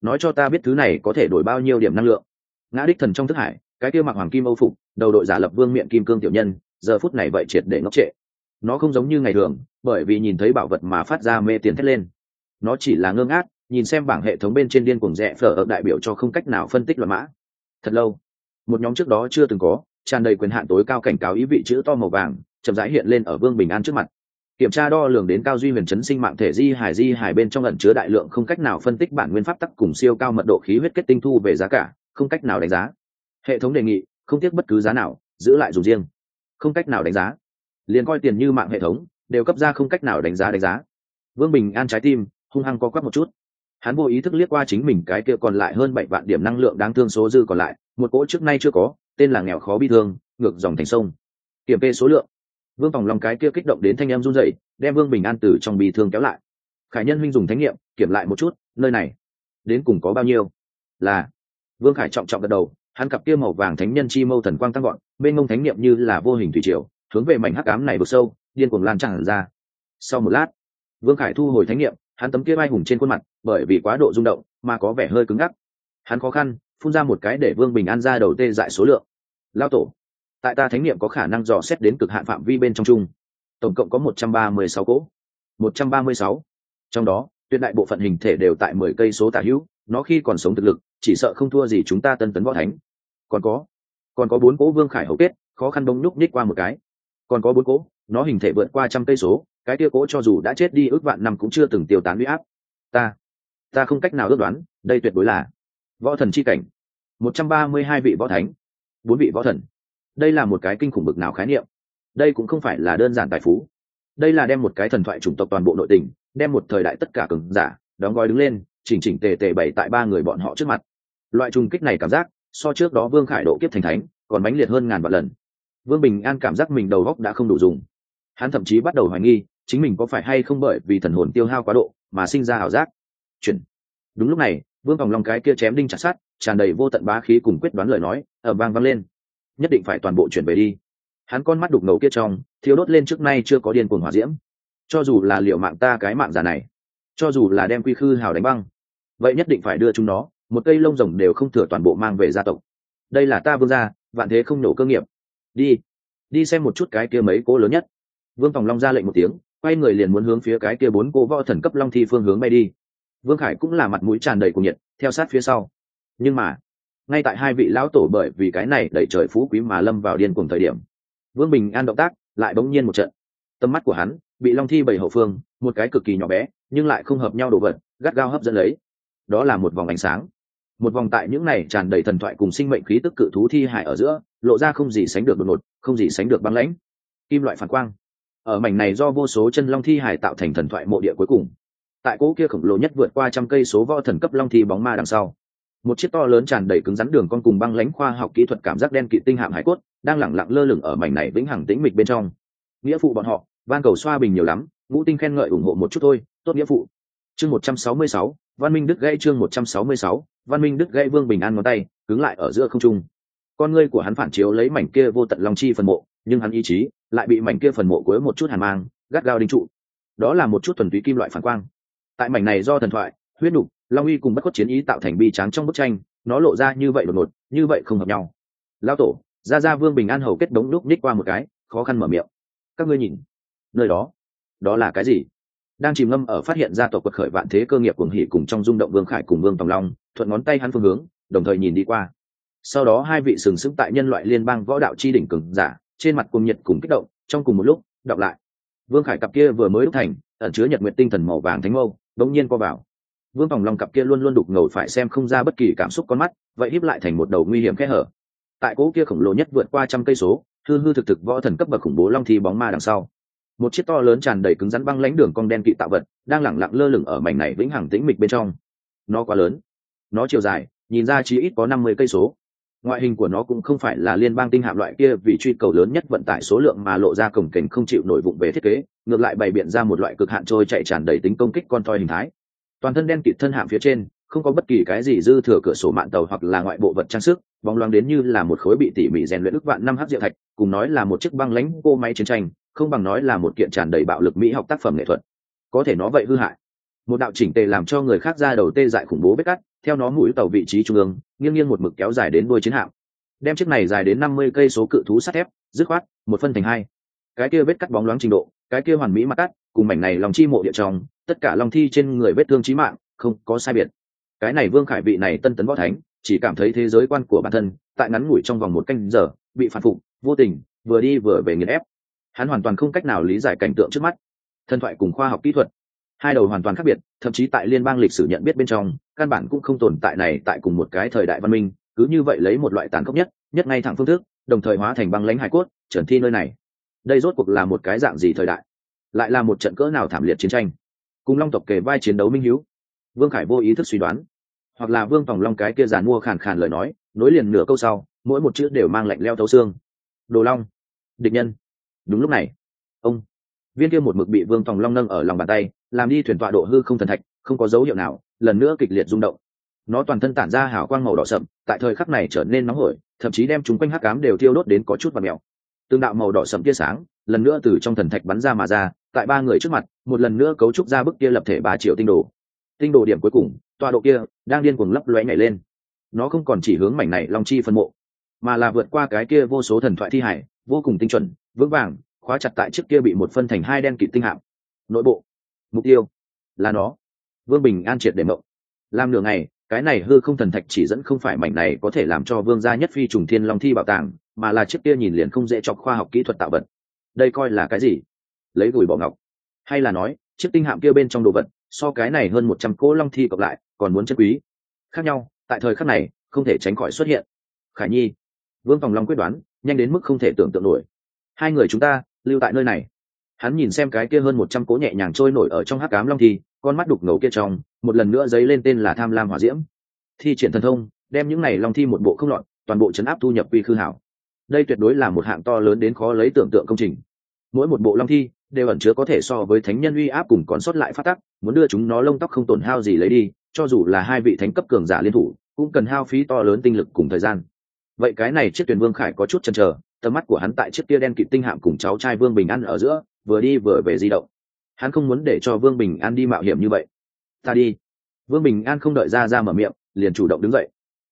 Nói cho ta biết thứ này có thể đổi bao nhiêu điểm năng lượng. Ngã đích thần trong thức hải, cái kia mặc hoàng kim âu phục, đầu đội giả lập vương miệng kim cương tiểu nhân giờ phút này vậy triệt để ngốc trệ. Nó không giống như ngày thường, bởi vì nhìn thấy bảo vật mà phát ra mê tiền thét lên. Nó chỉ là ngơ ngác, nhìn xem bảng hệ thống bên trên điên cuồng rẽ phở ở đại biểu cho không cách nào phân tích loại mã. Thật lâu, một nhóm trước đó chưa từng có, tràn đầy quyền hạn tối cao cảnh cáo ý vị chữ to màu vàng, chậm rãi hiện lên ở vương bình an trước mặt. Kiểm tra đo lường đến cao duy huyền chấn sinh mạng thể di hải di hải bên trong ẩn chứa đại lượng không cách nào phân tích bản nguyên pháp tắc cùng siêu cao mật độ khí huyết kết tinh thu về giá cả, không cách nào đánh giá. Hệ thống đề nghị, không tiếc bất cứ giá nào, giữ lại dùng riêng không cách nào đánh giá. Liền coi tiền như mạng hệ thống, đều cấp ra không cách nào đánh giá đánh giá. Vương bình an trái tim, hung hăng co quắp một chút. Hắn vô ý thức liếc qua chính mình cái kia còn lại hơn bảy vạn điểm năng lượng đáng thương số dư còn lại, một cỗ trước nay chưa có, tên là nghèo khó bi thương, ngược dòng thành sông. Kiểm kê số lượng. Vương phòng lòng cái kia kích động đến thanh em run dậy đem vương bình an từ trong bi thương kéo lại. Khải nhân huynh dùng thánh nghiệm kiểm lại một chút, nơi này, đến cùng có bao nhiêu? Là, vương khải trọng trọng gật đầu, hắn cặp kia màu vàng thánh nhân chi mâu thần quang tăng gọn bên mông thánh niệm như là vô hình thủy triều hướng về mảnh hắc ám này vực sâu điên cuồng lan tràn ra. Sau một lát vương khải thu hồi thánh niệm, hắn tấm kia vai hùng trên khuôn mặt bởi vì quá độ rung động mà có vẻ hơi cứng ngắc. Hắn khó khăn phun ra một cái để vương bình an ra đầu tê dại số lượng. Lao tổ tại ta thánh niệm có khả năng dò xét đến cực hạn phạm vi bên trong chung. Tổng cộng có một trăm ba mươi sáu cỗ. Một trăm ba mươi sáu. Trong đó tuyệt đại bộ phận hình thể đều tại mười cây số tả hữu nó khi còn sống thực lực chỉ sợ không thua gì chúng ta tân tấn võ thánh. Còn có còn có bốn cỗ vương khải hậu kết, khó khăn đông nhúc nhích qua một cái. Còn có bốn cỗ, nó hình thể vượt qua trăm cây số, cái tia cỗ cho dù đã chết đi ước vạn năm cũng chưa từng tiêu tán huy áp. Ta ta không cách nào ước đoán, đây tuyệt đối là võ thần c h i cảnh. Một trăm ba mươi hai vị võ thánh, bốn vị võ thần. Đây là một cái kinh khủng bực nào khái niệm? Đây cũng không phải là đơn giản tài phú. Đây là đem một cái thần thoại chủng tộc toàn bộ nội tình, đem một thời đại tất cả cường giả đóng gói đứng lên, chỉnh chỉnh tề tề bày tại ba người bọn họ trước mặt. Loại trùng kích này cảm giác so trước đó vương khải độ kiếp thành thánh, còn mãnh liệt hơn ngàn vạn lần. Vương bình an cảm giác mình đầu góc đã không đủ dùng. Hắn thậm chí bắt đầu hoài nghi, chính mình có phải hay không bởi vì thần hồn tiêu hao quá độ mà sinh ra ảo giác. Chuyển đúng lúc này, vương vòng lòng cái kia chém đinh chặt sát tràn đầy vô tận bá khí cùng quyết đoán lời nói ở vang vang lên. Nhất định phải toàn bộ chuyển về đi. Hắn con mắt đục ngầu kia trong thiếu đốt lên trước nay chưa có điên cuồng hỏa diễm. Cho dù là liệu mạng ta cái mạng già này, cho dù là đem quy khư hào đánh băng, vậy nhất định phải đưa chúng nó một cây lông rồng đều không thừa toàn bộ mang về gia tộc. Đây là ta vương gia, vạn thế không nổ cơ nghiệp. Đi đi xem một chút cái kia mấy cố lớn nhất. Vương tòng long ra lệnh một tiếng, quay người liền muốn hướng phía cái kia bốn cô võ thần cấp long thi phương hướng bay đi. Vương khải cũng là mặt mũi tràn đầy cuồng nhiệt, theo sát phía sau. Nhưng mà, ngay tại hai vị lão tổ bởi vì cái này đẩy trời phú quý mà lâm vào điên cùng thời điểm, vương bình an động tác lại bỗng nhiên một trận. Tầm mắt của hắn bị long thi bảy hậu phương, một cái cực kỳ nhỏ bé, nhưng lại không hợp nhau đồ vật, gắt gao hấp dẫn lấy. Đó là một vòng ánh sáng một vòng tại những này tràn đầy thần thoại cùng sinh mệnh khí tức cự thú thi hải ở giữa, lộ ra không gì sánh được đột ngột, không gì sánh được băng lãnh. Kim loại phản quang. Ở mảnh này do vô số chân long thi hải tạo thành thần thoại mộ địa cuối cùng. Tại cỗ kia khổng lồ nhất vượt qua trăm cây số võ thần cấp long thi bóng ma đằng sau, một chiếc to lớn tràn đầy cứng rắn đường con cùng băng lãnh khoa học kỹ thuật cảm giác đen kỵ tinh hạm hải cốt, đang lẳng lặng lơ lửng ở mảnh này vĩnh hằng tĩnh mịch bên trong. Nghĩa phụ bọn họ, van cầu xoa bình nhiều lắm, ngũ tinh khen ngợi ủng hộ một chút thôi, tốt nghĩa phụ chương một trăm sáu mươi sáu, văn minh đức gãy chương một trăm sáu mươi sáu, văn minh đức gãy vương bình an ngón tay, cứng lại ở giữa không trung. Con ngươi của hắn phản chiếu lấy mảnh kia vô tận long chi phần mộ, nhưng hắn ý chí lại bị mảnh kia phần mộ cuối một chút hàn mang, gắt gao đinh trụ. Đó là một chút thuần túy kim loại phản quang. Tại mảnh này do thần thoại, huyết đục long uy cùng bất khuất chiến ý tạo thành bi tráng trong bức tranh, nó lộ ra như vậy đột ngột, như vậy không hợp nhau. Lao tổ, ra ra vương bình an hầu kết đống lúc ních qua một cái, khó khăn mở miệng. Các ngươi nhìn, nơi đó đó là cái gì? Đang chìm ngâm ở phát hiện ra tộc quật khởi vạn thế cơ nghiệp cuồng hỉ cùng trong rung động vương khải cùng vương tòng long, thuận ngón tay hắn phương hướng, đồng thời nhìn đi qua. Sau đó hai vị sừng sững tại nhân loại liên bang võ đạo chi đỉnh cường giả, trên mặt cùng nhiệt cùng kích động, trong cùng một lúc, đọc lại. Vương khải cặp kia vừa mới đúc thành, ẩn chứa nhật nguyện tinh thần màu vàng thánh mâu đống nhiên co vào. Vương tòng long cặp kia luôn luôn đục ngầu phải xem không ra bất kỳ cảm xúc con mắt, vậy híp lại thành một đầu nguy hiểm kẽ hở. Tại cỗ kia khổng lồ nhất vượt qua trăm cây số, hư hư thực thực võ thần cấp bậc khủng bố long thi bóng ma đằng sau một chiếc to lớn tràn đầy cứng rắn băng lãnh đường cong đen kỵ tạo vật, đang lẳng lặng lơ lửng ở mảnh này vĩnh hằng tĩnh mịch bên trong. Nó quá lớn. Nó chiều dài, nhìn ra chỉ ít có năm mươi cây số. Ngoại hình của nó cũng không phải là liên bang tinh hạm loại kia vì truy cầu lớn nhất vận tải số lượng mà lộ ra cổng kềnh không chịu nổi vụng về thiết kế, ngược lại bày biện ra một loại cực hạn trôi chạy tràn đầy tính công kích con toi hình thái. Toàn thân đen kịt thân hạm phía trên, không có bất kỳ cái gì dư thừa cửa sổ mạng tàu hoặc là ngoại bộ vật trang sức, bóng loáng đến như là một khối bị tỉ mỉ rèn luyện ức vạn năm hắc diệu thạch, cùng nói là một chiếc băng lãnh cô máy chiến tranh không bằng nói là một kiện tràn đầy bạo lực mỹ học tác phẩm nghệ thuật. Có thể nó vậy hư hại. Một đạo chỉnh tề làm cho người khác ra đầu tê dại khủng bố bết cắt, theo nó mũi tàu vị trí trung ương, nghiêng nghiêng một mực kéo dài đến đuôi chiến hạm. Đem chiếc này dài đến năm mươi cây số cự thú sắt thép, dứt khoát, một phân thành hai. Cái kia vết cắt bóng loáng trình độ, cái kia hoàn mỹ mặt cắt, cùng mảnh này lòng chi mộ địa trong, tất cả lòng thi trên người vết thương chí mạng, không có sai biệt. Cái này vương khải vị này tân tấn võ thánh, chỉ cảm thấy thế giới quan của bản thân, tại ngắn ngủi trong vòng một canh giờ, bị phản phục, vô tình, vừa đi vừa về nghiền ép hắn hoàn toàn không cách nào lý giải cảnh tượng trước mắt. Thần thoại cùng khoa học kỹ thuật, hai đầu hoàn toàn khác biệt, thậm chí tại liên bang lịch sử nhận biết bên trong, căn bản cũng không tồn tại này tại cùng một cái thời đại văn minh, cứ như vậy lấy một loại tàn khốc nhất nhất ngay thẳng phương thức, đồng thời hóa thành băng lãnh hải cốt, trần thi nơi này. Đây rốt cuộc là một cái dạng gì thời đại? Lại là một trận cỡ nào thảm liệt chiến tranh? Cùng long tộc kề vai chiến đấu minh hữu vương khải vô ý thức suy đoán. Hoặc là vương tòng long cái kia giàn mua khàn khàn lời nói, nối liền nửa câu sau, mỗi một chữ đều mang lạnh leo thấu xương. Đồ long, địch nhân đúng lúc này, ông viên kia một mực bị vương tòng long nâng ở lòng bàn tay, làm đi thuyền tọa độ hư không thần thạch, không có dấu hiệu nào, lần nữa kịch liệt rung động. Nó toàn thân tản ra hào quang màu đỏ sậm, tại thời khắc này trở nên nóng hổi, thậm chí đem chúng quanh hắc cám đều thiêu đốt đến có chút và mèo. Tương đạo màu đỏ sậm tia sáng, lần nữa từ trong thần thạch bắn ra mà ra, tại ba người trước mặt, một lần nữa cấu trúc ra bức kia lập thể ba triệu tinh đồ. Tinh đồ điểm cuối cùng, tọa độ kia đang điên cuồng lấp lóe nhảy lên. Nó không còn chỉ hướng mảnh này long chi phân mộ mà là vượt qua cái kia vô số thần thoại thi hải vô cùng tinh chuẩn, vững vàng, khóa chặt tại trước kia bị một phân thành hai đen kịt tinh hạm. Nội bộ, mục tiêu là nó. Vương bình an triệt để mộng. Làm nửa ngày, cái này hư không thần thạch chỉ dẫn không phải mảnh này có thể làm cho vương gia nhất phi trùng thiên long thi bảo tàng, mà là trước kia nhìn liền không dễ chọc khoa học kỹ thuật tạo vật. Đây coi là cái gì? Lấy gùi bỏ ngọc. Hay là nói, chiếc tinh hạm kia bên trong đồ vật, so cái này hơn một trăm cỗ long thi cộng lại, còn muốn chân quý. Khác nhau, tại thời khắc này, không thể tránh khỏi xuất hiện. Khải nhi vương phòng long quyết đoán, nhanh đến mức không thể tưởng tượng nổi. Hai người chúng ta, lưu tại nơi này. Hắn nhìn xem cái kia hơn một trăm cỗ nhẹ nhàng trôi nổi ở trong hát cám long thi, con mắt đục ngầu kia trong, một lần nữa dấy lên tên là tham lam hỏa diễm. Thi triển thần thông, đem những này long thi một bộ không lọt, toàn bộ chấn áp thu nhập quy khư hảo. Đây tuyệt đối là một hạng to lớn đến khó lấy tưởng tượng công trình. Mỗi một bộ long thi, đều ẩn chứa có thể so với thánh nhân uy áp cùng còn sót lại phát tắc, muốn đưa chúng nó lông tóc không tổn hao gì lấy đi, cho dù là hai vị thánh cấp cường giả liên thủ, cũng cần hao phí to lớn tinh lực cùng thời gian vậy cái này chiếc tuyển vương khải có chút chần chờ, tầm mắt của hắn tại chiếc tia đen kịt tinh hạm cùng cháu trai vương bình an ở giữa, vừa đi vừa về di động. Hắn không muốn để cho vương bình an đi mạo hiểm như vậy. Ta đi. Vương bình an không đợi ra ra mở miệng, liền chủ động đứng dậy.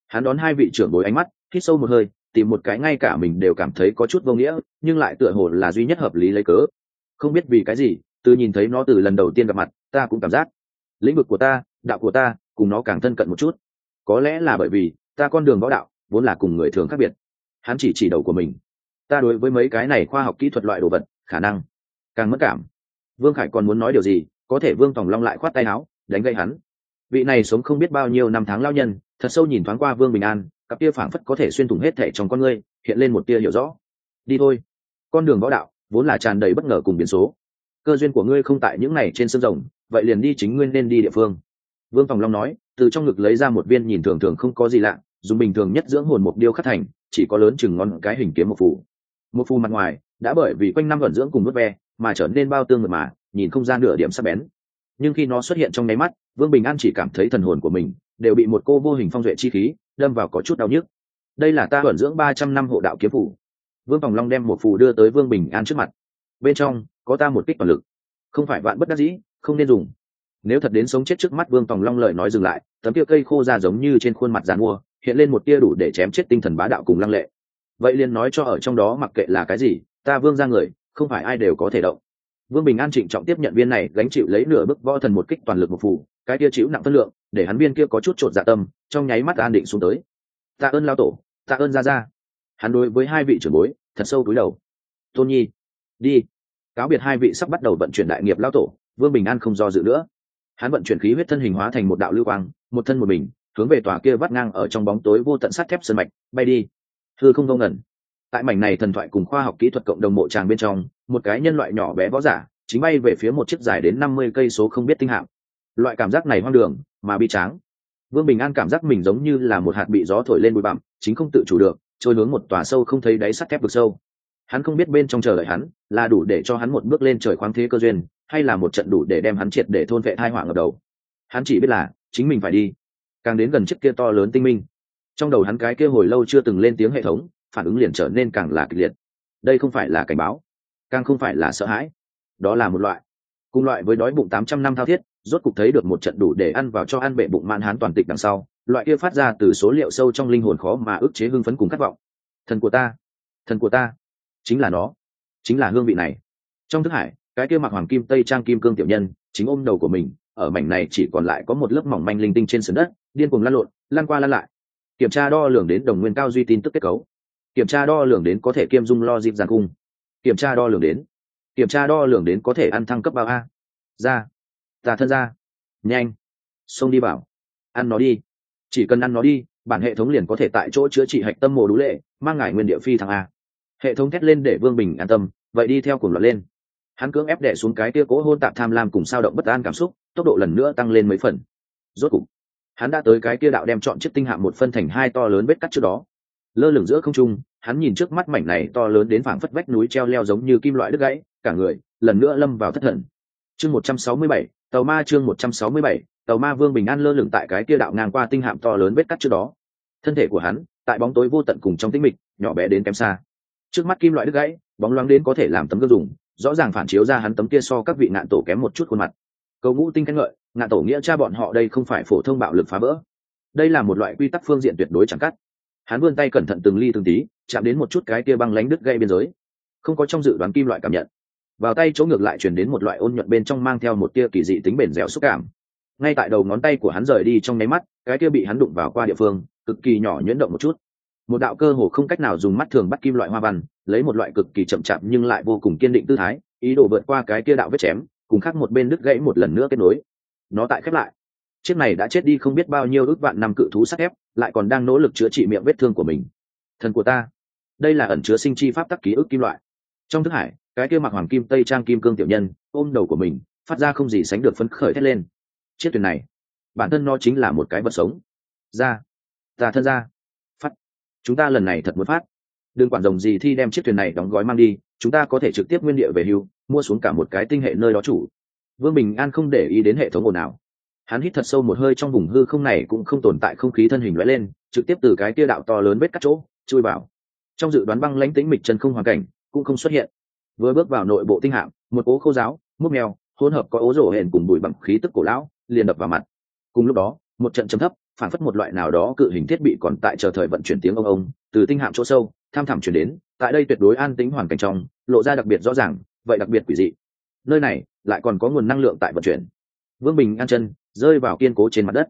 Hắn đón hai vị trưởng bối ánh mắt, hít sâu một hơi, tìm một cái ngay cả mình đều cảm thấy có chút vô nghĩa, nhưng lại tựa hồ là duy nhất hợp lý lấy cớ. Không biết vì cái gì, từ nhìn thấy nó từ lần đầu tiên gặp mặt, ta cũng cảm giác lĩnh vực của ta, đạo của ta, cùng nó càng thân cận một chút. Có lẽ là bởi vì, ta con đường võ đạo vốn là cùng người thường khác biệt. Hắn chỉ chỉ đầu của mình. Ta đối với mấy cái này khoa học kỹ thuật loại đồ vật, khả năng, càng mất cảm. Vương khải còn muốn nói điều gì, có thể vương tòng long lại khoát tay áo, đánh gây hắn. Vị này sống không biết bao nhiêu năm tháng lao nhân, thật sâu nhìn thoáng qua vương bình an, cặp tia phảng phất có thể xuyên thủng hết thẻ trong con ngươi, hiện lên một tia hiểu rõ. Đi thôi. Con đường võ đạo vốn là tràn đầy bất ngờ cùng biến số. Cơ duyên của ngươi không tại những này trên sân rồng vậy liền đi chính nguyên nên đi địa phương. Vương tòng long nói, từ trong ngực lấy ra một viên nhìn thường thường không có gì lạ dùng bình thường nhất dưỡng hồn mục điêu khắc thành, chỉ có lớn chừng ngón cái hình kiếm một phù. Một phù mặt ngoài, đã bởi vì quanh năm vận dưỡng cùng vớt ve, mà trở nên bao tương mật mà, nhìn không gian nửa điểm sắc bén. Nhưng khi nó xuất hiện trong nháy mắt, vương bình an chỉ cảm thấy thần hồn của mình đều bị một cô vô hình phong duệ chi khí đâm vào có chút đau nhức. Đây là ta vận dưỡng ba trăm năm hộ đạo kiếm phủ vương tòng long đem một phù đưa tới vương bình an trước mặt. Bên trong, có ta một kích toàn lực. Không phải bạn bất đắc dĩ, không nên dùng. Nếu thật đến sống chết trước mắt vương tòng long lời nói dừng lại, tấm kia cây khô ra giống như trên khuôn mặt giàn mua hiện lên một tia đủ để chém chết tinh thần bá đạo cùng lăng lệ. Vậy liền nói cho ở trong đó mặc kệ là cái gì, ta vương ra người, không phải ai đều có thể động. Vương bình an trịnh trọng tiếp nhận viên này, gánh chịu lấy nửa bức võ thần một kích toàn lực một phủ cái tia chịu nặng phân lượng, để hắn viên kia có chút chột dạ tâm, trong nháy mắt an định xuống tới. Tạ ơn lao tổ, tạ ơn ra ra hắn đối với hai vị trưởng bối, thật sâu túi đầu. Tôn nhi, đi. Cáo biệt hai vị sắp bắt đầu vận chuyển đại nghiệp lao tổ, vương bình an không do dự nữa. Hắn vận chuyển khí huyết thân hình hóa thành một đạo lưu quang, một thân một mình hướng về tòa kia vắt ngang ở trong bóng tối vô tận sắt thép sân mạch, bay đi. Thư không ngông ngẩn. Tại mảnh này thần thoại cùng khoa học kỹ thuật cộng đồng mộ tràng bên trong, một cái nhân loại nhỏ bé võ giả chính bay về phía một chiếc dài đến năm mươi cây số không biết tinh hạm. Loại cảm giác này hoang đường, mà bi tráng. Vương bình an cảm giác mình giống như là một hạt bị gió thổi lên bụi bặm, chính không tự chủ được, trôi hướng một tòa sâu không thấy đáy sắt thép vực sâu. Hắn không biết bên trong chờ đợi hắn là đủ để cho hắn một bước lên trời khoáng thế cơ duyên, hay là một trận đủ để đem hắn triệt để thôn vệ thai hoảng ở đầu. Hắn chỉ biết là chính mình phải đi càng đến gần chiếc kia to lớn tinh minh. Trong đầu hắn cái kia hồi lâu chưa từng lên tiếng hệ thống, phản ứng liền trở nên càng là kịch liệt. Đây không phải là cảnh báo, càng không phải là sợ hãi. Đó là một loại. Cùng loại với đói bụng tám trăm năm thao thiết, rốt cục thấy được một trận đủ để ăn vào cho ăn bệ bụng man hán toàn tịch đằng sau, loại kia phát ra từ số liệu sâu trong linh hồn khó mà ức chế hưng phấn cùng khát vọng. Thần của ta, thần của ta, chính là nó, chính là hương vị này. Trong thức hải, cái kia mặc hoàng kim, tây trang kim cương tiểu nhân, chính ôm đầu của mình, ở mảnh này chỉ còn lại có một lớp mỏng manh linh tinh trên sườn đất điên cuồng lăn lộn, lăn qua lăn lại. Kiểm tra đo lường đến đồng nguyên cao duy tin tức kết cấu. Kiểm tra đo lường đến có thể kiêm dung lo dịp giàn cung. Kiểm tra đo lường đến. Kiểm tra đo lường đến có thể ăn thăng cấp bao a. Ra. Tà thân ra. Nhanh. Xông đi bảo. Ăn nó đi. Chỉ cần ăn nó đi, bản hệ thống liền có thể tại chỗ chữa trị hạch tâm mồ đũ lệ, mang ngải nguyên địa phi thằng a. Hệ thống thét lên để vương bình an tâm, vậy đi theo cùng loạt lên. Hắn cưỡng ép đẻ xuống cái tia cố hôn tạp tham lam cùng sao động bất an cảm xúc, tốc độ lần nữa tăng lên mấy phần. Rốt cục hắn đã tới cái kia đạo đem chọn chiếc tinh hạm một phân thành hai to lớn vết cắt trước đó. Lơ lửng giữa không trung, hắn nhìn trước mắt mảnh này to lớn đến phảng phất vách núi treo leo giống như kim loại đứt gãy, cả người lần nữa lâm vào thất thần. Chương một trăm sáu mươi bảy, tàu ma chương một trăm sáu mươi bảy, tàu ma vương bình an lơ lửng tại cái kia đạo ngang qua tinh hạm to lớn vết cắt trước đó. Thân thể của hắn, tại bóng tối vô tận cùng trong tĩnh mịch, nhỏ bé đến kém xa. Trước mắt kim loại đứt gãy, bóng loáng đến có thể làm tấm gương dùng, rõ ràng phản chiếu ra hắn tấm kia so các vị ngạn tổ kém một chút khuôn mặt. Cầu ngũ tinh khen ngợi ngạn tổ nghĩa cha bọn họ đây không phải phổ thông bạo lực phá vỡ. Đây là một loại quy tắc phương diện tuyệt đối chẳng cắt. Hắn vươn tay cẩn thận từng ly từng tí, chạm đến một chút cái kia băng lánh đứt gây biên giới. Không có trong dự đoán kim loại cảm nhận. Vào tay chỗ ngược lại chuyển đến một loại ôn nhuận bên trong mang theo một tia kỳ dị tính bền dẻo xúc cảm. Ngay tại đầu ngón tay của hắn rời đi trong nháy mắt, cái kia bị hắn đụng vào qua địa phương, cực kỳ nhỏ nhuyễn động một chút. Một đạo cơ hồ không cách nào dùng mắt thường bắt kim loại hoa văn, lấy một loại cực kỳ chậm chạp nhưng lại vô cùng kiên định tư thái, ý đồ vượt qua cái kia đạo vết chém, cùng khác một bên đứt gãy một lần nữa kết nối nó tại khép lại. Chiếc này đã chết đi không biết bao nhiêu ước vạn năm cự thú sắt thép, lại còn đang nỗ lực chữa trị miệng vết thương của mình. Thần của ta, đây là ẩn chứa sinh chi pháp tắc ký ức kim loại. Trong thức hải, cái kia mặc hoàng kim, tây trang kim cương tiểu nhân, ôm đầu của mình, phát ra không gì sánh được phấn khởi thét lên. Chiếc thuyền này, bản thân nó chính là một cái vật sống. Ra, ta thân ra. Phát, chúng ta lần này thật muốn phát. Đừng quản rồng gì thi đem chiếc thuyền này đóng gói mang đi, chúng ta có thể trực tiếp nguyên địa về hưu, mua xuống cả một cái tinh hệ nơi đó chủ vương bình an không để ý đến hệ thống ồn nào hắn hít thật sâu một hơi trong vùng hư không này cũng không tồn tại không khí thân hình lóe lên, trực tiếp từ cái kia đạo to lớn vết cắt chỗ, chui vào. Trong dự đoán băng lãnh tĩnh mịch chân không hoàn cảnh, cũng không xuất hiện. Vừa bước vào nội bộ tinh hạm, một ố khô giáo, múc mèo, hỗn hợp có ố rổ hển cùng bụi bặm khí tức cổ lão, liền đập vào mặt. Cùng lúc đó, một trận chấm thấp, phản phất một loại nào đó cự hình thiết bị còn tại chờ thời vận chuyển tiếng ông ông, từ tinh hạm chỗ sâu, tham thẳm chuyển đến, tại đây tuyệt đối an tính hoàn cảnh trong, lộ ra đặc biệt rõ ràng, vậy đặc biệt quỷ dị nơi này lại còn có nguồn năng lượng tại vận chuyển. Vương bình ăn chân, rơi vào kiên cố trên mặt đất.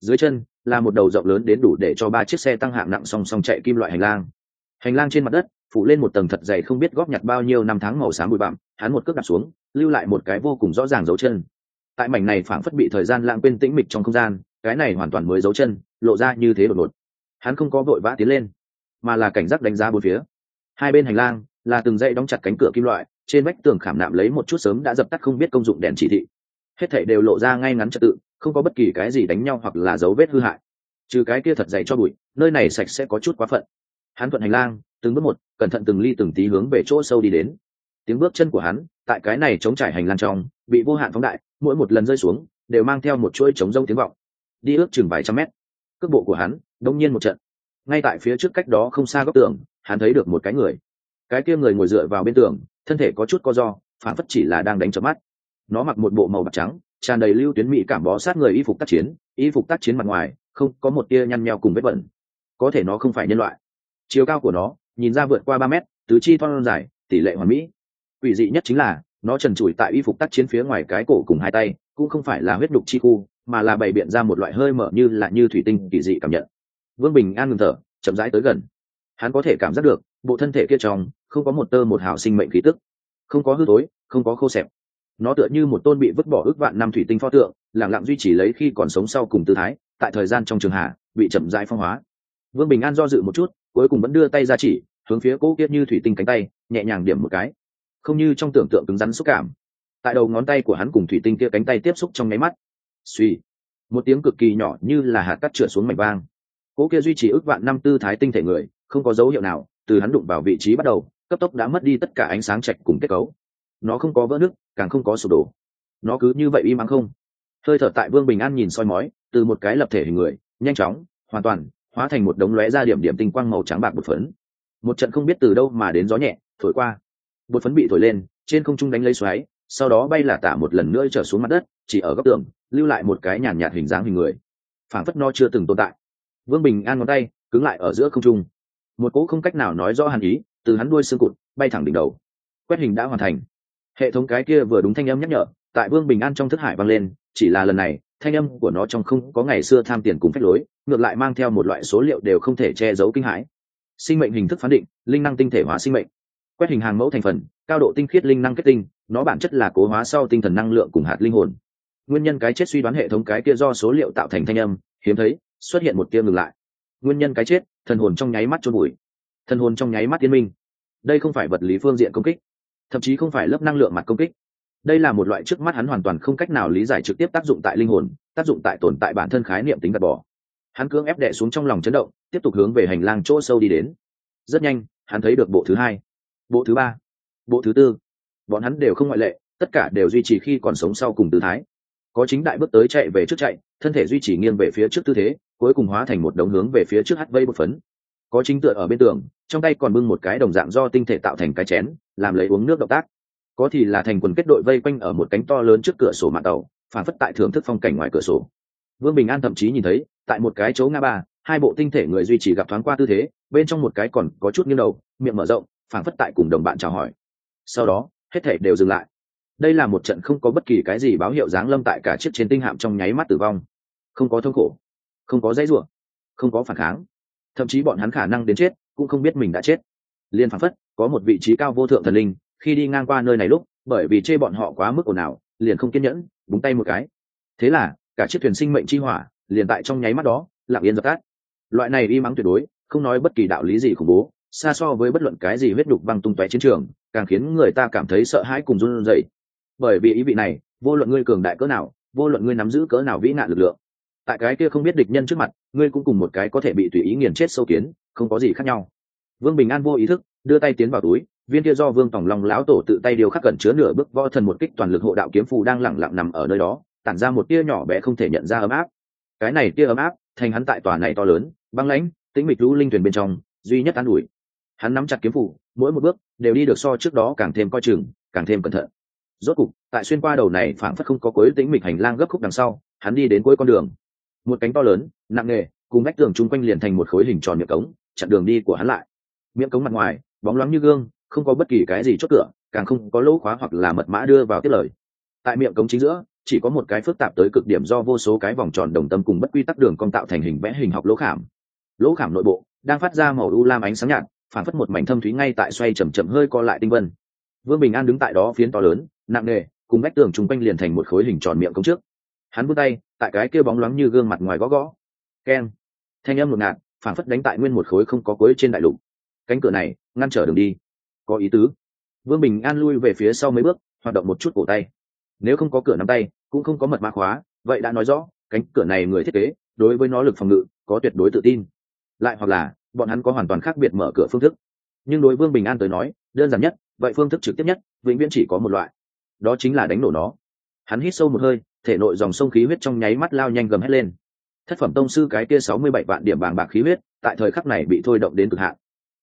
Dưới chân là một đầu rộng lớn đến đủ để cho ba chiếc xe tăng hạng nặng song song chạy kim loại hành lang. Hành lang trên mặt đất, phủ lên một tầng thật dày không biết góp nhặt bao nhiêu năm tháng màu xám bụi bặm, hắn một cước đặt xuống, lưu lại một cái vô cùng rõ ràng dấu chân. Tại mảnh này phảng phất bị thời gian lãng quên tĩnh mịch trong không gian, cái này hoàn toàn mới dấu chân, lộ ra như thế đột ngột. Hắn không có vội vã tiến lên, mà là cảnh giác đánh giá bốn phía. Hai bên hành lang là từng dãy đóng chặt cánh cửa kim loại trên vách tường khảm nạm lấy một chút sớm đã dập tắt không biết công dụng đèn chỉ thị. Hết thảy đều lộ ra ngay ngắn trật tự, không có bất kỳ cái gì đánh nhau hoặc là dấu vết hư hại. Trừ cái kia thật dày cho bụi, nơi này sạch sẽ có chút quá phận. Hắn thuận hành lang, từng bước một, cẩn thận từng ly từng tí hướng về chỗ sâu đi đến. Tiếng bước chân của hắn, tại cái này chống trải hành lang trong, bị vô hạn phóng đại, mỗi một lần rơi xuống, đều mang theo một chuỗi chống rông tiếng vọng. Đi ước chừng vài trăm mét, cước bộ của hắn, đông nhiên một trận. Ngay tại phía trước cách đó không xa góc tường, hắn thấy được một cái người cái kia người ngồi dựa vào bên tường, thân thể có chút co do phản phất chỉ là đang đánh chớp mắt. Nó mặc một bộ màu bạc trắng, tràn đầy lưu tuyến mỹ cảm bó sát người y phục tác chiến, y phục tác chiến mặt ngoài, không có một tia nhăn nheo cùng vết bẩn. Có thể nó không phải nhân loại. Chiều cao của nó, nhìn ra vượt qua ba mét, tứ chi thon dài, tỷ lệ hoàn mỹ. Ủy dị nhất chính là, nó trần trụi tại y phục tác chiến phía ngoài cái cổ cùng hai tay, cũng không phải là huyết đục chi khu, mà là bày biện ra một loại hơi mở như là như thủy tinh kỳ dị cảm nhận. Vương bình an ngừng thở, chậm rãi tới gần. Hắn có thể cảm giác được, bộ thân thể kia trong không có một tơ một hào sinh mệnh khí tức. Không có hư tối không có khô xẹp nó tựa như một tôn bị vứt bỏ ước vạn năm thủy tinh pho tượng lẳng lặng duy trì lấy khi còn sống sau cùng tư thái, tại thời gian trong trường hạ, bị chậm rãi phong hóa. Vương bình an do dự một chút, cuối cùng vẫn đưa tay ra chỉ, hướng phía cỗ kiết như thủy tinh cánh tay, nhẹ nhàng điểm một cái. Không như trong tưởng tượng cứng rắn xúc cảm. Tại đầu ngón tay của hắn cùng thủy tinh kia cánh tay tiếp xúc trong nháy mắt. Suy một tiếng cực kỳ nhỏ như là hạt cắt trượt xuống mảnh vang. Cỗ kia duy trì ước vạn năm tư thái tinh thể người, không có dấu hiệu nào từ hắn đụng vào vị trí bắt đầu cấp tốc đã mất đi tất cả ánh sáng chạch cùng kết cấu. Nó không có vỡ nước càng không có sụp đổ. Nó cứ như vậy im ắng không. Hơi thở tại vương bình an nhìn soi mói, từ một cái lập thể hình người, nhanh chóng, hoàn toàn, hóa thành một đống lóe ra điểm điểm tinh quang màu trắng bạc bột phấn. Một trận không biết từ đâu mà đến gió nhẹ, thổi qua. Bột phấn bị thổi lên, trên không trung đánh lấy xoáy, sau đó bay là tả một lần nữa trở xuống mặt đất, chỉ ở góc tường, lưu lại một cái nhàn nhạt hình dáng hình người. Phảng phất no chưa từng tồn tại. Vương bình an ngón tay, cứng lại ở giữa không trung. Một cỗ không cách nào nói rõ hàn ý từ hắn đuôi xương cụt, bay thẳng đỉnh đầu. Quét hình đã hoàn thành. Hệ thống cái kia vừa đúng thanh âm nhắc nhở, tại vương bình an trong thức hải vang lên, chỉ là lần này, thanh âm của nó trong không có ngày xưa tham tiền cùng phép lối, ngược lại mang theo một loại số liệu đều không thể che giấu kinh hãi. Sinh mệnh hình thức phán định, linh năng tinh thể hóa sinh mệnh. Quét hình hàng mẫu thành phần, cao độ tinh khiết linh năng kết tinh, nó bản chất là cố hóa sau tinh thần năng lượng cùng hạt linh hồn. Nguyên nhân cái chết suy đoán hệ thống cái kia do số liệu tạo thành thanh âm, hiếm thấy, xuất hiện một tia ngừng lại. Nguyên nhân cái chết, thần hồn trong nháy mắt trôn bụi thân hồn trong nháy mắt tiên minh. Đây không phải vật lý phương diện công kích, thậm chí không phải lớp năng lượng mặt công kích. Đây là một loại trước mắt hắn hoàn toàn không cách nào lý giải trực tiếp tác dụng tại linh hồn, tác dụng tại tồn tại bản thân khái niệm tính gạt bỏ. Hắn cưỡng ép đệ xuống trong lòng chấn động, tiếp tục hướng về hành lang chỗ sâu đi đến. Rất nhanh, hắn thấy được bộ thứ hai, bộ thứ ba, bộ thứ tư. Bọn hắn đều không ngoại lệ, tất cả đều duy trì khi còn sống sau cùng tư thái. Có chính đại bước tới chạy về trước chạy, thân thể duy trì nghiêng về phía trước tư thế, cuối cùng hóa thành một đống hướng về phía trước hắt vây một phấn. Có chính tựa ở bên tường trong tay còn bưng một cái đồng dạng do tinh thể tạo thành cái chén, làm lấy uống nước động tác. Có thì là thành quần kết đội vây quanh ở một cánh to lớn trước cửa sổ mạng tàu, phản phất tại thưởng thức phong cảnh ngoài cửa sổ. Vương bình an thậm chí nhìn thấy, tại một cái chỗ ngã ba, hai bộ tinh thể người duy trì gặp thoáng qua tư thế, bên trong một cái còn có chút nghiêng đầu, miệng mở rộng, phản phất tại cùng đồng bạn chào hỏi. Sau đó, hết thể đều dừng lại. Đây là một trận không có bất kỳ cái gì báo hiệu giáng lâm tại cả chiếc trên tinh hạm trong nháy mắt tử vong. Không có thương khổ, không có dãy ruộng không có phản kháng. Thậm chí bọn hắn khả năng đến chết cũng không biết mình đã chết. Liên phản phất, có một vị trí cao vô thượng thần linh, khi đi ngang qua nơi này lúc, bởi vì chê bọn họ quá mức ồn ào, liền không kiên nhẫn, búng tay một cái. Thế là, cả chiếc thuyền sinh mệnh chi hỏa, liền tại trong nháy mắt đó, lặng yên dập tắt. Loại này y mắng tuyệt đối, không nói bất kỳ đạo lý gì khủng bố, xa so với bất luận cái gì huyết đục văng tung tóe chiến trường, càng khiến người ta cảm thấy sợ hãi cùng run rẩy. Bởi vì ý vị này, vô luận ngươi cường đại cỡ nào, vô luận ngươi nắm giữ cỡ nào vĩ nạn lực lượng tại cái kia không biết địch nhân trước mặt, ngươi cũng cùng một cái có thể bị tùy ý nghiền chết sâu kiến, không có gì khác nhau. Vương bình an vô ý thức, đưa tay tiến vào túi, viên kia do vương tòng long lão tổ tự tay điều khắc cẩn chứa nửa bước võ thần một kích toàn lực hộ đạo kiếm phù đang lẳng lặng nằm ở nơi đó, tản ra một tia nhỏ bé không thể nhận ra ấm áp. Cái này tia ấm áp, thành hắn tại tòa này to lớn, băng lãnh, tĩnh mịch lũ linh thuyền bên trong, duy nhất an ủi. Hắn nắm chặt kiếm phủ mỗi một bước đều đi được so trước đó càng thêm coi chừng, càng thêm cẩn thận. Rốt cục, tại xuyên qua đầu này phảng phất không có cuối tĩnh mịch hành lang gấp khúc đằng sau, hắn đi đến cuối con đường một cánh to lớn, nặng nề, cùng vách tường chung quanh liền thành một khối hình tròn miệng cống, chặn đường đi của hắn lại. Miệng cống mặt ngoài, bóng loáng như gương, không có bất kỳ cái gì chốt cửa, càng không có lỗ khóa hoặc là mật mã đưa vào tiết lời. Tại miệng cống chính giữa, chỉ có một cái phức tạp tới cực điểm do vô số cái vòng tròn đồng tâm cùng bất quy tắc đường cong tạo thành hình vẽ hình học lỗ khảm. Lỗ khảm nội bộ, đang phát ra màu u lam ánh sáng nhạt, phản phất một mảnh thâm thúy ngay tại xoay chầm chậm hơi co lại tinh vân. Vương bình an đứng tại đó phiến to lớn, nặng nề, cùng vách tường chung quanh liền thành một khối hình tròn miệng cống trước hắn vươn tay, tại cái kia bóng loáng như gương mặt ngoài gõ gõ. Keng. Thanh âm ngột ngạt phản phất đánh tại nguyên một khối không có cuối trên đại lục. Cánh cửa này, ngăn trở đường đi. Có ý tứ. Vương bình an lui về phía sau mấy bước, hoạt động một chút cổ tay. Nếu không có cửa nắm tay, cũng không có mật mã khóa, vậy đã nói rõ, cánh cửa này người thiết kế, đối với nó lực phòng ngự, có tuyệt đối tự tin. Lại hoặc là, bọn hắn có hoàn toàn khác biệt mở cửa phương thức. Nhưng đối vương bình an tới nói, đơn giản nhất, vậy phương thức trực tiếp nhất, vĩnh viễn chỉ có một loại. Đó chính là đánh nổ nó. Hắn hít sâu một hơi thể nội dòng sông khí huyết trong nháy mắt lao nhanh gầm hết lên. Thất phẩm tông sư cái kia sáu mươi bảy vạn điểm bàng bạc khí huyết, tại thời khắc này bị thôi động đến cực hạn.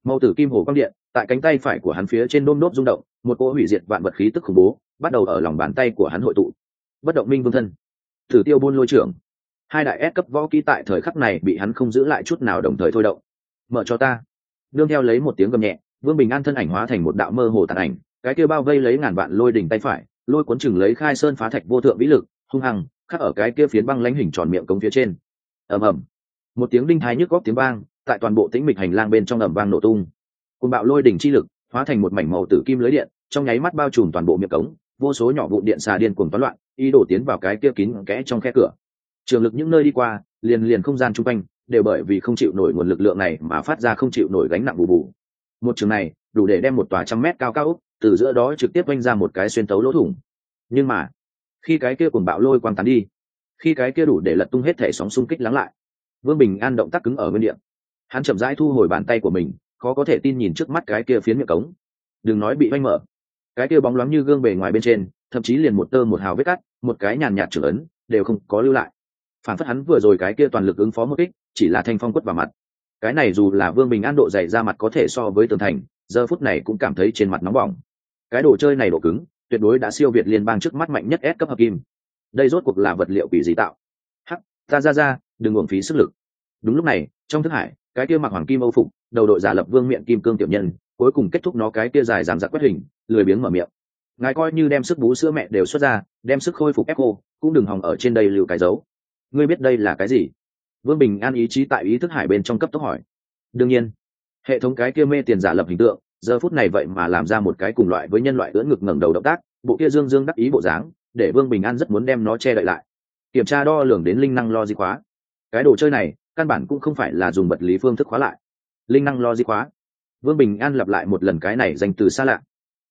Mẫu tử kim hồ quang điện, tại cánh tay phải của hắn phía trên đôm nốt rung động, một cỗ hủy diệt vạn vật khí tức khủng bố, bắt đầu ở lòng bàn tay của hắn hội tụ. Bất động minh vương thân. Thử tiêu buôn lôi trưởng. Hai đại ép cấp võ kỹ tại thời khắc này bị hắn không giữ lại chút nào đồng thời thôi động. Mở cho ta. Nương theo lấy một tiếng gầm nhẹ, vương bình an thân ảnh hóa thành một đạo mơ hồ tàn ảnh, cái kia bao vây lấy ngàn vạn lôi đỉnh tay phải, lôi cuốn chừng lấy khai sơn phá thạch vô thượng vĩ lực hung hăng, khắc ở cái kia phiến băng lánh hình tròn miệng cống phía trên. Ầm ầm. Một tiếng đinh thái nhức góc tiếng vang, tại toàn bộ tĩnh mịch hành lang bên trong ầm vang nổ tung. Cùng bạo lôi đỉnh chi lực, hóa thành một mảnh màu tử kim lưới điện, trong nháy mắt bao trùm toàn bộ miệng cống, vô số nhỏ vụ điện xà điên cuồng toán loạn ý đổ tiến vào cái kia kín kẽ trong khe cửa. Trường lực những nơi đi qua, liền liền không gian chung quanh, đều bởi vì không chịu nổi nguồn lực lượng này mà phát ra không chịu nổi gánh nặng bù bù. Một trường này, đủ để đem một tòa trăm mét cao cao từ giữa đó trực tiếp oanh ra một cái xuyên tấu lỗ thủng. Nhưng mà khi cái kia cuồng bạo lôi quang tán đi, khi cái kia đủ để lật tung hết thể sóng xung kích lắng lại, vương bình an động tác cứng ở nguyên điện hắn chậm rãi thu hồi bàn tay của mình, khó có thể tin nhìn trước mắt cái kia phiến miệng cống. Đừng nói bị oanh mở. Cái kia bóng loáng như gương bề ngoài bên trên, thậm chí liền một tơ một hào vết cắt, một cái nhàn nhạt trưởng ấn, đều không có lưu lại. Phản phất hắn vừa rồi cái kia toàn lực ứng phó một kích, chỉ là thanh phong quất vào mặt. Cái này dù là vương bình an độ dày ra mặt có thể so với tường thành, giờ phút này cũng cảm thấy trên mặt nóng bỏng. Cái đồ chơi này độ cứng tuyệt đối đã siêu việt liên bang trước mắt mạnh nhất S cấp hợp kim. Đây rốt cuộc là vật liệu quỷ gì tạo. Hắc, ta ra ra, đừng uổng phí sức lực. Đúng lúc này, trong thức hải, cái kia mặc hoàng kim âu phục, đầu đội giả lập vương miệng kim cương tiểu nhân, cuối cùng kết thúc nó cái kia dài dằng dặc quét hình, lười biếng mở miệng. Ngài coi như đem sức bú sữa mẹ đều xuất ra, đem sức khôi phục ép cô cũng đừng hòng ở trên đây lưu cái dấu. Ngươi biết đây là cái gì? Vương bình an ý chí tại ý thức hải bên trong cấp tốc hỏi. Đương nhiên, hệ thống cái kia mê tiền giả lập hình tượng giờ phút này vậy mà làm ra một cái cùng loại với nhân loại ưỡn ngực ngẩng đầu động tác, bộ kia dương dương đắc ý bộ dáng, để vương bình an rất muốn đem nó che đậy lại. Kiểm tra đo lường đến linh năng lo di khóa cái đồ chơi này, căn bản cũng không phải là dùng vật lý phương thức khóa lại. Linh năng lo di khóa vương bình an lặp lại một lần cái này dành từ xa lạ.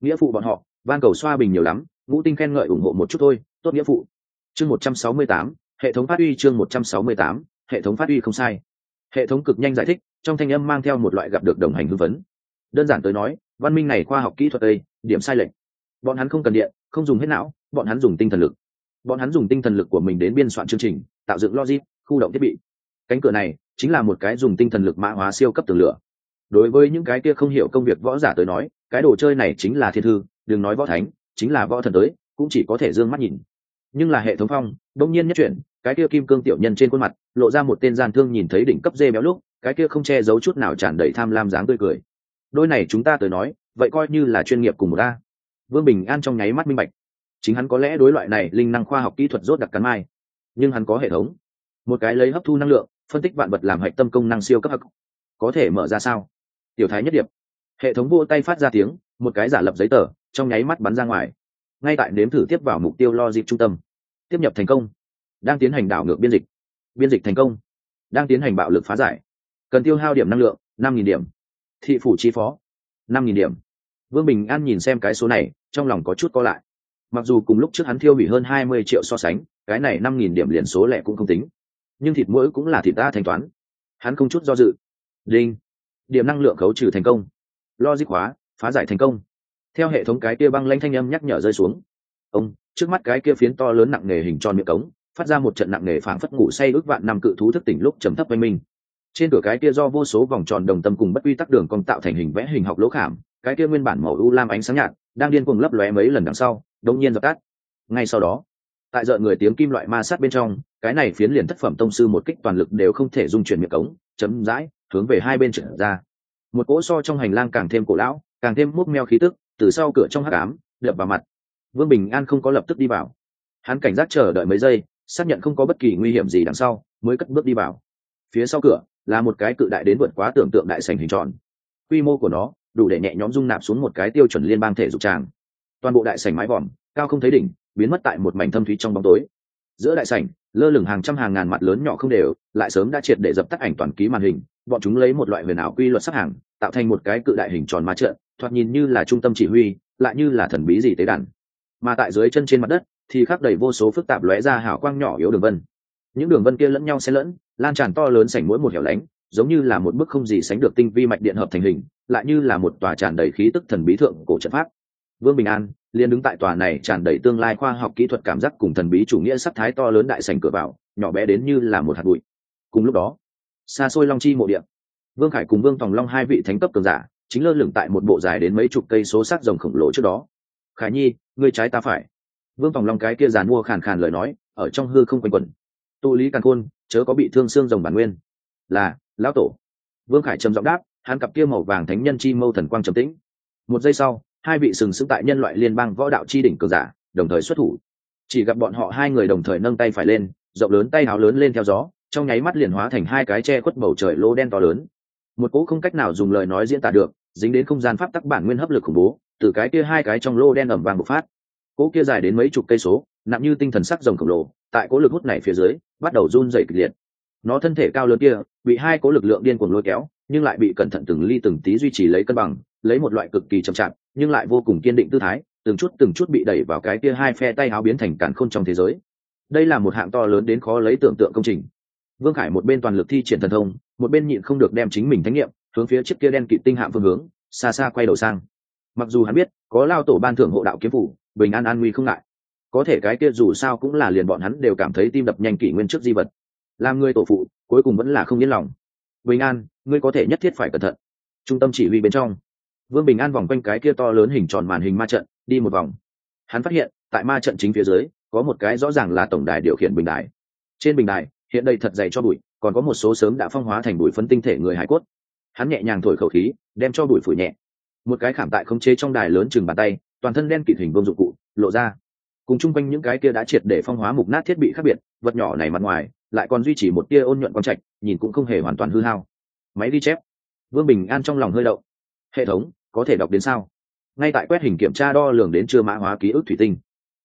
Nghĩa phụ bọn họ, van cầu xoa bình nhiều lắm, ngũ tinh khen ngợi ủng hộ một chút thôi, tốt nghĩa phụ. Chương một trăm sáu mươi tám, hệ thống phát huy chương một trăm sáu mươi tám, hệ thống phát huy không sai. Hệ thống cực nhanh giải thích, trong thanh âm mang theo một loại gặp được đồng hành hưng vấn đơn giản tới nói, văn minh này khoa học kỹ thuật tây điểm sai lệch. Bọn hắn không cần điện, không dùng hết não, bọn hắn dùng tinh thần lực. Bọn hắn dùng tinh thần lực của mình đến biên soạn chương trình, tạo dựng logic, khu động thiết bị. Cánh cửa này chính là một cái dùng tinh thần lực mã hóa siêu cấp tường lửa. Đối với những cái kia không hiểu công việc võ giả tới nói, cái đồ chơi này chính là thiên thư, đừng nói võ thánh, chính là võ thần tới, cũng chỉ có thể d ư ơ n g mắt nhìn. Nhưng là hệ thống phong đông nhiên nhất chuyển, cái kia kim cương tiểu nhân trên khuôn mặt, lộ ra một tên gian thương nhìn thấy đỉnh cấp dê béo lúc, cái kia không che giấu chút nào tràn đầy tham lam dáng tươi cười đôi này chúng ta tới nói, vậy coi như là chuyên nghiệp cùng một ta vương bình an trong nháy mắt minh bạch. Chính hắn có lẽ đối loại này linh năng khoa học kỹ thuật rốt đặc cắn mai. Nhưng hắn có hệ thống. Một cái lấy hấp thu năng lượng, phân tích vạn vật làm hạch tâm công năng siêu cấp hắc có thể mở ra sao? Tiểu thái nhất điệp. Hệ thống vô tay phát ra tiếng, một cái giả lập giấy tờ, trong nháy mắt bắn ra ngoài. Ngay tại nếm thử tiếp vào mục tiêu lo dịp trung tâm. Tiếp nhập thành công. Đang tiến hành đảo ngược biên dịch. Biên dịch thành công. Đang tiến hành bạo lực phá giải. Cần tiêu hao điểm năng lượng, năm nghìn điểm thị phủ chi phó. Năm nghìn điểm. Vương bình an nhìn xem cái số này, trong lòng có chút co lại. Mặc dù cùng lúc trước hắn thiêu hủy hơn hai mươi triệu so sánh, cái này năm nghìn điểm liền số lẻ cũng không tính. Nhưng thịt mũi cũng là thịt ta thanh toán. Hắn không chút do dự. Đinh. Điểm năng lượng khấu trừ thành công. Logic hóa, phá giải thành công. Theo hệ thống cái kia băng lanh thanh âm nhắc nhở rơi xuống. Ông, trước mắt cái kia phiến to lớn nặng nề hình tròn miệng cống, phát ra một trận nặng nề phảng phất ngủ say ước vạn năm cự thú thức tỉnh lúc trầm thấp oanh minh trên cửa cái kia do vô số vòng tròn đồng tâm cùng bất quy tắc đường cong tạo thành hình vẽ hình học lỗ khảm, cái kia nguyên bản màu u lam ánh sáng nhạt, đang điên cuồng lấp lóe mấy lần đằng sau, đột nhiên dập tắt. Ngay sau đó, tại dợ người tiếng kim loại ma sát bên trong, cái này phiến liền thất phẩm tông sư một kích toàn lực đều không thể dung chuyển miệng cống, chấm dãi, hướng về hai bên trở ra. Một cỗ so trong hành lang càng thêm cổ lão, càng thêm múc meo khí tức, từ sau cửa trong hắc ám, đập vào mặt. Vương bình an không có lập tức đi vào. Hắn cảnh giác chờ đợi mấy giây, xác nhận không có bất kỳ nguy hiểm gì đằng sau, mới cất bước đi vào. Phía sau cửa là một cái cự đại đến vượt quá tưởng tượng đại sành hình tròn. Quy mô của nó đủ để nhẹ nhõm dung nạp xuống một cái tiêu chuẩn liên bang thể dục tràng. Toàn bộ đại sành mái vòm, cao không thấy đỉnh, biến mất tại một mảnh thâm thúy trong bóng tối. Giữa đại sảnh, lơ lửng hàng trăm hàng ngàn mặt lớn nhỏ không đều, lại sớm đã triệt để dập tắt ảnh toàn ký màn hình, bọn chúng lấy một loại huyền ảo quy luật sắp hàng, tạo thành một cái cự đại hình tròn ma trận thoạt nhìn như là trung tâm chỉ huy, lại như là thần bí gì tế đàn. Mà tại dưới chân trên mặt đất, thì khắc đầy vô số phức tạp lóe ra hào quang nhỏ yếu đường vân những đường vân kia lẫn nhau xen lẫn, lan tràn to lớn sảnh mỗi một hẻo lánh, giống như là một bức không gì sánh được tinh vi mạch điện hợp thành hình, lại như là một tòa tràn đầy khí tức thần bí thượng cổ trận pháp. Vương bình an liền đứng tại tòa này tràn đầy tương lai khoa học kỹ thuật cảm giác cùng thần bí chủ nghĩa sắc thái to lớn đại sành cửa vào, nhỏ bé đến như là một hạt bụi. Cùng lúc đó, xa xôi long chi mộ điện vương khải cùng vương tòng long hai vị thánh cấp cường giả chính lơ lửng tại một bộ dài đến mấy chục cây số sắc rồng khổng lồ trước đó. Khải nhi, ngươi trái ta phải. Vương tòng long cái kia giàn mua khàn khàn lời nói, ở trong hư không quanh quẩn tu lý càn khôn, chớ có bị thương xương rồng bản nguyên. Là, lão tổ. Vương khải trầm giọng đáp, hắn cặp kia màu vàng thánh nhân chi mâu thần quang trầm tĩnh. Một giây sau, hai vị sừng sững tại nhân loại liên bang võ đạo chi đỉnh cường giả, đồng thời xuất thủ. Chỉ gặp bọn họ hai người đồng thời nâng tay phải lên, rộng lớn tay áo lớn lên theo gió, trong nháy mắt liền hóa thành hai cái che khuất bầu trời lô đen to lớn. Một cỗ không cách nào dùng lời nói diễn tả được, dính đến không gian pháp tắc bản nguyên hấp lực khủng bố, từ cái kia hai cái trong lô đen ẩm vàng bộc phát. Cỗ kia dài đến mấy chục cây số, nặng như tinh thần sắc rồng khổng lồ, tại cỗ lực hút này phía dưới bắt đầu run rẩy kịch liệt. Nó thân thể cao lớn kia, bị hai cố lực lượng điên cuồng lôi kéo, nhưng lại bị cẩn thận từng ly từng tí duy trì lấy cân bằng, lấy một loại cực kỳ chậm chạp, nhưng lại vô cùng kiên định tư thái, từng chút từng chút bị đẩy vào cái kia hai phe tay áo biến thành cản khôn trong thế giới. Đây là một hạng to lớn đến khó lấy tưởng tượng công trình. Vương khải một bên toàn lực thi triển thần thông, một bên nhịn không được đem chính mình thánh nghiệm, hướng phía chiếc kia đen kịt tinh hạm phương hướng, xa xa quay đầu sang. Mặc dù hắn biết, có lao tổ ban thưởng hộ đạo kiếm phủ, bình an an nguy không ngại có thể cái kia dù sao cũng là liền bọn hắn đều cảm thấy tim đập nhanh kỷ nguyên trước di vật. Làm người tổ phụ, cuối cùng vẫn là không yên lòng. Bình an, ngươi có thể nhất thiết phải cẩn thận. Trung tâm chỉ huy bên trong. Vương bình an vòng quanh cái kia to lớn hình tròn màn hình ma trận, đi một vòng. Hắn phát hiện, tại ma trận chính phía dưới, có một cái rõ ràng là tổng đài điều khiển bình đài. Trên bình đài, hiện đây thật dày cho bụi, còn có một số sớm đã phong hóa thành bụi phân tinh thể người hải cốt. Hắn nhẹ nhàng thổi khẩu khí, đem cho bụi phủi nhẹ. Một cái khảm tại khống chế trong đài lớn chừng bàn tay, toàn thân đen kịt hình vông dụng cụ, lộ ra cùng chung quanh những cái kia đã triệt để phong hóa mục nát thiết bị khác biệt, vật nhỏ này mặt ngoài, lại còn duy trì một tia ôn nhuận quang trạch, nhìn cũng không hề hoàn toàn hư hao. Máy ghi chép. Vương bình an trong lòng hơi đậu hệ thống, có thể đọc đến sao? Ngay tại quét hình kiểm tra đo lường đến chưa mã hóa ký ức thủy tinh.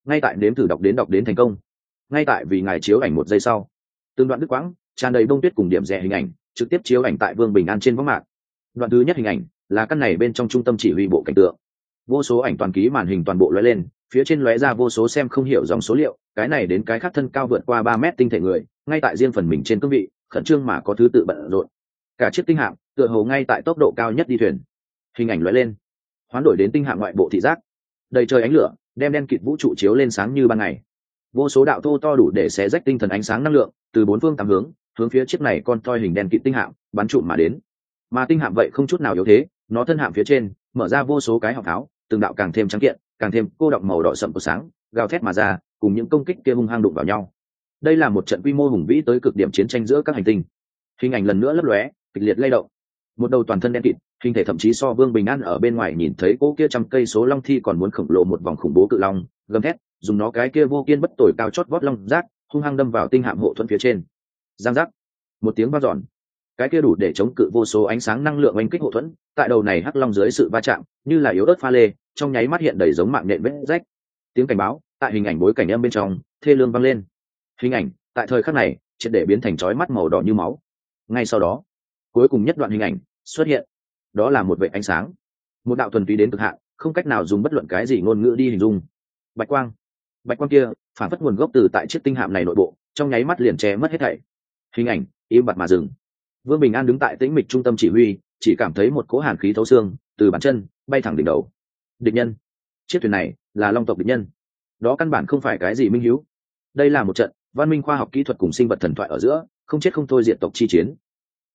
Ngay tại nếm thử đọc đến đọc đến thành công. Ngay tại vì ngài chiếu ảnh một giây sau, từng đoạn đứt quãng, tràn đầy bông tuyết cùng điểm rẻ hình ảnh, trực tiếp chiếu ảnh tại vương bình an trên võng mạc. Đoạn thứ nhất hình ảnh là căn này bên trong trung tâm chỉ huy bộ cảnh tượng vô số ảnh toàn ký màn hình toàn bộ lóe lên, phía trên lóe ra vô số xem không hiểu dòng số liệu, cái này đến cái khác thân cao vượt qua ba mét tinh thể người, ngay tại riêng phần mình trên cương vị, khẩn trương mà có thứ tự bận rộn. Cả chiếc tinh hạm, tựa hồ ngay tại tốc độ cao nhất đi thuyền. Hình ảnh lóe lên, hoán đổi đến tinh hạm ngoại bộ thị giác. Đầy trời ánh lửa, đem đen kịt vũ trụ chiếu lên sáng như ban ngày. Vô số đạo thô to đủ để xé rách tinh thần ánh sáng năng lượng, từ bốn phương tám hướng hướng phía chiếc này con toi hình đen kịt tinh hạm, bắn trụm mà đến. Mà tinh hạm vậy không chút nào yếu thế, nó thân hạm phía trên mở ra vô số cái học tháo, từng đạo càng thêm trắng kiện, càng thêm cô động màu đỏ sậm của sáng, gào thét mà ra, cùng những công kích kia hung hăng đụng vào nhau. Đây là một trận quy mô hùng vĩ tới cực điểm chiến tranh giữa các hành tinh. Hình ảnh lần nữa lấp lóe, kịch liệt lay động. Một đầu toàn thân đen kịt, hình thể thậm chí so vương bình an ở bên ngoài nhìn thấy cỗ kia trăm cây số long thi còn muốn khổng lồ một vòng khủng bố cự long, gầm thét, dùng nó cái kia vô kiên bất tồi cao chót vót long rác, hung hăng đâm vào tinh hạm hộ thuẫn phía trên. Giang giác. Một tiếng vang dọn cái kia đủ để chống cự vô số ánh sáng năng lượng oanh kích hộ thuẫn, tại đầu này hắc long dưới sự va chạm, như là yếu ớt pha lê, trong nháy mắt hiện đầy giống mạng nện vết rách. Tiếng cảnh báo, tại hình ảnh bối cảnh âm bên trong, thê lương vang lên. Hình ảnh, tại thời khắc này, triệt để biến thành chói mắt màu đỏ như máu. Ngay sau đó, cuối cùng nhất đoạn hình ảnh xuất hiện. Đó là một vệ ánh sáng. Một đạo thuần túy đến cực hạn, không cách nào dùng bất luận cái gì ngôn ngữ đi hình dung. Bạch quang. Bạch quang kia, phản phất nguồn gốc từ tại chiếc tinh hạm này nội bộ, trong nháy mắt liền che mất hết thảy. Hình ảnh, im bặt mà dừng vương bình an đứng tại tĩnh mịch trung tâm chỉ huy, chỉ cảm thấy một cỗ hàn khí thấu xương từ bàn chân bay thẳng đỉnh đầu. Địch nhân. Chiếc thuyền này là long tộc địch nhân. Đó căn bản không phải cái gì minh hữu đây là một trận văn minh khoa học kỹ thuật cùng sinh vật thần thoại ở giữa, không chết không thôi diện tộc chi chiến.